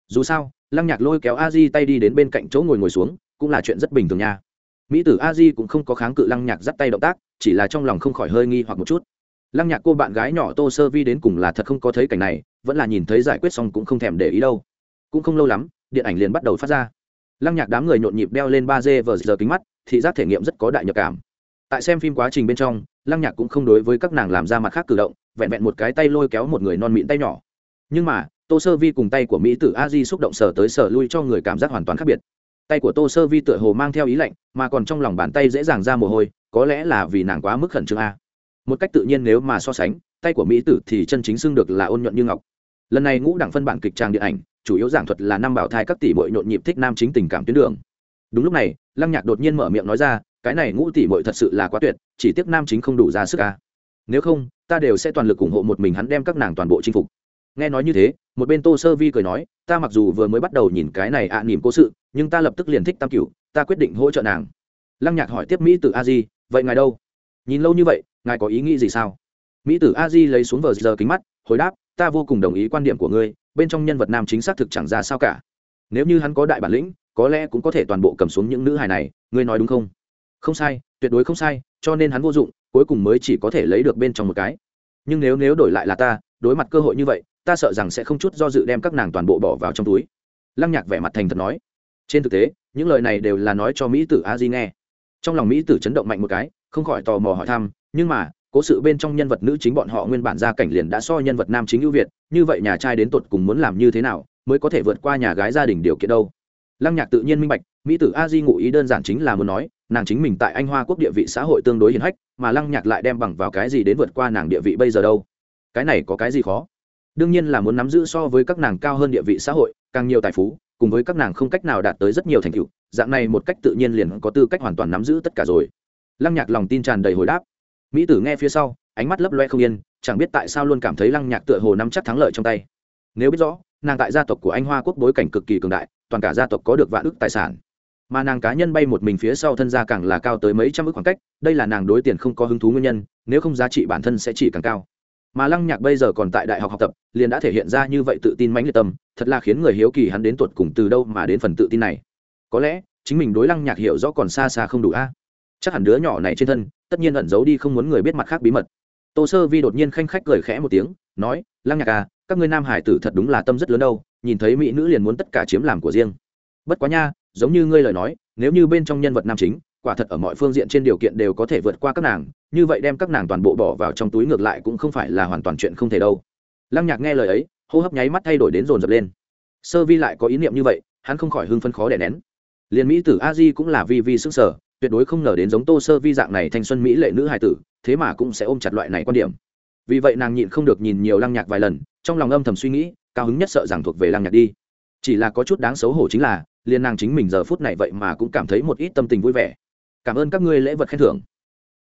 Speaker 1: Dù sao, lăng nhạc lôi kéo a di tay đi đến bên cạnh chỗ ngồi ngồi xuống, cũng là chuyện rất bình thường nha. Mỹ tử a di cũng không có kháng cự lăng nhạc dắt tay động tác, chỉ là trong lòng không khỏi hơi nghi hoặc một chút. Lăng nhạc cô bạn gái nhỏ tô sơ vi đến cùng là thật không có thấy cảnh này, vẫn là nhìn thấy giải quyết xong cũng không thèm để ý đâu. Cũng không lâu lắm, điện ảnh liền bắt đầu phát ra lăng nhạc đám người nhộn nhịp đeo lên ba d vờ giờ kính mắt, thị giác thể nghiệm rất có đại nhập cảm. Tại xem phim quá trình bên trong, lăng nhạc cũng không đối với các nàng làm ra mặt khác cử động, vẹn vẹn một cái tay lôi kéo một người non mịn tay nhỏ. Nhưng mà, tô sơ vi cùng tay của mỹ tử a di xúc động sờ tới sờ lui cho người cảm giác hoàn toàn khác biệt. Tay của tô sơ vi tựa hồ mang theo ý lạnh, mà còn trong lòng bàn tay dễ dàng ra mồ hôi, có lẽ là vì nàng quá mức khẩn trương a. Một cách tự nhiên nếu mà so sánh, tay của mỹ tử thì chân chính xưng được là ôn nhuận như ngọc lần này ngũ đẳng phân bản kịch trang điện ảnh chủ yếu giảng thuật là năm bảo thai các tỷ bội nhộn nhịp thích nam chính tình cảm tuyến đường. Đúng lúc này lăng nhạc đột nhiên mở miệng nói ra cái này ngũ tỷ bội thật sự là quá tuyệt chỉ tiếc nam chính không đủ ra sức ca nếu không ta đều sẽ toàn lực ủng hộ một mình hắn đem các nàng toàn bộ chinh phục. Nghe nói như thế một bên tô sơ vi cười nói ta mặc dù vừa mới bắt đầu nhìn cái này ạ à, nỉm cố sự nhưng ta lập tức liền thích tam cửu ta quyết định hỗ trợ nàng. Lăng nhạc hỏi tiếp mỹ từ a di vậy ngài đâu? Nhìn lâu như vậy ngài có ý nghĩ gì sao? Mỹ tử a di lấy xuống vờ giờ kính mắt hồi đáp ta vô cùng đồng ý quan điểm của ngươi, bên trong nhân vật nam chính xác thực chẳng ra sao cả. Nếu như hắn có đại bản lĩnh, có lẽ cũng có thể toàn bộ cầm xuống những nữ hài này, ngươi nói đúng không? Không sai, tuyệt đối không sai, cho nên hắn vô dụng, cuối cùng mới chỉ có thể lấy được bên trong một cái. Nhưng nếu nếu đổi lại là ta, đối mặt cơ hội như vậy, ta sợ rằng sẽ không chút do dự đem các nàng toàn bộ bỏ vào trong túi. Lăng nhạc vẻ mặt thành thật nói. Trên thực tế, những lời này đều là nói cho mỹ tử a di nghe. Trong lòng mỹ tử chấn động mạnh một cái, không khỏi tò mò hỏi thăm, nhưng mà cố sự bên trong nhân vật nữ chính bọn họ nguyên bản gia cảnh liền đã so nhân vật nam chính ưu việt, như vậy nhà trai đến tột cùng muốn làm như thế nào mới có thể vượt qua nhà gái gia đình điều kiện đâu? Lăng nhạc tự nhiên minh bạch, mỹ tử a di ngụ ý đơn giản chính là muốn nói, nàng chính mình tại anh hoa quốc địa vị xã hội tương đối hiền hách, mà lăng nhạc lại đem bằng vào cái gì đến vượt qua nàng địa vị bây giờ đâu? Cái này có cái gì khó? Đương nhiên là muốn nắm giữ so với các nàng cao hơn địa vị xã hội, càng nhiều tài phú, cùng với các nàng không cách nào đạt tới rất nhiều thành tựu, dạng này một cách tự nhiên liền có tư cách hoàn toàn nắm giữ tất cả rồi. Lăng nhạc lòng tin tràn đầy hồi đáp mỹ tử nghe phía sau, ánh mắt lấp loe không yên, chẳng biết tại sao luôn cảm thấy lăng nhạc tựa hồ nắm chắc thắng lợi trong tay. Nếu biết rõ, nàng tại gia tộc của anh hoa quốc bối cảnh cực kỳ cường đại, toàn cả gia tộc có được vạn ước tài sản. Mà nàng cá nhân bay một mình phía sau thân gia càng là cao tới mấy trăm ước khoảng cách, đây là nàng đối tiền không có hứng thú nguyên nhân, nếu không giá trị bản thân sẽ chỉ càng cao. Mà lăng nhạc bây giờ còn tại đại học học tập, liền đã thể hiện ra như vậy tự tin mãnh liệt tâm, thật là khiến người hiếu kỳ hắn đến tuột cùng từ đâu mà đến phần tự tin này. Có lẽ, chính mình đối lăng nhạc hiểu rõ còn xa xa không đủ a chắc hẳn đứa nhỏ này trên thân, tất nhiên ẩn giấu đi không muốn người biết mặt khác bí mật. Tô sơ vi đột nhiên khanh khách cười khẽ một tiếng, nói, lăng nhạc à các ngươi nam hải tử thật đúng là tâm rất lớn đâu, nhìn thấy mỹ nữ liền muốn tất cả chiếm làm của riêng. Bất quá nha, giống như ngươi lời nói, nếu như bên trong nhân vật nam chính, quả thật ở mọi phương diện trên điều kiện đều có thể vượt qua các nàng, như vậy đem các nàng toàn bộ bỏ vào trong túi ngược lại cũng không phải là hoàn toàn chuyện không thể đâu. Lăng nhạc nghe lời ấy, hô hấp nháy mắt thay đổi đến rồn rập lên. Sơ vi lại có ý niệm như vậy, hắn không khỏi hưng phân khó đè nén. Liền mỹ tử a di cũng là vi vi sức sở tuyệt đối không ngờ đến giống tô sơ vi dạng này thanh xuân mỹ lệ nữ hài tử, thế mà cũng sẽ ôm chặt loại này quan điểm. Vì vậy nàng nhịn không được nhìn nhiều lăng nhạc vài lần, trong lòng âm thầm suy nghĩ, cao hứng nhất sợ rằng thuộc về lăng nhạc đi. Chỉ là có chút đáng xấu hổ chính là liên nàng chính mình giờ phút này vậy mà cũng cảm thấy một ít tâm tình vui vẻ. Cảm ơn các ngươi lễ vật khen thưởng.